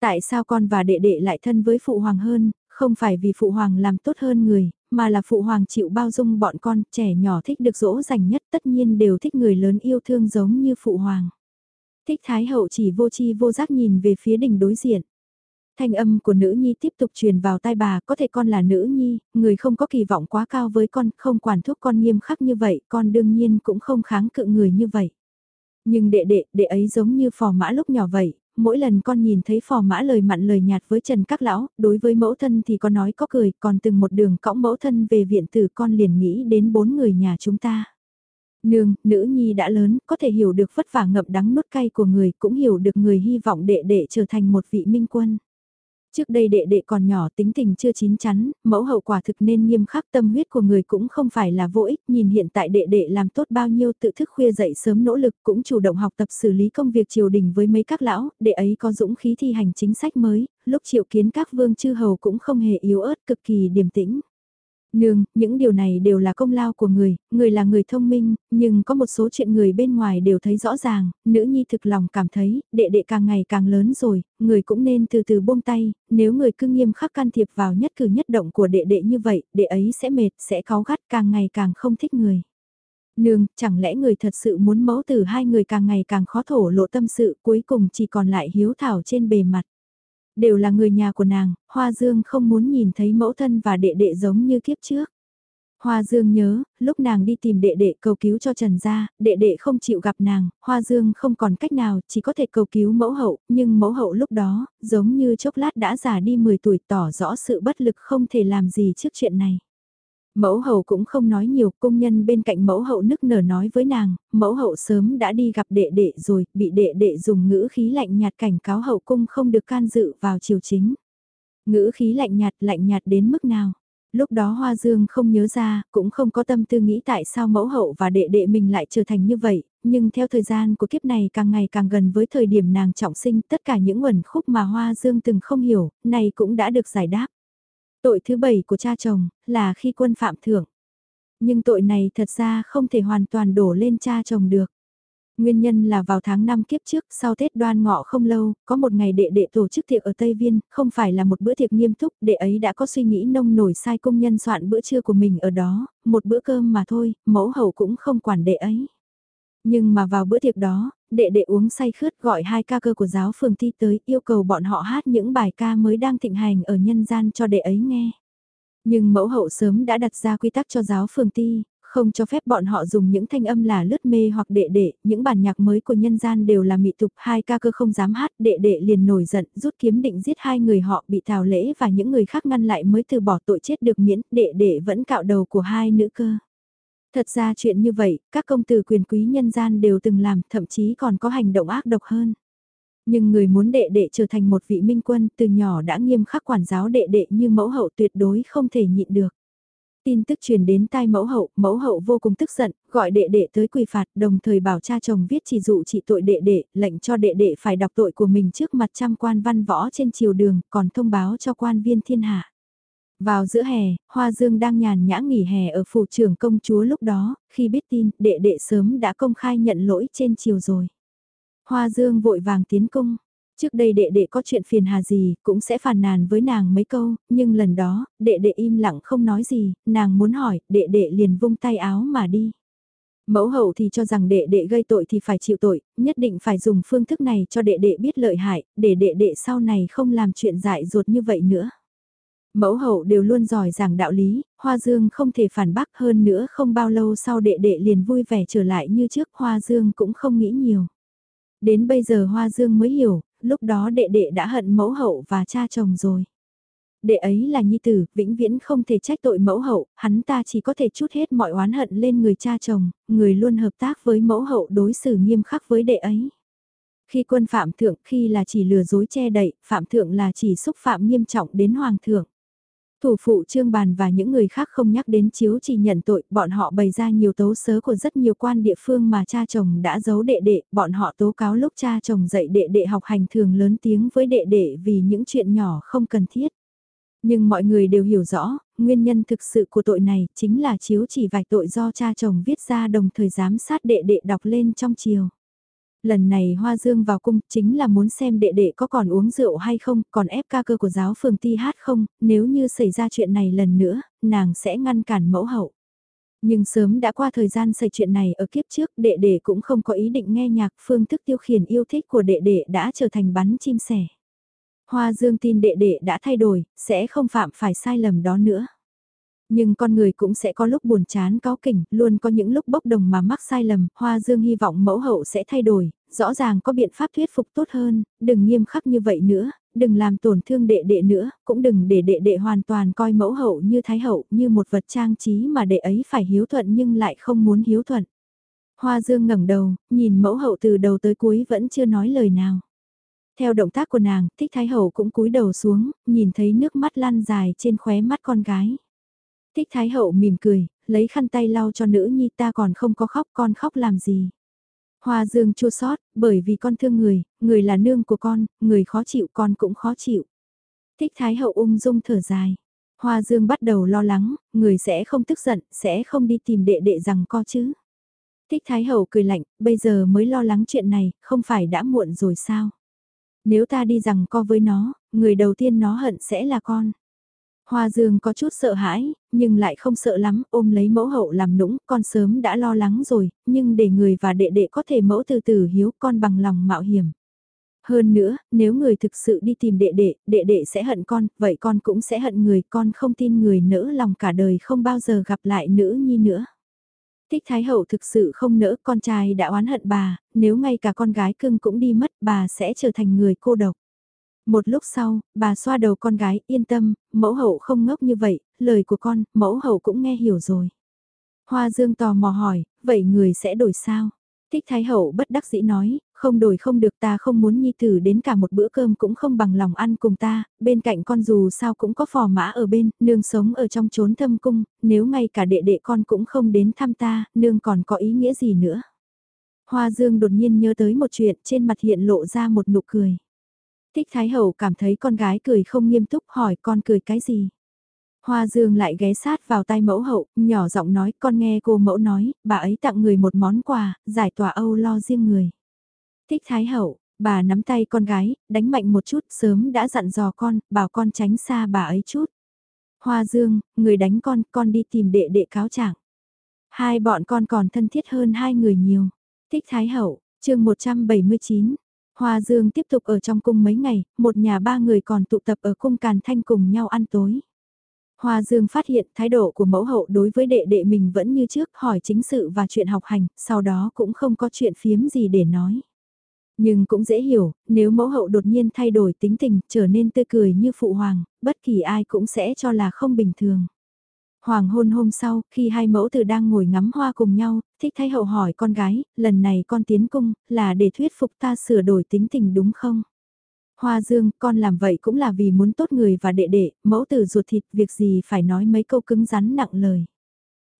Tại sao con và đệ đệ lại thân với phụ hoàng hơn, không phải vì phụ hoàng làm tốt hơn người, mà là phụ hoàng chịu bao dung bọn con, trẻ nhỏ thích được dỗ dành nhất tất nhiên đều thích người lớn yêu thương giống như phụ hoàng. Thích Thái Hậu chỉ vô chi vô giác nhìn về phía đỉnh đối diện. Thanh âm của nữ nhi tiếp tục truyền vào tai bà, có thể con là nữ nhi, người không có kỳ vọng quá cao với con, không quản thúc con nghiêm khắc như vậy, con đương nhiên cũng không kháng cự người như vậy. Nhưng đệ đệ, đệ ấy giống như phò mã lúc nhỏ vậy, mỗi lần con nhìn thấy phò mã lời mặn lời nhạt với Trần Các Lão, đối với mẫu thân thì có nói có cười, còn từng một đường cõng mẫu thân về viện tử con liền nghĩ đến bốn người nhà chúng ta. Nương, nữ nhi đã lớn, có thể hiểu được vất vả ngậm đắng nuốt cay của người, cũng hiểu được người hy vọng đệ đệ trở thành một vị minh quân. Trước đây đệ đệ còn nhỏ tính tình chưa chín chắn, mẫu hậu quả thực nên nghiêm khắc tâm huyết của người cũng không phải là vô ích, nhìn hiện tại đệ đệ làm tốt bao nhiêu tự thức khuya dậy sớm nỗ lực cũng chủ động học tập xử lý công việc triều đình với mấy các lão, đệ ấy có dũng khí thi hành chính sách mới, lúc triệu kiến các vương chư hầu cũng không hề yếu ớt cực kỳ điềm tĩnh. Nương, những điều này đều là công lao của người, người là người thông minh, nhưng có một số chuyện người bên ngoài đều thấy rõ ràng, nữ nhi thực lòng cảm thấy, đệ đệ càng ngày càng lớn rồi, người cũng nên từ từ buông tay, nếu người cứ nghiêm khắc can thiệp vào nhất cử nhất động của đệ đệ như vậy, đệ ấy sẽ mệt, sẽ cáu gắt càng ngày càng không thích người. Nương, chẳng lẽ người thật sự muốn mẫu tử hai người càng ngày càng khó thổ lộ tâm sự cuối cùng chỉ còn lại hiếu thảo trên bề mặt. Đều là người nhà của nàng, Hoa Dương không muốn nhìn thấy mẫu thân và đệ đệ giống như kiếp trước. Hoa Dương nhớ, lúc nàng đi tìm đệ đệ cầu cứu cho Trần Gia, đệ đệ không chịu gặp nàng, Hoa Dương không còn cách nào, chỉ có thể cầu cứu mẫu hậu, nhưng mẫu hậu lúc đó, giống như chốc lát đã già đi 10 tuổi tỏ rõ sự bất lực không thể làm gì trước chuyện này. Mẫu hậu cũng không nói nhiều, công nhân bên cạnh mẫu hậu nức nở nói với nàng, mẫu hậu sớm đã đi gặp đệ đệ rồi, bị đệ đệ dùng ngữ khí lạnh nhạt cảnh cáo hậu cung không được can dự vào triều chính. Ngữ khí lạnh nhạt lạnh nhạt đến mức nào? Lúc đó Hoa Dương không nhớ ra, cũng không có tâm tư nghĩ tại sao mẫu hậu và đệ đệ mình lại trở thành như vậy, nhưng theo thời gian của kiếp này càng ngày càng gần với thời điểm nàng trọng sinh tất cả những nguồn khúc mà Hoa Dương từng không hiểu, này cũng đã được giải đáp. Tội thứ bảy của cha chồng, là khi quân phạm thưởng. Nhưng tội này thật ra không thể hoàn toàn đổ lên cha chồng được. Nguyên nhân là vào tháng 5 kiếp trước, sau Tết đoan ngọ không lâu, có một ngày đệ đệ tổ chức tiệc ở Tây Viên, không phải là một bữa tiệc nghiêm túc, đệ ấy đã có suy nghĩ nông nổi sai công nhân soạn bữa trưa của mình ở đó, một bữa cơm mà thôi, mẫu hậu cũng không quản đệ ấy. Nhưng mà vào bữa tiệc đó, đệ đệ uống say khướt gọi hai ca cơ của giáo phường thi tới yêu cầu bọn họ hát những bài ca mới đang thịnh hành ở nhân gian cho đệ ấy nghe. Nhưng mẫu hậu sớm đã đặt ra quy tắc cho giáo phường ti, không cho phép bọn họ dùng những thanh âm là lướt mê hoặc đệ đệ, những bản nhạc mới của nhân gian đều là mị tục, hai ca cơ không dám hát, đệ đệ liền nổi giận, rút kiếm định giết hai người họ bị thảo lễ và những người khác ngăn lại mới từ bỏ tội chết được miễn, đệ đệ vẫn cạo đầu của hai nữ cơ. Thật ra chuyện như vậy, các công tử quyền quý nhân gian đều từng làm, thậm chí còn có hành động ác độc hơn. Nhưng người muốn đệ đệ trở thành một vị minh quân từ nhỏ đã nghiêm khắc quản giáo đệ đệ như mẫu hậu tuyệt đối không thể nhịn được. Tin tức truyền đến tai mẫu hậu, mẫu hậu vô cùng tức giận, gọi đệ đệ tới quỳ phạt, đồng thời bảo cha chồng viết chỉ dụ trị tội đệ đệ, lệnh cho đệ đệ phải đọc tội của mình trước mặt trăm quan văn võ trên triều đường, còn thông báo cho quan viên thiên hạ. Vào giữa hè, Hoa Dương đang nhàn nhã nghỉ hè ở phủ trưởng công chúa lúc đó, khi biết tin, đệ đệ sớm đã công khai nhận lỗi trên chiều rồi. Hoa Dương vội vàng tiến cung. Trước đây đệ đệ có chuyện phiền hà gì, cũng sẽ phàn nàn với nàng mấy câu, nhưng lần đó, đệ đệ im lặng không nói gì, nàng muốn hỏi, đệ đệ liền vung tay áo mà đi. Mẫu hậu thì cho rằng đệ đệ gây tội thì phải chịu tội, nhất định phải dùng phương thức này cho đệ đệ biết lợi hại, để đệ đệ sau này không làm chuyện dại dột như vậy nữa. Mẫu hậu đều luôn giỏi giảng đạo lý, Hoa Dương không thể phản bác hơn nữa không bao lâu sau đệ đệ liền vui vẻ trở lại như trước Hoa Dương cũng không nghĩ nhiều. Đến bây giờ Hoa Dương mới hiểu, lúc đó đệ đệ đã hận mẫu hậu và cha chồng rồi. Đệ ấy là nhi tử, vĩnh viễn không thể trách tội mẫu hậu, hắn ta chỉ có thể chút hết mọi oán hận lên người cha chồng, người luôn hợp tác với mẫu hậu đối xử nghiêm khắc với đệ ấy. Khi quân phạm thượng khi là chỉ lừa dối che đậy, phạm thượng là chỉ xúc phạm nghiêm trọng đến hoàng thượng. Thủ phụ trương bàn và những người khác không nhắc đến chiếu chỉ nhận tội, bọn họ bày ra nhiều tố sớ của rất nhiều quan địa phương mà cha chồng đã giấu đệ đệ, bọn họ tố cáo lúc cha chồng dạy đệ đệ học hành thường lớn tiếng với đệ đệ vì những chuyện nhỏ không cần thiết. Nhưng mọi người đều hiểu rõ, nguyên nhân thực sự của tội này chính là chiếu chỉ vạch tội do cha chồng viết ra đồng thời giám sát đệ đệ đọc lên trong chiều. Lần này Hoa Dương vào cung chính là muốn xem đệ đệ có còn uống rượu hay không, còn ép ca cơ của giáo phường ti hát không, nếu như xảy ra chuyện này lần nữa, nàng sẽ ngăn cản mẫu hậu. Nhưng sớm đã qua thời gian xảy chuyện này ở kiếp trước, đệ đệ cũng không có ý định nghe nhạc phương thức tiêu khiển yêu thích của đệ đệ đã trở thành bắn chim sẻ. Hoa Dương tin đệ đệ đã thay đổi, sẽ không phạm phải sai lầm đó nữa. Nhưng con người cũng sẽ có lúc buồn chán cáo kỉnh, luôn có những lúc bốc đồng mà mắc sai lầm, Hoa Dương hy vọng mẫu hậu sẽ thay đổi, rõ ràng có biện pháp thuyết phục tốt hơn, đừng nghiêm khắc như vậy nữa, đừng làm tổn thương đệ đệ nữa, cũng đừng để đệ đệ hoàn toàn coi mẫu hậu như thái hậu, như một vật trang trí mà đệ ấy phải hiếu thuận nhưng lại không muốn hiếu thuận. Hoa Dương ngẩng đầu, nhìn mẫu hậu từ đầu tới cuối vẫn chưa nói lời nào. Theo động tác của nàng, thích thái hậu cũng cúi đầu xuống, nhìn thấy nước mắt lăn dài trên khóe mắt con gái. Thích Thái Hậu mỉm cười, lấy khăn tay lau cho nữ nhi ta còn không có khóc con khóc làm gì. Hoa Dương chua sót, bởi vì con thương người, người là nương của con, người khó chịu con cũng khó chịu. Thích Thái Hậu ung dung thở dài. Hoa Dương bắt đầu lo lắng, người sẽ không tức giận, sẽ không đi tìm đệ đệ rằng co chứ. Thích Thái Hậu cười lạnh, bây giờ mới lo lắng chuyện này, không phải đã muộn rồi sao? Nếu ta đi rằng co với nó, người đầu tiên nó hận sẽ là con. Hoa Dương có chút sợ hãi, nhưng lại không sợ lắm, ôm lấy mẫu hậu làm nũng, con sớm đã lo lắng rồi, nhưng để người và đệ đệ có thể mẫu từ từ hiếu con bằng lòng mạo hiểm. Hơn nữa, nếu người thực sự đi tìm đệ đệ, đệ đệ sẽ hận con, vậy con cũng sẽ hận người, con không tin người nỡ lòng cả đời không bao giờ gặp lại nữ nhi nữa. Thích Thái Hậu thực sự không nỡ con trai đã oán hận bà, nếu ngay cả con gái cưng cũng đi mất bà sẽ trở thành người cô độc. Một lúc sau, bà xoa đầu con gái, yên tâm, mẫu hậu không ngốc như vậy, lời của con, mẫu hậu cũng nghe hiểu rồi. Hoa Dương tò mò hỏi, vậy người sẽ đổi sao? Thích Thái Hậu bất đắc dĩ nói, không đổi không được ta không muốn nhi tử đến cả một bữa cơm cũng không bằng lòng ăn cùng ta, bên cạnh con dù sao cũng có phò mã ở bên, nương sống ở trong chốn thâm cung, nếu ngay cả đệ đệ con cũng không đến thăm ta, nương còn có ý nghĩa gì nữa. Hoa Dương đột nhiên nhớ tới một chuyện trên mặt hiện lộ ra một nụ cười. Thích Thái Hậu cảm thấy con gái cười không nghiêm túc hỏi con cười cái gì. Hoa Dương lại ghé sát vào tai mẫu hậu, nhỏ giọng nói con nghe cô mẫu nói, bà ấy tặng người một món quà, giải tỏa âu lo riêng người. Thích Thái Hậu, bà nắm tay con gái, đánh mạnh một chút, sớm đã dặn dò con, bảo con tránh xa bà ấy chút. Hoa Dương, người đánh con, con đi tìm đệ đệ cáo trạng. Hai bọn con còn thân thiết hơn hai người nhiều. Thích Thái Hậu, chương 179. Hoa Dương tiếp tục ở trong cung mấy ngày, một nhà ba người còn tụ tập ở cung Càn Thanh cùng nhau ăn tối. Hoa Dương phát hiện thái độ của mẫu hậu đối với đệ đệ mình vẫn như trước hỏi chính sự và chuyện học hành, sau đó cũng không có chuyện phiếm gì để nói. Nhưng cũng dễ hiểu, nếu mẫu hậu đột nhiên thay đổi tính tình, trở nên tươi cười như phụ hoàng, bất kỳ ai cũng sẽ cho là không bình thường. Hoàng hôn hôm sau, khi hai mẫu tử đang ngồi ngắm hoa cùng nhau, thích thái hậu hỏi con gái, lần này con tiến cung, là để thuyết phục ta sửa đổi tính tình đúng không? Hoa dương, con làm vậy cũng là vì muốn tốt người và đệ đệ, mẫu tử ruột thịt, việc gì phải nói mấy câu cứng rắn nặng lời.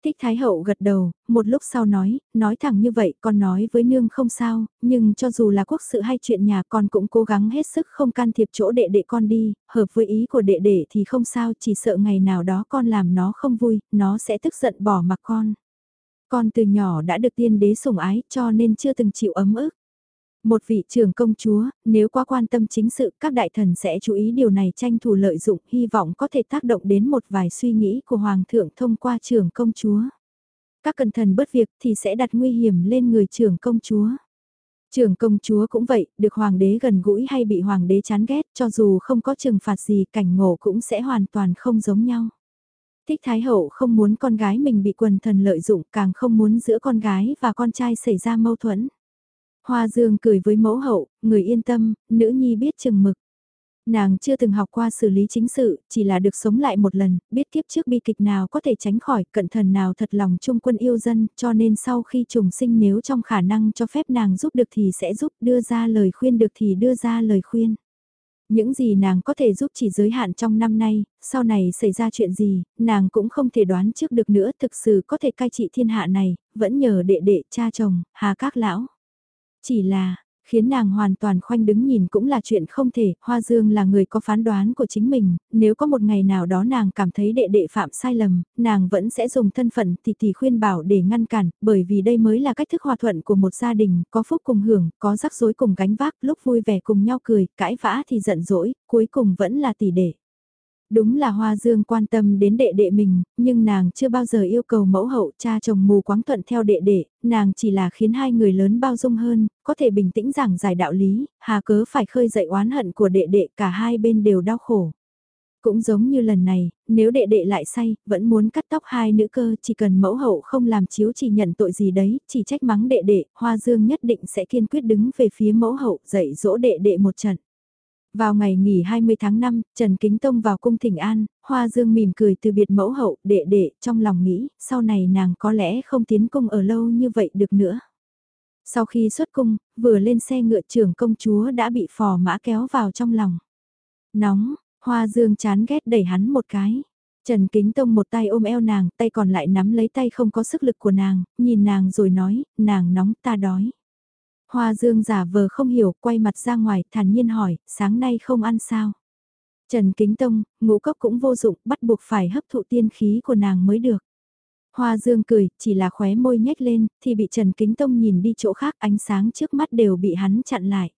Thích Thái Hậu gật đầu, một lúc sau nói, nói thẳng như vậy con nói với nương không sao, nhưng cho dù là quốc sự hay chuyện nhà con cũng cố gắng hết sức không can thiệp chỗ đệ đệ con đi, hợp với ý của đệ đệ thì không sao, chỉ sợ ngày nào đó con làm nó không vui, nó sẽ tức giận bỏ mặc con. Con từ nhỏ đã được tiên đế sủng ái cho nên chưa từng chịu ấm ức. Một vị trưởng công chúa, nếu quá quan tâm chính sự, các đại thần sẽ chú ý điều này tranh thủ lợi dụng, hy vọng có thể tác động đến một vài suy nghĩ của hoàng thượng thông qua trưởng công chúa. Các cẩn thần bất việc thì sẽ đặt nguy hiểm lên người trưởng công chúa. Trưởng công chúa cũng vậy, được hoàng đế gần gũi hay bị hoàng đế chán ghét, cho dù không có trừng phạt gì, cảnh ngộ cũng sẽ hoàn toàn không giống nhau. Thích Thái Hậu không muốn con gái mình bị quần thần lợi dụng, càng không muốn giữa con gái và con trai xảy ra mâu thuẫn. Hoa Dương cười với mẫu hậu, người yên tâm, nữ nhi biết chừng mực. Nàng chưa từng học qua xử lý chính sự, chỉ là được sống lại một lần, biết kiếp trước bi kịch nào có thể tránh khỏi, cận thần nào thật lòng trung quân yêu dân, cho nên sau khi trùng sinh nếu trong khả năng cho phép nàng giúp được thì sẽ giúp, đưa ra lời khuyên được thì đưa ra lời khuyên. Những gì nàng có thể giúp chỉ giới hạn trong năm nay, sau này xảy ra chuyện gì, nàng cũng không thể đoán trước được nữa thực sự có thể cai trị thiên hạ này, vẫn nhờ đệ đệ cha chồng, hà các lão. Chỉ là, khiến nàng hoàn toàn khoanh đứng nhìn cũng là chuyện không thể, Hoa Dương là người có phán đoán của chính mình, nếu có một ngày nào đó nàng cảm thấy đệ đệ phạm sai lầm, nàng vẫn sẽ dùng thân phận tỷ tỷ khuyên bảo để ngăn cản, bởi vì đây mới là cách thức hòa thuận của một gia đình, có phúc cùng hưởng, có rắc rối cùng gánh vác, lúc vui vẻ cùng nhau cười, cãi vã thì giận dỗi, cuối cùng vẫn là tỷ đệ. Đúng là Hoa Dương quan tâm đến đệ đệ mình, nhưng nàng chưa bao giờ yêu cầu mẫu hậu cha chồng mù quáng thuận theo đệ đệ, nàng chỉ là khiến hai người lớn bao dung hơn, có thể bình tĩnh giảng giải đạo lý, hà cớ phải khơi dậy oán hận của đệ đệ cả hai bên đều đau khổ. Cũng giống như lần này, nếu đệ đệ lại say, vẫn muốn cắt tóc hai nữ cơ, chỉ cần mẫu hậu không làm chiếu chỉ nhận tội gì đấy, chỉ trách mắng đệ đệ, Hoa Dương nhất định sẽ kiên quyết đứng về phía mẫu hậu, dạy dỗ đệ đệ một trận. Vào ngày nghỉ 20 tháng 5, Trần Kính Tông vào cung thỉnh an, Hoa Dương mỉm cười từ biệt mẫu hậu, đệ đệ, trong lòng nghĩ, sau này nàng có lẽ không tiến cung ở lâu như vậy được nữa. Sau khi xuất cung, vừa lên xe ngựa trưởng công chúa đã bị phò mã kéo vào trong lòng. Nóng, Hoa Dương chán ghét đẩy hắn một cái. Trần Kính Tông một tay ôm eo nàng, tay còn lại nắm lấy tay không có sức lực của nàng, nhìn nàng rồi nói, nàng nóng ta đói. Hoa Dương giả vờ không hiểu, quay mặt ra ngoài, thản nhiên hỏi, sáng nay không ăn sao? Trần Kính Tông, ngũ cốc cũng vô dụng, bắt buộc phải hấp thụ tiên khí của nàng mới được. Hoa Dương cười, chỉ là khóe môi nhếch lên, thì bị Trần Kính Tông nhìn đi chỗ khác ánh sáng trước mắt đều bị hắn chặn lại.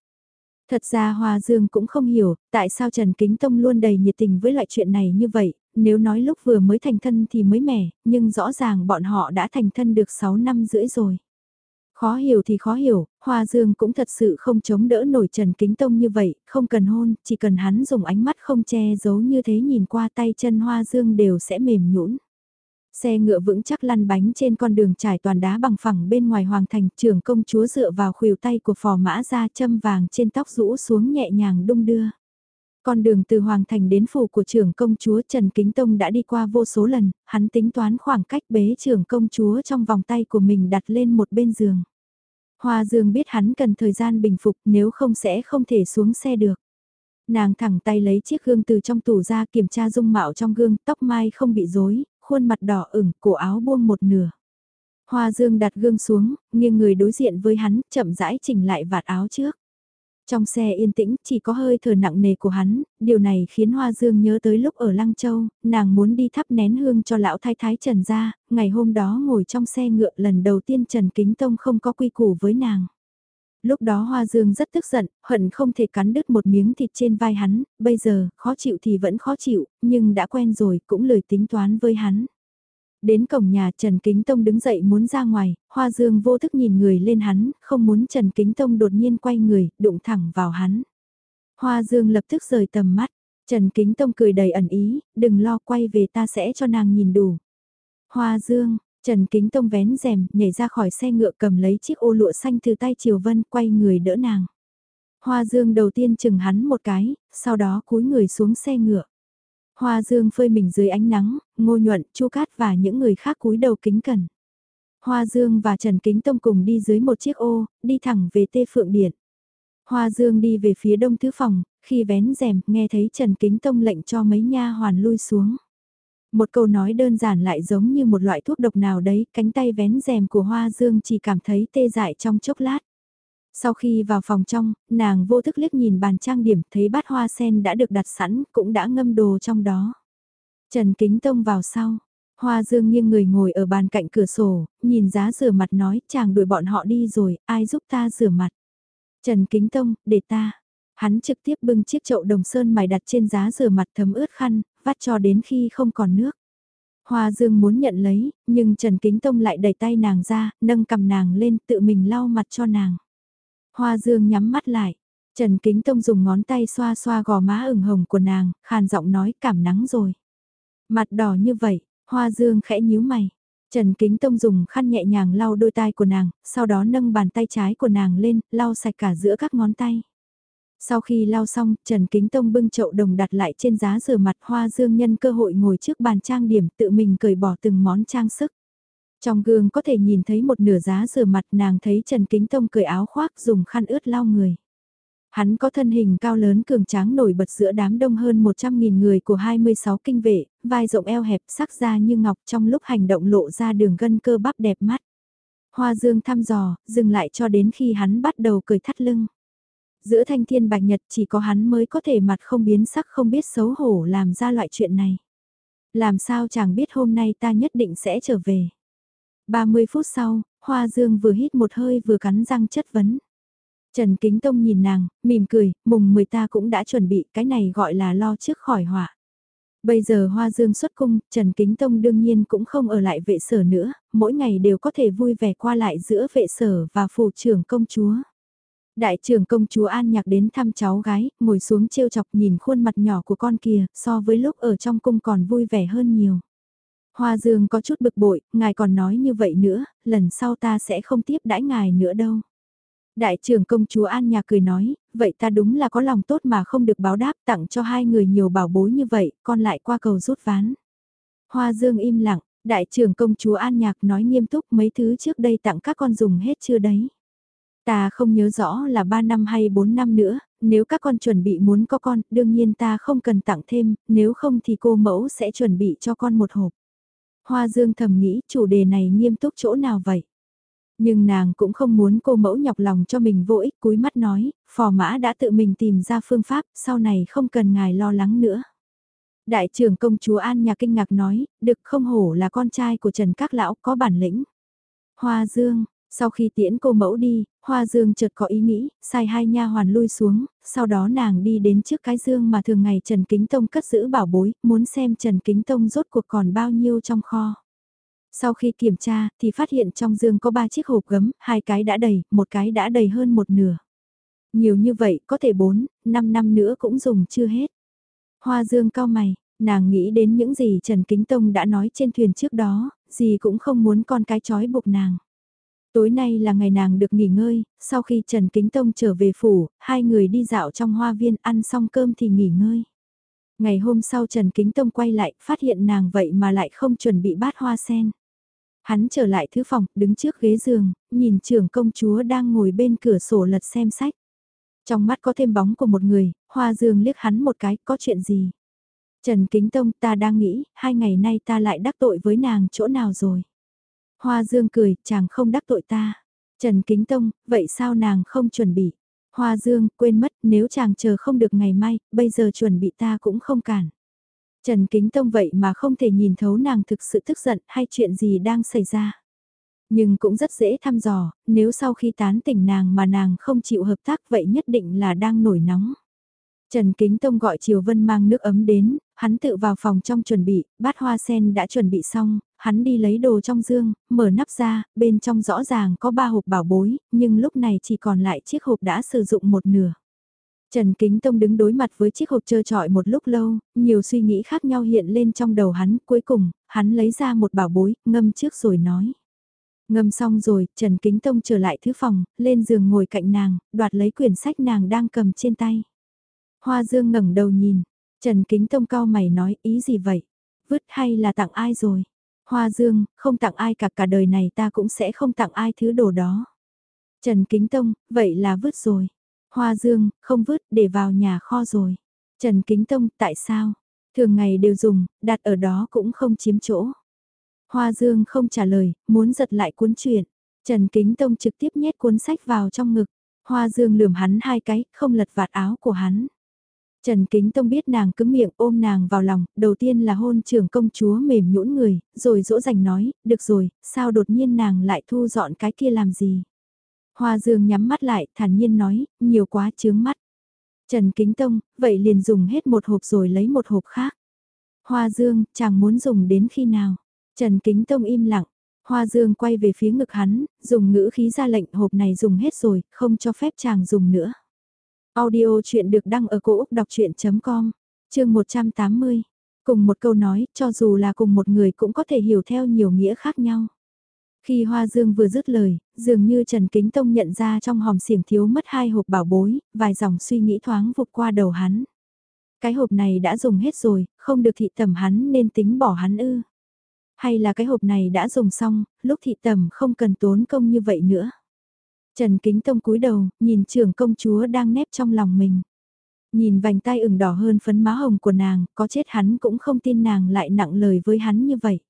Thật ra Hoa Dương cũng không hiểu, tại sao Trần Kính Tông luôn đầy nhiệt tình với loại chuyện này như vậy, nếu nói lúc vừa mới thành thân thì mới mẻ, nhưng rõ ràng bọn họ đã thành thân được 6 năm rưỡi rồi. Khó hiểu thì khó hiểu, Hoa Dương cũng thật sự không chống đỡ nổi Trần Kính Tông như vậy, không cần hôn, chỉ cần hắn dùng ánh mắt không che giấu như thế nhìn qua tay chân Hoa Dương đều sẽ mềm nhũn. Xe ngựa vững chắc lăn bánh trên con đường trải toàn đá bằng phẳng bên ngoài hoàng thành, trưởng công chúa dựa vào khuỷu tay của phò mã ra châm vàng trên tóc rũ xuống nhẹ nhàng đung đưa. Con đường từ hoàng thành đến phủ của trưởng công chúa Trần Kính Tông đã đi qua vô số lần, hắn tính toán khoảng cách bế trưởng công chúa trong vòng tay của mình đặt lên một bên giường. Hoa Dương biết hắn cần thời gian bình phục nếu không sẽ không thể xuống xe được. Nàng thẳng tay lấy chiếc gương từ trong tủ ra kiểm tra dung mạo trong gương, tóc mai không bị rối, khuôn mặt đỏ ửng, cổ áo buông một nửa. Hoa Dương đặt gương xuống, nghiêng người đối diện với hắn, chậm rãi chỉnh lại vạt áo trước. Trong xe yên tĩnh, chỉ có hơi thở nặng nề của hắn, điều này khiến Hoa Dương nhớ tới lúc ở Lăng Châu, nàng muốn đi thắp nén hương cho lão thái thái Trần gia, ngày hôm đó ngồi trong xe ngựa lần đầu tiên Trần Kính Tông không có quy củ với nàng. Lúc đó Hoa Dương rất tức giận, hận không thể cắn đứt một miếng thịt trên vai hắn, bây giờ, khó chịu thì vẫn khó chịu, nhưng đã quen rồi, cũng lời tính toán với hắn. Đến cổng nhà Trần Kính Tông đứng dậy muốn ra ngoài, Hoa Dương vô thức nhìn người lên hắn, không muốn Trần Kính Tông đột nhiên quay người, đụng thẳng vào hắn. Hoa Dương lập tức rời tầm mắt, Trần Kính Tông cười đầy ẩn ý, đừng lo quay về ta sẽ cho nàng nhìn đủ. Hoa Dương, Trần Kính Tông vén rèm, nhảy ra khỏi xe ngựa cầm lấy chiếc ô lụa xanh từ tay Triều Vân quay người đỡ nàng. Hoa Dương đầu tiên chừng hắn một cái, sau đó cúi người xuống xe ngựa. Hoa Dương phơi mình dưới ánh nắng, ngô nhuận, chu cát và những người khác cúi đầu kính cẩn. Hoa Dương và Trần Kính Tông cùng đi dưới một chiếc ô, đi thẳng về Tê Phượng Điện. Hoa Dương đi về phía đông thứ phòng, khi vén rèm, nghe thấy Trần Kính Tông lệnh cho mấy nha hoàn lui xuống. Một câu nói đơn giản lại giống như một loại thuốc độc nào đấy, cánh tay vén rèm của Hoa Dương chỉ cảm thấy tê dại trong chốc lát. Sau khi vào phòng trong, nàng vô thức liếc nhìn bàn trang điểm thấy bát hoa sen đã được đặt sẵn, cũng đã ngâm đồ trong đó. Trần Kính Tông vào sau. Hoa Dương nghiêng người ngồi ở bàn cạnh cửa sổ, nhìn giá rửa mặt nói chàng đuổi bọn họ đi rồi, ai giúp ta rửa mặt. Trần Kính Tông, để ta. Hắn trực tiếp bưng chiếc chậu đồng sơn mài đặt trên giá rửa mặt thấm ướt khăn, vắt cho đến khi không còn nước. Hoa Dương muốn nhận lấy, nhưng Trần Kính Tông lại đẩy tay nàng ra, nâng cầm nàng lên tự mình lau mặt cho nàng. Hoa Dương nhắm mắt lại. Trần Kính Tông dùng ngón tay xoa xoa gò má ửng hồng của nàng, khàn giọng nói cảm nắng rồi. Mặt đỏ như vậy, Hoa Dương khẽ nhíu mày. Trần Kính Tông dùng khăn nhẹ nhàng lau đôi tai của nàng, sau đó nâng bàn tay trái của nàng lên, lau sạch cả giữa các ngón tay. Sau khi lau xong, Trần Kính Tông bưng chậu đồng đặt lại trên giá rửa mặt Hoa Dương nhân cơ hội ngồi trước bàn trang điểm tự mình cởi bỏ từng món trang sức. Trong gương có thể nhìn thấy một nửa giá rửa mặt nàng thấy Trần Kính Tông cởi áo khoác dùng khăn ướt lau người. Hắn có thân hình cao lớn cường tráng nổi bật giữa đám đông hơn 100.000 người của 26 kinh vệ, vai rộng eo hẹp sắc da như ngọc trong lúc hành động lộ ra đường gân cơ bắp đẹp mắt. Hoa dương thăm dò, dừng lại cho đến khi hắn bắt đầu cười thắt lưng. Giữa thanh thiên bạch nhật chỉ có hắn mới có thể mặt không biến sắc không biết xấu hổ làm ra loại chuyện này. Làm sao chàng biết hôm nay ta nhất định sẽ trở về. 30 phút sau, Hoa Dương vừa hít một hơi vừa cắn răng chất vấn. Trần Kính Tông nhìn nàng, mỉm cười, mùng 10 ta cũng đã chuẩn bị, cái này gọi là lo trước khỏi họa. Bây giờ Hoa Dương xuất cung, Trần Kính Tông đương nhiên cũng không ở lại vệ sở nữa, mỗi ngày đều có thể vui vẻ qua lại giữa vệ sở và phủ trưởng công chúa. Đại trưởng công chúa An Nhạc đến thăm cháu gái, ngồi xuống trêu chọc nhìn khuôn mặt nhỏ của con kia, so với lúc ở trong cung còn vui vẻ hơn nhiều. Hoa Dương có chút bực bội, ngài còn nói như vậy nữa, lần sau ta sẽ không tiếp đãi ngài nữa đâu. Đại trưởng công chúa An Nhạc cười nói, vậy ta đúng là có lòng tốt mà không được báo đáp tặng cho hai người nhiều bảo bối như vậy, con lại qua cầu rút ván. Hoa Dương im lặng, đại trưởng công chúa An Nhạc nói nghiêm túc mấy thứ trước đây tặng các con dùng hết chưa đấy. Ta không nhớ rõ là 3 năm hay 4 năm nữa, nếu các con chuẩn bị muốn có con, đương nhiên ta không cần tặng thêm, nếu không thì cô mẫu sẽ chuẩn bị cho con một hộp. Hoa Dương thầm nghĩ chủ đề này nghiêm túc chỗ nào vậy? Nhưng nàng cũng không muốn cô mẫu nhọc lòng cho mình vô ích cúi mắt nói, phò mã đã tự mình tìm ra phương pháp, sau này không cần ngài lo lắng nữa. Đại trưởng công chúa An nhà kinh ngạc nói, Được không hổ là con trai của Trần Các Lão có bản lĩnh. Hoa Dương, sau khi tiễn cô mẫu đi, Hoa Dương chợt có ý nghĩ, sai hai nha hoàn lui xuống, sau đó nàng đi đến trước cái dương mà thường ngày Trần Kính Tông cất giữ bảo bối, muốn xem Trần Kính Tông rốt cuộc còn bao nhiêu trong kho. Sau khi kiểm tra thì phát hiện trong dương có ba chiếc hộp gấm, hai cái đã đầy, một cái đã đầy hơn một nửa. Nhiều như vậy có thể 4, 5 năm nữa cũng dùng chưa hết. Hoa dương cao mày, nàng nghĩ đến những gì Trần Kính Tông đã nói trên thuyền trước đó, gì cũng không muốn con cái chói buộc nàng. Tối nay là ngày nàng được nghỉ ngơi, sau khi Trần Kính Tông trở về phủ, hai người đi dạo trong hoa viên ăn xong cơm thì nghỉ ngơi. Ngày hôm sau Trần Kính Tông quay lại, phát hiện nàng vậy mà lại không chuẩn bị bát hoa sen. Hắn trở lại thư phòng, đứng trước ghế giường, nhìn trưởng công chúa đang ngồi bên cửa sổ lật xem sách. Trong mắt có thêm bóng của một người, hoa dương liếc hắn một cái, có chuyện gì? Trần Kính Tông ta đang nghĩ, hai ngày nay ta lại đắc tội với nàng chỗ nào rồi? Hoa Dương cười, chàng không đắc tội ta. Trần Kính Tông, vậy sao nàng không chuẩn bị? Hoa Dương, quên mất, nếu chàng chờ không được ngày mai, bây giờ chuẩn bị ta cũng không cản. Trần Kính Tông vậy mà không thể nhìn thấu nàng thực sự tức giận hay chuyện gì đang xảy ra. Nhưng cũng rất dễ thăm dò, nếu sau khi tán tỉnh nàng mà nàng không chịu hợp tác vậy nhất định là đang nổi nóng. Trần Kính Tông gọi Triều Vân mang nước ấm đến, hắn tự vào phòng trong chuẩn bị, bát hoa sen đã chuẩn bị xong, hắn đi lấy đồ trong dương, mở nắp ra, bên trong rõ ràng có ba hộp bảo bối, nhưng lúc này chỉ còn lại chiếc hộp đã sử dụng một nửa. Trần Kính Tông đứng đối mặt với chiếc hộp trơ trọi một lúc lâu, nhiều suy nghĩ khác nhau hiện lên trong đầu hắn, cuối cùng, hắn lấy ra một bảo bối, ngâm trước rồi nói. Ngâm xong rồi, Trần Kính Tông trở lại thứ phòng, lên giường ngồi cạnh nàng, đoạt lấy quyển sách nàng đang cầm trên tay. Hoa Dương ngẩng đầu nhìn, Trần Kính Tông cao mày nói ý gì vậy? Vứt hay là tặng ai rồi? Hoa Dương, không tặng ai cả cả đời này ta cũng sẽ không tặng ai thứ đồ đó. Trần Kính Tông, vậy là vứt rồi. Hoa Dương, không vứt, để vào nhà kho rồi. Trần Kính Tông, tại sao? Thường ngày đều dùng, đặt ở đó cũng không chiếm chỗ. Hoa Dương không trả lời, muốn giật lại cuốn truyện. Trần Kính Tông trực tiếp nhét cuốn sách vào trong ngực. Hoa Dương lườm hắn hai cái, không lật vạt áo của hắn. Trần Kính Tông biết nàng cứng miệng ôm nàng vào lòng, đầu tiên là hôn trưởng công chúa mềm nhũn người, rồi dỗ dành nói, được rồi, sao đột nhiên nàng lại thu dọn cái kia làm gì. Hoa Dương nhắm mắt lại, thản nhiên nói, nhiều quá chướng mắt. Trần Kính Tông, vậy liền dùng hết một hộp rồi lấy một hộp khác. Hoa Dương, chàng muốn dùng đến khi nào? Trần Kính Tông im lặng. Hoa Dương quay về phía ngực hắn, dùng ngữ khí ra lệnh hộp này dùng hết rồi, không cho phép chàng dùng nữa. Audio chuyện được đăng ở cổ Úc đọc chuyện.com, chương 180. Cùng một câu nói, cho dù là cùng một người cũng có thể hiểu theo nhiều nghĩa khác nhau. Khi Hoa Dương vừa dứt lời, dường như Trần Kính Tông nhận ra trong hòm xiềng thiếu mất hai hộp bảo bối, vài dòng suy nghĩ thoáng vụt qua đầu hắn. Cái hộp này đã dùng hết rồi, không được thị tầm hắn nên tính bỏ hắn ư. Hay là cái hộp này đã dùng xong, lúc thị tầm không cần tốn công như vậy nữa. Trần Kính Tông cúi đầu, nhìn trưởng công chúa đang nép trong lòng mình. Nhìn vành tay ửng đỏ hơn phấn má hồng của nàng, có chết hắn cũng không tin nàng lại nặng lời với hắn như vậy.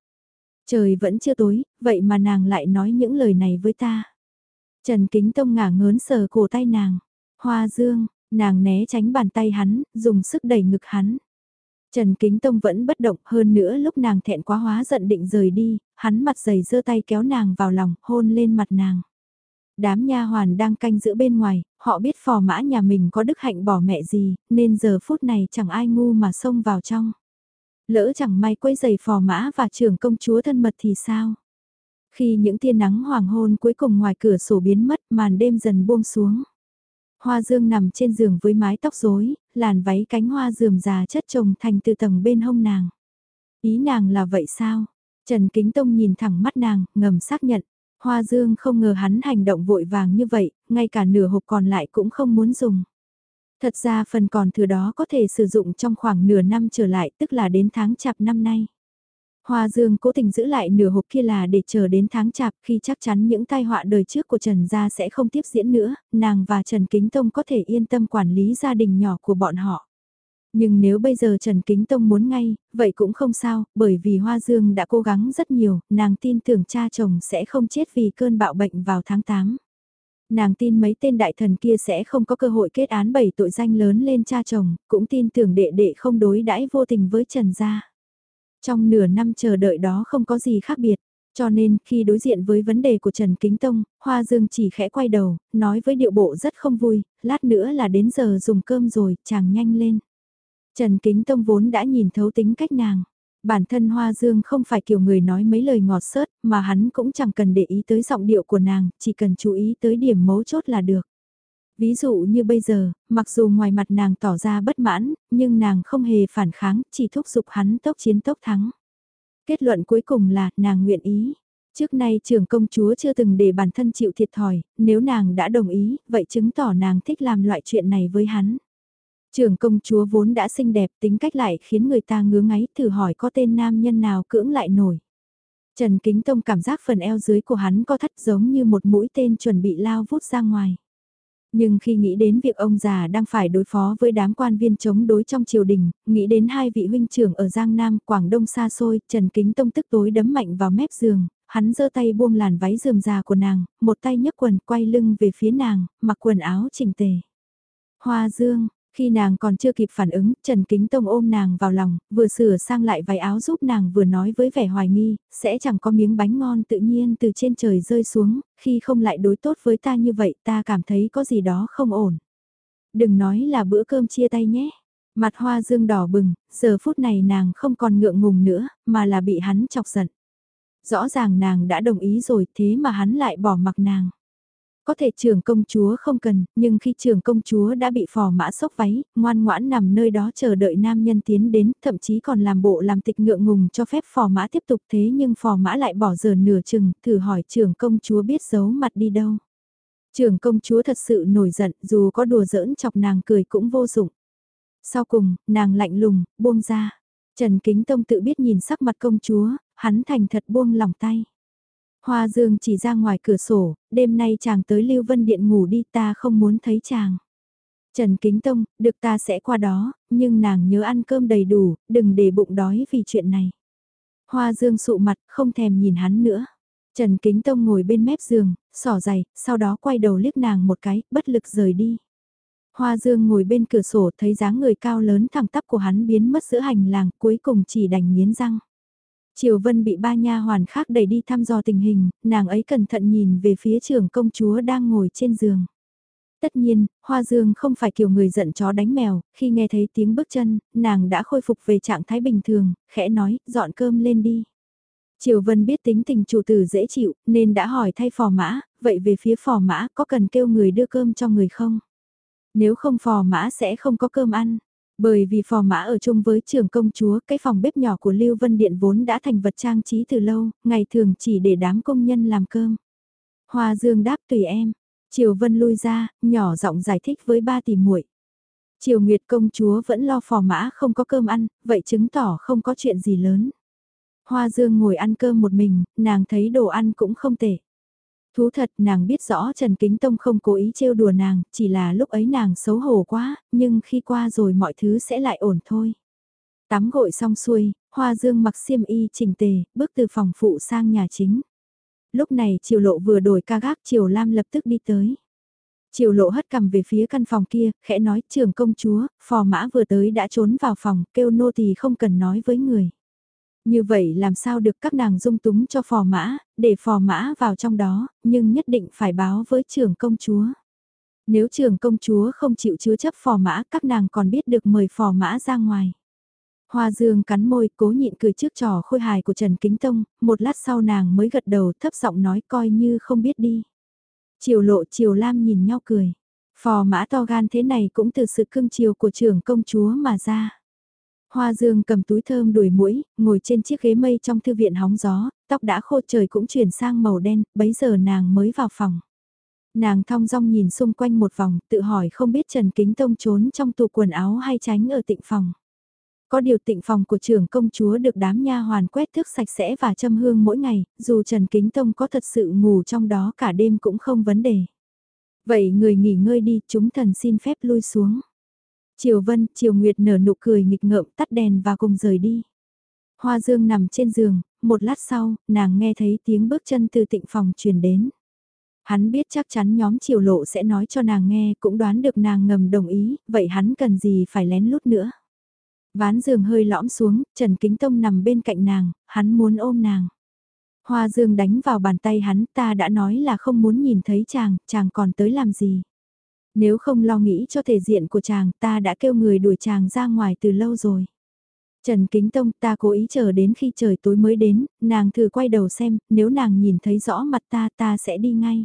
Trời vẫn chưa tối, vậy mà nàng lại nói những lời này với ta. Trần Kính Tông ngả ngớn sờ cổ tay nàng. Hoa dương, nàng né tránh bàn tay hắn, dùng sức đẩy ngực hắn. Trần Kính Tông vẫn bất động hơn nữa lúc nàng thẹn quá hóa giận định rời đi, hắn mặt dày giơ tay kéo nàng vào lòng, hôn lên mặt nàng. Đám nha hoàn đang canh giữ bên ngoài, họ biết phò mã nhà mình có đức hạnh bỏ mẹ gì, nên giờ phút này chẳng ai ngu mà xông vào trong. Lỡ chẳng may quấy giày phò mã và trưởng công chúa thân mật thì sao? Khi những tia nắng hoàng hôn cuối cùng ngoài cửa sổ biến mất màn đêm dần buông xuống. Hoa dương nằm trên giường với mái tóc rối, làn váy cánh hoa dườm già chất chồng thành từ tầng bên hông nàng. Ý nàng là vậy sao? Trần Kính Tông nhìn thẳng mắt nàng, ngầm xác nhận. Hoa Dương không ngờ hắn hành động vội vàng như vậy, ngay cả nửa hộp còn lại cũng không muốn dùng. Thật ra phần còn thừa đó có thể sử dụng trong khoảng nửa năm trở lại tức là đến tháng chạp năm nay. Hoa Dương cố tình giữ lại nửa hộp kia là để chờ đến tháng chạp khi chắc chắn những tai họa đời trước của Trần Gia sẽ không tiếp diễn nữa, nàng và Trần Kính Tông có thể yên tâm quản lý gia đình nhỏ của bọn họ. Nhưng nếu bây giờ Trần Kính Tông muốn ngay, vậy cũng không sao, bởi vì Hoa Dương đã cố gắng rất nhiều, nàng tin tưởng cha chồng sẽ không chết vì cơn bạo bệnh vào tháng 8. Nàng tin mấy tên đại thần kia sẽ không có cơ hội kết án bảy tội danh lớn lên cha chồng, cũng tin tưởng đệ đệ không đối đãi vô tình với Trần Gia. Trong nửa năm chờ đợi đó không có gì khác biệt, cho nên khi đối diện với vấn đề của Trần Kính Tông, Hoa Dương chỉ khẽ quay đầu, nói với điệu bộ rất không vui, lát nữa là đến giờ dùng cơm rồi, chàng nhanh lên. Trần Kính Tông vốn đã nhìn thấu tính cách nàng. Bản thân Hoa Dương không phải kiểu người nói mấy lời ngọt sớt, mà hắn cũng chẳng cần để ý tới giọng điệu của nàng, chỉ cần chú ý tới điểm mấu chốt là được. Ví dụ như bây giờ, mặc dù ngoài mặt nàng tỏ ra bất mãn, nhưng nàng không hề phản kháng, chỉ thúc giục hắn tốc chiến tốc thắng. Kết luận cuối cùng là, nàng nguyện ý. Trước nay trưởng công chúa chưa từng để bản thân chịu thiệt thòi, nếu nàng đã đồng ý, vậy chứng tỏ nàng thích làm loại chuyện này với hắn trường công chúa vốn đã xinh đẹp tính cách lại khiến người ta ngứa ngáy thử hỏi có tên nam nhân nào cưỡng lại nổi. Trần Kính Tông cảm giác phần eo dưới của hắn có thắt giống như một mũi tên chuẩn bị lao vút ra ngoài. Nhưng khi nghĩ đến việc ông già đang phải đối phó với đám quan viên chống đối trong triều đình, nghĩ đến hai vị huynh trưởng ở Giang Nam, Quảng Đông xa xôi, Trần Kính Tông tức tối đấm mạnh vào mép giường, hắn giơ tay buông làn váy rườm già của nàng, một tay nhấc quần quay lưng về phía nàng, mặc quần áo chỉnh tề. Hoa Dương, khi nàng còn chưa kịp phản ứng, Trần Kính Tông ôm nàng vào lòng, vừa sửa sang lại váy áo giúp nàng vừa nói với vẻ hoài nghi, sẽ chẳng có miếng bánh ngon tự nhiên từ trên trời rơi xuống, khi không lại đối tốt với ta như vậy ta cảm thấy có gì đó không ổn. Đừng nói là bữa cơm chia tay nhé. Mặt hoa dương đỏ bừng, giờ phút này nàng không còn ngượng ngùng nữa, mà là bị hắn chọc giận. Rõ ràng nàng đã đồng ý rồi thế mà hắn lại bỏ mặc nàng. Có thể trưởng công chúa không cần, nhưng khi trưởng công chúa đã bị phò mã sốc váy, ngoan ngoãn nằm nơi đó chờ đợi nam nhân tiến đến, thậm chí còn làm bộ làm tịch ngượng ngùng cho phép phò mã tiếp tục thế nhưng phò mã lại bỏ giờ nửa chừng, thử hỏi trưởng công chúa biết giấu mặt đi đâu. Trưởng công chúa thật sự nổi giận, dù có đùa giỡn chọc nàng cười cũng vô dụng. Sau cùng, nàng lạnh lùng, buông ra. Trần Kính Tông tự biết nhìn sắc mặt công chúa, hắn thành thật buông lòng tay. Hoa Dương chỉ ra ngoài cửa sổ, đêm nay chàng tới Lưu Vân Điện ngủ đi ta không muốn thấy chàng. Trần Kính Tông, được ta sẽ qua đó, nhưng nàng nhớ ăn cơm đầy đủ, đừng để bụng đói vì chuyện này. Hoa Dương sụ mặt, không thèm nhìn hắn nữa. Trần Kính Tông ngồi bên mép giường, sỏ giày, sau đó quay đầu liếc nàng một cái, bất lực rời đi. Hoa Dương ngồi bên cửa sổ thấy dáng người cao lớn thẳng tắp của hắn biến mất giữa hành lang, cuối cùng chỉ đành miến răng. Triều Vân bị ba nha hoàn khác đẩy đi thăm dò tình hình, nàng ấy cẩn thận nhìn về phía trưởng công chúa đang ngồi trên giường. Tất nhiên, Hoa Dương không phải kiểu người giận chó đánh mèo, khi nghe thấy tiếng bước chân, nàng đã khôi phục về trạng thái bình thường, khẽ nói, dọn cơm lên đi. Triều Vân biết tính tình chủ tử dễ chịu, nên đã hỏi thay phò mã, vậy về phía phò mã có cần kêu người đưa cơm cho người không? Nếu không phò mã sẽ không có cơm ăn. Bởi vì phò mã ở chung với trường công chúa, cái phòng bếp nhỏ của Lưu Vân Điện vốn đã thành vật trang trí từ lâu, ngày thường chỉ để đám công nhân làm cơm. Hoa Dương đáp tùy em. Triều Vân lui ra, nhỏ giọng giải thích với ba tỷ muội. Triều Nguyệt công chúa vẫn lo phò mã không có cơm ăn, vậy chứng tỏ không có chuyện gì lớn. Hoa Dương ngồi ăn cơm một mình, nàng thấy đồ ăn cũng không tệ. Thú thật nàng biết rõ Trần Kính Tông không cố ý trêu đùa nàng, chỉ là lúc ấy nàng xấu hổ quá, nhưng khi qua rồi mọi thứ sẽ lại ổn thôi. Tắm gội xong xuôi, Hoa Dương mặc xiêm y chỉnh tề, bước từ phòng phụ sang nhà chính. Lúc này Triều Lộ vừa đổi ca gác Triều Lam lập tức đi tới. Triều Lộ hất cầm về phía căn phòng kia, khẽ nói trường công chúa, phò mã vừa tới đã trốn vào phòng, kêu nô tỳ không cần nói với người. Như vậy làm sao được các nàng dung túng cho phò mã, để phò mã vào trong đó, nhưng nhất định phải báo với trưởng công chúa. Nếu trưởng công chúa không chịu chứa chấp phò mã, các nàng còn biết được mời phò mã ra ngoài. Hoa Dương cắn môi cố nhịn cười trước trò khôi hài của Trần Kính Tông, một lát sau nàng mới gật đầu thấp giọng nói coi như không biết đi. Triều lộ Triều Lam nhìn nhau cười. Phò mã to gan thế này cũng từ sự cưng chiều của trưởng công chúa mà ra. Hoa Dương cầm túi thơm đuổi mũi, ngồi trên chiếc ghế mây trong thư viện hóng gió, tóc đã khô trời cũng chuyển sang màu đen, bấy giờ nàng mới vào phòng. Nàng thong dong nhìn xung quanh một vòng, tự hỏi không biết Trần Kính Tông trốn trong tủ quần áo hay tránh ở tịnh phòng. Có điều tịnh phòng của trưởng công chúa được đám nha hoàn quét thước sạch sẽ và châm hương mỗi ngày, dù Trần Kính Tông có thật sự ngủ trong đó cả đêm cũng không vấn đề. Vậy người nghỉ ngơi đi, chúng thần xin phép lui xuống. Triều Vân, Triều Nguyệt nở nụ cười nghịch ngợm tắt đèn và cùng rời đi. Hoa Dương nằm trên giường, một lát sau, nàng nghe thấy tiếng bước chân từ tịnh phòng truyền đến. Hắn biết chắc chắn nhóm triều lộ sẽ nói cho nàng nghe, cũng đoán được nàng ngầm đồng ý, vậy hắn cần gì phải lén lút nữa. Ván giường hơi lõm xuống, Trần Kính Tông nằm bên cạnh nàng, hắn muốn ôm nàng. Hoa dương đánh vào bàn tay hắn, ta đã nói là không muốn nhìn thấy chàng, chàng còn tới làm gì. Nếu không lo nghĩ cho thể diện của chàng, ta đã kêu người đuổi chàng ra ngoài từ lâu rồi. Trần Kính Tông ta cố ý chờ đến khi trời tối mới đến, nàng thử quay đầu xem, nếu nàng nhìn thấy rõ mặt ta ta sẽ đi ngay.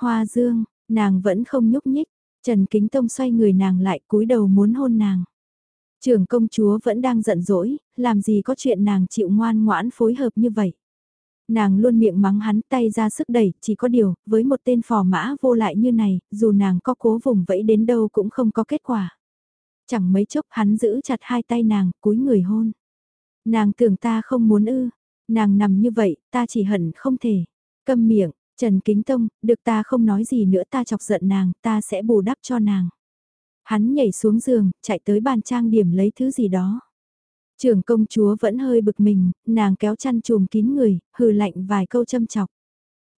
Hoa dương, nàng vẫn không nhúc nhích, Trần Kính Tông xoay người nàng lại cúi đầu muốn hôn nàng. Trưởng công chúa vẫn đang giận dỗi, làm gì có chuyện nàng chịu ngoan ngoãn phối hợp như vậy. Nàng luôn miệng mắng hắn tay ra sức đẩy, chỉ có điều, với một tên phò mã vô lại như này, dù nàng có cố vùng vẫy đến đâu cũng không có kết quả. Chẳng mấy chốc hắn giữ chặt hai tay nàng, cúi người hôn. Nàng tưởng ta không muốn ư, nàng nằm như vậy, ta chỉ hận không thể. Câm miệng, Trần Kính Tông, được ta không nói gì nữa ta chọc giận nàng, ta sẽ bù đắp cho nàng. Hắn nhảy xuống giường, chạy tới bàn trang điểm lấy thứ gì đó. Trưởng công chúa vẫn hơi bực mình, nàng kéo chăn chùm kín người, hừ lạnh vài câu châm chọc.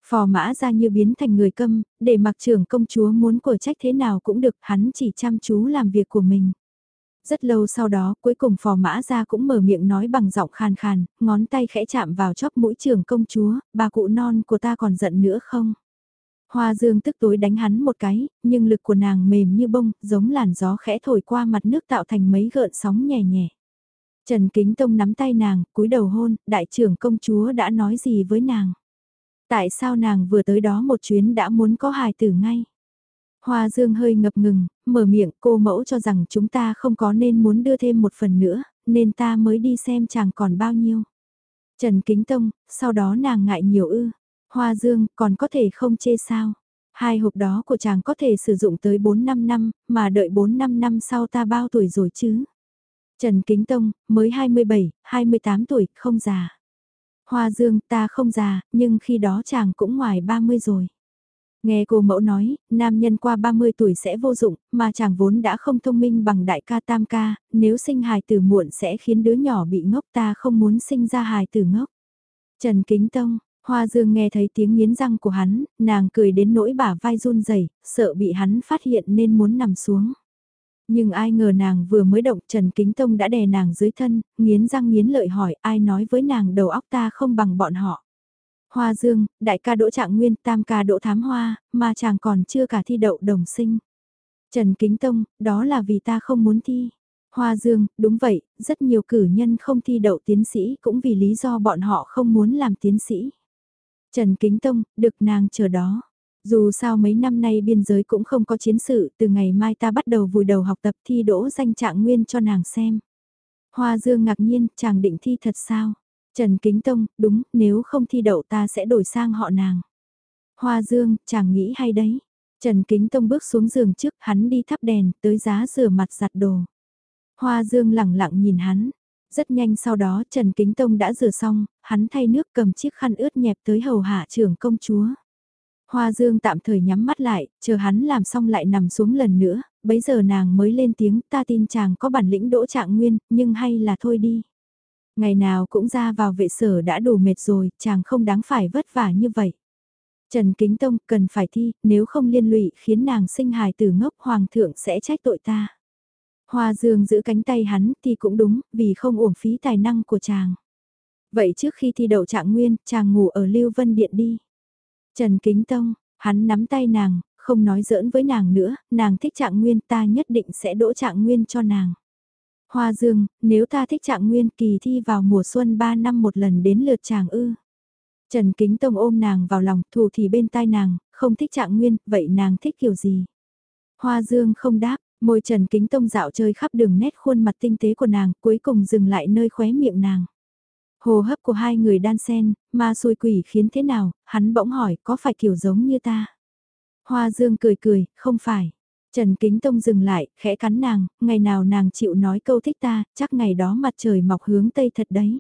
Phò mã ra như biến thành người câm, để mặc trưởng công chúa muốn của trách thế nào cũng được, hắn chỉ chăm chú làm việc của mình. Rất lâu sau đó, cuối cùng phò mã ra cũng mở miệng nói bằng giọng khàn khàn, ngón tay khẽ chạm vào chóp mũi trưởng công chúa, bà cụ non của ta còn giận nữa không? Hoa dương tức tối đánh hắn một cái, nhưng lực của nàng mềm như bông, giống làn gió khẽ thổi qua mặt nước tạo thành mấy gợn sóng nhẹ nhẹ. Trần Kính Tông nắm tay nàng, cúi đầu hôn, đại trưởng công chúa đã nói gì với nàng? Tại sao nàng vừa tới đó một chuyến đã muốn có hài tử ngay? Hoa Dương hơi ngập ngừng, mở miệng cô mẫu cho rằng chúng ta không có nên muốn đưa thêm một phần nữa, nên ta mới đi xem chàng còn bao nhiêu. Trần Kính Tông, sau đó nàng ngại nhiều ư. Hoa Dương còn có thể không chê sao. Hai hộp đó của chàng có thể sử dụng tới 4-5 năm, mà đợi 4-5 năm sau ta bao tuổi rồi chứ. Trần Kính Tông, mới 27, 28 tuổi, không già. Hoa Dương, ta không già, nhưng khi đó chàng cũng ngoài 30 rồi. Nghe cô mẫu nói, nam nhân qua 30 tuổi sẽ vô dụng, mà chàng vốn đã không thông minh bằng đại ca tam ca, nếu sinh hài tử muộn sẽ khiến đứa nhỏ bị ngốc ta không muốn sinh ra hài tử ngốc. Trần Kính Tông, Hoa Dương nghe thấy tiếng nghiến răng của hắn, nàng cười đến nỗi bả vai run rẩy, sợ bị hắn phát hiện nên muốn nằm xuống. Nhưng ai ngờ nàng vừa mới động Trần Kính Tông đã đè nàng dưới thân, nghiến răng nghiến lợi hỏi ai nói với nàng đầu óc ta không bằng bọn họ. Hoa Dương, đại ca đỗ trạng nguyên, tam ca đỗ thám hoa, mà chàng còn chưa cả thi đậu đồng sinh. Trần Kính Tông, đó là vì ta không muốn thi. Hoa Dương, đúng vậy, rất nhiều cử nhân không thi đậu tiến sĩ cũng vì lý do bọn họ không muốn làm tiến sĩ. Trần Kính Tông, được nàng chờ đó. Dù sao mấy năm nay biên giới cũng không có chiến sự, từ ngày mai ta bắt đầu vùi đầu học tập thi đỗ danh trạng nguyên cho nàng xem. Hoa Dương ngạc nhiên, chàng định thi thật sao? Trần Kính Tông, đúng, nếu không thi đậu ta sẽ đổi sang họ nàng. Hoa Dương, chàng nghĩ hay đấy. Trần Kính Tông bước xuống giường trước, hắn đi thắp đèn, tới giá rửa mặt giặt đồ. Hoa Dương lẳng lặng nhìn hắn. Rất nhanh sau đó Trần Kính Tông đã rửa xong, hắn thay nước cầm chiếc khăn ướt nhẹp tới hầu hạ trưởng công chúa. Hoa Dương tạm thời nhắm mắt lại, chờ hắn làm xong lại nằm xuống lần nữa, bấy giờ nàng mới lên tiếng ta tin chàng có bản lĩnh đỗ trạng nguyên, nhưng hay là thôi đi. Ngày nào cũng ra vào vệ sở đã đủ mệt rồi, chàng không đáng phải vất vả như vậy. Trần Kính Tông cần phải thi, nếu không liên lụy khiến nàng sinh hài tử ngốc hoàng thượng sẽ trách tội ta. Hoa Dương giữ cánh tay hắn thì cũng đúng, vì không uổng phí tài năng của chàng. Vậy trước khi thi đậu trạng nguyên, chàng ngủ ở Lưu Vân Điện đi. Trần Kính Tông, hắn nắm tay nàng, không nói giỡn với nàng nữa, nàng thích trạng nguyên ta nhất định sẽ đỗ trạng nguyên cho nàng. Hoa Dương, nếu ta thích trạng nguyên kỳ thi vào mùa xuân 3 năm một lần đến lượt chàng ư. Trần Kính Tông ôm nàng vào lòng, thủ thì bên tai nàng, không thích trạng nguyên, vậy nàng thích kiểu gì? Hoa Dương không đáp, môi Trần Kính Tông dạo chơi khắp đường nét khuôn mặt tinh tế của nàng, cuối cùng dừng lại nơi khóe miệng nàng. Hồ hấp của hai người đan sen, ma xui quỷ khiến thế nào, hắn bỗng hỏi có phải kiểu giống như ta. Hoa Dương cười cười, không phải. Trần Kính Tông dừng lại, khẽ cắn nàng, ngày nào nàng chịu nói câu thích ta, chắc ngày đó mặt trời mọc hướng tây thật đấy.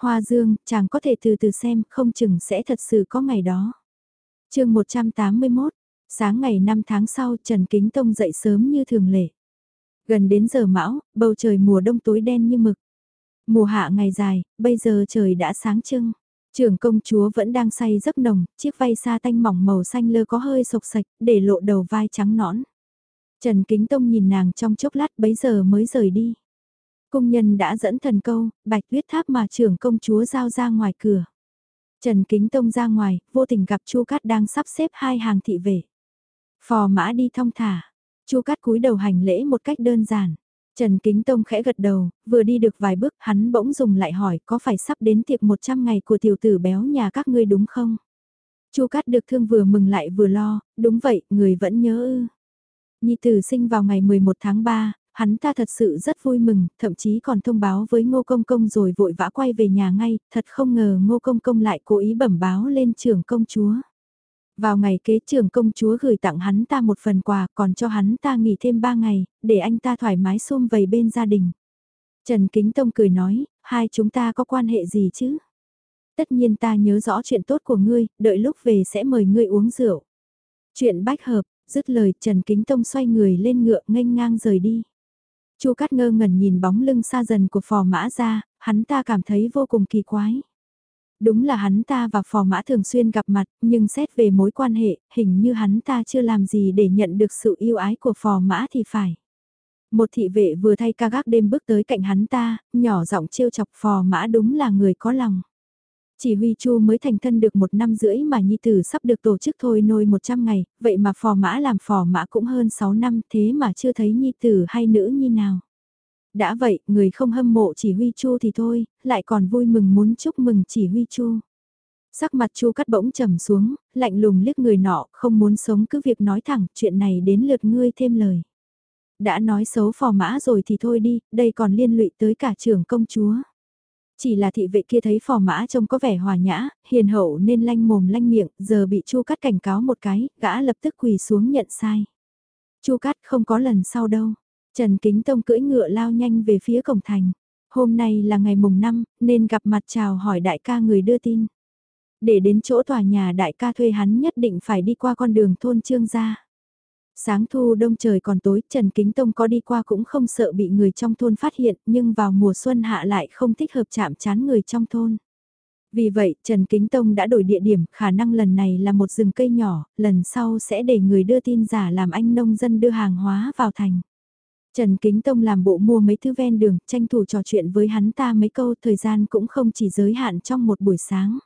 Hoa Dương, chàng có thể từ từ xem, không chừng sẽ thật sự có ngày đó. chương 181, sáng ngày 5 tháng sau Trần Kính Tông dậy sớm như thường lệ. Gần đến giờ mão, bầu trời mùa đông tối đen như mực. Mùa hạ ngày dài, bây giờ trời đã sáng trưng. Trưởng công chúa vẫn đang say giấc nồng, chiếc váy sa tanh mỏng màu xanh lơ có hơi sộc sạch, để lộ đầu vai trắng nõn. Trần Kính Tông nhìn nàng trong chốc lát bấy giờ mới rời đi. Cung nhân đã dẫn thần câu, bạch tuyết tháp mà trưởng công chúa giao ra ngoài cửa. Trần Kính Tông ra ngoài, vô tình gặp Chu Cát đang sắp xếp hai hàng thị vệ. Phò mã đi thong thả, Chu Cát cúi đầu hành lễ một cách đơn giản. Trần Kính Tông khẽ gật đầu, vừa đi được vài bước hắn bỗng dùng lại hỏi có phải sắp đến tiệc 100 ngày của tiểu tử béo nhà các ngươi đúng không? Chu Cát được thương vừa mừng lại vừa lo, đúng vậy, người vẫn nhớ ư. Nhi tử sinh vào ngày 11 tháng 3, hắn ta thật sự rất vui mừng, thậm chí còn thông báo với Ngô Công Công rồi vội vã quay về nhà ngay, thật không ngờ Ngô Công Công lại cố ý bẩm báo lên trưởng công chúa. Vào ngày kế trưởng công chúa gửi tặng hắn ta một phần quà còn cho hắn ta nghỉ thêm ba ngày, để anh ta thoải mái xôm vầy bên gia đình. Trần Kính Tông cười nói, hai chúng ta có quan hệ gì chứ? Tất nhiên ta nhớ rõ chuyện tốt của ngươi, đợi lúc về sẽ mời ngươi uống rượu. Chuyện bách hợp, dứt lời Trần Kính Tông xoay người lên ngựa nghênh ngang rời đi. Chu Cát ngơ ngẩn nhìn bóng lưng xa dần của phò mã ra, hắn ta cảm thấy vô cùng kỳ quái. Đúng là hắn ta và phò mã thường xuyên gặp mặt, nhưng xét về mối quan hệ, hình như hắn ta chưa làm gì để nhận được sự yêu ái của phò mã thì phải. Một thị vệ vừa thay ca gác đêm bước tới cạnh hắn ta, nhỏ giọng trêu chọc phò mã đúng là người có lòng. Chỉ huy chu mới thành thân được một năm rưỡi mà nhi tử sắp được tổ chức thôi nôi 100 ngày, vậy mà phò mã làm phò mã cũng hơn 6 năm thế mà chưa thấy nhi tử hay nữ nhi nào. Đã vậy, người không hâm mộ chỉ huy chu thì thôi, lại còn vui mừng muốn chúc mừng chỉ huy chu. Sắc mặt chu cắt bỗng trầm xuống, lạnh lùng liếc người nọ, không muốn sống cứ việc nói thẳng, chuyện này đến lượt ngươi thêm lời. Đã nói xấu phò mã rồi thì thôi đi, đây còn liên lụy tới cả trưởng công chúa. Chỉ là thị vệ kia thấy phò mã trông có vẻ hòa nhã, hiền hậu nên lanh mồm lanh miệng, giờ bị chu cắt cảnh cáo một cái, gã lập tức quỳ xuống nhận sai. chu cắt không có lần sau đâu. Trần Kính Tông cưỡi ngựa lao nhanh về phía cổng thành. Hôm nay là ngày mùng 5, nên gặp mặt chào hỏi đại ca người đưa tin. Để đến chỗ tòa nhà đại ca thuê hắn nhất định phải đi qua con đường thôn trương gia. Sáng thu đông trời còn tối, Trần Kính Tông có đi qua cũng không sợ bị người trong thôn phát hiện, nhưng vào mùa xuân hạ lại không thích hợp chạm chán người trong thôn. Vì vậy, Trần Kính Tông đã đổi địa điểm, khả năng lần này là một rừng cây nhỏ, lần sau sẽ để người đưa tin giả làm anh nông dân đưa hàng hóa vào thành. Trần Kính Tông làm bộ mua mấy thứ ven đường, tranh thủ trò chuyện với hắn ta mấy câu thời gian cũng không chỉ giới hạn trong một buổi sáng.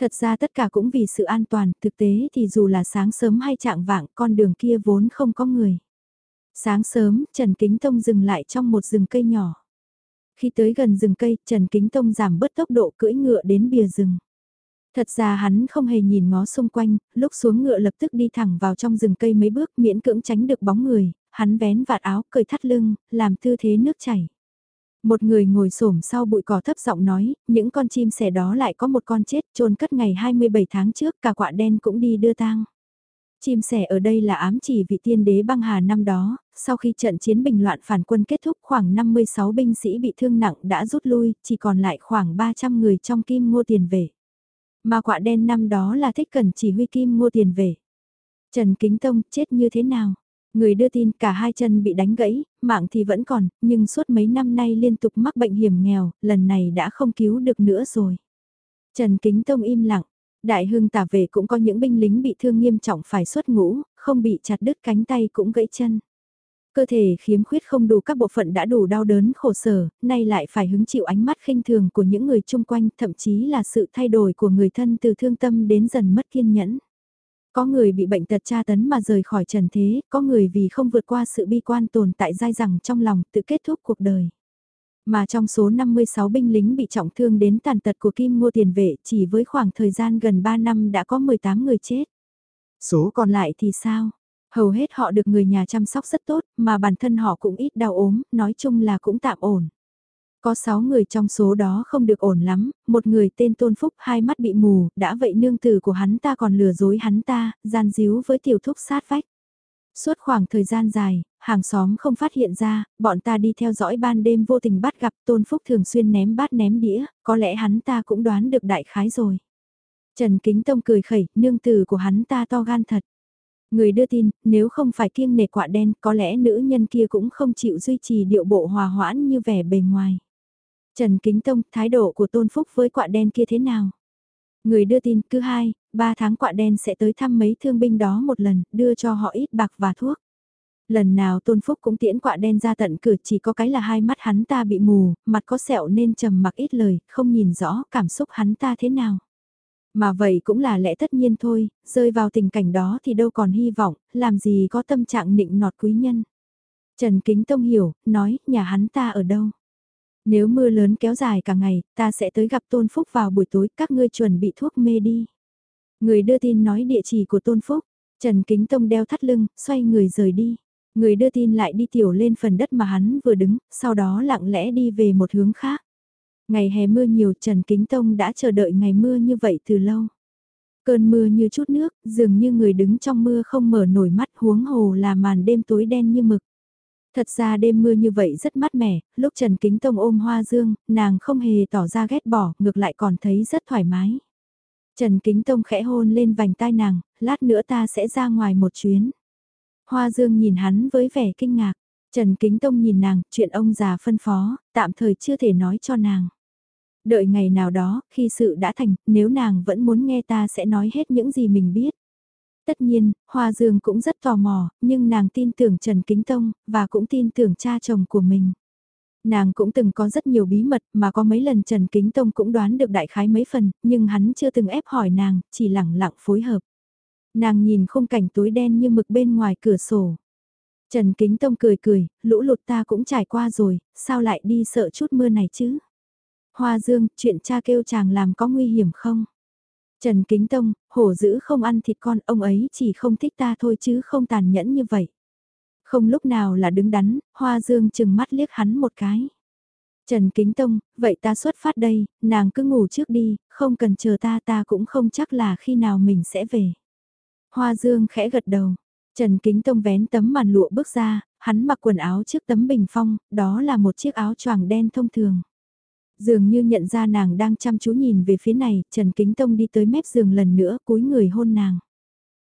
Thật ra tất cả cũng vì sự an toàn, thực tế thì dù là sáng sớm hay trạng vạng con đường kia vốn không có người. Sáng sớm, Trần Kính Tông dừng lại trong một rừng cây nhỏ. Khi tới gần rừng cây, Trần Kính Tông giảm bớt tốc độ cưỡi ngựa đến bìa rừng. Thật ra hắn không hề nhìn ngó xung quanh, lúc xuống ngựa lập tức đi thẳng vào trong rừng cây mấy bước miễn cưỡng tránh được bóng người, hắn vén vạt áo, cởi thắt lưng, làm tư thế nước chảy. Một người ngồi xổm sau bụi cỏ thấp giọng nói, những con chim sẻ đó lại có một con chết trôn cất ngày 27 tháng trước, cả quạ đen cũng đi đưa tang. Chim sẻ ở đây là ám chỉ vị tiên đế băng hà năm đó, sau khi trận chiến bình loạn phản quân kết thúc khoảng 56 binh sĩ bị thương nặng đã rút lui, chỉ còn lại khoảng 300 người trong kim ngô tiền về. Mà quạ đen năm đó là thích cần chỉ huy kim ngô tiền về. Trần Kính Tông chết như thế nào? Người đưa tin cả hai chân bị đánh gãy, mạng thì vẫn còn, nhưng suốt mấy năm nay liên tục mắc bệnh hiểm nghèo, lần này đã không cứu được nữa rồi. Trần Kính Tông im lặng, Đại hưng tả về cũng có những binh lính bị thương nghiêm trọng phải xuất ngũ, không bị chặt đứt cánh tay cũng gãy chân. Cơ thể khiếm khuyết không đủ các bộ phận đã đủ đau đớn khổ sở, nay lại phải hứng chịu ánh mắt khinh thường của những người chung quanh, thậm chí là sự thay đổi của người thân từ thương tâm đến dần mất kiên nhẫn. Có người bị bệnh tật tra tấn mà rời khỏi trần thế, có người vì không vượt qua sự bi quan tồn tại dai dẳng trong lòng tự kết thúc cuộc đời. Mà trong số 56 binh lính bị trọng thương đến tàn tật của Kim Ngô Tiền Vệ chỉ với khoảng thời gian gần 3 năm đã có 18 người chết. Số còn lại thì sao? Hầu hết họ được người nhà chăm sóc rất tốt, mà bản thân họ cũng ít đau ốm, nói chung là cũng tạm ổn. Có 6 người trong số đó không được ổn lắm, một người tên Tôn Phúc hai mắt bị mù, đã vậy nương tử của hắn ta còn lừa dối hắn ta, gian díu với tiểu thúc sát vách. Suốt khoảng thời gian dài, hàng xóm không phát hiện ra, bọn ta đi theo dõi ban đêm vô tình bắt gặp Tôn Phúc thường xuyên ném bát ném đĩa, có lẽ hắn ta cũng đoán được đại khái rồi. Trần Kính Tông cười khẩy, nương tử của hắn ta to gan thật. Người đưa tin, nếu không phải kiêng nể quạ đen, có lẽ nữ nhân kia cũng không chịu duy trì điệu bộ hòa hoãn như vẻ bề ngoài. Trần Kính Tông, thái độ của Tôn Phúc với quạ đen kia thế nào? Người đưa tin cứ hai, ba tháng quạ đen sẽ tới thăm mấy thương binh đó một lần, đưa cho họ ít bạc và thuốc. Lần nào Tôn Phúc cũng tiễn quạ đen ra tận cửa chỉ có cái là hai mắt hắn ta bị mù, mặt có sẹo nên trầm mặc ít lời, không nhìn rõ cảm xúc hắn ta thế nào. Mà vậy cũng là lẽ tất nhiên thôi, rơi vào tình cảnh đó thì đâu còn hy vọng, làm gì có tâm trạng nịnh nọt quý nhân. Trần Kính Tông hiểu, nói, nhà hắn ta ở đâu? Nếu mưa lớn kéo dài cả ngày, ta sẽ tới gặp Tôn Phúc vào buổi tối, các ngươi chuẩn bị thuốc mê đi. Người đưa tin nói địa chỉ của Tôn Phúc, Trần Kính Tông đeo thắt lưng, xoay người rời đi. Người đưa tin lại đi tiểu lên phần đất mà hắn vừa đứng, sau đó lặng lẽ đi về một hướng khác. Ngày hè mưa nhiều Trần Kính Tông đã chờ đợi ngày mưa như vậy từ lâu. Cơn mưa như chút nước, dường như người đứng trong mưa không mở nổi mắt huống hồ là màn đêm tối đen như mực. Thật ra đêm mưa như vậy rất mát mẻ, lúc Trần Kính Tông ôm hoa dương, nàng không hề tỏ ra ghét bỏ, ngược lại còn thấy rất thoải mái. Trần Kính Tông khẽ hôn lên vành tai nàng, lát nữa ta sẽ ra ngoài một chuyến. Hoa dương nhìn hắn với vẻ kinh ngạc, Trần Kính Tông nhìn nàng, chuyện ông già phân phó, tạm thời chưa thể nói cho nàng. Đợi ngày nào đó, khi sự đã thành, nếu nàng vẫn muốn nghe ta sẽ nói hết những gì mình biết. Tất nhiên, Hoa Dương cũng rất tò mò, nhưng nàng tin tưởng Trần Kính Tông, và cũng tin tưởng cha chồng của mình. Nàng cũng từng có rất nhiều bí mật mà có mấy lần Trần Kính Tông cũng đoán được đại khái mấy phần, nhưng hắn chưa từng ép hỏi nàng, chỉ lẳng lặng phối hợp. Nàng nhìn khung cảnh tối đen như mực bên ngoài cửa sổ. Trần Kính Tông cười cười, lũ lụt ta cũng trải qua rồi, sao lại đi sợ chút mưa này chứ? Hoa Dương, chuyện cha kêu chàng làm có nguy hiểm không? Trần Kính Tông, hổ dữ không ăn thịt con, ông ấy chỉ không thích ta thôi chứ không tàn nhẫn như vậy. Không lúc nào là đứng đắn, Hoa Dương chừng mắt liếc hắn một cái. Trần Kính Tông, vậy ta xuất phát đây, nàng cứ ngủ trước đi, không cần chờ ta ta cũng không chắc là khi nào mình sẽ về. Hoa Dương khẽ gật đầu, Trần Kính Tông vén tấm màn lụa bước ra, hắn mặc quần áo trước tấm bình phong, đó là một chiếc áo choàng đen thông thường. Dường như nhận ra nàng đang chăm chú nhìn về phía này, Trần Kính Tông đi tới mép giường lần nữa cúi người hôn nàng.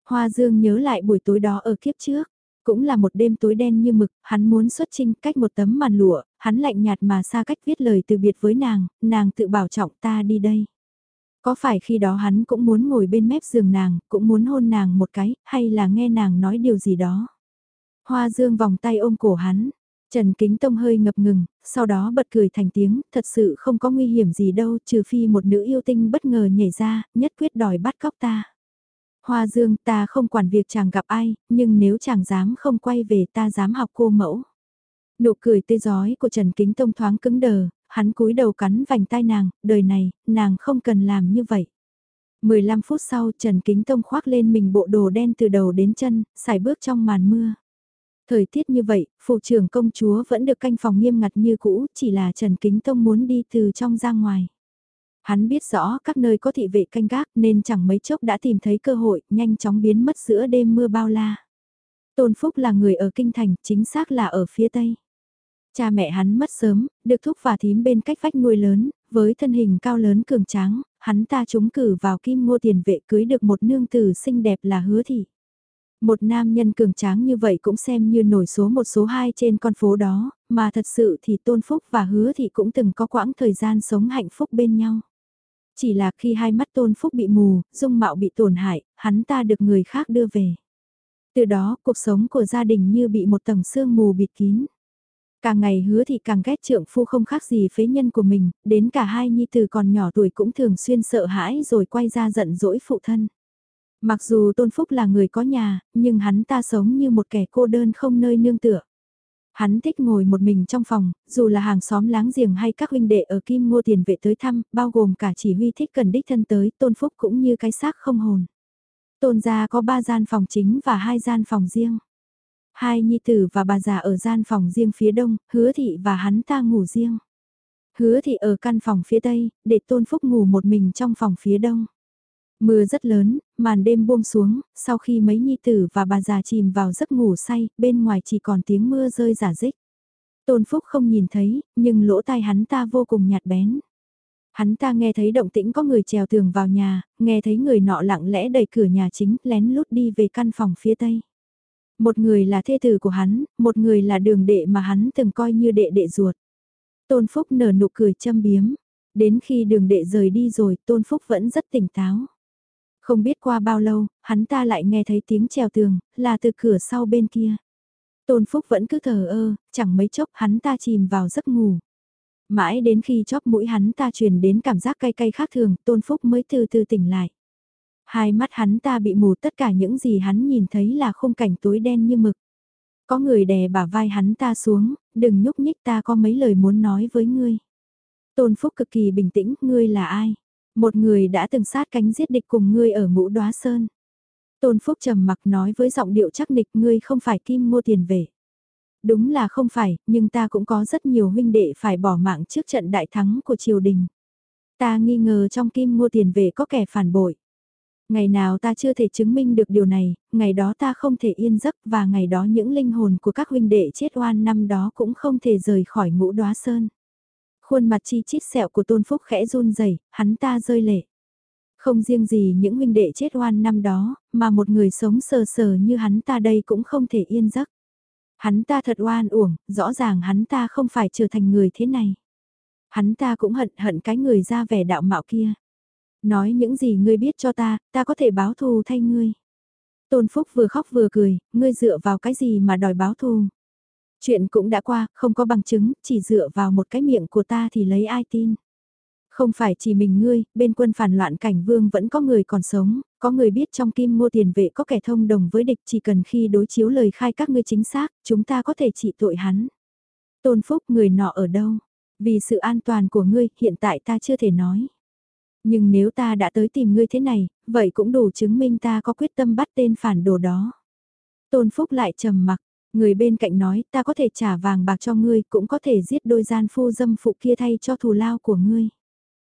Hoa Dương nhớ lại buổi tối đó ở kiếp trước. Cũng là một đêm tối đen như mực, hắn muốn xuất trinh cách một tấm màn lụa, hắn lạnh nhạt mà xa cách viết lời từ biệt với nàng, nàng tự bảo trọng ta đi đây. Có phải khi đó hắn cũng muốn ngồi bên mép giường nàng, cũng muốn hôn nàng một cái, hay là nghe nàng nói điều gì đó? Hoa dương vòng tay ôm cổ hắn, Trần Kính Tông hơi ngập ngừng, sau đó bật cười thành tiếng, thật sự không có nguy hiểm gì đâu, trừ phi một nữ yêu tinh bất ngờ nhảy ra, nhất quyết đòi bắt cóc ta. Hoa Dương, ta không quản việc chàng gặp ai, nhưng nếu chàng dám không quay về ta dám học cô mẫu. Nụ cười tươi giói của Trần Kính Tông thoáng cứng đờ, hắn cúi đầu cắn vành tai nàng, đời này, nàng không cần làm như vậy. 15 phút sau Trần Kính Tông khoác lên mình bộ đồ đen từ đầu đến chân, xài bước trong màn mưa. Thời tiết như vậy, phụ trưởng công chúa vẫn được canh phòng nghiêm ngặt như cũ, chỉ là Trần Kính Tông muốn đi từ trong ra ngoài. Hắn biết rõ các nơi có thị vệ canh gác nên chẳng mấy chốc đã tìm thấy cơ hội, nhanh chóng biến mất giữa đêm mưa bao la. Tôn Phúc là người ở Kinh Thành, chính xác là ở phía Tây. Cha mẹ hắn mất sớm, được thúc và thím bên cách vách nuôi lớn, với thân hình cao lớn cường tráng, hắn ta trúng cử vào kim ngô tiền vệ cưới được một nương tử xinh đẹp là hứa thị. Một nam nhân cường tráng như vậy cũng xem như nổi số một số hai trên con phố đó, mà thật sự thì Tôn Phúc và Hứa Thị cũng từng có quãng thời gian sống hạnh phúc bên nhau. Chỉ là khi hai mắt Tôn Phúc bị mù, dung mạo bị tổn hại, hắn ta được người khác đưa về. Từ đó, cuộc sống của gia đình như bị một tầng sương mù bịt kín. Càng ngày hứa thì càng ghét trượng phu không khác gì phế nhân của mình, đến cả hai nhi tử còn nhỏ tuổi cũng thường xuyên sợ hãi rồi quay ra giận dỗi phụ thân. Mặc dù Tôn Phúc là người có nhà, nhưng hắn ta sống như một kẻ cô đơn không nơi nương tựa. Hắn thích ngồi một mình trong phòng, dù là hàng xóm láng giềng hay các huynh đệ ở Kim Ngô Tiền Vệ tới thăm, bao gồm cả chỉ huy thích cần đích thân tới, Tôn Phúc cũng như cái xác không hồn. Tôn gia có ba gian phòng chính và hai gian phòng riêng. Hai nhi tử và bà già ở gian phòng riêng phía đông, hứa thị và hắn ta ngủ riêng. Hứa thị ở căn phòng phía tây, để Tôn Phúc ngủ một mình trong phòng phía đông. Mưa rất lớn, màn đêm buông xuống, sau khi mấy nhi tử và bà già chìm vào giấc ngủ say, bên ngoài chỉ còn tiếng mưa rơi giả dích. Tôn Phúc không nhìn thấy, nhưng lỗ tai hắn ta vô cùng nhạt bén. Hắn ta nghe thấy động tĩnh có người trèo tường vào nhà, nghe thấy người nọ lặng lẽ đẩy cửa nhà chính, lén lút đi về căn phòng phía tây. Một người là thê tử của hắn, một người là đường đệ mà hắn từng coi như đệ đệ ruột. Tôn Phúc nở nụ cười châm biếm. Đến khi đường đệ rời đi rồi, Tôn Phúc vẫn rất tỉnh táo. Không biết qua bao lâu, hắn ta lại nghe thấy tiếng trèo tường, là từ cửa sau bên kia. Tôn Phúc vẫn cứ thờ ơ, chẳng mấy chốc hắn ta chìm vào giấc ngủ. Mãi đến khi chóp mũi hắn ta truyền đến cảm giác cay cay khác thường, Tôn Phúc mới từ từ tỉnh lại. Hai mắt hắn ta bị mù tất cả những gì hắn nhìn thấy là khung cảnh tối đen như mực. Có người đè bả vai hắn ta xuống, đừng nhúc nhích ta có mấy lời muốn nói với ngươi. Tôn Phúc cực kỳ bình tĩnh, ngươi là ai? Một người đã từng sát cánh giết địch cùng ngươi ở ngũ đoá sơn. Tôn Phúc trầm mặc nói với giọng điệu chắc nịch ngươi không phải kim mua tiền về. Đúng là không phải, nhưng ta cũng có rất nhiều huynh đệ phải bỏ mạng trước trận đại thắng của triều đình. Ta nghi ngờ trong kim mua tiền về có kẻ phản bội. Ngày nào ta chưa thể chứng minh được điều này, ngày đó ta không thể yên giấc và ngày đó những linh hồn của các huynh đệ chết oan năm đó cũng không thể rời khỏi ngũ đoá sơn. Khuôn mặt chi chít sẹo của tôn phúc khẽ run rẩy hắn ta rơi lệ. Không riêng gì những huynh đệ chết oan năm đó, mà một người sống sờ sờ như hắn ta đây cũng không thể yên giấc. Hắn ta thật oan uổng, rõ ràng hắn ta không phải trở thành người thế này. Hắn ta cũng hận hận cái người ra vẻ đạo mạo kia. Nói những gì ngươi biết cho ta, ta có thể báo thù thay ngươi. Tôn Phúc vừa khóc vừa cười, ngươi dựa vào cái gì mà đòi báo thù. Chuyện cũng đã qua, không có bằng chứng, chỉ dựa vào một cái miệng của ta thì lấy ai tin. Không phải chỉ mình ngươi, bên quân phản loạn cảnh vương vẫn có người còn sống, có người biết trong kim mua tiền vệ có kẻ thông đồng với địch chỉ cần khi đối chiếu lời khai các ngươi chính xác, chúng ta có thể trị tội hắn. Tôn Phúc người nọ ở đâu? Vì sự an toàn của ngươi, hiện tại ta chưa thể nói. Nhưng nếu ta đã tới tìm ngươi thế này, vậy cũng đủ chứng minh ta có quyết tâm bắt tên phản đồ đó. Tôn Phúc lại trầm mặc, người bên cạnh nói ta có thể trả vàng bạc cho ngươi, cũng có thể giết đôi gian phu dâm phụ kia thay cho thù lao của ngươi.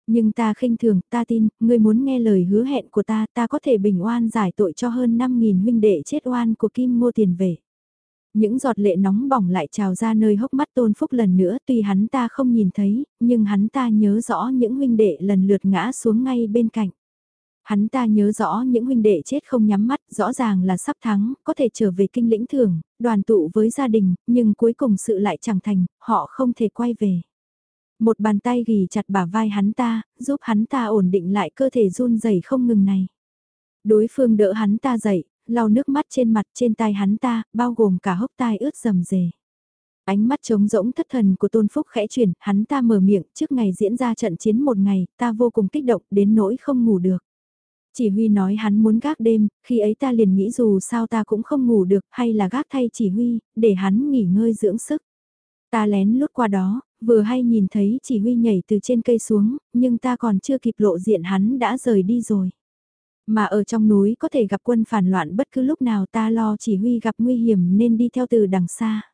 Nhưng ta khinh thường, ta tin, ngươi muốn nghe lời hứa hẹn của ta, ta có thể bình oan giải tội cho hơn 5.000 huynh đệ chết oan của Kim mua tiền về. Những giọt lệ nóng bỏng lại trào ra nơi hốc mắt tôn phúc lần nữa tuy hắn ta không nhìn thấy, nhưng hắn ta nhớ rõ những huynh đệ lần lượt ngã xuống ngay bên cạnh. Hắn ta nhớ rõ những huynh đệ chết không nhắm mắt, rõ ràng là sắp thắng, có thể trở về kinh lĩnh thưởng đoàn tụ với gia đình, nhưng cuối cùng sự lại chẳng thành, họ không thể quay về. Một bàn tay ghi chặt bả vai hắn ta, giúp hắn ta ổn định lại cơ thể run rẩy không ngừng này. Đối phương đỡ hắn ta dậy, lau nước mắt trên mặt trên tai hắn ta, bao gồm cả hốc tai ướt rầm rề. Ánh mắt trống rỗng thất thần của Tôn Phúc khẽ chuyển, hắn ta mở miệng, trước ngày diễn ra trận chiến một ngày, ta vô cùng kích động, đến nỗi không ngủ được. Chỉ huy nói hắn muốn gác đêm, khi ấy ta liền nghĩ dù sao ta cũng không ngủ được, hay là gác thay chỉ huy, để hắn nghỉ ngơi dưỡng sức. Ta lén lút qua đó, vừa hay nhìn thấy chỉ huy nhảy từ trên cây xuống, nhưng ta còn chưa kịp lộ diện hắn đã rời đi rồi. Mà ở trong núi có thể gặp quân phản loạn bất cứ lúc nào ta lo chỉ huy gặp nguy hiểm nên đi theo từ đằng xa.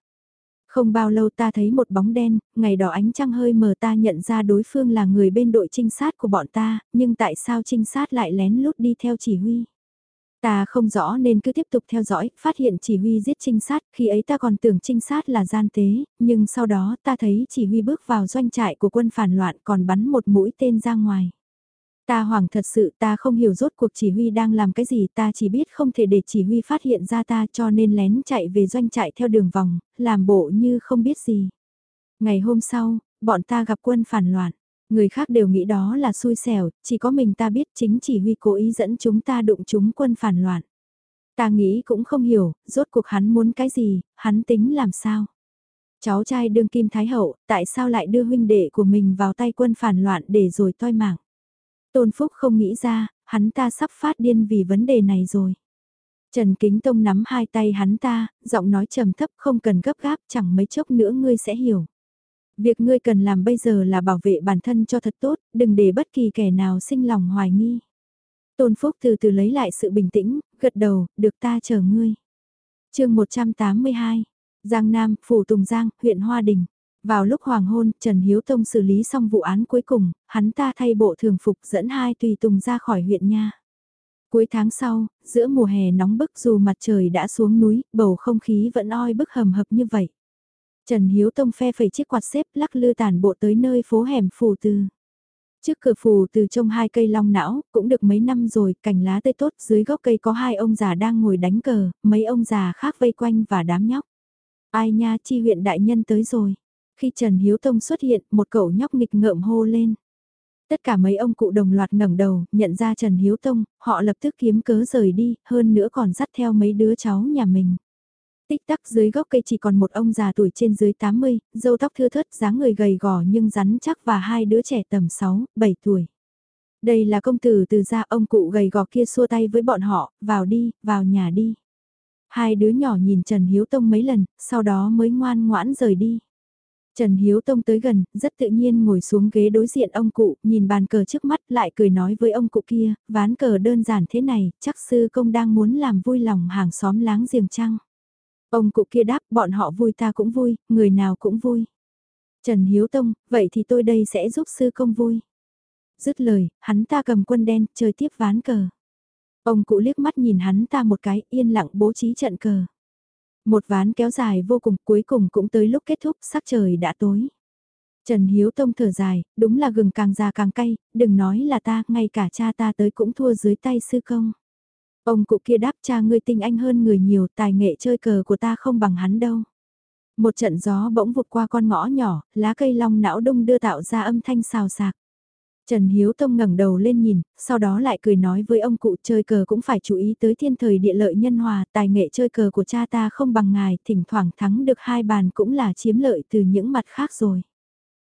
Không bao lâu ta thấy một bóng đen, ngày đỏ ánh trăng hơi mờ ta nhận ra đối phương là người bên đội trinh sát của bọn ta, nhưng tại sao trinh sát lại lén lút đi theo chỉ huy? Ta không rõ nên cứ tiếp tục theo dõi, phát hiện chỉ huy giết trinh sát, khi ấy ta còn tưởng trinh sát là gian tế, nhưng sau đó ta thấy chỉ huy bước vào doanh trại của quân phản loạn còn bắn một mũi tên ra ngoài. Ta hoảng thật sự ta không hiểu rốt cuộc chỉ huy đang làm cái gì ta chỉ biết không thể để chỉ huy phát hiện ra ta cho nên lén chạy về doanh trại theo đường vòng, làm bộ như không biết gì. Ngày hôm sau, bọn ta gặp quân phản loạn. Người khác đều nghĩ đó là xui xẻo, chỉ có mình ta biết chính chỉ huy cố ý dẫn chúng ta đụng chúng quân phản loạn. Ta nghĩ cũng không hiểu, rốt cuộc hắn muốn cái gì, hắn tính làm sao. Cháu trai đương kim thái hậu, tại sao lại đưa huynh đệ của mình vào tay quân phản loạn để rồi toi mạng. Tôn Phúc không nghĩ ra, hắn ta sắp phát điên vì vấn đề này rồi. Trần Kính Tông nắm hai tay hắn ta, giọng nói trầm thấp không cần gấp gáp chẳng mấy chốc nữa ngươi sẽ hiểu. Việc ngươi cần làm bây giờ là bảo vệ bản thân cho thật tốt, đừng để bất kỳ kẻ nào sinh lòng hoài nghi. Tôn Phúc từ từ lấy lại sự bình tĩnh, gật đầu, được ta chờ ngươi. chương 182, Giang Nam, Phủ Tùng Giang, huyện Hoa Đình. Vào lúc hoàng hôn, Trần Hiếu Tông xử lý xong vụ án cuối cùng, hắn ta thay bộ thường phục dẫn hai tùy tùng ra khỏi huyện nha. Cuối tháng sau, giữa mùa hè nóng bức dù mặt trời đã xuống núi, bầu không khí vẫn oi bức hầm hập như vậy. Trần Hiếu Tông phe phẩy chiếc quạt xếp lắc lư tàn bộ tới nơi phố hẻm phù từ. Trước cửa phù từ trông hai cây long não, cũng được mấy năm rồi, cành lá tươi tốt, dưới gốc cây có hai ông già đang ngồi đánh cờ, mấy ông già khác vây quanh và đám nhóc. Ai nha chi huyện đại nhân tới rồi. Khi Trần Hiếu Tông xuất hiện, một cậu nhóc nghịch ngợm hô lên. Tất cả mấy ông cụ đồng loạt ngẩng đầu, nhận ra Trần Hiếu Tông, họ lập tức kiếm cớ rời đi, hơn nữa còn dắt theo mấy đứa cháu nhà mình. Tích tắc dưới gốc cây chỉ còn một ông già tuổi trên dưới 80, dâu tóc thưa thớt, dáng người gầy gò nhưng rắn chắc và hai đứa trẻ tầm 6, 7 tuổi. Đây là công tử từ gia ông cụ gầy gò kia xua tay với bọn họ, vào đi, vào nhà đi. Hai đứa nhỏ nhìn Trần Hiếu Tông mấy lần, sau đó mới ngoan ngoãn rời đi. Trần Hiếu Tông tới gần, rất tự nhiên ngồi xuống ghế đối diện ông cụ, nhìn bàn cờ trước mắt lại cười nói với ông cụ kia, ván cờ đơn giản thế này, chắc sư công đang muốn làm vui lòng hàng xóm láng giềng chăng. Ông cụ kia đáp, bọn họ vui ta cũng vui, người nào cũng vui. Trần Hiếu Tông, vậy thì tôi đây sẽ giúp sư công vui. Dứt lời, hắn ta cầm quân đen, chơi tiếp ván cờ. Ông cụ liếc mắt nhìn hắn ta một cái, yên lặng bố trí trận cờ. Một ván kéo dài vô cùng, cuối cùng cũng tới lúc kết thúc, sắc trời đã tối. Trần Hiếu Tông thở dài, đúng là gừng càng già càng cay, đừng nói là ta, ngay cả cha ta tới cũng thua dưới tay sư công. Ông cụ kia đáp cha ngươi tinh anh hơn người nhiều, tài nghệ chơi cờ của ta không bằng hắn đâu. Một trận gió bỗng vụt qua con ngõ nhỏ, lá cây long não đông đưa tạo ra âm thanh xào xạc. Trần Hiếu Tông ngẩng đầu lên nhìn, sau đó lại cười nói với ông cụ chơi cờ cũng phải chú ý tới thiên thời địa lợi nhân hòa, tài nghệ chơi cờ của cha ta không bằng ngài, thỉnh thoảng thắng được hai bàn cũng là chiếm lợi từ những mặt khác rồi.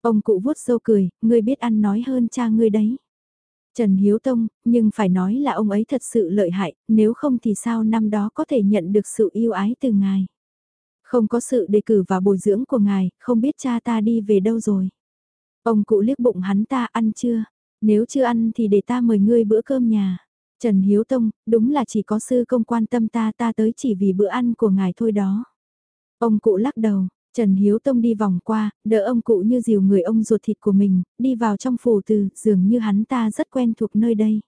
Ông cụ vuốt râu cười, ngươi biết ăn nói hơn cha ngươi đấy. Trần Hiếu Tông, nhưng phải nói là ông ấy thật sự lợi hại, nếu không thì sao năm đó có thể nhận được sự yêu ái từ ngài. Không có sự đề cử và bồi dưỡng của ngài, không biết cha ta đi về đâu rồi. Ông cụ liếc bụng hắn ta ăn chưa? Nếu chưa ăn thì để ta mời ngươi bữa cơm nhà. Trần Hiếu Tông, đúng là chỉ có sư công quan tâm ta ta tới chỉ vì bữa ăn của ngài thôi đó. Ông cụ lắc đầu, Trần Hiếu Tông đi vòng qua, đỡ ông cụ như dìu người ông ruột thịt của mình, đi vào trong phủ từ, dường như hắn ta rất quen thuộc nơi đây.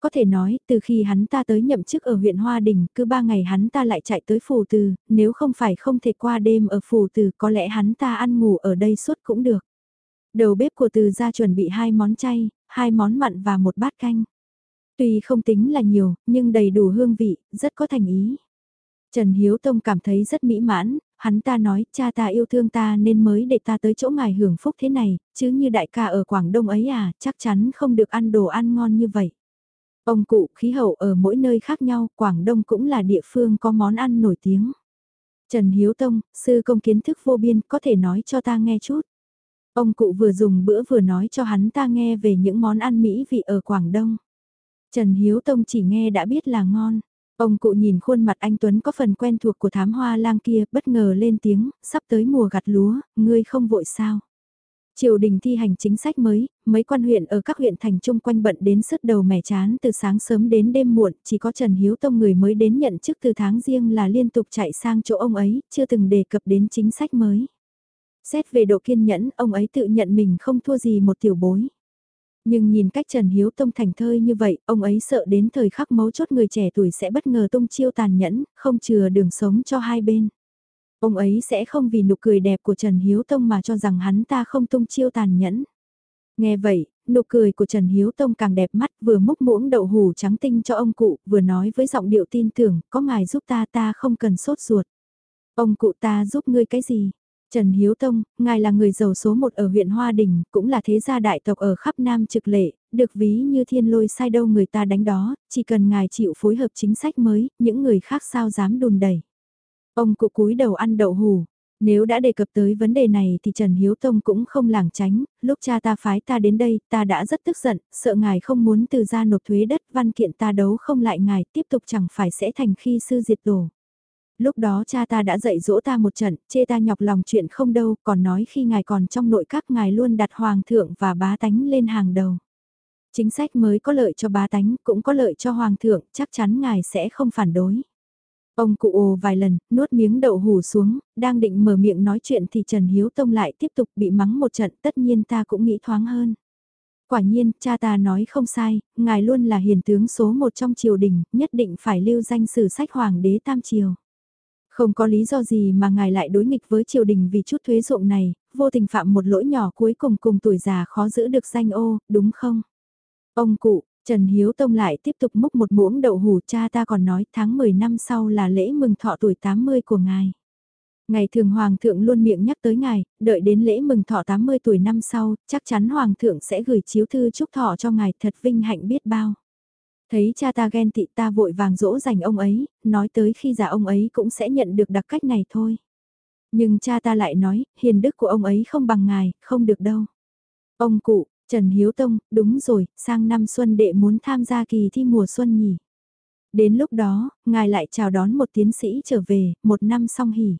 Có thể nói, từ khi hắn ta tới nhậm chức ở huyện Hoa Đình, cứ ba ngày hắn ta lại chạy tới phủ từ, nếu không phải không thể qua đêm ở phủ từ, có lẽ hắn ta ăn ngủ ở đây suốt cũng được. Đầu bếp của từ gia chuẩn bị hai món chay, hai món mặn và một bát canh. Tuy không tính là nhiều, nhưng đầy đủ hương vị, rất có thành ý. Trần Hiếu Tông cảm thấy rất mỹ mãn, hắn ta nói cha ta yêu thương ta nên mới để ta tới chỗ ngài hưởng phúc thế này, chứ như đại ca ở Quảng Đông ấy à, chắc chắn không được ăn đồ ăn ngon như vậy. Ông cụ khí hậu ở mỗi nơi khác nhau, Quảng Đông cũng là địa phương có món ăn nổi tiếng. Trần Hiếu Tông, sư công kiến thức vô biên, có thể nói cho ta nghe chút. Ông cụ vừa dùng bữa vừa nói cho hắn ta nghe về những món ăn mỹ vị ở Quảng Đông. Trần Hiếu Tông chỉ nghe đã biết là ngon. Ông cụ nhìn khuôn mặt anh Tuấn có phần quen thuộc của thám hoa lang kia, bất ngờ lên tiếng, sắp tới mùa gặt lúa, ngươi không vội sao. Triều đình thi hành chính sách mới, mấy quan huyện ở các huyện thành chung quanh bận đến sứt đầu mẻ chán từ sáng sớm đến đêm muộn, chỉ có Trần Hiếu Tông người mới đến nhận chức từ tháng riêng là liên tục chạy sang chỗ ông ấy, chưa từng đề cập đến chính sách mới. Xét về độ kiên nhẫn, ông ấy tự nhận mình không thua gì một tiểu bối. Nhưng nhìn cách Trần Hiếu Tông thành thơi như vậy, ông ấy sợ đến thời khắc mấu chốt người trẻ tuổi sẽ bất ngờ tung chiêu tàn nhẫn, không chừa đường sống cho hai bên. Ông ấy sẽ không vì nụ cười đẹp của Trần Hiếu Tông mà cho rằng hắn ta không tung chiêu tàn nhẫn. Nghe vậy, nụ cười của Trần Hiếu Tông càng đẹp mắt vừa múc muỗng đậu hủ trắng tinh cho ông cụ, vừa nói với giọng điệu tin tưởng, có ngài giúp ta ta không cần sốt ruột. Ông cụ ta giúp ngươi cái gì? Trần Hiếu Tông, ngài là người giàu số một ở huyện Hoa Đình, cũng là thế gia đại tộc ở khắp Nam trực lệ, được ví như thiên lôi sai đâu người ta đánh đó, chỉ cần ngài chịu phối hợp chính sách mới, những người khác sao dám đùn đẩy. Ông cụ cúi đầu ăn đậu hù. Nếu đã đề cập tới vấn đề này thì Trần Hiếu Tông cũng không lảng tránh, lúc cha ta phái ta đến đây, ta đã rất tức giận, sợ ngài không muốn từ ra nộp thuế đất, văn kiện ta đấu không lại ngài, tiếp tục chẳng phải sẽ thành khi sư diệt tổ lúc đó cha ta đã dạy dỗ ta một trận, chê ta nhọc lòng chuyện không đâu, còn nói khi ngài còn trong nội các ngài luôn đặt hoàng thượng và bá tánh lên hàng đầu. Chính sách mới có lợi cho bá tánh, cũng có lợi cho hoàng thượng, chắc chắn ngài sẽ không phản đối. Ông cụ ồ vài lần, nuốt miếng đậu hủ xuống, đang định mở miệng nói chuyện thì Trần Hiếu Tông lại tiếp tục bị mắng một trận, tất nhiên ta cũng nghĩ thoáng hơn. Quả nhiên, cha ta nói không sai, ngài luôn là hiền tướng số một trong triều đình, nhất định phải lưu danh sử sách hoàng đế tam triều. Không có lý do gì mà ngài lại đối nghịch với triều đình vì chút thuế ruộng này, vô tình phạm một lỗi nhỏ cuối cùng cùng tuổi già khó giữ được danh ô, đúng không? Ông cụ, Trần Hiếu Tông lại tiếp tục múc một muỗng đậu hủ cha ta còn nói tháng 10 năm sau là lễ mừng thọ tuổi 80 của ngài. Ngày thường Hoàng thượng luôn miệng nhắc tới ngài, đợi đến lễ mừng thọ 80 tuổi năm sau, chắc chắn Hoàng thượng sẽ gửi chiếu thư chúc thọ cho ngài thật vinh hạnh biết bao. Thấy cha ta ghen tị ta vội vàng dỗ dành ông ấy, nói tới khi già ông ấy cũng sẽ nhận được đặc cách này thôi. Nhưng cha ta lại nói, hiền đức của ông ấy không bằng ngài, không được đâu. Ông cụ, Trần Hiếu Tông, đúng rồi, sang năm xuân đệ muốn tham gia kỳ thi mùa xuân nhỉ. Đến lúc đó, ngài lại chào đón một tiến sĩ trở về, một năm xong hỉ.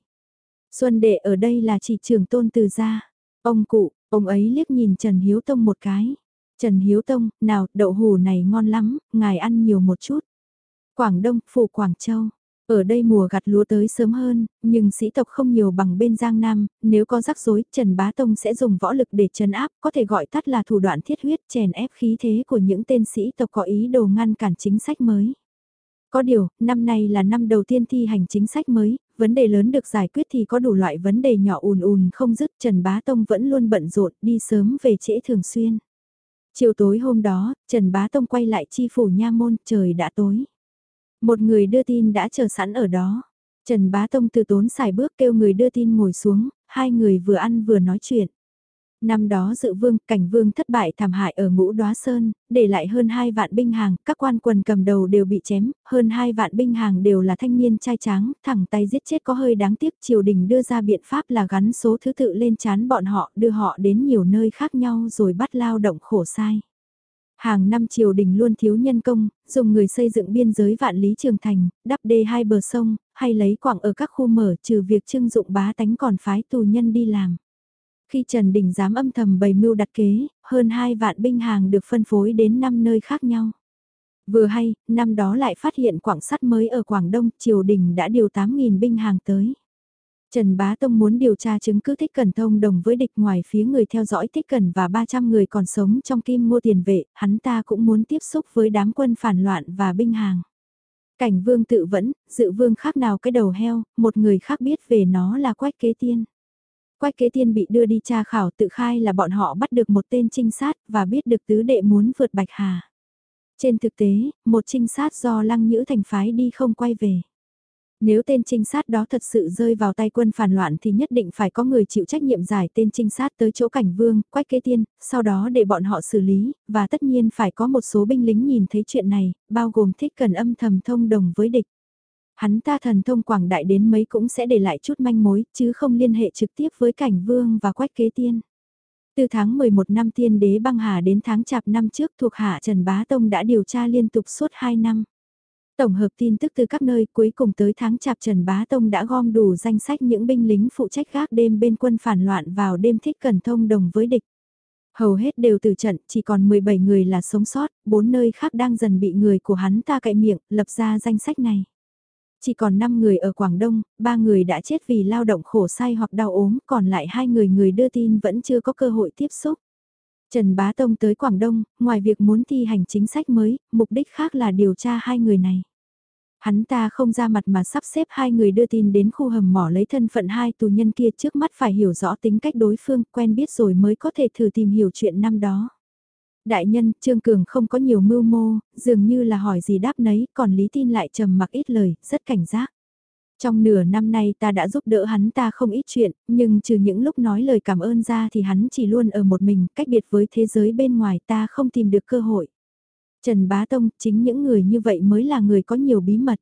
Xuân đệ ở đây là chỉ trưởng tôn từ gia. Ông cụ, ông ấy liếc nhìn Trần Hiếu Tông một cái. Trần Hiếu Tông, nào, đậu hù này ngon lắm, ngài ăn nhiều một chút. Quảng Đông, phủ Quảng Châu. Ở đây mùa gặt lúa tới sớm hơn, nhưng sĩ tộc không nhiều bằng bên Giang Nam, nếu có rắc rối, Trần Bá Tông sẽ dùng võ lực để trấn áp, có thể gọi tắt là thủ đoạn thiết huyết chèn ép khí thế của những tên sĩ tộc có ý đồ ngăn cản chính sách mới. Có điều, năm nay là năm đầu tiên thi hành chính sách mới, vấn đề lớn được giải quyết thì có đủ loại vấn đề nhỏ ùn ùn không dứt Trần Bá Tông vẫn luôn bận rộn đi sớm về trễ thường xuyên. Chiều tối hôm đó, Trần Bá Tông quay lại chi phủ nha môn, trời đã tối. Một người đưa tin đã chờ sẵn ở đó. Trần Bá Tông từ tốn xài bước kêu người đưa tin ngồi xuống, hai người vừa ăn vừa nói chuyện. Năm đó dự vương, cảnh vương thất bại thảm hại ở ngũ đoá sơn, để lại hơn hai vạn binh hàng, các quan quần cầm đầu đều bị chém, hơn hai vạn binh hàng đều là thanh niên trai tráng, thẳng tay giết chết có hơi đáng tiếc triều đình đưa ra biện pháp là gắn số thứ tự lên chán bọn họ, đưa họ đến nhiều nơi khác nhau rồi bắt lao động khổ sai. Hàng năm triều đình luôn thiếu nhân công, dùng người xây dựng biên giới vạn lý trường thành, đắp đê hai bờ sông, hay lấy quảng ở các khu mở trừ việc trưng dụng bá tánh còn phái tù nhân đi làm. Khi Trần Đình dám âm thầm bày mưu đặt kế, hơn hai vạn binh hàng được phân phối đến 5 nơi khác nhau. Vừa hay, năm đó lại phát hiện quảng sắt mới ở Quảng Đông, triều đình đã điều 8.000 binh hàng tới. Trần Bá Tông muốn điều tra chứng cứ Thích cần thông đồng với địch ngoài phía người theo dõi Thích cần và 300 người còn sống trong kim mua tiền vệ, hắn ta cũng muốn tiếp xúc với đám quân phản loạn và binh hàng. Cảnh vương tự vẫn, dự vương khác nào cái đầu heo, một người khác biết về nó là quách kế tiên. Quách kế tiên bị đưa đi tra khảo tự khai là bọn họ bắt được một tên trinh sát và biết được tứ đệ muốn vượt Bạch Hà. Trên thực tế, một trinh sát do lăng nhữ thành phái đi không quay về. Nếu tên trinh sát đó thật sự rơi vào tay quân phản loạn thì nhất định phải có người chịu trách nhiệm giải tên trinh sát tới chỗ cảnh vương, quách kế tiên, sau đó để bọn họ xử lý, và tất nhiên phải có một số binh lính nhìn thấy chuyện này, bao gồm thích cần âm thầm thông đồng với địch. Hắn ta thần thông quảng đại đến mấy cũng sẽ để lại chút manh mối, chứ không liên hệ trực tiếp với cảnh vương và quách kế tiên. Từ tháng 11 năm tiên đế băng hà đến tháng chạp năm trước thuộc hạ Trần Bá Tông đã điều tra liên tục suốt 2 năm. Tổng hợp tin tức từ các nơi cuối cùng tới tháng chạp Trần Bá Tông đã gom đủ danh sách những binh lính phụ trách gác đêm bên quân phản loạn vào đêm thích cần thông đồng với địch. Hầu hết đều từ trận, chỉ còn 17 người là sống sót, bốn nơi khác đang dần bị người của hắn ta cậy miệng, lập ra danh sách này. Chỉ còn 5 người ở Quảng Đông, 3 người đã chết vì lao động khổ sai hoặc đau ốm, còn lại hai người người đưa tin vẫn chưa có cơ hội tiếp xúc. Trần Bá Tông tới Quảng Đông, ngoài việc muốn thi hành chính sách mới, mục đích khác là điều tra hai người này. Hắn ta không ra mặt mà sắp xếp hai người đưa tin đến khu hầm mỏ lấy thân phận hai tù nhân kia trước mắt phải hiểu rõ tính cách đối phương, quen biết rồi mới có thể thử tìm hiểu chuyện năm đó. Đại nhân, Trương Cường không có nhiều mưu mô, dường như là hỏi gì đáp nấy, còn Lý Tin lại trầm mặc ít lời, rất cảnh giác. Trong nửa năm nay ta đã giúp đỡ hắn ta không ít chuyện, nhưng trừ những lúc nói lời cảm ơn ra thì hắn chỉ luôn ở một mình, cách biệt với thế giới bên ngoài ta không tìm được cơ hội. Trần Bá Tông, chính những người như vậy mới là người có nhiều bí mật.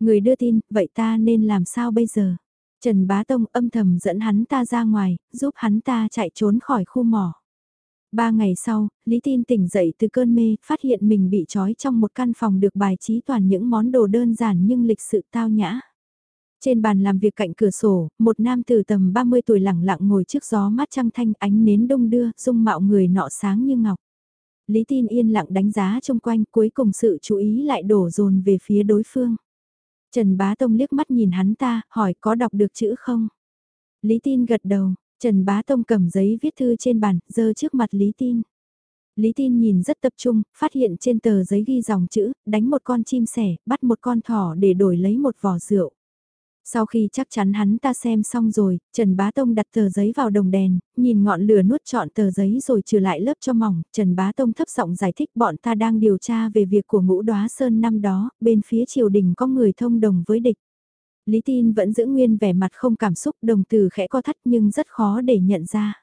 Người đưa tin, vậy ta nên làm sao bây giờ? Trần Bá Tông âm thầm dẫn hắn ta ra ngoài, giúp hắn ta chạy trốn khỏi khu mỏ. Ba ngày sau, Lý Tin tỉnh dậy từ cơn mê, phát hiện mình bị trói trong một căn phòng được bài trí toàn những món đồ đơn giản nhưng lịch sự tao nhã. Trên bàn làm việc cạnh cửa sổ, một nam từ tầm 30 tuổi lẳng lặng ngồi trước gió mát trăng thanh ánh nến đông đưa, dung mạo người nọ sáng như ngọc. Lý tin yên lặng đánh giá trong quanh cuối cùng sự chú ý lại đổ dồn về phía đối phương. Trần Bá Tông liếc mắt nhìn hắn ta, hỏi có đọc được chữ không? Lý tin gật đầu, Trần Bá Tông cầm giấy viết thư trên bàn, dơ trước mặt Lý tin. Lý tin nhìn rất tập trung, phát hiện trên tờ giấy ghi dòng chữ, đánh một con chim sẻ, bắt một con thỏ để đổi lấy một vỏ rượu. Sau khi chắc chắn hắn ta xem xong rồi, Trần Bá Tông đặt tờ giấy vào đồng đèn, nhìn ngọn lửa nuốt trọn tờ giấy rồi trừ lại lớp cho mỏng, Trần Bá Tông thấp giọng giải thích bọn ta đang điều tra về việc của ngũ đoá sơn năm đó, bên phía triều đình có người thông đồng với địch. Lý Tin vẫn giữ nguyên vẻ mặt không cảm xúc đồng từ khẽ co thắt nhưng rất khó để nhận ra.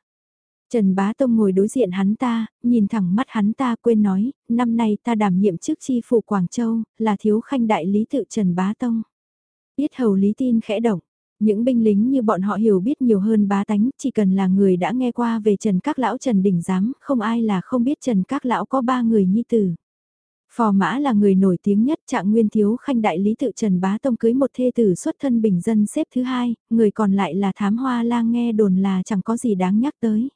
Trần Bá Tông ngồi đối diện hắn ta, nhìn thẳng mắt hắn ta quên nói, năm nay ta đảm nhiệm chức chi phủ Quảng Châu, là thiếu khanh đại lý tự Trần Bá Tông. Biết hầu Lý Tin khẽ động, những binh lính như bọn họ hiểu biết nhiều hơn bá tánh, chỉ cần là người đã nghe qua về Trần Các Lão Trần Đình Giám, không ai là không biết Trần Các Lão có ba người nhi tử. Phò mã là người nổi tiếng nhất trạng nguyên thiếu khanh đại lý tự Trần Bá Tông cưới một thê tử xuất thân bình dân xếp thứ hai, người còn lại là thám hoa lang nghe đồn là chẳng có gì đáng nhắc tới.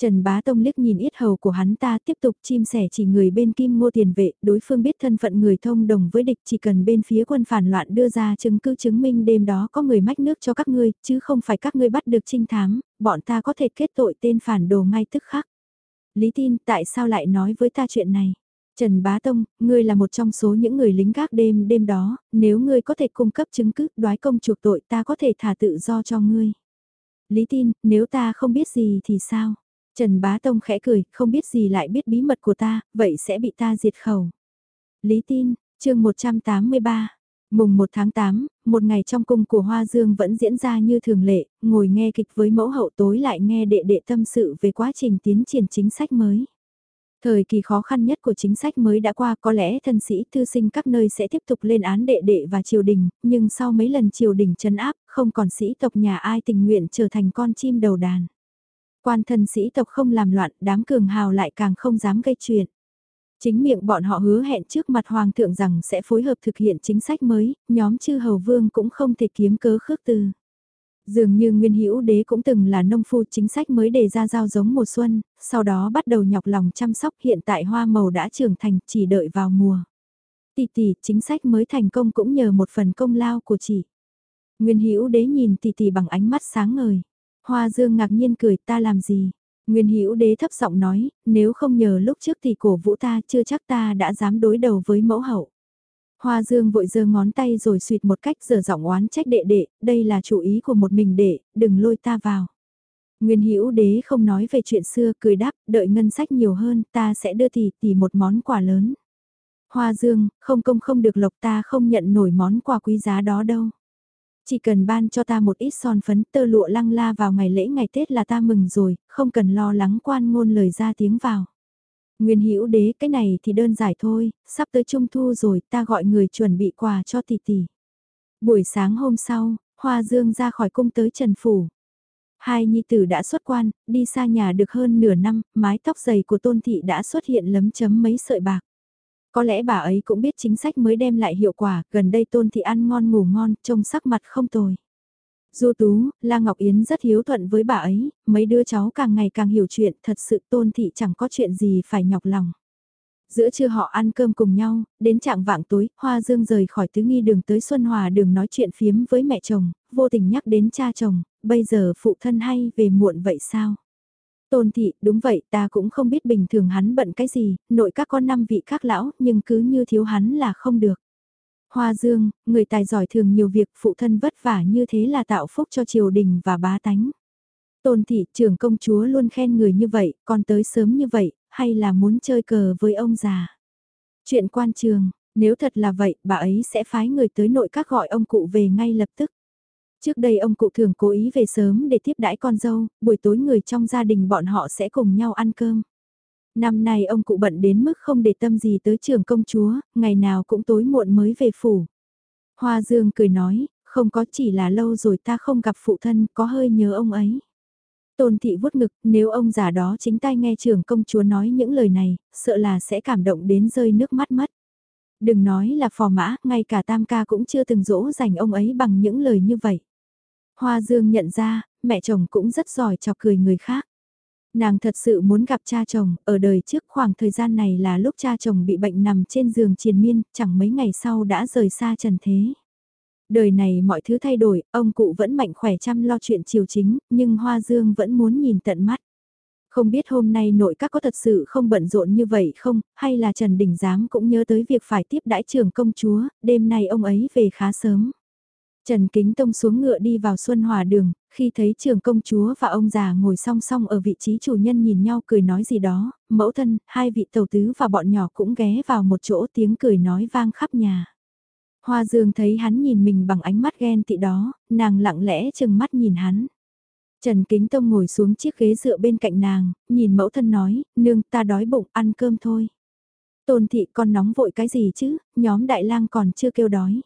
Trần Bá Tông liếc nhìn yết hầu của hắn ta tiếp tục chim sẻ chỉ người bên kim ngô tiền vệ, đối phương biết thân phận người thông đồng với địch chỉ cần bên phía quân phản loạn đưa ra chứng cứ chứng minh đêm đó có người mách nước cho các ngươi, chứ không phải các ngươi bắt được trinh thám, bọn ta có thể kết tội tên phản đồ ngay tức khắc. Lý tin tại sao lại nói với ta chuyện này? Trần Bá Tông, ngươi là một trong số những người lính gác đêm đêm đó, nếu ngươi có thể cung cấp chứng cứ đoái công chuộc tội ta có thể thả tự do cho ngươi. Lý tin, nếu ta không biết gì thì sao? Trần Bá Tông khẽ cười, không biết gì lại biết bí mật của ta, vậy sẽ bị ta diệt khẩu. Lý tin, chương 183. Mùng 1 tháng 8, một ngày trong cung của Hoa Dương vẫn diễn ra như thường lệ, ngồi nghe kịch với mẫu hậu tối lại nghe đệ đệ tâm sự về quá trình tiến triển chính sách mới. Thời kỳ khó khăn nhất của chính sách mới đã qua có lẽ thân sĩ thư sinh các nơi sẽ tiếp tục lên án đệ đệ và triều đình, nhưng sau mấy lần triều đình chấn áp, không còn sĩ tộc nhà ai tình nguyện trở thành con chim đầu đàn. Quan thân sĩ tộc không làm loạn, đám cường hào lại càng không dám gây chuyện. Chính miệng bọn họ hứa hẹn trước mặt hoàng thượng rằng sẽ phối hợp thực hiện chính sách mới, nhóm chư hầu vương cũng không thể kiếm cớ khước từ. Dường như Nguyên Hữu Đế cũng từng là nông phu chính sách mới đề ra giao giống mùa xuân, sau đó bắt đầu nhọc lòng chăm sóc hiện tại hoa màu đã trưởng thành chỉ đợi vào mùa. Tỷ tỷ, chính sách mới thành công cũng nhờ một phần công lao của chị. Nguyên Hữu Đế nhìn tỷ tỷ bằng ánh mắt sáng ngời. Hoa Dương ngạc nhiên cười ta làm gì? Nguyên Hữu Đế thấp giọng nói, nếu không nhờ lúc trước thì cổ vũ ta chưa chắc ta đã dám đối đầu với mẫu hậu. Hoa Dương vội giơ ngón tay rồi suyệt một cách giờ giọng oán trách đệ đệ, đây là chủ ý của một mình đệ, đừng lôi ta vào. Nguyên Hữu Đế không nói về chuyện xưa, cười đáp, đợi ngân sách nhiều hơn, ta sẽ đưa tỷ tỷ một món quà lớn. Hoa Dương, không công không được lộc ta không nhận nổi món quà quý giá đó đâu. Chỉ cần ban cho ta một ít son phấn tơ lụa lăng la vào ngày lễ ngày Tết là ta mừng rồi, không cần lo lắng quan ngôn lời ra tiếng vào. Nguyên Hữu Đế cái này thì đơn giản thôi, sắp tới trung thu rồi, ta gọi người chuẩn bị quà cho tỷ tỷ. Buổi sáng hôm sau, Hoa Dương ra khỏi cung tới Trần Phủ. Hai nhi tử đã xuất quan, đi xa nhà được hơn nửa năm, mái tóc dày của Tôn Thị đã xuất hiện lấm chấm mấy sợi bạc. Có lẽ bà ấy cũng biết chính sách mới đem lại hiệu quả, gần đây Tôn Thị ăn ngon ngủ ngon, trông sắc mặt không tồi. Du Tú, La Ngọc Yến rất hiếu thuận với bà ấy, mấy đứa cháu càng ngày càng hiểu chuyện, thật sự Tôn Thị chẳng có chuyện gì phải nhọc lòng. Giữa trưa họ ăn cơm cùng nhau, đến trạng vạng tối, Hoa Dương rời khỏi tứ nghi đường tới Xuân Hòa đường nói chuyện phiếm với mẹ chồng, vô tình nhắc đến cha chồng, bây giờ phụ thân hay về muộn vậy sao? Tôn thị, đúng vậy, ta cũng không biết bình thường hắn bận cái gì, nội các con năm vị các lão, nhưng cứ như thiếu hắn là không được. Hoa Dương, người tài giỏi thường nhiều việc phụ thân vất vả như thế là tạo phúc cho triều đình và bá tánh. Tôn thị, trưởng công chúa luôn khen người như vậy, còn tới sớm như vậy, hay là muốn chơi cờ với ông già. Chuyện quan trường, nếu thật là vậy, bà ấy sẽ phái người tới nội các gọi ông cụ về ngay lập tức. Trước đây ông cụ thường cố ý về sớm để tiếp đãi con dâu, buổi tối người trong gia đình bọn họ sẽ cùng nhau ăn cơm. Năm nay ông cụ bận đến mức không để tâm gì tới trường công chúa, ngày nào cũng tối muộn mới về phủ. Hoa Dương cười nói, không có chỉ là lâu rồi ta không gặp phụ thân, có hơi nhớ ông ấy. Tôn thị vuốt ngực, nếu ông già đó chính tay nghe trưởng công chúa nói những lời này, sợ là sẽ cảm động đến rơi nước mắt mất. Đừng nói là phò mã, ngay cả tam ca cũng chưa từng dỗ dành ông ấy bằng những lời như vậy. Hoa Dương nhận ra, mẹ chồng cũng rất giỏi chọc cười người khác. Nàng thật sự muốn gặp cha chồng, ở đời trước khoảng thời gian này là lúc cha chồng bị bệnh nằm trên giường triền miên, chẳng mấy ngày sau đã rời xa trần thế. Đời này mọi thứ thay đổi, ông cụ vẫn mạnh khỏe chăm lo chuyện chiều chính, nhưng Hoa Dương vẫn muốn nhìn tận mắt. Không biết hôm nay nội các có thật sự không bận rộn như vậy không, hay là Trần Đình Giám cũng nhớ tới việc phải tiếp đãi trưởng công chúa, đêm nay ông ấy về khá sớm. Trần Kính Tông xuống ngựa đi vào Xuân Hòa đường, khi thấy Trường công chúa và ông già ngồi song song ở vị trí chủ nhân nhìn nhau cười nói gì đó, mẫu thân, hai vị tàu tứ và bọn nhỏ cũng ghé vào một chỗ tiếng cười nói vang khắp nhà. Hoa Dương thấy hắn nhìn mình bằng ánh mắt ghen tị đó, nàng lặng lẽ chừng mắt nhìn hắn. Trần Kính Tông ngồi xuống chiếc ghế dựa bên cạnh nàng, nhìn mẫu thân nói, nương ta đói bụng ăn cơm thôi. Tôn thị con nóng vội cái gì chứ, nhóm đại lang còn chưa kêu đói.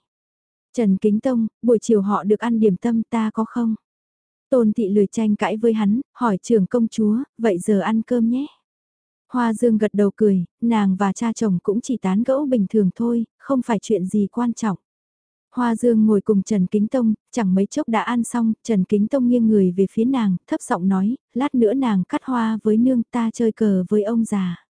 Trần Kính Tông, buổi chiều họ được ăn điểm tâm ta có không? Tôn thị lười tranh cãi với hắn, hỏi trưởng công chúa, vậy giờ ăn cơm nhé. Hoa Dương gật đầu cười, nàng và cha chồng cũng chỉ tán gẫu bình thường thôi, không phải chuyện gì quan trọng. Hoa Dương ngồi cùng Trần Kính Tông, chẳng mấy chốc đã ăn xong, Trần Kính Tông nghiêng người về phía nàng, thấp giọng nói, lát nữa nàng cắt hoa với nương ta chơi cờ với ông già.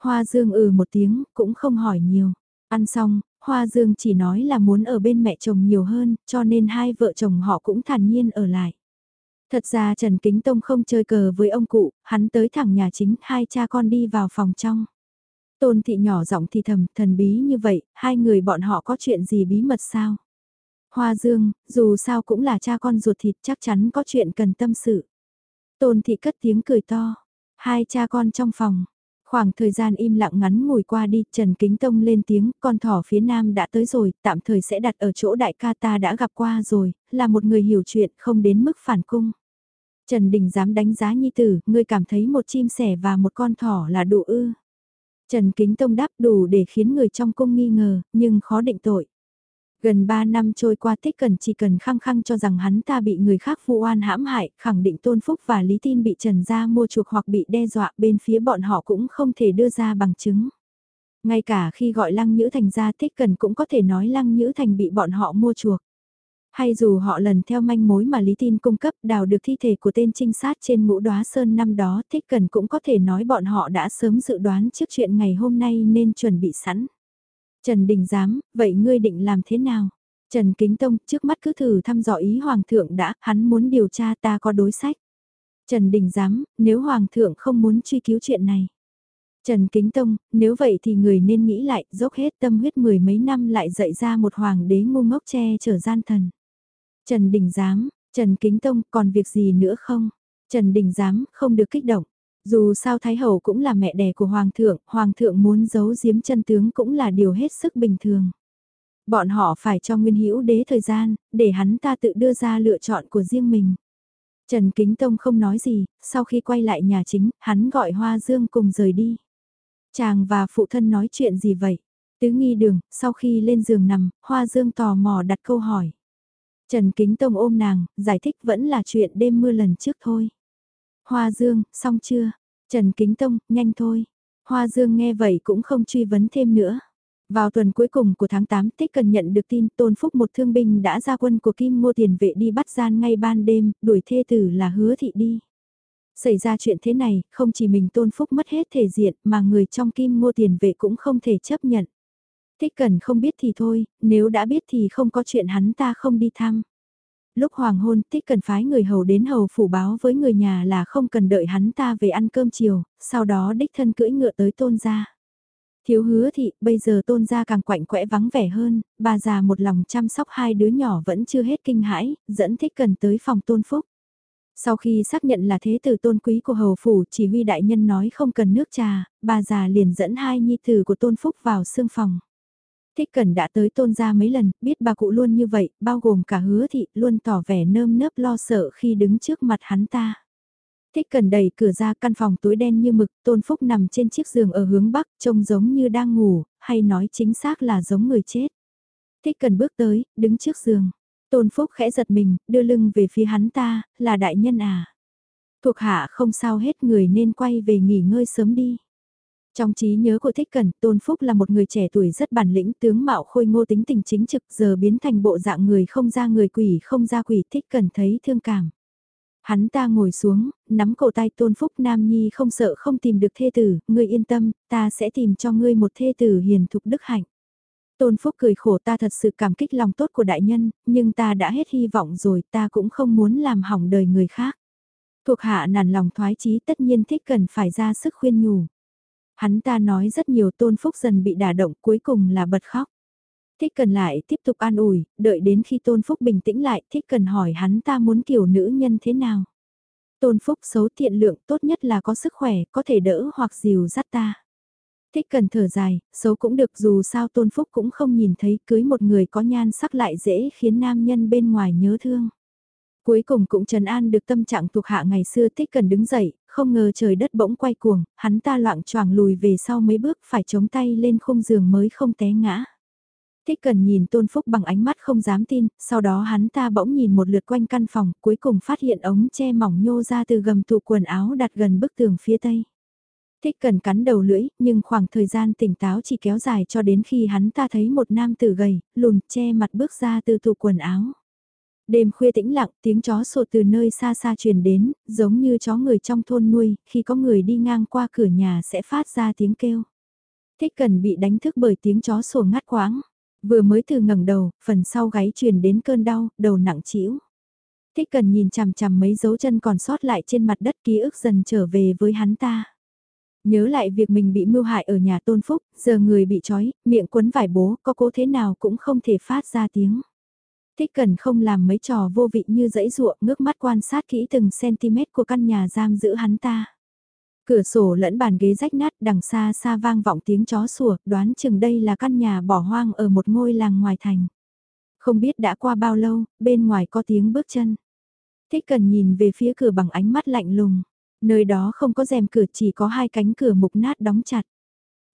Hoa Dương ừ một tiếng, cũng không hỏi nhiều. Ăn xong, Hoa Dương chỉ nói là muốn ở bên mẹ chồng nhiều hơn, cho nên hai vợ chồng họ cũng thản nhiên ở lại. Thật ra Trần Kính Tông không chơi cờ với ông cụ, hắn tới thẳng nhà chính, hai cha con đi vào phòng trong. Tôn thị nhỏ giọng thì thầm, thần bí như vậy, hai người bọn họ có chuyện gì bí mật sao? Hoa Dương, dù sao cũng là cha con ruột thịt chắc chắn có chuyện cần tâm sự. Tôn thị cất tiếng cười to, hai cha con trong phòng. Khoảng thời gian im lặng ngắn ngủi qua đi, Trần Kính Tông lên tiếng, con thỏ phía nam đã tới rồi, tạm thời sẽ đặt ở chỗ đại ca ta đã gặp qua rồi, là một người hiểu chuyện, không đến mức phản cung. Trần Đình dám đánh giá nhi tử, ngươi cảm thấy một chim sẻ và một con thỏ là đủ ư. Trần Kính Tông đáp đủ để khiến người trong cung nghi ngờ, nhưng khó định tội. Gần 3 năm trôi qua tích cần chỉ cần khăng khăng cho rằng hắn ta bị người khác vu oan hãm hại, khẳng định tôn phúc và lý tin bị trần gia mua chuộc hoặc bị đe dọa bên phía bọn họ cũng không thể đưa ra bằng chứng. Ngay cả khi gọi Lăng Nhữ Thành ra tích cần cũng có thể nói Lăng Nhữ Thành bị bọn họ mua chuộc. Hay dù họ lần theo manh mối mà Lý Tin cung cấp đào được thi thể của tên trinh sát trên ngũ đóa sơn năm đó thích cần cũng có thể nói bọn họ đã sớm dự đoán trước chuyện ngày hôm nay nên chuẩn bị sẵn. Trần Đình Giám, vậy ngươi định làm thế nào? Trần Kính Tông trước mắt cứ thử thăm dò ý Hoàng thượng đã, hắn muốn điều tra ta có đối sách. Trần Đình Giám, nếu Hoàng thượng không muốn truy cứu chuyện này. Trần Kính Tông, nếu vậy thì người nên nghĩ lại, dốc hết tâm huyết mười mấy năm lại dậy ra một hoàng đế ngu ngốc che chở gian thần. Trần Đình Giám, Trần Kính Tông còn việc gì nữa không? Trần Đình Giám không được kích động. Dù sao Thái Hậu cũng là mẹ đẻ của Hoàng thượng, Hoàng thượng muốn giấu giếm chân tướng cũng là điều hết sức bình thường. Bọn họ phải cho Nguyên Hữu Đế thời gian, để hắn ta tự đưa ra lựa chọn của riêng mình. Trần Kính Tông không nói gì, sau khi quay lại nhà chính, hắn gọi Hoa Dương cùng rời đi. Chàng và phụ thân nói chuyện gì vậy? Tứ nghi đường, sau khi lên giường nằm, Hoa Dương tò mò đặt câu hỏi. Trần Kính Tông ôm nàng, giải thích vẫn là chuyện đêm mưa lần trước thôi. Hoa Dương, xong chưa? Trần Kính Tông, nhanh thôi. Hoa Dương nghe vậy cũng không truy vấn thêm nữa. Vào tuần cuối cùng của tháng 8, Tích cần nhận được tin Tôn Phúc một thương binh đã ra quân của Kim Ngô Tiền Vệ đi bắt gian ngay ban đêm, đuổi thê tử là hứa thị đi. Xảy ra chuyện thế này, không chỉ mình Tôn Phúc mất hết thể diện mà người trong Kim Ngô Tiền Vệ cũng không thể chấp nhận. Tích cần không biết thì thôi, nếu đã biết thì không có chuyện hắn ta không đi thăm. Lúc hoàng hôn thích cần phái người hầu đến hầu phủ báo với người nhà là không cần đợi hắn ta về ăn cơm chiều, sau đó đích thân cưỡi ngựa tới tôn gia. Thiếu hứa thị, bây giờ tôn gia càng quạnh quẽ vắng vẻ hơn, bà già một lòng chăm sóc hai đứa nhỏ vẫn chưa hết kinh hãi, dẫn thích cần tới phòng tôn phúc. Sau khi xác nhận là thế tử tôn quý của hầu phủ chỉ huy đại nhân nói không cần nước trà, bà già liền dẫn hai nhi tử của tôn phúc vào xương phòng. Thích Cần đã tới tôn gia mấy lần, biết bà cụ luôn như vậy, bao gồm cả hứa thị, luôn tỏ vẻ nơm nớp lo sợ khi đứng trước mặt hắn ta. Thích Cần đẩy cửa ra căn phòng tối đen như mực, Tôn Phúc nằm trên chiếc giường ở hướng bắc, trông giống như đang ngủ, hay nói chính xác là giống người chết. Thích Cần bước tới, đứng trước giường. Tôn Phúc khẽ giật mình, đưa lưng về phía hắn ta, là đại nhân à. Thuộc hạ không sao hết người nên quay về nghỉ ngơi sớm đi. Trong trí nhớ của Thích Cẩn, Tôn Phúc là một người trẻ tuổi rất bản lĩnh, tướng mạo khôi ngô tính tình chính trực, giờ biến thành bộ dạng người không ra người quỷ không ra quỷ, Thích Cẩn thấy thương cảm. Hắn ta ngồi xuống, nắm cổ tay Tôn Phúc Nam Nhi không sợ không tìm được thê tử, ngươi yên tâm, ta sẽ tìm cho ngươi một thê tử hiền thục đức hạnh. Tôn Phúc cười khổ ta thật sự cảm kích lòng tốt của đại nhân, nhưng ta đã hết hy vọng rồi, ta cũng không muốn làm hỏng đời người khác. Thuộc hạ nản lòng thoái chí tất nhiên thích cần phải ra sức khuyên nhủ. Hắn ta nói rất nhiều tôn phúc dần bị đả động cuối cùng là bật khóc. Thích cần lại tiếp tục an ủi, đợi đến khi tôn phúc bình tĩnh lại, thích cần hỏi hắn ta muốn kiểu nữ nhân thế nào. Tôn phúc xấu thiện lượng tốt nhất là có sức khỏe, có thể đỡ hoặc dìu dắt ta. Thích cần thở dài, xấu cũng được dù sao tôn phúc cũng không nhìn thấy cưới một người có nhan sắc lại dễ khiến nam nhân bên ngoài nhớ thương. Cuối cùng cũng trần an được tâm trạng thuộc hạ ngày xưa thích cần đứng dậy, không ngờ trời đất bỗng quay cuồng, hắn ta loạn choàng lùi về sau mấy bước phải chống tay lên khung giường mới không té ngã. Thích cần nhìn tôn phúc bằng ánh mắt không dám tin, sau đó hắn ta bỗng nhìn một lượt quanh căn phòng, cuối cùng phát hiện ống che mỏng nhô ra từ gầm tủ quần áo đặt gần bức tường phía tây. Thích cần cắn đầu lưỡi, nhưng khoảng thời gian tỉnh táo chỉ kéo dài cho đến khi hắn ta thấy một nam tử gầy, lùn, che mặt bước ra từ tủ quần áo. Đêm khuya tĩnh lặng, tiếng chó sột từ nơi xa xa truyền đến, giống như chó người trong thôn nuôi, khi có người đi ngang qua cửa nhà sẽ phát ra tiếng kêu. Thích cần bị đánh thức bởi tiếng chó sổ ngắt quãng. Vừa mới từ ngẩng đầu, phần sau gáy truyền đến cơn đau, đầu nặng trĩu. Thích cần nhìn chằm chằm mấy dấu chân còn sót lại trên mặt đất ký ức dần trở về với hắn ta. Nhớ lại việc mình bị mưu hại ở nhà tôn phúc, giờ người bị trói, miệng quấn vải bố, có cố thế nào cũng không thể phát ra tiếng. Thích cần không làm mấy trò vô vị như dãy ruộng ngước mắt quan sát kỹ từng cm của căn nhà giam giữ hắn ta. Cửa sổ lẫn bàn ghế rách nát đằng xa xa vang vọng tiếng chó sủa, đoán chừng đây là căn nhà bỏ hoang ở một ngôi làng ngoài thành. Không biết đã qua bao lâu, bên ngoài có tiếng bước chân. Thích cần nhìn về phía cửa bằng ánh mắt lạnh lùng. Nơi đó không có rèm cửa chỉ có hai cánh cửa mục nát đóng chặt.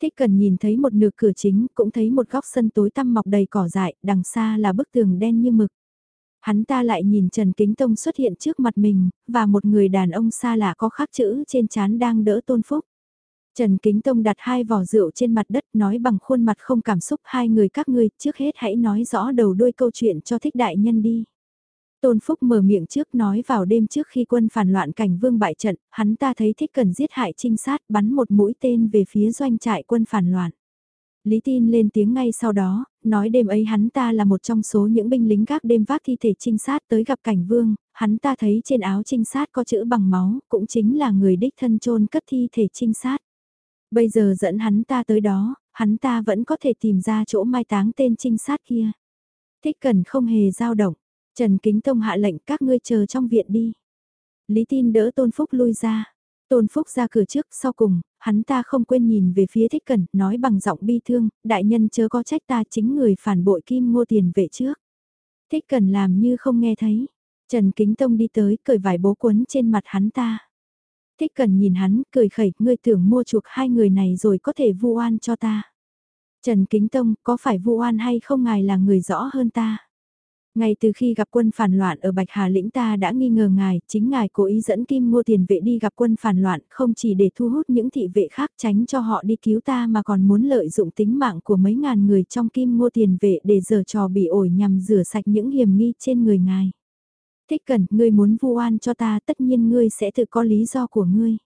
Thích cần nhìn thấy một nửa cửa chính, cũng thấy một góc sân tối tăm mọc đầy cỏ dại, đằng xa là bức tường đen như mực. Hắn ta lại nhìn Trần Kính Tông xuất hiện trước mặt mình, và một người đàn ông xa lạ có khắc chữ trên chán đang đỡ tôn phúc. Trần Kính Tông đặt hai vỏ rượu trên mặt đất nói bằng khuôn mặt không cảm xúc hai người các ngươi trước hết hãy nói rõ đầu đuôi câu chuyện cho thích đại nhân đi. Tôn Phúc mở miệng trước nói vào đêm trước khi quân phản loạn cảnh vương bại trận, hắn ta thấy thích cần giết hại trinh sát bắn một mũi tên về phía doanh trại quân phản loạn. Lý tin lên tiếng ngay sau đó, nói đêm ấy hắn ta là một trong số những binh lính gác đêm vác thi thể trinh sát tới gặp cảnh vương, hắn ta thấy trên áo trinh sát có chữ bằng máu, cũng chính là người đích thân chôn cất thi thể trinh sát. Bây giờ dẫn hắn ta tới đó, hắn ta vẫn có thể tìm ra chỗ mai táng tên trinh sát kia. Thích cần không hề dao động, Trần Kính Tông hạ lệnh các ngươi chờ trong viện đi. Lý tin đỡ Tôn Phúc lui ra. Tôn Phúc ra cửa trước, sau cùng, hắn ta không quên nhìn về phía thích cẩn, nói bằng giọng bi thương, đại nhân chớ có trách ta chính người phản bội kim ngô tiền về trước. Thích cẩn làm như không nghe thấy. Trần Kính Tông đi tới, cởi vải bố quấn trên mặt hắn ta. Thích cẩn nhìn hắn, cười khẩy, ngươi tưởng mua chuộc hai người này rồi có thể vu oan cho ta. Trần Kính Tông, có phải vu oan hay không ngài là người rõ hơn ta? Ngay từ khi gặp quân phản loạn ở Bạch Hà Lĩnh ta đã nghi ngờ ngài, chính ngài cố ý dẫn Kim Ngô Tiền vệ đi gặp quân phản loạn không chỉ để thu hút những thị vệ khác tránh cho họ đi cứu ta mà còn muốn lợi dụng tính mạng của mấy ngàn người trong Kim Ngô Tiền vệ để giở trò bị ổi nhằm rửa sạch những hiểm nghi trên người ngài. Thích cẩn, ngươi muốn vu oan cho ta tất nhiên ngươi sẽ tự có lý do của ngươi.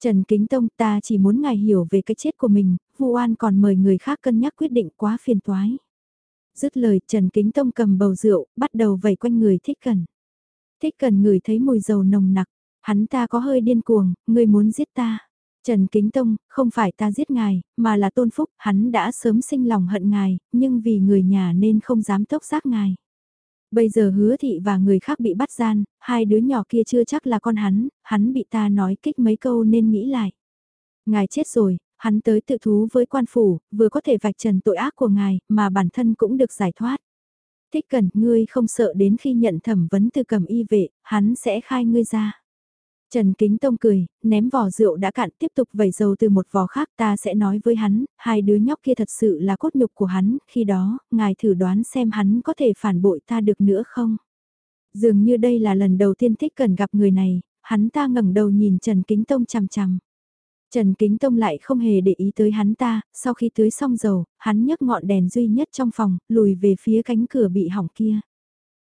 Trần Kính Tông ta chỉ muốn ngài hiểu về cái chết của mình, vu oan còn mời người khác cân nhắc quyết định quá phiền toái. Dứt lời Trần Kính Tông cầm bầu rượu, bắt đầu vẩy quanh người thích cần. Thích cần người thấy mùi dầu nồng nặc, hắn ta có hơi điên cuồng, người muốn giết ta. Trần Kính Tông, không phải ta giết ngài, mà là tôn phúc, hắn đã sớm sinh lòng hận ngài, nhưng vì người nhà nên không dám tốc giác ngài. Bây giờ hứa thị và người khác bị bắt gian, hai đứa nhỏ kia chưa chắc là con hắn, hắn bị ta nói kích mấy câu nên nghĩ lại. Ngài chết rồi, Hắn tới tự thú với quan phủ, vừa có thể vạch trần tội ác của ngài, mà bản thân cũng được giải thoát. Thích cần, ngươi không sợ đến khi nhận thẩm vấn từ cầm y vệ, hắn sẽ khai ngươi ra. Trần Kính Tông cười, ném vỏ rượu đã cạn tiếp tục vẩy dầu từ một vò khác ta sẽ nói với hắn, hai đứa nhóc kia thật sự là cốt nhục của hắn, khi đó, ngài thử đoán xem hắn có thể phản bội ta được nữa không? Dường như đây là lần đầu tiên thích cần gặp người này, hắn ta ngẩng đầu nhìn Trần Kính Tông chằm chằm. Trần Kính Tông lại không hề để ý tới hắn ta, sau khi tưới xong dầu, hắn nhấc ngọn đèn duy nhất trong phòng, lùi về phía cánh cửa bị hỏng kia.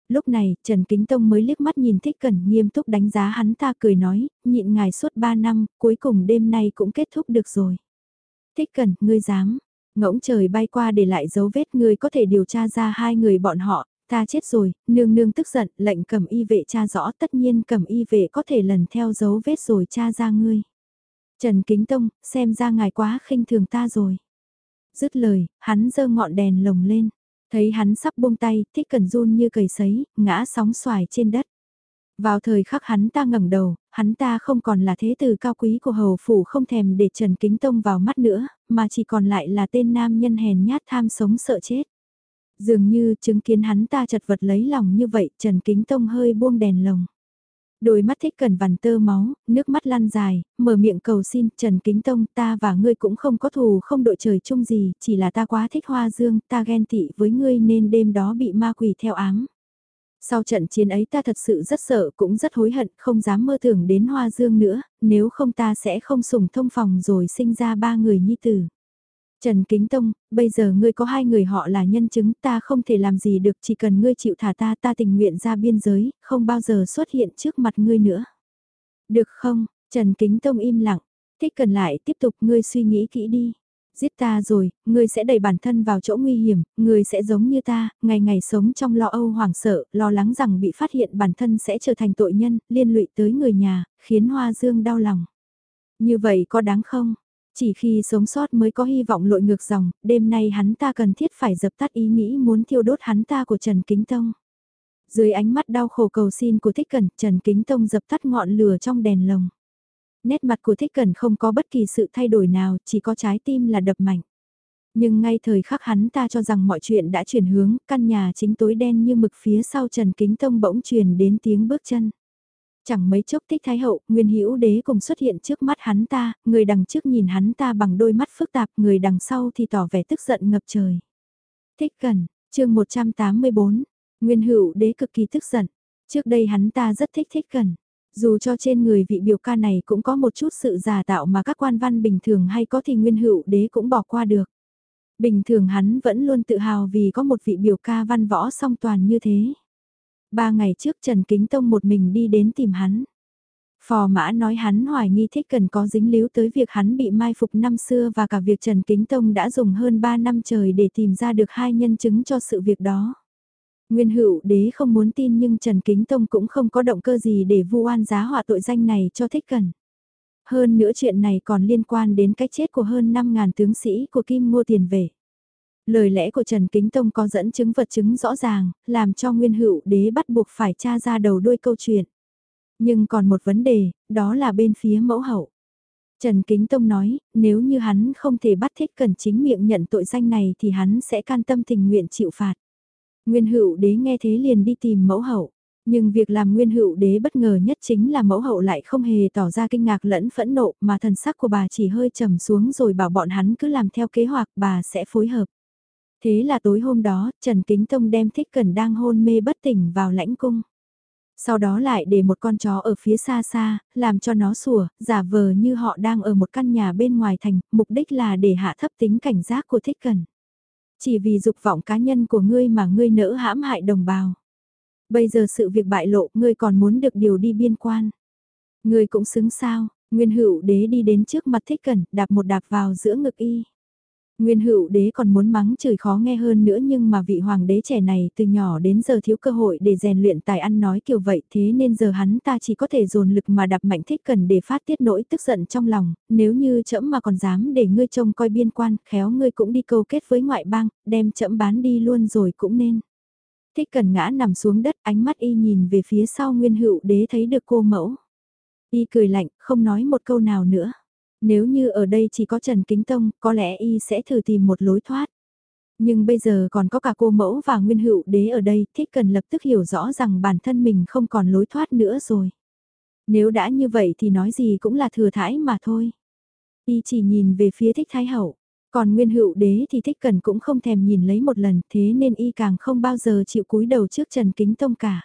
Lúc này, Trần Kính Tông mới liếc mắt nhìn Thích Cẩn nghiêm túc đánh giá hắn ta cười nói, nhịn ngài suốt 3 năm, cuối cùng đêm nay cũng kết thúc được rồi. Thích Cẩn, ngươi dám, ngỗng trời bay qua để lại dấu vết ngươi có thể điều tra ra hai người bọn họ, ta chết rồi, nương nương tức giận, lệnh cầm y vệ tra rõ tất nhiên cầm y vệ có thể lần theo dấu vết rồi tra ra ngươi. Trần Kính Tông, xem ra ngài quá khinh thường ta rồi. Dứt lời, hắn giơ ngọn đèn lồng lên. Thấy hắn sắp buông tay, thích cần run như cầy sấy, ngã sóng xoài trên đất. Vào thời khắc hắn ta ngẩng đầu, hắn ta không còn là thế tử cao quý của hầu phủ không thèm để Trần Kính Tông vào mắt nữa, mà chỉ còn lại là tên nam nhân hèn nhát tham sống sợ chết. Dường như chứng kiến hắn ta chật vật lấy lòng như vậy, Trần Kính Tông hơi buông đèn lồng. Đôi mắt thích cần vằn tơ máu, nước mắt lăn dài, mở miệng cầu xin, Trần Kính Tông ta và ngươi cũng không có thù không đội trời chung gì, chỉ là ta quá thích hoa dương, ta ghen tị với ngươi nên đêm đó bị ma quỷ theo ám. Sau trận chiến ấy ta thật sự rất sợ cũng rất hối hận không dám mơ tưởng đến hoa dương nữa, nếu không ta sẽ không sùng thông phòng rồi sinh ra ba người nhi tử. Trần Kính Tông, bây giờ ngươi có hai người họ là nhân chứng ta không thể làm gì được chỉ cần ngươi chịu thả ta ta tình nguyện ra biên giới, không bao giờ xuất hiện trước mặt ngươi nữa. Được không, Trần Kính Tông im lặng, thích cần lại tiếp tục ngươi suy nghĩ kỹ đi. Giết ta rồi, ngươi sẽ đẩy bản thân vào chỗ nguy hiểm, ngươi sẽ giống như ta, ngày ngày sống trong lo âu hoảng sợ, lo lắng rằng bị phát hiện bản thân sẽ trở thành tội nhân, liên lụy tới người nhà, khiến Hoa Dương đau lòng. Như vậy có đáng không? Chỉ khi sống sót mới có hy vọng lội ngược dòng, đêm nay hắn ta cần thiết phải dập tắt ý nghĩ muốn thiêu đốt hắn ta của Trần Kính Tông. Dưới ánh mắt đau khổ cầu xin của Thích Cẩn, Trần Kính Tông dập tắt ngọn lửa trong đèn lồng. Nét mặt của Thích Cẩn không có bất kỳ sự thay đổi nào, chỉ có trái tim là đập mạnh. Nhưng ngay thời khắc hắn ta cho rằng mọi chuyện đã chuyển hướng, căn nhà chính tối đen như mực phía sau Trần Kính Tông bỗng truyền đến tiếng bước chân. Chẳng mấy chốc thích thái hậu, nguyên hữu đế cùng xuất hiện trước mắt hắn ta, người đằng trước nhìn hắn ta bằng đôi mắt phức tạp, người đằng sau thì tỏ vẻ tức giận ngập trời. Thích cần, chương 184, nguyên hữu đế cực kỳ tức giận. Trước đây hắn ta rất thích thích cần. Dù cho trên người vị biểu ca này cũng có một chút sự giả tạo mà các quan văn bình thường hay có thì nguyên hữu đế cũng bỏ qua được. Bình thường hắn vẫn luôn tự hào vì có một vị biểu ca văn võ song toàn như thế. Ba ngày trước Trần Kính Tông một mình đi đến tìm hắn. Phò mã nói hắn hoài nghi thích cần có dính líu tới việc hắn bị mai phục năm xưa và cả việc Trần Kính Tông đã dùng hơn 3 năm trời để tìm ra được hai nhân chứng cho sự việc đó. Nguyên hữu đế không muốn tin nhưng Trần Kính Tông cũng không có động cơ gì để vu oan giá họa tội danh này cho thích cần. Hơn nữa chuyện này còn liên quan đến cái chết của hơn 5.000 tướng sĩ của Kim Ngô Tiền Vệ. Lời lẽ của Trần Kính Tông có dẫn chứng vật chứng rõ ràng, làm cho Nguyên Hữu Đế bắt buộc phải tra ra đầu đuôi câu chuyện. Nhưng còn một vấn đề, đó là bên phía mẫu hậu. Trần Kính Tông nói, nếu như hắn không thể bắt thích cần chính miệng nhận tội danh này thì hắn sẽ can tâm tình nguyện chịu phạt. Nguyên hữu đế nghe thế liền đi tìm mẫu hậu. Nhưng việc làm nguyên hữu đế bất ngờ nhất chính là mẫu hậu lại không hề tỏ ra kinh ngạc lẫn phẫn nộ mà thần sắc của bà chỉ hơi trầm xuống rồi bảo bọn hắn cứ làm theo kế hoạch bà sẽ phối hợp. Thế là tối hôm đó, Trần Kính Tông đem Thích Cần đang hôn mê bất tỉnh vào lãnh cung. Sau đó lại để một con chó ở phía xa xa, làm cho nó sủa, giả vờ như họ đang ở một căn nhà bên ngoài thành, mục đích là để hạ thấp tính cảnh giác của Thích Cần. Chỉ vì dục vọng cá nhân của ngươi mà ngươi nỡ hãm hại đồng bào. Bây giờ sự việc bại lộ, ngươi còn muốn được điều đi biên quan. Ngươi cũng xứng sao, Nguyên Hữu Đế đi đến trước mặt Thích Cẩn, đạp một đạp vào giữa ngực y. Nguyên hữu đế còn muốn mắng chửi khó nghe hơn nữa nhưng mà vị hoàng đế trẻ này từ nhỏ đến giờ thiếu cơ hội để rèn luyện tài ăn nói kiểu vậy thế nên giờ hắn ta chỉ có thể dồn lực mà đạp mạnh thích cần để phát tiết nỗi tức giận trong lòng, nếu như trẫm mà còn dám để ngươi trông coi biên quan, khéo ngươi cũng đi câu kết với ngoại bang, đem trẫm bán đi luôn rồi cũng nên. Thích cần ngã nằm xuống đất ánh mắt y nhìn về phía sau nguyên hữu đế thấy được cô mẫu. Y cười lạnh, không nói một câu nào nữa. Nếu như ở đây chỉ có Trần Kính Tông, có lẽ y sẽ thử tìm một lối thoát. Nhưng bây giờ còn có cả cô mẫu và nguyên hữu đế ở đây, thích cần lập tức hiểu rõ rằng bản thân mình không còn lối thoát nữa rồi. Nếu đã như vậy thì nói gì cũng là thừa thãi mà thôi. Y chỉ nhìn về phía thích thái hậu, còn nguyên hữu đế thì thích cần cũng không thèm nhìn lấy một lần thế nên y càng không bao giờ chịu cúi đầu trước Trần Kính Tông cả.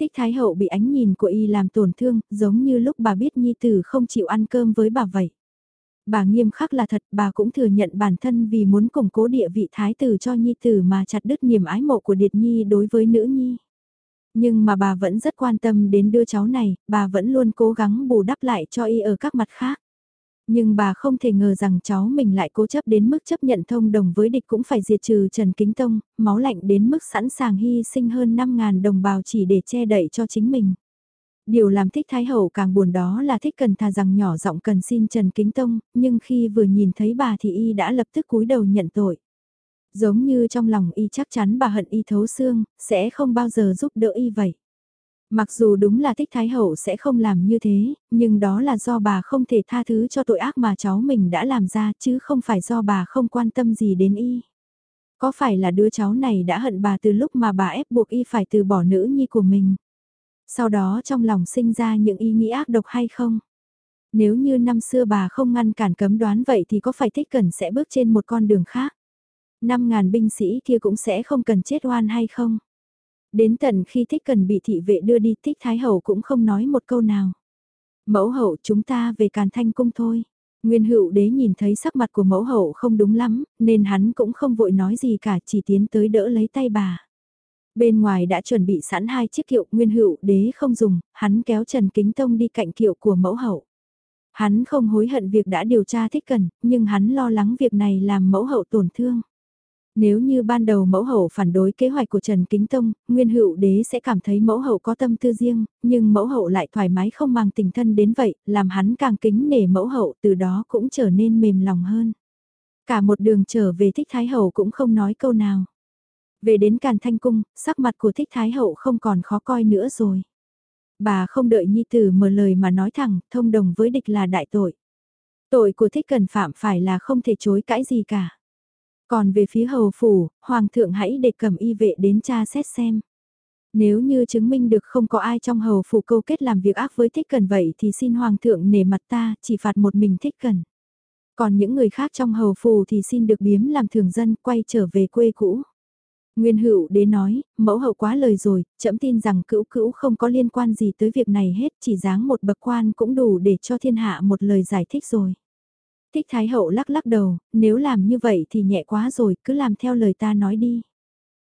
Thích Thái Hậu bị ánh nhìn của y làm tổn thương, giống như lúc bà biết Nhi Tử không chịu ăn cơm với bà vậy. Bà nghiêm khắc là thật, bà cũng thừa nhận bản thân vì muốn củng cố địa vị Thái Tử cho Nhi Tử mà chặt đứt niềm ái mộ của Điệt Nhi đối với nữ Nhi. Nhưng mà bà vẫn rất quan tâm đến đứa cháu này, bà vẫn luôn cố gắng bù đắp lại cho y ở các mặt khác. Nhưng bà không thể ngờ rằng cháu mình lại cố chấp đến mức chấp nhận thông đồng với địch cũng phải diệt trừ Trần Kính Tông, máu lạnh đến mức sẵn sàng hy sinh hơn 5.000 đồng bào chỉ để che đậy cho chính mình. Điều làm thích Thái Hậu càng buồn đó là thích cần thà rằng nhỏ giọng cần xin Trần Kính Tông, nhưng khi vừa nhìn thấy bà thì y đã lập tức cúi đầu nhận tội. Giống như trong lòng y chắc chắn bà hận y thấu xương, sẽ không bao giờ giúp đỡ y vậy. Mặc dù đúng là thích Thái Hậu sẽ không làm như thế, nhưng đó là do bà không thể tha thứ cho tội ác mà cháu mình đã làm ra chứ không phải do bà không quan tâm gì đến y. Có phải là đứa cháu này đã hận bà từ lúc mà bà ép buộc y phải từ bỏ nữ nhi của mình? Sau đó trong lòng sinh ra những ý nghĩ ác độc hay không? Nếu như năm xưa bà không ngăn cản cấm đoán vậy thì có phải thích cần sẽ bước trên một con đường khác? Năm ngàn binh sĩ kia cũng sẽ không cần chết oan hay không? Đến tận khi thích cần bị thị vệ đưa đi thích thái hậu cũng không nói một câu nào. Mẫu hậu chúng ta về càn thanh cung thôi. Nguyên hữu đế nhìn thấy sắc mặt của mẫu hậu không đúng lắm, nên hắn cũng không vội nói gì cả chỉ tiến tới đỡ lấy tay bà. Bên ngoài đã chuẩn bị sẵn hai chiếc kiệu nguyên hữu đế không dùng, hắn kéo Trần Kính Tông đi cạnh kiệu của mẫu hậu. Hắn không hối hận việc đã điều tra thích cần, nhưng hắn lo lắng việc này làm mẫu hậu tổn thương. Nếu như ban đầu mẫu hậu phản đối kế hoạch của Trần Kính Tông, nguyên hữu đế sẽ cảm thấy mẫu hậu có tâm tư riêng, nhưng mẫu hậu lại thoải mái không mang tình thân đến vậy, làm hắn càng kính nể mẫu hậu từ đó cũng trở nên mềm lòng hơn. Cả một đường trở về thích thái hậu cũng không nói câu nào. Về đến Càn Thanh Cung, sắc mặt của thích thái hậu không còn khó coi nữa rồi. Bà không đợi nhi tử mở lời mà nói thẳng, thông đồng với địch là đại tội. Tội của thích cần phạm phải là không thể chối cãi gì cả. Còn về phía hầu phủ, hoàng thượng hãy để cầm y vệ đến tra xét xem. Nếu như chứng minh được không có ai trong hầu phủ câu kết làm việc ác với thích cần vậy thì xin hoàng thượng nể mặt ta, chỉ phạt một mình thích cần. Còn những người khác trong hầu phủ thì xin được biếm làm thường dân quay trở về quê cũ. Nguyên hữu đế nói, mẫu hậu quá lời rồi, chậm tin rằng cữu cữu không có liên quan gì tới việc này hết, chỉ dáng một bậc quan cũng đủ để cho thiên hạ một lời giải thích rồi. Thích Thái Hậu lắc lắc đầu, nếu làm như vậy thì nhẹ quá rồi, cứ làm theo lời ta nói đi.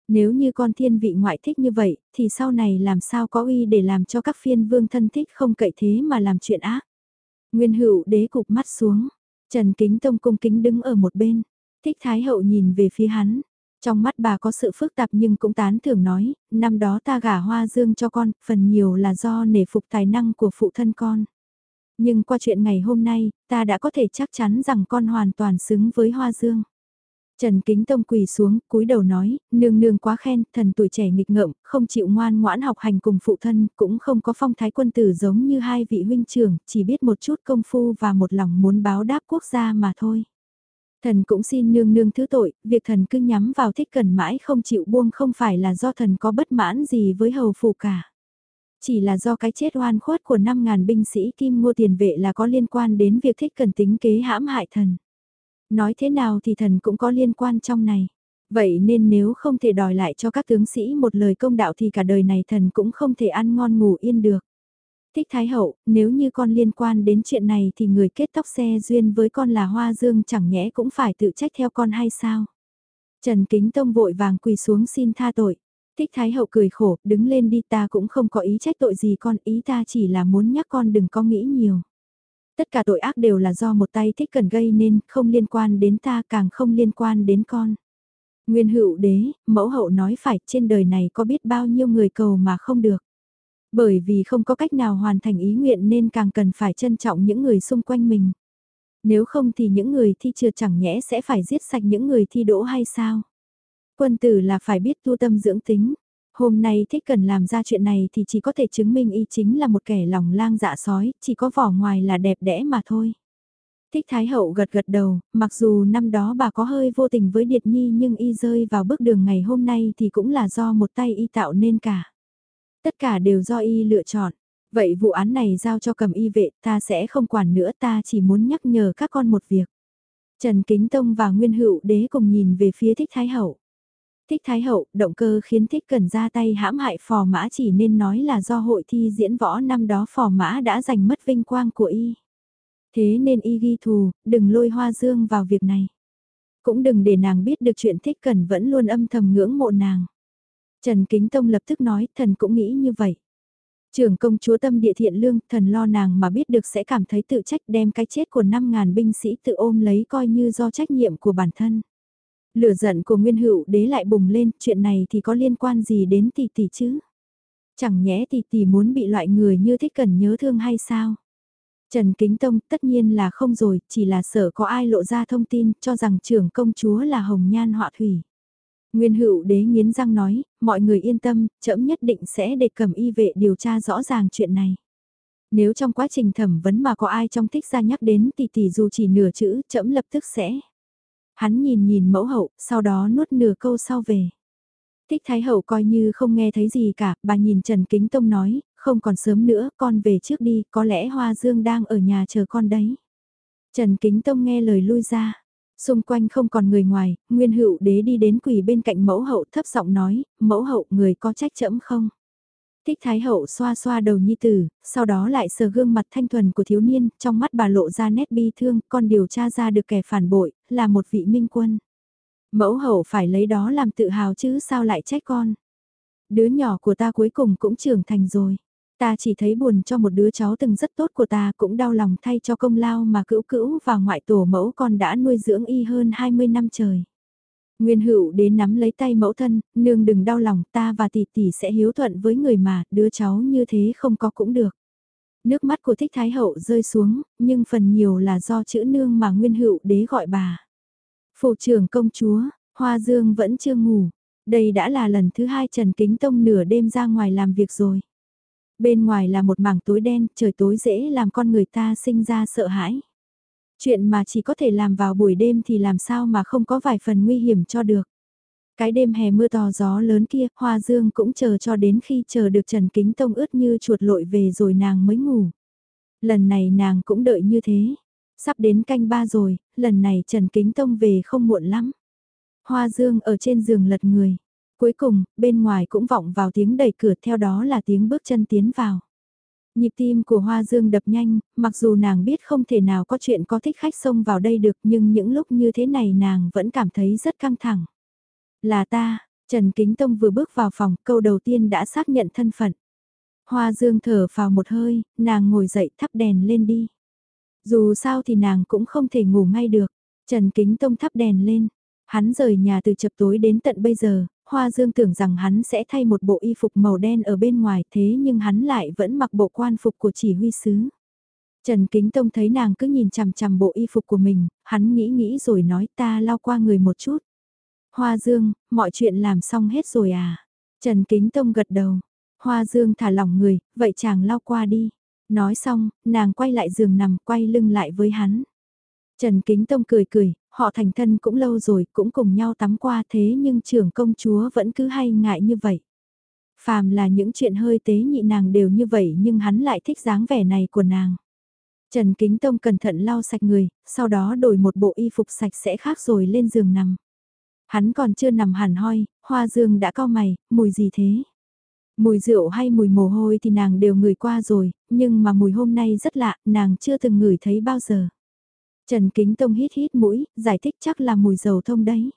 Nếu như con thiên vị ngoại thích như vậy, thì sau này làm sao có uy để làm cho các phiên vương thân thích không cậy thế mà làm chuyện ác. Nguyên hữu đế cục mắt xuống, Trần Kính Tông cung kính đứng ở một bên, thích Thái Hậu nhìn về phía hắn. Trong mắt bà có sự phức tạp nhưng cũng tán thưởng nói, năm đó ta gả hoa dương cho con, phần nhiều là do nể phục tài năng của phụ thân con. Nhưng qua chuyện ngày hôm nay, ta đã có thể chắc chắn rằng con hoàn toàn xứng với Hoa Dương. Trần Kính Tông quỳ xuống, cúi đầu nói, nương nương quá khen, thần tuổi trẻ nghịch ngợm, không chịu ngoan ngoãn học hành cùng phụ thân, cũng không có phong thái quân tử giống như hai vị huynh trưởng, chỉ biết một chút công phu và một lòng muốn báo đáp quốc gia mà thôi. Thần cũng xin nương nương thứ tội, việc thần cứ nhắm vào thích cần mãi không chịu buông không phải là do thần có bất mãn gì với hầu phù cả. Chỉ là do cái chết oan khuất của 5.000 binh sĩ kim ngô tiền vệ là có liên quan đến việc thích cần tính kế hãm hại thần. Nói thế nào thì thần cũng có liên quan trong này. Vậy nên nếu không thể đòi lại cho các tướng sĩ một lời công đạo thì cả đời này thần cũng không thể ăn ngon ngủ yên được. Thích Thái Hậu, nếu như con liên quan đến chuyện này thì người kết tóc xe duyên với con là Hoa Dương chẳng nhẽ cũng phải tự trách theo con hay sao? Trần Kính Tông vội vàng quỳ xuống xin tha tội. Thích Thái Hậu cười khổ, đứng lên đi ta cũng không có ý trách tội gì con, ý ta chỉ là muốn nhắc con đừng có nghĩ nhiều. Tất cả tội ác đều là do một tay thích cần gây nên, không liên quan đến ta càng không liên quan đến con. Nguyên hữu đế, mẫu hậu nói phải trên đời này có biết bao nhiêu người cầu mà không được. Bởi vì không có cách nào hoàn thành ý nguyện nên càng cần phải trân trọng những người xung quanh mình. Nếu không thì những người thi trượt chẳng nhẽ sẽ phải giết sạch những người thi đỗ hay sao? Quân tử là phải biết tu tâm dưỡng tính. Hôm nay thích cần làm ra chuyện này thì chỉ có thể chứng minh y chính là một kẻ lòng lang dạ sói, chỉ có vỏ ngoài là đẹp đẽ mà thôi. Thích Thái Hậu gật gật đầu, mặc dù năm đó bà có hơi vô tình với Điệt Nhi nhưng y rơi vào bước đường ngày hôm nay thì cũng là do một tay y tạo nên cả. Tất cả đều do y lựa chọn. Vậy vụ án này giao cho cầm y vệ ta sẽ không quản nữa ta chỉ muốn nhắc nhở các con một việc. Trần Kính Tông và Nguyên Hữu Đế cùng nhìn về phía Thích Thái Hậu. Thích Thái Hậu, động cơ khiến Thích Cần ra tay hãm hại phò mã chỉ nên nói là do hội thi diễn võ năm đó phò mã đã giành mất vinh quang của y. Thế nên y ghi thù, đừng lôi hoa dương vào việc này. Cũng đừng để nàng biết được chuyện Thích Cần vẫn luôn âm thầm ngưỡng mộ nàng. Trần Kính Tông lập tức nói, thần cũng nghĩ như vậy. Trưởng công chúa tâm địa thiện lương, thần lo nàng mà biết được sẽ cảm thấy tự trách đem cái chết của 5.000 binh sĩ tự ôm lấy coi như do trách nhiệm của bản thân. Lửa giận của Nguyên Hữu đế lại bùng lên, chuyện này thì có liên quan gì đến tỷ tỷ chứ? Chẳng nhẽ tỷ tỷ muốn bị loại người như thích cần nhớ thương hay sao? Trần Kính Tông tất nhiên là không rồi, chỉ là sợ có ai lộ ra thông tin cho rằng trưởng công chúa là hồng nhan họa thủy. Nguyên hữu đế nghiến răng nói, mọi người yên tâm, trẫm nhất định sẽ để cầm y vệ điều tra rõ ràng chuyện này. Nếu trong quá trình thẩm vấn mà có ai trong thích ra nhắc đến tỷ tỷ dù chỉ nửa chữ, trẫm lập tức sẽ. Hắn nhìn nhìn mẫu hậu, sau đó nuốt nửa câu sau về. Thích Thái Hậu coi như không nghe thấy gì cả, bà nhìn Trần Kính Tông nói, không còn sớm nữa, con về trước đi, có lẽ Hoa Dương đang ở nhà chờ con đấy. Trần Kính Tông nghe lời lui ra. Xung quanh không còn người ngoài, Nguyên Hữu Đế đi đến quỳ bên cạnh mẫu hậu thấp giọng nói, mẫu hậu người có trách chẫm không? Thích Thái Hậu xoa xoa đầu nhi tử, sau đó lại sờ gương mặt thanh thuần của thiếu niên, trong mắt bà lộ ra nét bi thương, con điều tra ra được kẻ phản bội, là một vị minh quân. Mẫu hậu phải lấy đó làm tự hào chứ sao lại trách con. Đứa nhỏ của ta cuối cùng cũng trưởng thành rồi. Ta chỉ thấy buồn cho một đứa cháu từng rất tốt của ta cũng đau lòng thay cho công lao mà cữu cữu và ngoại tổ mẫu con đã nuôi dưỡng y hơn 20 năm trời. Nguyên hữu đến nắm lấy tay mẫu thân, nương đừng đau lòng ta và tỷ tỷ sẽ hiếu thuận với người mà, đứa cháu như thế không có cũng được. Nước mắt của thích thái hậu rơi xuống, nhưng phần nhiều là do chữ nương mà nguyên hữu đế gọi bà. Phủ trưởng công chúa, Hoa Dương vẫn chưa ngủ, đây đã là lần thứ hai Trần Kính Tông nửa đêm ra ngoài làm việc rồi. Bên ngoài là một mảng tối đen, trời tối dễ làm con người ta sinh ra sợ hãi. Chuyện mà chỉ có thể làm vào buổi đêm thì làm sao mà không có vài phần nguy hiểm cho được. Cái đêm hè mưa to gió lớn kia, Hoa Dương cũng chờ cho đến khi chờ được Trần Kính Tông ướt như chuột lội về rồi nàng mới ngủ. Lần này nàng cũng đợi như thế. Sắp đến canh ba rồi, lần này Trần Kính Tông về không muộn lắm. Hoa Dương ở trên giường lật người. Cuối cùng, bên ngoài cũng vọng vào tiếng đẩy cửa theo đó là tiếng bước chân tiến vào. Nhịp tim của Hoa Dương đập nhanh, mặc dù nàng biết không thể nào có chuyện có thích khách xông vào đây được nhưng những lúc như thế này nàng vẫn cảm thấy rất căng thẳng. Là ta, Trần Kính Tông vừa bước vào phòng, câu đầu tiên đã xác nhận thân phận. Hoa Dương thở vào một hơi, nàng ngồi dậy thắp đèn lên đi. Dù sao thì nàng cũng không thể ngủ ngay được. Trần Kính Tông thắp đèn lên. Hắn rời nhà từ chập tối đến tận bây giờ, Hoa Dương tưởng rằng hắn sẽ thay một bộ y phục màu đen ở bên ngoài thế nhưng hắn lại vẫn mặc bộ quan phục của chỉ huy sứ. Trần Kính Tông thấy nàng cứ nhìn chằm chằm bộ y phục của mình, hắn nghĩ nghĩ rồi nói ta lao qua người một chút. Hoa Dương, mọi chuyện làm xong hết rồi à? Trần Kính Tông gật đầu. Hoa Dương thả lỏng người, vậy chàng lao qua đi. Nói xong, nàng quay lại giường nằm quay lưng lại với hắn. Trần Kính Tông cười cười, họ thành thân cũng lâu rồi, cũng cùng nhau tắm qua thế nhưng trưởng công chúa vẫn cứ hay ngại như vậy. Phàm là những chuyện hơi tế nhị nàng đều như vậy nhưng hắn lại thích dáng vẻ này của nàng. Trần Kính Tông cẩn thận lau sạch người, sau đó đổi một bộ y phục sạch sẽ khác rồi lên giường nằm. Hắn còn chưa nằm hẳn hoi, hoa dương đã co mày, mùi gì thế? Mùi rượu hay mùi mồ hôi thì nàng đều ngửi qua rồi, nhưng mà mùi hôm nay rất lạ, nàng chưa từng ngửi thấy bao giờ. Trần Kính Tông hít hít mũi, giải thích chắc là mùi dầu thông đấy.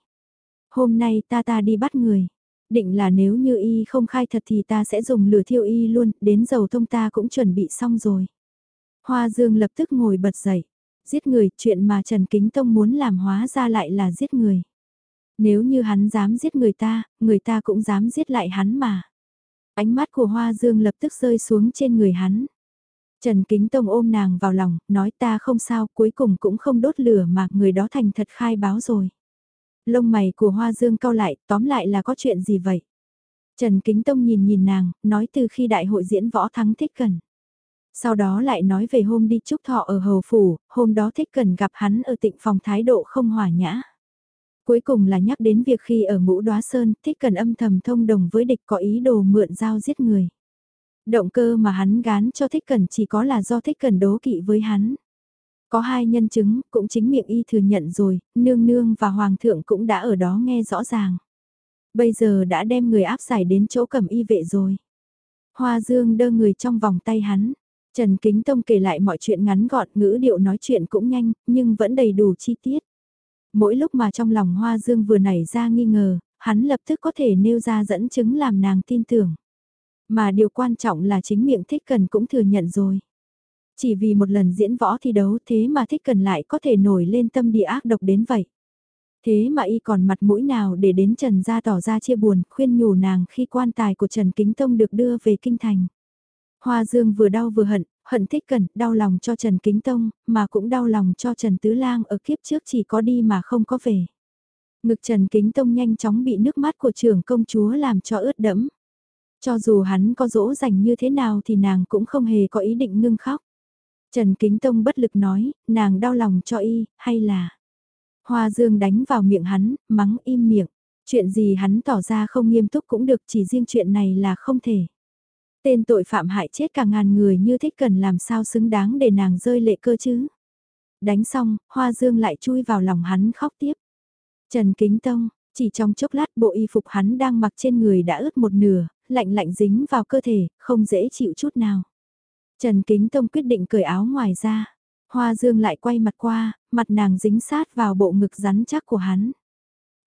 Hôm nay ta ta đi bắt người. Định là nếu như y không khai thật thì ta sẽ dùng lửa thiêu y luôn, đến dầu thông ta cũng chuẩn bị xong rồi. Hoa Dương lập tức ngồi bật dậy. Giết người, chuyện mà Trần Kính Tông muốn làm hóa ra lại là giết người. Nếu như hắn dám giết người ta, người ta cũng dám giết lại hắn mà. Ánh mắt của Hoa Dương lập tức rơi xuống trên người hắn. Trần Kính Tông ôm nàng vào lòng, nói ta không sao, cuối cùng cũng không đốt lửa mà người đó thành thật khai báo rồi. Lông mày của Hoa Dương cau lại, tóm lại là có chuyện gì vậy? Trần Kính Tông nhìn nhìn nàng, nói từ khi đại hội diễn võ thắng thích cần. Sau đó lại nói về hôm đi chúc thọ ở Hầu Phủ, hôm đó thích cần gặp hắn ở tịnh phòng thái độ không hòa nhã. Cuối cùng là nhắc đến việc khi ở ngũ đoá sơn, thích cần âm thầm thông đồng với địch có ý đồ mượn dao giết người. Động cơ mà hắn gán cho thích cần chỉ có là do thích cần đố kỵ với hắn. Có hai nhân chứng, cũng chính miệng y thừa nhận rồi, nương nương và hoàng thượng cũng đã ở đó nghe rõ ràng. Bây giờ đã đem người áp giải đến chỗ cầm y vệ rồi. Hoa dương đơ người trong vòng tay hắn. Trần Kính Tông kể lại mọi chuyện ngắn gọn ngữ điệu nói chuyện cũng nhanh, nhưng vẫn đầy đủ chi tiết. Mỗi lúc mà trong lòng Hoa Dương vừa nảy ra nghi ngờ, hắn lập tức có thể nêu ra dẫn chứng làm nàng tin tưởng. Mà điều quan trọng là chính miệng thích cần cũng thừa nhận rồi. Chỉ vì một lần diễn võ thi đấu thế mà thích cần lại có thể nổi lên tâm địa ác độc đến vậy. Thế mà y còn mặt mũi nào để đến Trần gia tỏ ra chia buồn, khuyên nhủ nàng khi quan tài của Trần Kính Tông được đưa về kinh thành. Hoa Dương vừa đau vừa hận, hận thích cần, đau lòng cho Trần Kính Tông, mà cũng đau lòng cho Trần Tứ Lang ở kiếp trước chỉ có đi mà không có về. Ngực Trần Kính Tông nhanh chóng bị nước mắt của trưởng công chúa làm cho ướt đẫm. Cho dù hắn có dỗ dành như thế nào thì nàng cũng không hề có ý định ngưng khóc. Trần Kính Tông bất lực nói, nàng đau lòng cho y, hay là... Hoa Dương đánh vào miệng hắn, mắng im miệng. Chuyện gì hắn tỏ ra không nghiêm túc cũng được chỉ riêng chuyện này là không thể. Tên tội phạm hại chết cả ngàn người như thích cần làm sao xứng đáng để nàng rơi lệ cơ chứ. Đánh xong, Hoa Dương lại chui vào lòng hắn khóc tiếp. Trần Kính Tông, chỉ trong chốc lát bộ y phục hắn đang mặc trên người đã ướt một nửa, lạnh lạnh dính vào cơ thể, không dễ chịu chút nào. Trần Kính Tông quyết định cởi áo ngoài ra. Hoa Dương lại quay mặt qua, mặt nàng dính sát vào bộ ngực rắn chắc của hắn.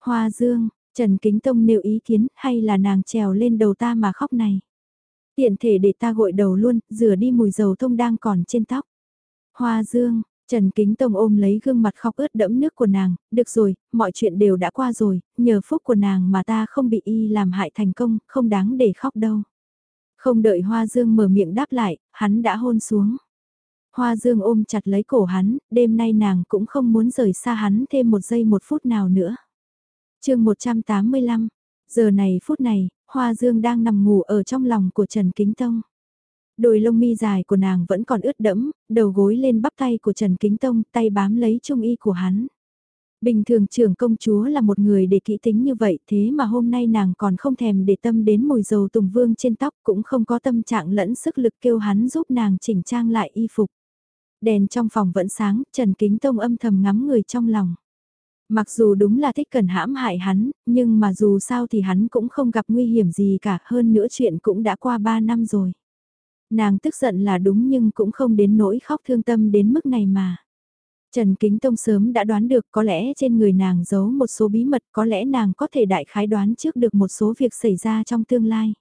Hoa Dương, Trần Kính Tông nêu ý kiến hay là nàng trèo lên đầu ta mà khóc này. Tiện thể để ta gội đầu luôn, rửa đi mùi dầu thông đang còn trên tóc. Hoa Dương, Trần Kính Tông ôm lấy gương mặt khóc ướt đẫm nước của nàng, được rồi, mọi chuyện đều đã qua rồi, nhờ phúc của nàng mà ta không bị y làm hại thành công, không đáng để khóc đâu. Không đợi Hoa Dương mở miệng đáp lại, hắn đã hôn xuống. Hoa Dương ôm chặt lấy cổ hắn, đêm nay nàng cũng không muốn rời xa hắn thêm một giây một phút nào nữa. chương 185, giờ này phút này, Hoa Dương đang nằm ngủ ở trong lòng của Trần Kính Tông. Đôi lông mi dài của nàng vẫn còn ướt đẫm, đầu gối lên bắp tay của Trần Kính Tông, tay bám lấy trung y của hắn. Bình thường trưởng công chúa là một người để kỹ tính như vậy thế mà hôm nay nàng còn không thèm để tâm đến mùi dầu tùng vương trên tóc cũng không có tâm trạng lẫn sức lực kêu hắn giúp nàng chỉnh trang lại y phục. Đèn trong phòng vẫn sáng, Trần Kính Tông âm thầm ngắm người trong lòng. Mặc dù đúng là thích cần hãm hại hắn, nhưng mà dù sao thì hắn cũng không gặp nguy hiểm gì cả, hơn nữa chuyện cũng đã qua 3 năm rồi. Nàng tức giận là đúng nhưng cũng không đến nỗi khóc thương tâm đến mức này mà. Trần Kính Tông sớm đã đoán được có lẽ trên người nàng giấu một số bí mật, có lẽ nàng có thể đại khái đoán trước được một số việc xảy ra trong tương lai.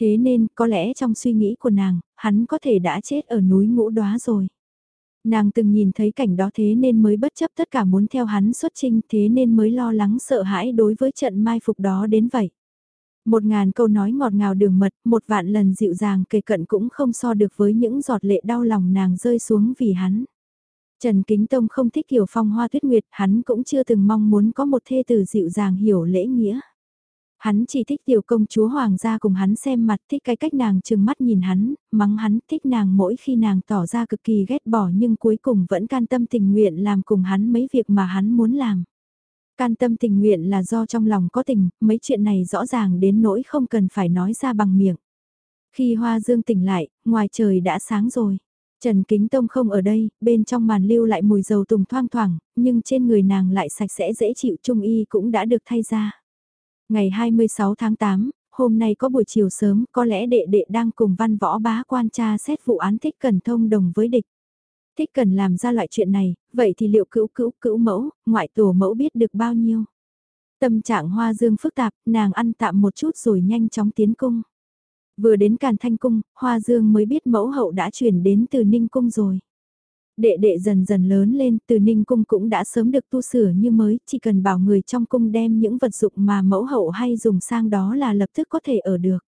Thế nên, có lẽ trong suy nghĩ của nàng, hắn có thể đã chết ở núi ngũ đóa rồi. Nàng từng nhìn thấy cảnh đó thế nên mới bất chấp tất cả muốn theo hắn xuất trinh thế nên mới lo lắng sợ hãi đối với trận mai phục đó đến vậy. Một ngàn câu nói ngọt ngào đường mật, một vạn lần dịu dàng kề cận cũng không so được với những giọt lệ đau lòng nàng rơi xuống vì hắn. Trần Kính Tông không thích hiểu phong hoa tuyết nguyệt, hắn cũng chưa từng mong muốn có một thê tử dịu dàng hiểu lễ nghĩa. Hắn chỉ thích tiểu công chúa hoàng gia cùng hắn xem mặt thích cái cách nàng trừng mắt nhìn hắn, mắng hắn thích nàng mỗi khi nàng tỏ ra cực kỳ ghét bỏ nhưng cuối cùng vẫn can tâm tình nguyện làm cùng hắn mấy việc mà hắn muốn làm. Can tâm tình nguyện là do trong lòng có tình, mấy chuyện này rõ ràng đến nỗi không cần phải nói ra bằng miệng. Khi Hoa Dương tỉnh lại, ngoài trời đã sáng rồi. Trần Kính Tông không ở đây, bên trong màn lưu lại mùi dầu tùng thoang thoảng, nhưng trên người nàng lại sạch sẽ dễ chịu trung y cũng đã được thay ra. Ngày 26 tháng 8, hôm nay có buổi chiều sớm, có lẽ đệ đệ đang cùng văn võ bá quan tra xét vụ án thích cần thông đồng với địch. Thích cần làm ra loại chuyện này, vậy thì liệu cữu cữu cữu mẫu, ngoại tổ mẫu biết được bao nhiêu? Tâm trạng hoa dương phức tạp, nàng ăn tạm một chút rồi nhanh chóng tiến cung. Vừa đến Càn Thanh Cung, Hoa Dương mới biết mẫu hậu đã chuyển đến từ Ninh Cung rồi. Đệ đệ dần dần lớn lên, từ Ninh Cung cũng đã sớm được tu sửa như mới, chỉ cần bảo người trong cung đem những vật dụng mà mẫu hậu hay dùng sang đó là lập tức có thể ở được.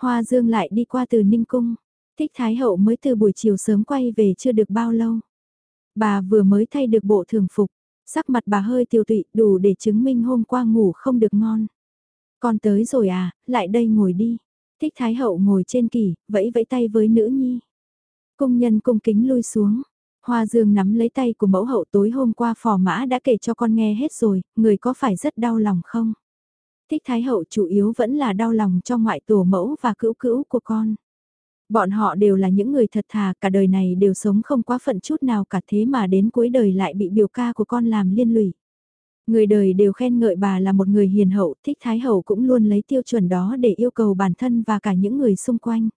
Hoa Dương lại đi qua từ Ninh Cung, thích Thái Hậu mới từ buổi chiều sớm quay về chưa được bao lâu. Bà vừa mới thay được bộ thường phục, sắc mặt bà hơi tiêu tụy đủ để chứng minh hôm qua ngủ không được ngon. Con tới rồi à, lại đây ngồi đi. Thích Thái Hậu ngồi trên kỷ, vẫy vẫy tay với nữ nhi. Cung nhân cung kính lui xuống. Hoa Dương nắm lấy tay của mẫu hậu tối hôm qua phò mã đã kể cho con nghe hết rồi, người có phải rất đau lòng không? Thích Thái Hậu chủ yếu vẫn là đau lòng cho ngoại tổ mẫu và cữu cữu của con. Bọn họ đều là những người thật thà, cả đời này đều sống không quá phận chút nào cả thế mà đến cuối đời lại bị biểu ca của con làm liên lụy. Người đời đều khen ngợi bà là một người hiền hậu, thích thái hậu cũng luôn lấy tiêu chuẩn đó để yêu cầu bản thân và cả những người xung quanh.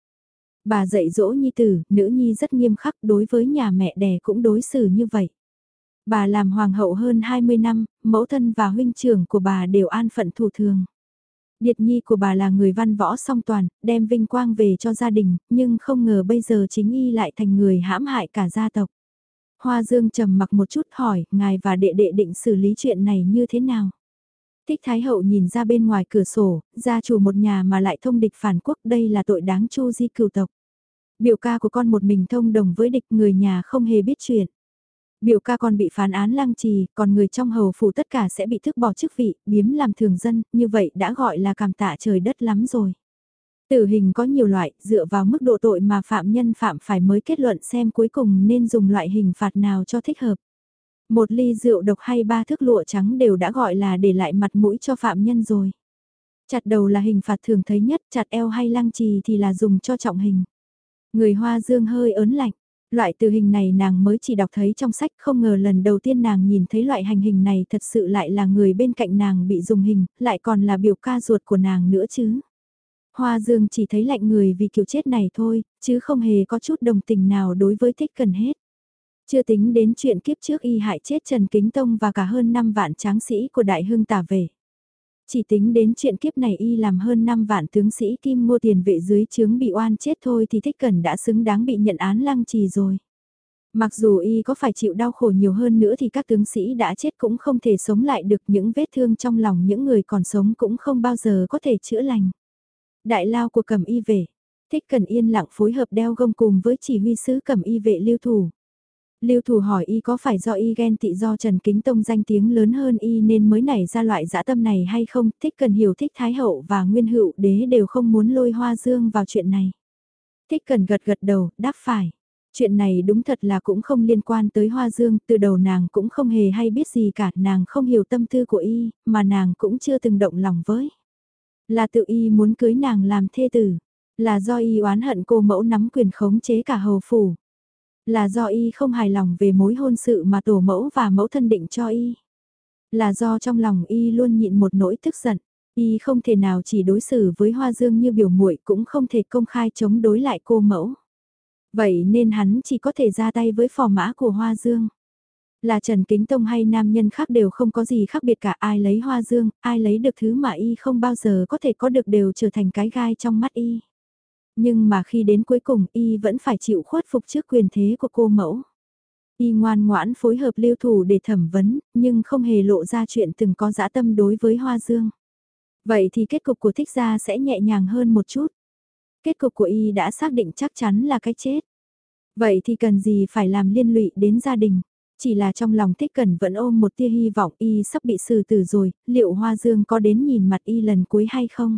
Bà dạy dỗ nhi tử, nữ nhi rất nghiêm khắc đối với nhà mẹ đẻ cũng đối xử như vậy. Bà làm hoàng hậu hơn 20 năm, mẫu thân và huynh trưởng của bà đều an phận thủ thường. Điệt nhi của bà là người văn võ song toàn, đem vinh quang về cho gia đình, nhưng không ngờ bây giờ chính y lại thành người hãm hại cả gia tộc. Hoa Dương trầm mặc một chút hỏi, ngài và đệ đệ định xử lý chuyện này như thế nào? Thích Thái Hậu nhìn ra bên ngoài cửa sổ, gia chủ một nhà mà lại thông địch phản quốc đây là tội đáng chu di cửu tộc. Biểu ca của con một mình thông đồng với địch người nhà không hề biết chuyện. Biểu ca còn bị phán án lăng trì, còn người trong hầu phủ tất cả sẽ bị thức bỏ chức vị, biếm làm thường dân, như vậy đã gọi là cảm tạ trời đất lắm rồi. Tử hình có nhiều loại, dựa vào mức độ tội mà phạm nhân phạm phải mới kết luận xem cuối cùng nên dùng loại hình phạt nào cho thích hợp. Một ly rượu độc hay ba thước lụa trắng đều đã gọi là để lại mặt mũi cho phạm nhân rồi. Chặt đầu là hình phạt thường thấy nhất, chặt eo hay lăng trì thì là dùng cho trọng hình. Người hoa dương hơi ớn lạnh, loại từ hình này nàng mới chỉ đọc thấy trong sách không ngờ lần đầu tiên nàng nhìn thấy loại hành hình này thật sự lại là người bên cạnh nàng bị dùng hình, lại còn là biểu ca ruột của nàng nữa chứ. Hoa dương chỉ thấy lạnh người vì kiểu chết này thôi, chứ không hề có chút đồng tình nào đối với thích cần hết. Chưa tính đến chuyện kiếp trước y hại chết Trần Kính Tông và cả hơn 5 vạn tráng sĩ của Đại Hưng tả về. Chỉ tính đến chuyện kiếp này y làm hơn 5 vạn tướng sĩ kim mua tiền vệ dưới chướng bị oan chết thôi thì thích cần đã xứng đáng bị nhận án lăng trì rồi. Mặc dù y có phải chịu đau khổ nhiều hơn nữa thì các tướng sĩ đã chết cũng không thể sống lại được những vết thương trong lòng những người còn sống cũng không bao giờ có thể chữa lành. Đại lao của cầm y vệ, thích cần yên lặng phối hợp đeo gông cùng với chỉ huy sứ cầm y vệ lưu thủ. Lưu Thủ hỏi y có phải do y ghen tị do Trần Kính Tông danh tiếng lớn hơn y nên mới nảy ra loại dã tâm này hay không, thích cần hiểu thích Thái Hậu và Nguyên Hữu đế đều không muốn lôi Hoa Dương vào chuyện này. Thích cần gật gật đầu, đáp phải. Chuyện này đúng thật là cũng không liên quan tới Hoa Dương, từ đầu nàng cũng không hề hay biết gì cả, nàng không hiểu tâm tư của y, mà nàng cũng chưa từng động lòng với. Là tự y muốn cưới nàng làm thê tử, là do y oán hận cô mẫu nắm quyền khống chế cả hầu phủ. Là do y không hài lòng về mối hôn sự mà tổ mẫu và mẫu thân định cho y. Là do trong lòng y luôn nhịn một nỗi tức giận. Y không thể nào chỉ đối xử với Hoa Dương như biểu muội cũng không thể công khai chống đối lại cô mẫu. Vậy nên hắn chỉ có thể ra tay với phò mã của Hoa Dương. Là Trần Kính Tông hay nam nhân khác đều không có gì khác biệt cả ai lấy Hoa Dương, ai lấy được thứ mà y không bao giờ có thể có được đều trở thành cái gai trong mắt y. Nhưng mà khi đến cuối cùng y vẫn phải chịu khuất phục trước quyền thế của cô mẫu. Y ngoan ngoãn phối hợp lưu thủ để thẩm vấn, nhưng không hề lộ ra chuyện từng có dã tâm đối với Hoa Dương. Vậy thì kết cục của thích gia sẽ nhẹ nhàng hơn một chút. Kết cục của y đã xác định chắc chắn là cái chết. Vậy thì cần gì phải làm liên lụy đến gia đình. Chỉ là trong lòng thích cần vẫn ôm một tia hy vọng y sắp bị xử tử rồi, liệu Hoa Dương có đến nhìn mặt y lần cuối hay không?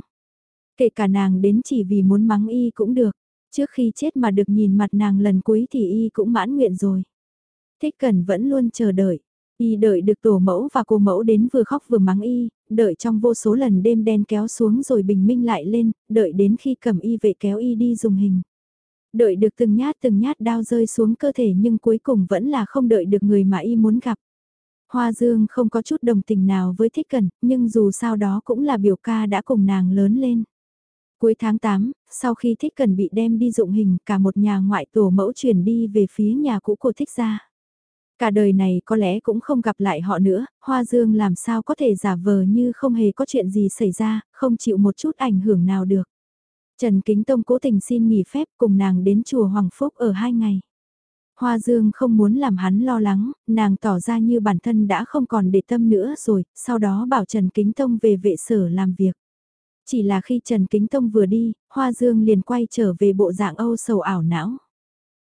Kể cả nàng đến chỉ vì muốn mắng y cũng được, trước khi chết mà được nhìn mặt nàng lần cuối thì y cũng mãn nguyện rồi. Thích cần vẫn luôn chờ đợi, y đợi được tổ mẫu và cô mẫu đến vừa khóc vừa mắng y, đợi trong vô số lần đêm đen kéo xuống rồi bình minh lại lên, đợi đến khi cầm y vệ kéo y đi dùng hình. Đợi được từng nhát từng nhát đao rơi xuống cơ thể nhưng cuối cùng vẫn là không đợi được người mà y muốn gặp. Hoa Dương không có chút đồng tình nào với Thích Cần, nhưng dù sao đó cũng là biểu ca đã cùng nàng lớn lên. Cuối tháng 8, sau khi Thích Cần bị đem đi dụng hình, cả một nhà ngoại tổ mẫu chuyển đi về phía nhà cũ của Thích gia. Cả đời này có lẽ cũng không gặp lại họ nữa, Hoa Dương làm sao có thể giả vờ như không hề có chuyện gì xảy ra, không chịu một chút ảnh hưởng nào được. Trần Kính Tông cố tình xin nghỉ phép cùng nàng đến chùa Hoàng Phúc ở hai ngày. Hoa Dương không muốn làm hắn lo lắng, nàng tỏ ra như bản thân đã không còn để tâm nữa rồi, sau đó bảo Trần Kính Tông về vệ sở làm việc. Chỉ là khi Trần Kính Tông vừa đi, Hoa Dương liền quay trở về bộ dạng âu sầu ảo não.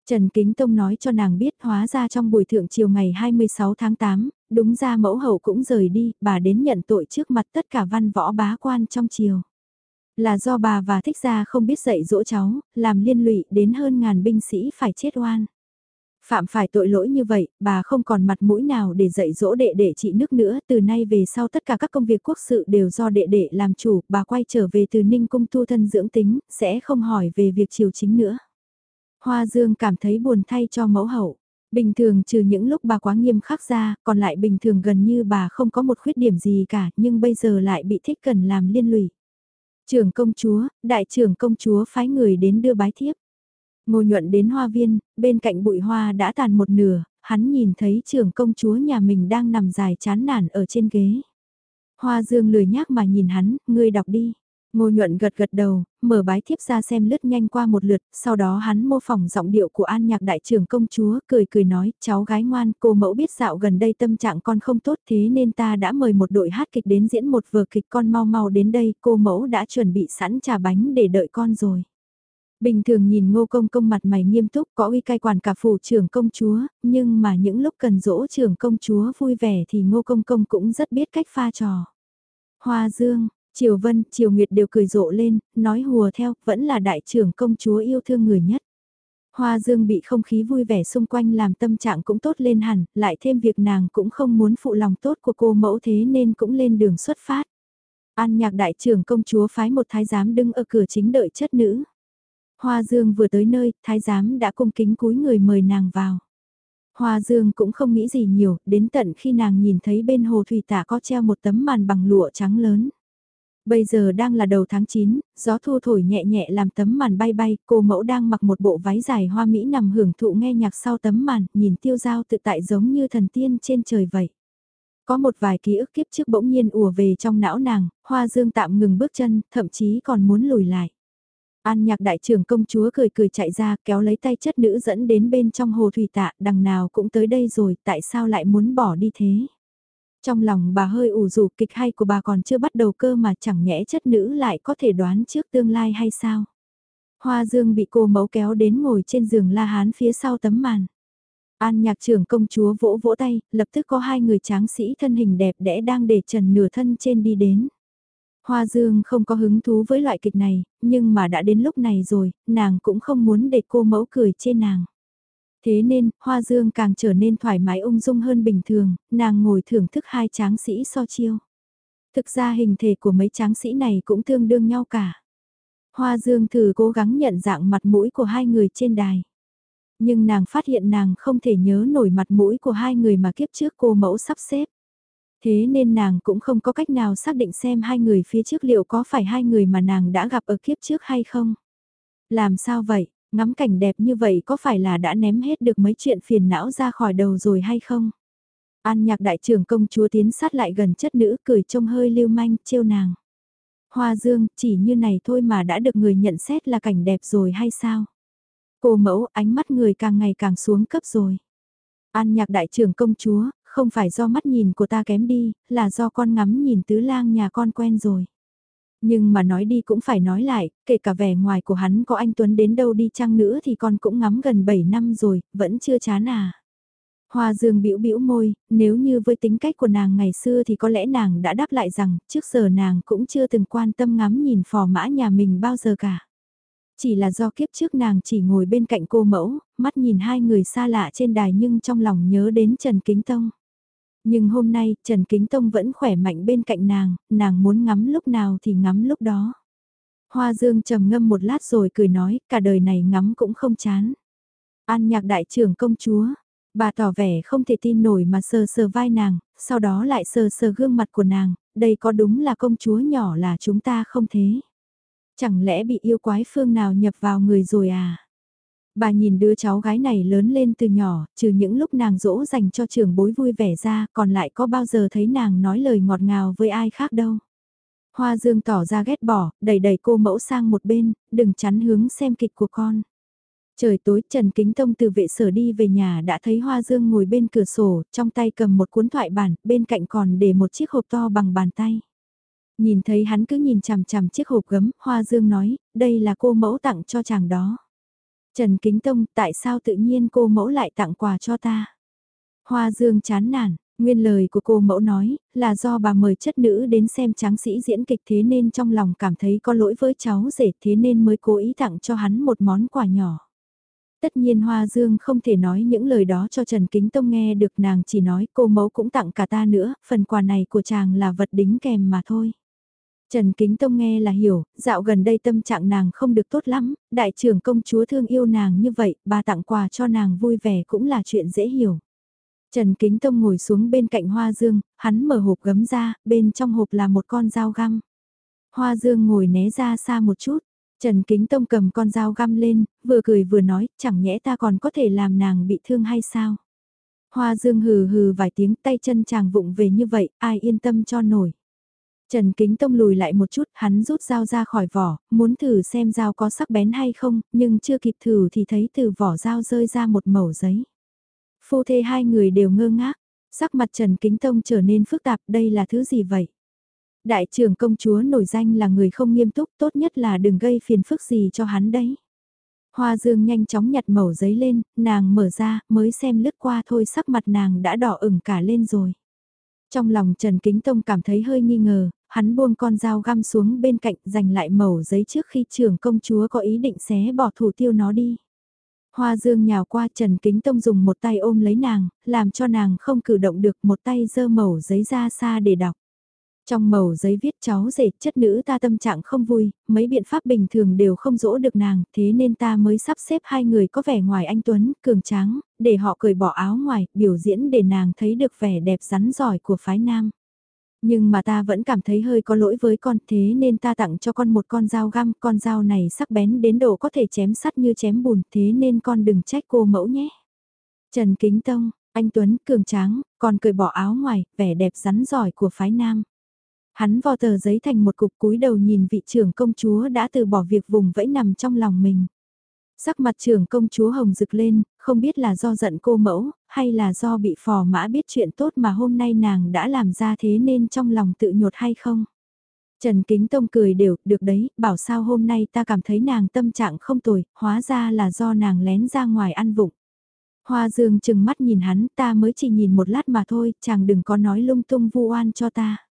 Trần Kính Tông nói cho nàng biết hóa ra trong buổi thượng chiều ngày 26 tháng 8, đúng ra mẫu hậu cũng rời đi, bà đến nhận tội trước mặt tất cả văn võ bá quan trong chiều. Là do bà và thích gia không biết dạy dỗ cháu, làm liên lụy đến hơn ngàn binh sĩ phải chết oan. Phạm phải tội lỗi như vậy, bà không còn mặt mũi nào để dạy dỗ đệ đệ trị nước nữa, từ nay về sau tất cả các công việc quốc sự đều do đệ đệ làm chủ, bà quay trở về từ Ninh Cung tu thân dưỡng tính, sẽ không hỏi về việc triều chính nữa. Hoa Dương cảm thấy buồn thay cho mẫu hậu. Bình thường trừ những lúc bà quá nghiêm khắc ra, còn lại bình thường gần như bà không có một khuyết điểm gì cả, nhưng bây giờ lại bị thích cần làm liên lụy. Trưởng công chúa, đại trưởng công chúa phái người đến đưa bái thiếp. Ngô nhuận đến hoa viên, bên cạnh bụi hoa đã tàn một nửa, hắn nhìn thấy trưởng công chúa nhà mình đang nằm dài chán nản ở trên ghế. Hoa dương lười nhác mà nhìn hắn, ngươi đọc đi. Ngô nhuận gật gật đầu, mở bái thiếp ra xem lướt nhanh qua một lượt, sau đó hắn mô phỏng giọng điệu của an nhạc đại trưởng công chúa, cười cười nói, cháu gái ngoan, cô mẫu biết dạo gần đây tâm trạng con không tốt thế nên ta đã mời một đội hát kịch đến diễn một vở kịch con mau mau đến đây, cô mẫu đã chuẩn bị sẵn trà bánh để đợi con rồi. Bình thường nhìn ngô công công mặt mày nghiêm túc có uy cai quản cả phủ trưởng công chúa, nhưng mà những lúc cần dỗ trưởng công chúa vui vẻ thì ngô công công cũng rất biết cách pha trò. Hoa dương, Triều Vân, Triều Nguyệt đều cười rộ lên, nói hùa theo, vẫn là đại trưởng công chúa yêu thương người nhất. Hoa Dương bị không khí vui vẻ xung quanh làm tâm trạng cũng tốt lên hẳn, lại thêm việc nàng cũng không muốn phụ lòng tốt của cô mẫu thế nên cũng lên đường xuất phát. An nhạc đại trưởng công chúa phái một thái giám đứng ở cửa chính đợi chất nữ. Hoa Dương vừa tới nơi, thái giám đã cung kính cúi người mời nàng vào. Hoa Dương cũng không nghĩ gì nhiều, đến tận khi nàng nhìn thấy bên hồ thủy tạ có treo một tấm màn bằng lụa trắng lớn. Bây giờ đang là đầu tháng 9, gió thu thổi nhẹ nhẹ làm tấm màn bay bay, cô mẫu đang mặc một bộ váy dài hoa mỹ nằm hưởng thụ nghe nhạc sau tấm màn, nhìn tiêu giao tự tại giống như thần tiên trên trời vậy. Có một vài ký ức kiếp trước bỗng nhiên ùa về trong não nàng, hoa dương tạm ngừng bước chân, thậm chí còn muốn lùi lại. An nhạc đại trưởng công chúa cười cười chạy ra kéo lấy tay chất nữ dẫn đến bên trong hồ thủy tạ, đằng nào cũng tới đây rồi, tại sao lại muốn bỏ đi thế? Trong lòng bà hơi ủ rủ kịch hay của bà còn chưa bắt đầu cơ mà chẳng nhẽ chất nữ lại có thể đoán trước tương lai hay sao? Hoa dương bị cô mẫu kéo đến ngồi trên giường la hán phía sau tấm màn. An nhạc trưởng công chúa vỗ vỗ tay, lập tức có hai người tráng sĩ thân hình đẹp đẽ đang để trần nửa thân trên đi đến. Hoa Dương không có hứng thú với loại kịch này, nhưng mà đã đến lúc này rồi, nàng cũng không muốn để cô mẫu cười trên nàng. Thế nên, Hoa Dương càng trở nên thoải mái ung dung hơn bình thường, nàng ngồi thưởng thức hai tráng sĩ so chiêu. Thực ra hình thể của mấy tráng sĩ này cũng tương đương nhau cả. Hoa Dương thử cố gắng nhận dạng mặt mũi của hai người trên đài. Nhưng nàng phát hiện nàng không thể nhớ nổi mặt mũi của hai người mà kiếp trước cô mẫu sắp xếp. Thế nên nàng cũng không có cách nào xác định xem hai người phía trước liệu có phải hai người mà nàng đã gặp ở kiếp trước hay không. Làm sao vậy, ngắm cảnh đẹp như vậy có phải là đã ném hết được mấy chuyện phiền não ra khỏi đầu rồi hay không? An nhạc đại trưởng công chúa tiến sát lại gần chất nữ cười trông hơi lưu manh, trêu nàng. Hoa dương, chỉ như này thôi mà đã được người nhận xét là cảnh đẹp rồi hay sao? Cô mẫu, ánh mắt người càng ngày càng xuống cấp rồi. An nhạc đại trưởng công chúa, không phải do mắt nhìn của ta kém đi, là do con ngắm nhìn tứ lang nhà con quen rồi. Nhưng mà nói đi cũng phải nói lại, kể cả vẻ ngoài của hắn có anh Tuấn đến đâu đi chăng nữa thì con cũng ngắm gần 7 năm rồi, vẫn chưa chán à. Hoa Dương bĩu bĩu môi, nếu như với tính cách của nàng ngày xưa thì có lẽ nàng đã đáp lại rằng trước giờ nàng cũng chưa từng quan tâm ngắm nhìn phò mã nhà mình bao giờ cả. Chỉ là do kiếp trước nàng chỉ ngồi bên cạnh cô mẫu, mắt nhìn hai người xa lạ trên đài nhưng trong lòng nhớ đến Trần Kính Tông. Nhưng hôm nay, Trần Kính Tông vẫn khỏe mạnh bên cạnh nàng, nàng muốn ngắm lúc nào thì ngắm lúc đó. Hoa Dương trầm ngâm một lát rồi cười nói, cả đời này ngắm cũng không chán. An nhạc đại trưởng công chúa, bà tỏ vẻ không thể tin nổi mà sờ sờ vai nàng, sau đó lại sờ sờ gương mặt của nàng, đây có đúng là công chúa nhỏ là chúng ta không thế? Chẳng lẽ bị yêu quái phương nào nhập vào người rồi à? Bà nhìn đứa cháu gái này lớn lên từ nhỏ, trừ những lúc nàng dỗ dành cho trường bối vui vẻ ra, còn lại có bao giờ thấy nàng nói lời ngọt ngào với ai khác đâu. Hoa Dương tỏ ra ghét bỏ, đẩy đẩy cô mẫu sang một bên, đừng chắn hướng xem kịch của con. Trời tối Trần Kính Tông từ vệ sở đi về nhà đã thấy Hoa Dương ngồi bên cửa sổ, trong tay cầm một cuốn thoại bản, bên cạnh còn để một chiếc hộp to bằng bàn tay. Nhìn thấy hắn cứ nhìn chằm chằm chiếc hộp gấm, Hoa Dương nói, đây là cô mẫu tặng cho chàng đó. Trần Kính Tông, tại sao tự nhiên cô mẫu lại tặng quà cho ta? Hoa Dương chán nản, nguyên lời của cô mẫu nói, là do bà mời chất nữ đến xem tráng sĩ diễn kịch thế nên trong lòng cảm thấy có lỗi với cháu rể thế nên mới cố ý tặng cho hắn một món quà nhỏ. Tất nhiên Hoa Dương không thể nói những lời đó cho Trần Kính Tông nghe được nàng chỉ nói cô mẫu cũng tặng cả ta nữa, phần quà này của chàng là vật đính kèm mà thôi. Trần Kính Tông nghe là hiểu, dạo gần đây tâm trạng nàng không được tốt lắm, đại trưởng công chúa thương yêu nàng như vậy, bà tặng quà cho nàng vui vẻ cũng là chuyện dễ hiểu. Trần Kính Tông ngồi xuống bên cạnh Hoa Dương, hắn mở hộp gấm ra, bên trong hộp là một con dao găm. Hoa Dương ngồi né ra xa một chút, Trần Kính Tông cầm con dao găm lên, vừa cười vừa nói, chẳng nhẽ ta còn có thể làm nàng bị thương hay sao? Hoa Dương hừ hừ vài tiếng tay chân chàng vụng về như vậy, ai yên tâm cho nổi. Trần Kính Tông lùi lại một chút, hắn rút dao ra khỏi vỏ, muốn thử xem dao có sắc bén hay không, nhưng chưa kịp thử thì thấy từ vỏ dao rơi ra một mẩu giấy. Phu thê hai người đều ngơ ngác, sắc mặt Trần Kính Tông trở nên phức tạp, đây là thứ gì vậy? Đại trưởng công chúa nổi danh là người không nghiêm túc, tốt nhất là đừng gây phiền phức gì cho hắn đấy. Hoa dương nhanh chóng nhặt mẩu giấy lên, nàng mở ra, mới xem lướt qua thôi sắc mặt nàng đã đỏ ửng cả lên rồi. Trong lòng Trần Kính Tông cảm thấy hơi nghi ngờ, hắn buông con dao găm xuống bên cạnh giành lại mẩu giấy trước khi trưởng công chúa có ý định xé bỏ thủ tiêu nó đi. Hoa dương nhào qua Trần Kính Tông dùng một tay ôm lấy nàng, làm cho nàng không cử động được một tay dơ mẩu giấy ra xa để đọc. Trong màu giấy viết cháu rể chất nữ ta tâm trạng không vui, mấy biện pháp bình thường đều không dỗ được nàng, thế nên ta mới sắp xếp hai người có vẻ ngoài anh Tuấn, cường tráng, để họ cởi bỏ áo ngoài, biểu diễn để nàng thấy được vẻ đẹp rắn giỏi của phái nam. Nhưng mà ta vẫn cảm thấy hơi có lỗi với con thế nên ta tặng cho con một con dao găm, con dao này sắc bén đến độ có thể chém sắt như chém bùn, thế nên con đừng trách cô mẫu nhé. Trần Kính Tông, anh Tuấn cường tráng, còn cởi bỏ áo ngoài, vẻ đẹp rắn giỏi của phái nam. Hắn vò tờ giấy thành một cục cúi đầu nhìn vị trưởng công chúa đã từ bỏ việc vùng vẫy nằm trong lòng mình. Sắc mặt trưởng công chúa hồng rực lên, không biết là do giận cô mẫu, hay là do bị phò mã biết chuyện tốt mà hôm nay nàng đã làm ra thế nên trong lòng tự nhột hay không. Trần Kính Tông cười đều, được đấy, bảo sao hôm nay ta cảm thấy nàng tâm trạng không tồi, hóa ra là do nàng lén ra ngoài ăn vụng. Hoa Dương chừng mắt nhìn hắn, ta mới chỉ nhìn một lát mà thôi, chàng đừng có nói lung tung vu oan cho ta.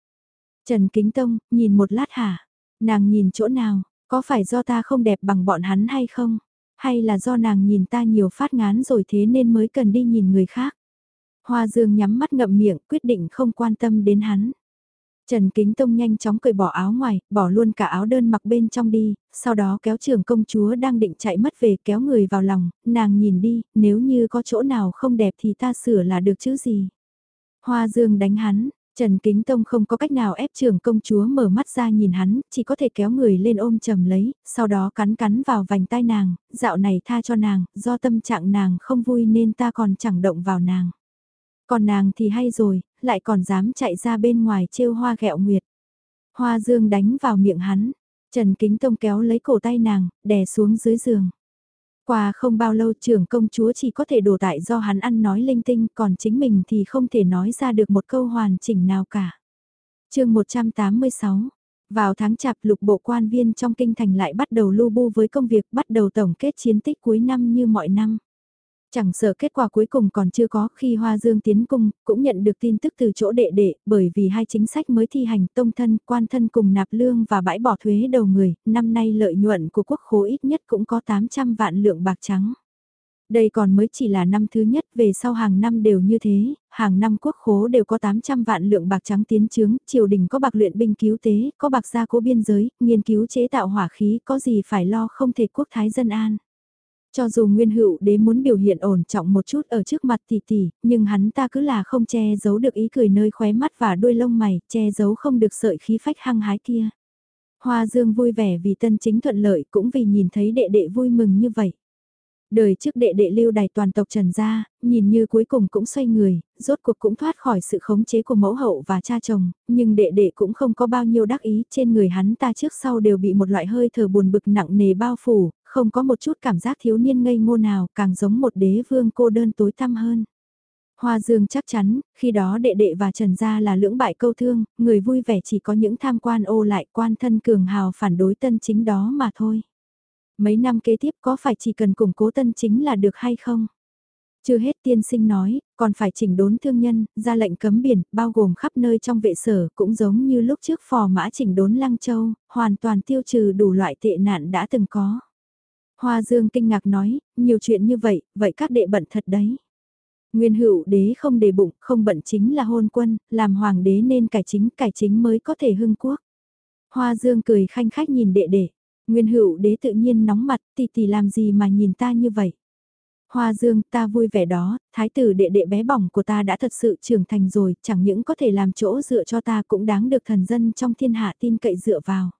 Trần Kính Tông, nhìn một lát hả? Nàng nhìn chỗ nào, có phải do ta không đẹp bằng bọn hắn hay không? Hay là do nàng nhìn ta nhiều phát ngán rồi thế nên mới cần đi nhìn người khác? Hoa Dương nhắm mắt ngậm miệng, quyết định không quan tâm đến hắn. Trần Kính Tông nhanh chóng cởi bỏ áo ngoài, bỏ luôn cả áo đơn mặc bên trong đi, sau đó kéo trưởng công chúa đang định chạy mất về kéo người vào lòng, nàng nhìn đi, nếu như có chỗ nào không đẹp thì ta sửa là được chứ gì. Hoa Dương đánh hắn, Trần Kính Tông không có cách nào ép trưởng công chúa mở mắt ra nhìn hắn, chỉ có thể kéo người lên ôm chầm lấy, sau đó cắn cắn vào vành tai nàng, dạo này tha cho nàng, do tâm trạng nàng không vui nên ta còn chẳng động vào nàng. Còn nàng thì hay rồi, lại còn dám chạy ra bên ngoài trêu hoa ghẹo nguyệt. Hoa dương đánh vào miệng hắn, Trần Kính Tông kéo lấy cổ tay nàng, đè xuống dưới giường. Qua không bao lâu trưởng công chúa chỉ có thể đổ tại do hắn ăn nói linh tinh, còn chính mình thì không thể nói ra được một câu hoàn chỉnh nào cả. chương 186 Vào tháng chạp lục bộ quan viên trong kinh thành lại bắt đầu lưu bu với công việc bắt đầu tổng kết chiến tích cuối năm như mọi năm. Chẳng sợ kết quả cuối cùng còn chưa có khi Hoa Dương tiến cung, cũng nhận được tin tức từ chỗ đệ đệ, bởi vì hai chính sách mới thi hành tông thân, quan thân cùng nạp lương và bãi bỏ thuế đầu người, năm nay lợi nhuận của quốc khố ít nhất cũng có 800 vạn lượng bạc trắng. Đây còn mới chỉ là năm thứ nhất, về sau hàng năm đều như thế, hàng năm quốc khố đều có 800 vạn lượng bạc trắng tiến chứng, triều đình có bạc luyện binh cứu tế, có bạc gia cố biên giới, nghiên cứu chế tạo hỏa khí, có gì phải lo không thể quốc thái dân an. Cho dù nguyên hữu đế muốn biểu hiện ổn trọng một chút ở trước mặt tỷ tỷ, nhưng hắn ta cứ là không che giấu được ý cười nơi khóe mắt và đuôi lông mày, che giấu không được sợi khí phách hăng hái kia. Hoa Dương vui vẻ vì tân chính thuận lợi cũng vì nhìn thấy đệ đệ vui mừng như vậy. Đời trước đệ đệ lưu đài toàn tộc Trần gia, nhìn như cuối cùng cũng xoay người, rốt cuộc cũng thoát khỏi sự khống chế của mẫu hậu và cha chồng, nhưng đệ đệ cũng không có bao nhiêu đắc ý trên người hắn ta trước sau đều bị một loại hơi thở buồn bực nặng nề bao phủ, không có một chút cảm giác thiếu niên ngây ngô nào càng giống một đế vương cô đơn tối tăm hơn. Hoa Dương chắc chắn, khi đó đệ đệ và Trần Gia là lưỡng bại câu thương, người vui vẻ chỉ có những tham quan ô lại quan thân cường hào phản đối tân chính đó mà thôi. Mấy năm kế tiếp có phải chỉ cần củng cố tân chính là được hay không? Chưa hết tiên sinh nói, còn phải chỉnh đốn thương nhân, ra lệnh cấm biển, bao gồm khắp nơi trong vệ sở, cũng giống như lúc trước phò mã chỉnh đốn Lăng Châu, hoàn toàn tiêu trừ đủ loại tệ nạn đã từng có. Hoa Dương kinh ngạc nói, nhiều chuyện như vậy, vậy các đệ bận thật đấy. Nguyên hữu đế không đề bụng, không bận chính là hôn quân, làm hoàng đế nên cải chính, cải chính mới có thể hưng quốc. Hoa Dương cười khanh khách nhìn đệ đệ, Nguyên hữu đế tự nhiên nóng mặt, tỷ tỷ làm gì mà nhìn ta như vậy. Hoa Dương, ta vui vẻ đó, thái tử đệ đệ bé bỏng của ta đã thật sự trưởng thành rồi, chẳng những có thể làm chỗ dựa cho ta cũng đáng được thần dân trong thiên hạ tin cậy dựa vào.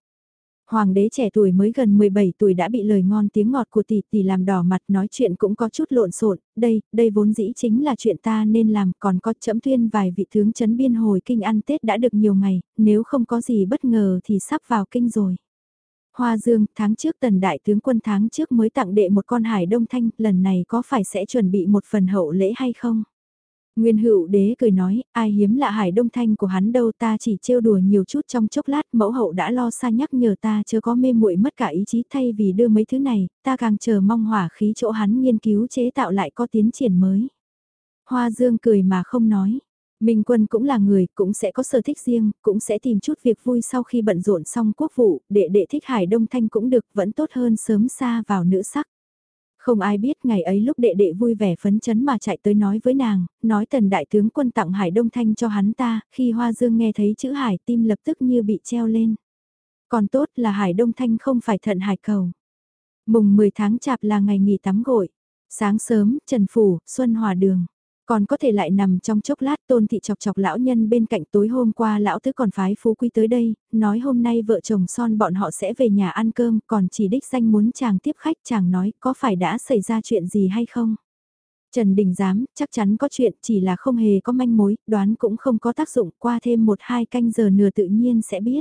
Hoàng đế trẻ tuổi mới gần 17 tuổi đã bị lời ngon tiếng ngọt của tỷ tỷ làm đỏ mặt nói chuyện cũng có chút lộn xộn. đây, đây vốn dĩ chính là chuyện ta nên làm, còn có chấm tuyên vài vị tướng chấn biên hồi kinh ăn Tết đã được nhiều ngày, nếu không có gì bất ngờ thì sắp vào kinh rồi. Hoa Dương, tháng trước tần đại tướng quân tháng trước mới tặng đệ một con hải đông thanh, lần này có phải sẽ chuẩn bị một phần hậu lễ hay không? Nguyên hữu đế cười nói, ai hiếm lạ hải đông thanh của hắn đâu ta chỉ trêu đùa nhiều chút trong chốc lát mẫu hậu đã lo xa nhắc nhở ta chưa có mê muội mất cả ý chí thay vì đưa mấy thứ này, ta càng chờ mong hỏa khí chỗ hắn nghiên cứu chế tạo lại có tiến triển mới. Hoa dương cười mà không nói. Minh Quân cũng là người, cũng sẽ có sở thích riêng, cũng sẽ tìm chút việc vui sau khi bận rộn xong quốc vụ, đệ đệ thích Hải Đông Thanh cũng được, vẫn tốt hơn sớm xa vào nữ sắc. Không ai biết ngày ấy lúc đệ đệ vui vẻ phấn chấn mà chạy tới nói với nàng, nói tần đại tướng quân tặng Hải Đông Thanh cho hắn ta, khi Hoa Dương nghe thấy chữ Hải tim lập tức như bị treo lên. Còn tốt là Hải Đông Thanh không phải thận hải cầu. Mùng 10 tháng chạp là ngày nghỉ tắm gội. Sáng sớm, Trần Phủ, Xuân Hòa Đường. Còn có thể lại nằm trong chốc lát tôn thị chọc chọc lão nhân bên cạnh tối hôm qua lão tứ còn phái phú quý tới đây, nói hôm nay vợ chồng son bọn họ sẽ về nhà ăn cơm còn chỉ đích danh muốn chàng tiếp khách chàng nói có phải đã xảy ra chuyện gì hay không. Trần Đình Giám, chắc chắn có chuyện chỉ là không hề có manh mối, đoán cũng không có tác dụng qua thêm một hai canh giờ nửa tự nhiên sẽ biết.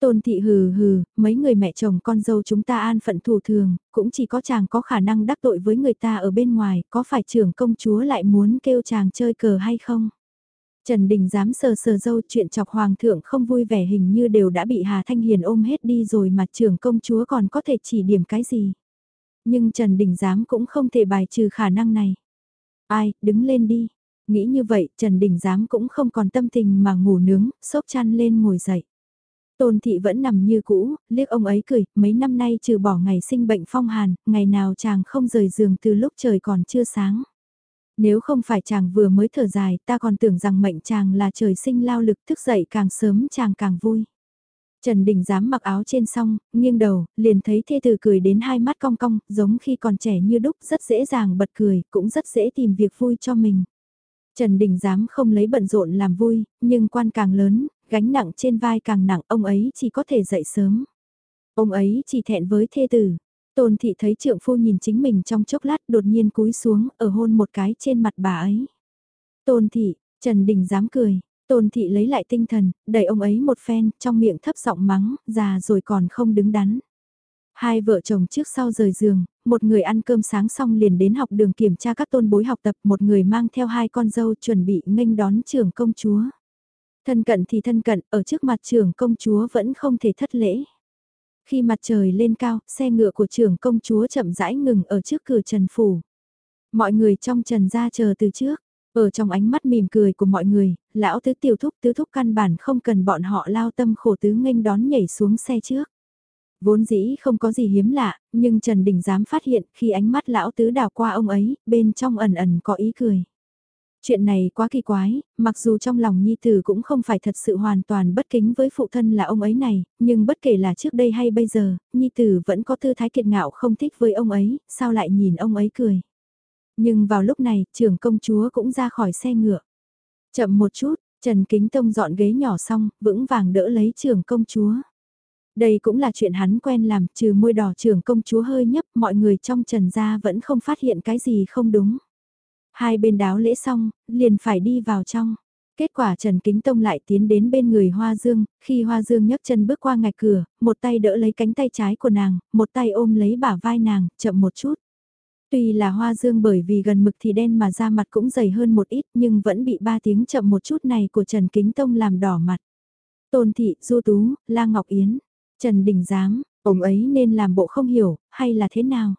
Tôn thị hừ hừ, mấy người mẹ chồng con dâu chúng ta an phận thủ thường, cũng chỉ có chàng có khả năng đắc tội với người ta ở bên ngoài, có phải trưởng công chúa lại muốn kêu chàng chơi cờ hay không? Trần Đình dám sờ sờ dâu chuyện chọc hoàng thượng không vui vẻ hình như đều đã bị Hà Thanh Hiền ôm hết đi rồi mà trưởng công chúa còn có thể chỉ điểm cái gì. Nhưng Trần Đình dám cũng không thể bài trừ khả năng này. Ai, đứng lên đi. Nghĩ như vậy Trần Đình dám cũng không còn tâm tình mà ngủ nướng, xốp chăn lên ngồi dậy. Tôn thị vẫn nằm như cũ, liếc ông ấy cười, mấy năm nay trừ bỏ ngày sinh bệnh phong hàn, ngày nào chàng không rời giường từ lúc trời còn chưa sáng. Nếu không phải chàng vừa mới thở dài, ta còn tưởng rằng mệnh chàng là trời sinh lao lực thức dậy càng sớm chàng càng vui. Trần Đình dám mặc áo trên xong, nghiêng đầu, liền thấy thê tử cười đến hai mắt cong cong, giống khi còn trẻ như đúc, rất dễ dàng bật cười, cũng rất dễ tìm việc vui cho mình. Trần Đình dám không lấy bận rộn làm vui, nhưng quan càng lớn, gánh nặng trên vai càng nặng, ông ấy chỉ có thể dậy sớm. Ông ấy chỉ thẹn với thê tử. Tôn thị thấy trượng phu nhìn chính mình trong chốc lát đột nhiên cúi xuống, ở hôn một cái trên mặt bà ấy. Tôn thị, Trần Đình dám cười, Tôn thị lấy lại tinh thần, đẩy ông ấy một phen, trong miệng thấp giọng mắng, già rồi còn không đứng đắn. Hai vợ chồng trước sau rời giường, một người ăn cơm sáng xong liền đến học đường kiểm tra các tôn bối học tập, một người mang theo hai con dâu chuẩn bị nghênh đón trưởng công chúa. Thân cận thì thân cận, ở trước mặt trưởng công chúa vẫn không thể thất lễ. Khi mặt trời lên cao, xe ngựa của trưởng công chúa chậm rãi ngừng ở trước cửa trần phủ. Mọi người trong trần ra chờ từ trước. Ở trong ánh mắt mỉm cười của mọi người, lão tứ tiểu thúc tứ thúc căn bản không cần bọn họ lao tâm khổ tứ nghênh đón nhảy xuống xe trước. Vốn dĩ không có gì hiếm lạ, nhưng Trần Đình dám phát hiện khi ánh mắt lão tứ đào qua ông ấy, bên trong ẩn ẩn có ý cười. Chuyện này quá kỳ quái, mặc dù trong lòng Nhi Tử cũng không phải thật sự hoàn toàn bất kính với phụ thân là ông ấy này, nhưng bất kể là trước đây hay bây giờ, Nhi Tử vẫn có tư thái kiệt ngạo không thích với ông ấy, sao lại nhìn ông ấy cười. Nhưng vào lúc này, trưởng công chúa cũng ra khỏi xe ngựa. Chậm một chút, Trần Kính Tông dọn ghế nhỏ xong, vững vàng đỡ lấy trưởng công chúa. Đây cũng là chuyện hắn quen làm, trừ môi đỏ trưởng công chúa hơi nhấp, mọi người trong trần gia vẫn không phát hiện cái gì không đúng. Hai bên đáo lễ xong, liền phải đi vào trong. Kết quả Trần Kính Tông lại tiến đến bên người Hoa Dương, khi Hoa Dương nhấc chân bước qua ngạch cửa, một tay đỡ lấy cánh tay trái của nàng, một tay ôm lấy bả vai nàng, chậm một chút. Tuy là Hoa Dương bởi vì gần mực thì đen mà da mặt cũng dày hơn một ít nhưng vẫn bị ba tiếng chậm một chút này của Trần Kính Tông làm đỏ mặt. Tôn Thị, Du Tú, La Ngọc Yến, Trần Đình Giám, ông ấy nên làm bộ không hiểu, hay là thế nào?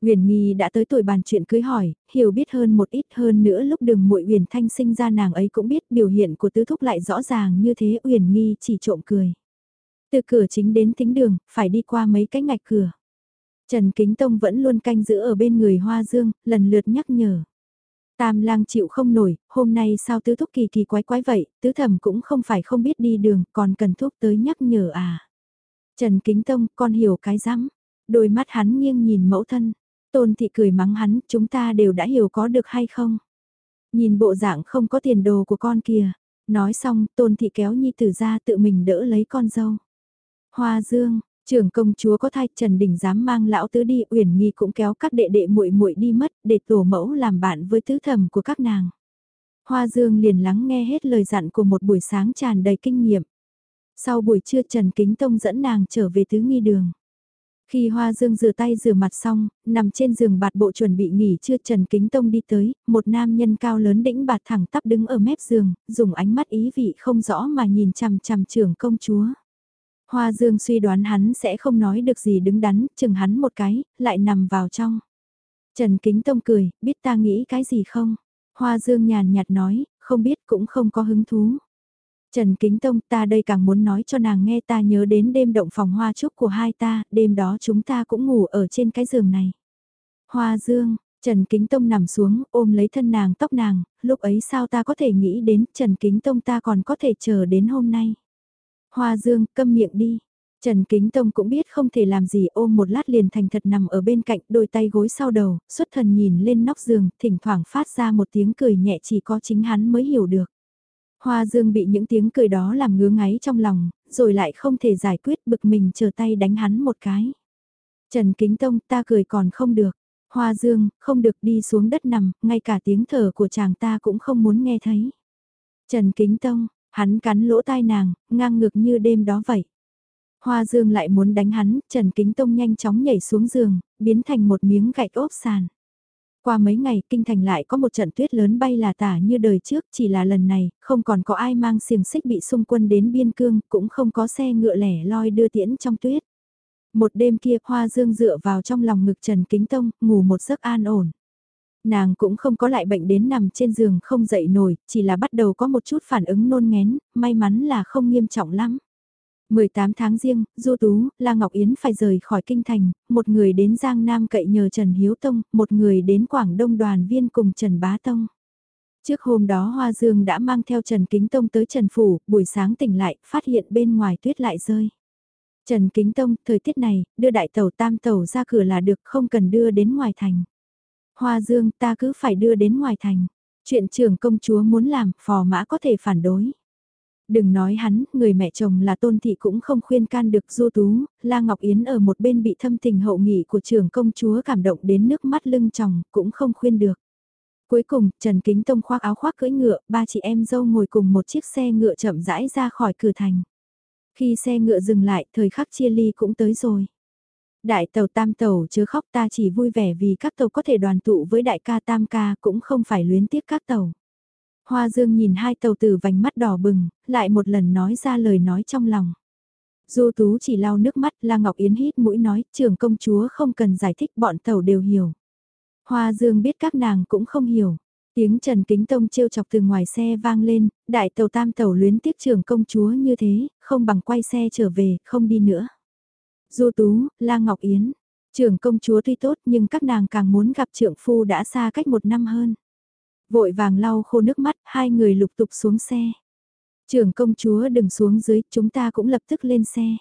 Uyển Nghi đã tới tuổi bàn chuyện cưới hỏi, hiểu biết hơn một ít hơn nữa lúc đường muội Uyển Thanh sinh ra nàng ấy cũng biết biểu hiện của tứ thúc lại rõ ràng như thế Uyển Nghi chỉ trộm cười. Từ cửa chính đến tính đường, phải đi qua mấy cái ngạch cửa. Trần Kính Tông vẫn luôn canh giữ ở bên người Hoa Dương, lần lượt nhắc nhở. Tam lang chịu không nổi, hôm nay sao tứ thúc kỳ kỳ quái quái vậy, tứ thẩm cũng không phải không biết đi đường, còn cần thuốc tới nhắc nhở à. Trần Kính Tông, con hiểu cái rắm Đôi mắt hắn nghiêng nhìn mẫu thân, Tôn thị cười mắng hắn, chúng ta đều đã hiểu có được hay không? Nhìn bộ dạng không có tiền đồ của con kìa. Nói xong, tôn thị kéo nhi tử ra tự mình đỡ lấy con dâu. Hoa dương, trưởng công chúa có thai Trần Đình dám mang lão tứ đi, Uyển Nghi cũng kéo các đệ đệ muội muội đi mất, để tổ mẫu làm bạn với tứ thẩm của các nàng. Hoa Dương liền lắng nghe hết lời dặn của một buổi sáng tràn đầy kinh nghiệm. Sau buổi trưa Trần Kính Tông dẫn nàng trở về tứ nghi đường. Khi Hoa Dương rửa tay rửa mặt xong, nằm trên giường bạt bộ chuẩn bị nghỉ trưa Trần Kính Tông đi tới, một nam nhân cao lớn đĩnh bạt thẳng tắp đứng ở mép giường, dùng ánh mắt ý vị không rõ mà nhìn chằm chằm trưởng công chúa. Hoa Dương suy đoán hắn sẽ không nói được gì đứng đắn, chừng hắn một cái, lại nằm vào trong. Trần Kính Tông cười, biết ta nghĩ cái gì không? Hoa Dương nhàn nhạt nói, không biết cũng không có hứng thú. Trần Kính Tông ta đây càng muốn nói cho nàng nghe ta nhớ đến đêm động phòng hoa trúc của hai ta, đêm đó chúng ta cũng ngủ ở trên cái giường này. Hoa Dương, Trần Kính Tông nằm xuống ôm lấy thân nàng tóc nàng, lúc ấy sao ta có thể nghĩ đến Trần Kính Tông ta còn có thể chờ đến hôm nay. Hoa Dương, câm miệng đi. Trần Kính Tông cũng biết không thể làm gì ôm một lát liền thành thật nằm ở bên cạnh đôi tay gối sau đầu, xuất thần nhìn lên nóc giường, thỉnh thoảng phát ra một tiếng cười nhẹ chỉ có chính hắn mới hiểu được. Hoa Dương bị những tiếng cười đó làm ngứa ngáy trong lòng, rồi lại không thể giải quyết bực mình chờ tay đánh hắn một cái. Trần Kính Tông ta cười còn không được. Hoa Dương, không được đi xuống đất nằm, ngay cả tiếng thở của chàng ta cũng không muốn nghe thấy. Trần Kính Tông, hắn cắn lỗ tai nàng, ngang ngược như đêm đó vậy. Hoa Dương lại muốn đánh hắn, Trần Kính Tông nhanh chóng nhảy xuống giường, biến thành một miếng gạch ốp sàn. Qua mấy ngày, kinh thành lại có một trận tuyết lớn bay là tả như đời trước, chỉ là lần này, không còn có ai mang xiềng xích bị xung quân đến biên cương, cũng không có xe ngựa lẻ loi đưa tiễn trong tuyết. Một đêm kia, Hoa Dương dựa vào trong lòng ngực Trần Kính Tông, ngủ một giấc an ổn. Nàng cũng không có lại bệnh đến nằm trên giường không dậy nổi, chỉ là bắt đầu có một chút phản ứng nôn ngén, may mắn là không nghiêm trọng lắm. 18 tháng riêng, Du Tú, La Ngọc Yến phải rời khỏi kinh thành, một người đến Giang Nam cậy nhờ Trần Hiếu Tông, một người đến Quảng Đông đoàn viên cùng Trần Bá Tông. Trước hôm đó Hoa Dương đã mang theo Trần Kính Tông tới Trần Phủ, buổi sáng tỉnh lại, phát hiện bên ngoài tuyết lại rơi. Trần Kính Tông, thời tiết này, đưa đại tàu tam tàu ra cửa là được, không cần đưa đến ngoài thành. Hoa Dương, ta cứ phải đưa đến ngoài thành. Chuyện trưởng công chúa muốn làm, phò mã có thể phản đối. Đừng nói hắn, người mẹ chồng là tôn thị cũng không khuyên can được du tú, La Ngọc Yến ở một bên bị thâm tình hậu nghị của trưởng công chúa cảm động đến nước mắt lưng tròng, cũng không khuyên được. Cuối cùng, Trần Kính Tông khoác áo khoác cưỡi ngựa, ba chị em dâu ngồi cùng một chiếc xe ngựa chậm rãi ra khỏi cửa thành. Khi xe ngựa dừng lại, thời khắc chia ly cũng tới rồi. Đại tàu tam tàu chớ khóc ta chỉ vui vẻ vì các tàu có thể đoàn tụ với đại ca tam ca cũng không phải luyến tiếc các tàu. Hoa Dương nhìn hai tàu tử vành mắt đỏ bừng, lại một lần nói ra lời nói trong lòng. Du Tú chỉ lau nước mắt, La Ngọc Yến hít mũi nói, trưởng công chúa không cần giải thích bọn tàu đều hiểu. Hoa Dương biết các nàng cũng không hiểu. Tiếng Trần Kính Tông trêu chọc từ ngoài xe vang lên, đại tàu tam tàu luyến tiếc trưởng công chúa như thế, không bằng quay xe trở về, không đi nữa. Du Tú, La Ngọc Yến, trưởng công chúa tuy tốt nhưng các nàng càng muốn gặp trưởng phu đã xa cách một năm hơn. Vội vàng lau khô nước mắt, hai người lục tục xuống xe. Trưởng công chúa đừng xuống dưới, chúng ta cũng lập tức lên xe.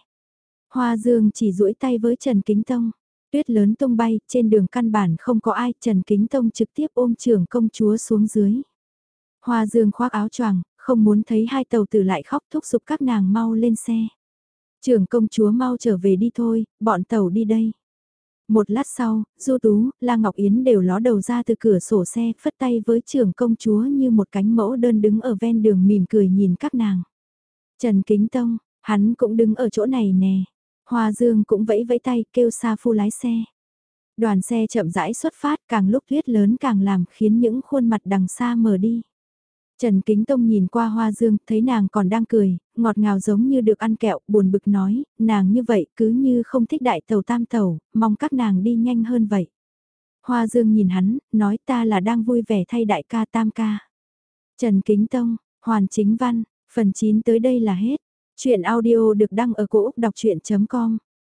Hoa Dương chỉ duỗi tay với Trần Kính Tông. Tuyết lớn tung bay, trên đường căn bản không có ai, Trần Kính Tông trực tiếp ôm trưởng công chúa xuống dưới. Hoa Dương khoác áo choàng, không muốn thấy hai tàu tử lại khóc thúc giục các nàng mau lên xe. Trưởng công chúa mau trở về đi thôi, bọn tàu đi đây. Một lát sau, Du Tú, La Ngọc Yến đều ló đầu ra từ cửa sổ xe, phất tay với trưởng công chúa như một cánh mẫu đơn đứng ở ven đường mỉm cười nhìn các nàng. Trần Kính Tông, hắn cũng đứng ở chỗ này nè. Hoa Dương cũng vẫy vẫy tay kêu Sa Phu lái xe. Đoàn xe chậm rãi xuất phát càng lúc tuyết lớn càng làm khiến những khuôn mặt đằng xa mờ đi. Trần Kính Tông nhìn qua Hoa Dương, thấy nàng còn đang cười, ngọt ngào giống như được ăn kẹo, buồn bực nói, nàng như vậy cứ như không thích đại tàu tam tàu, mong các nàng đi nhanh hơn vậy. Hoa Dương nhìn hắn, nói ta là đang vui vẻ thay đại ca tam ca. Trần Kính Tông, Hoàn Chính Văn, phần 9 tới đây là hết. Chuyện audio được đăng ở cổ Úc đọc chuyện.com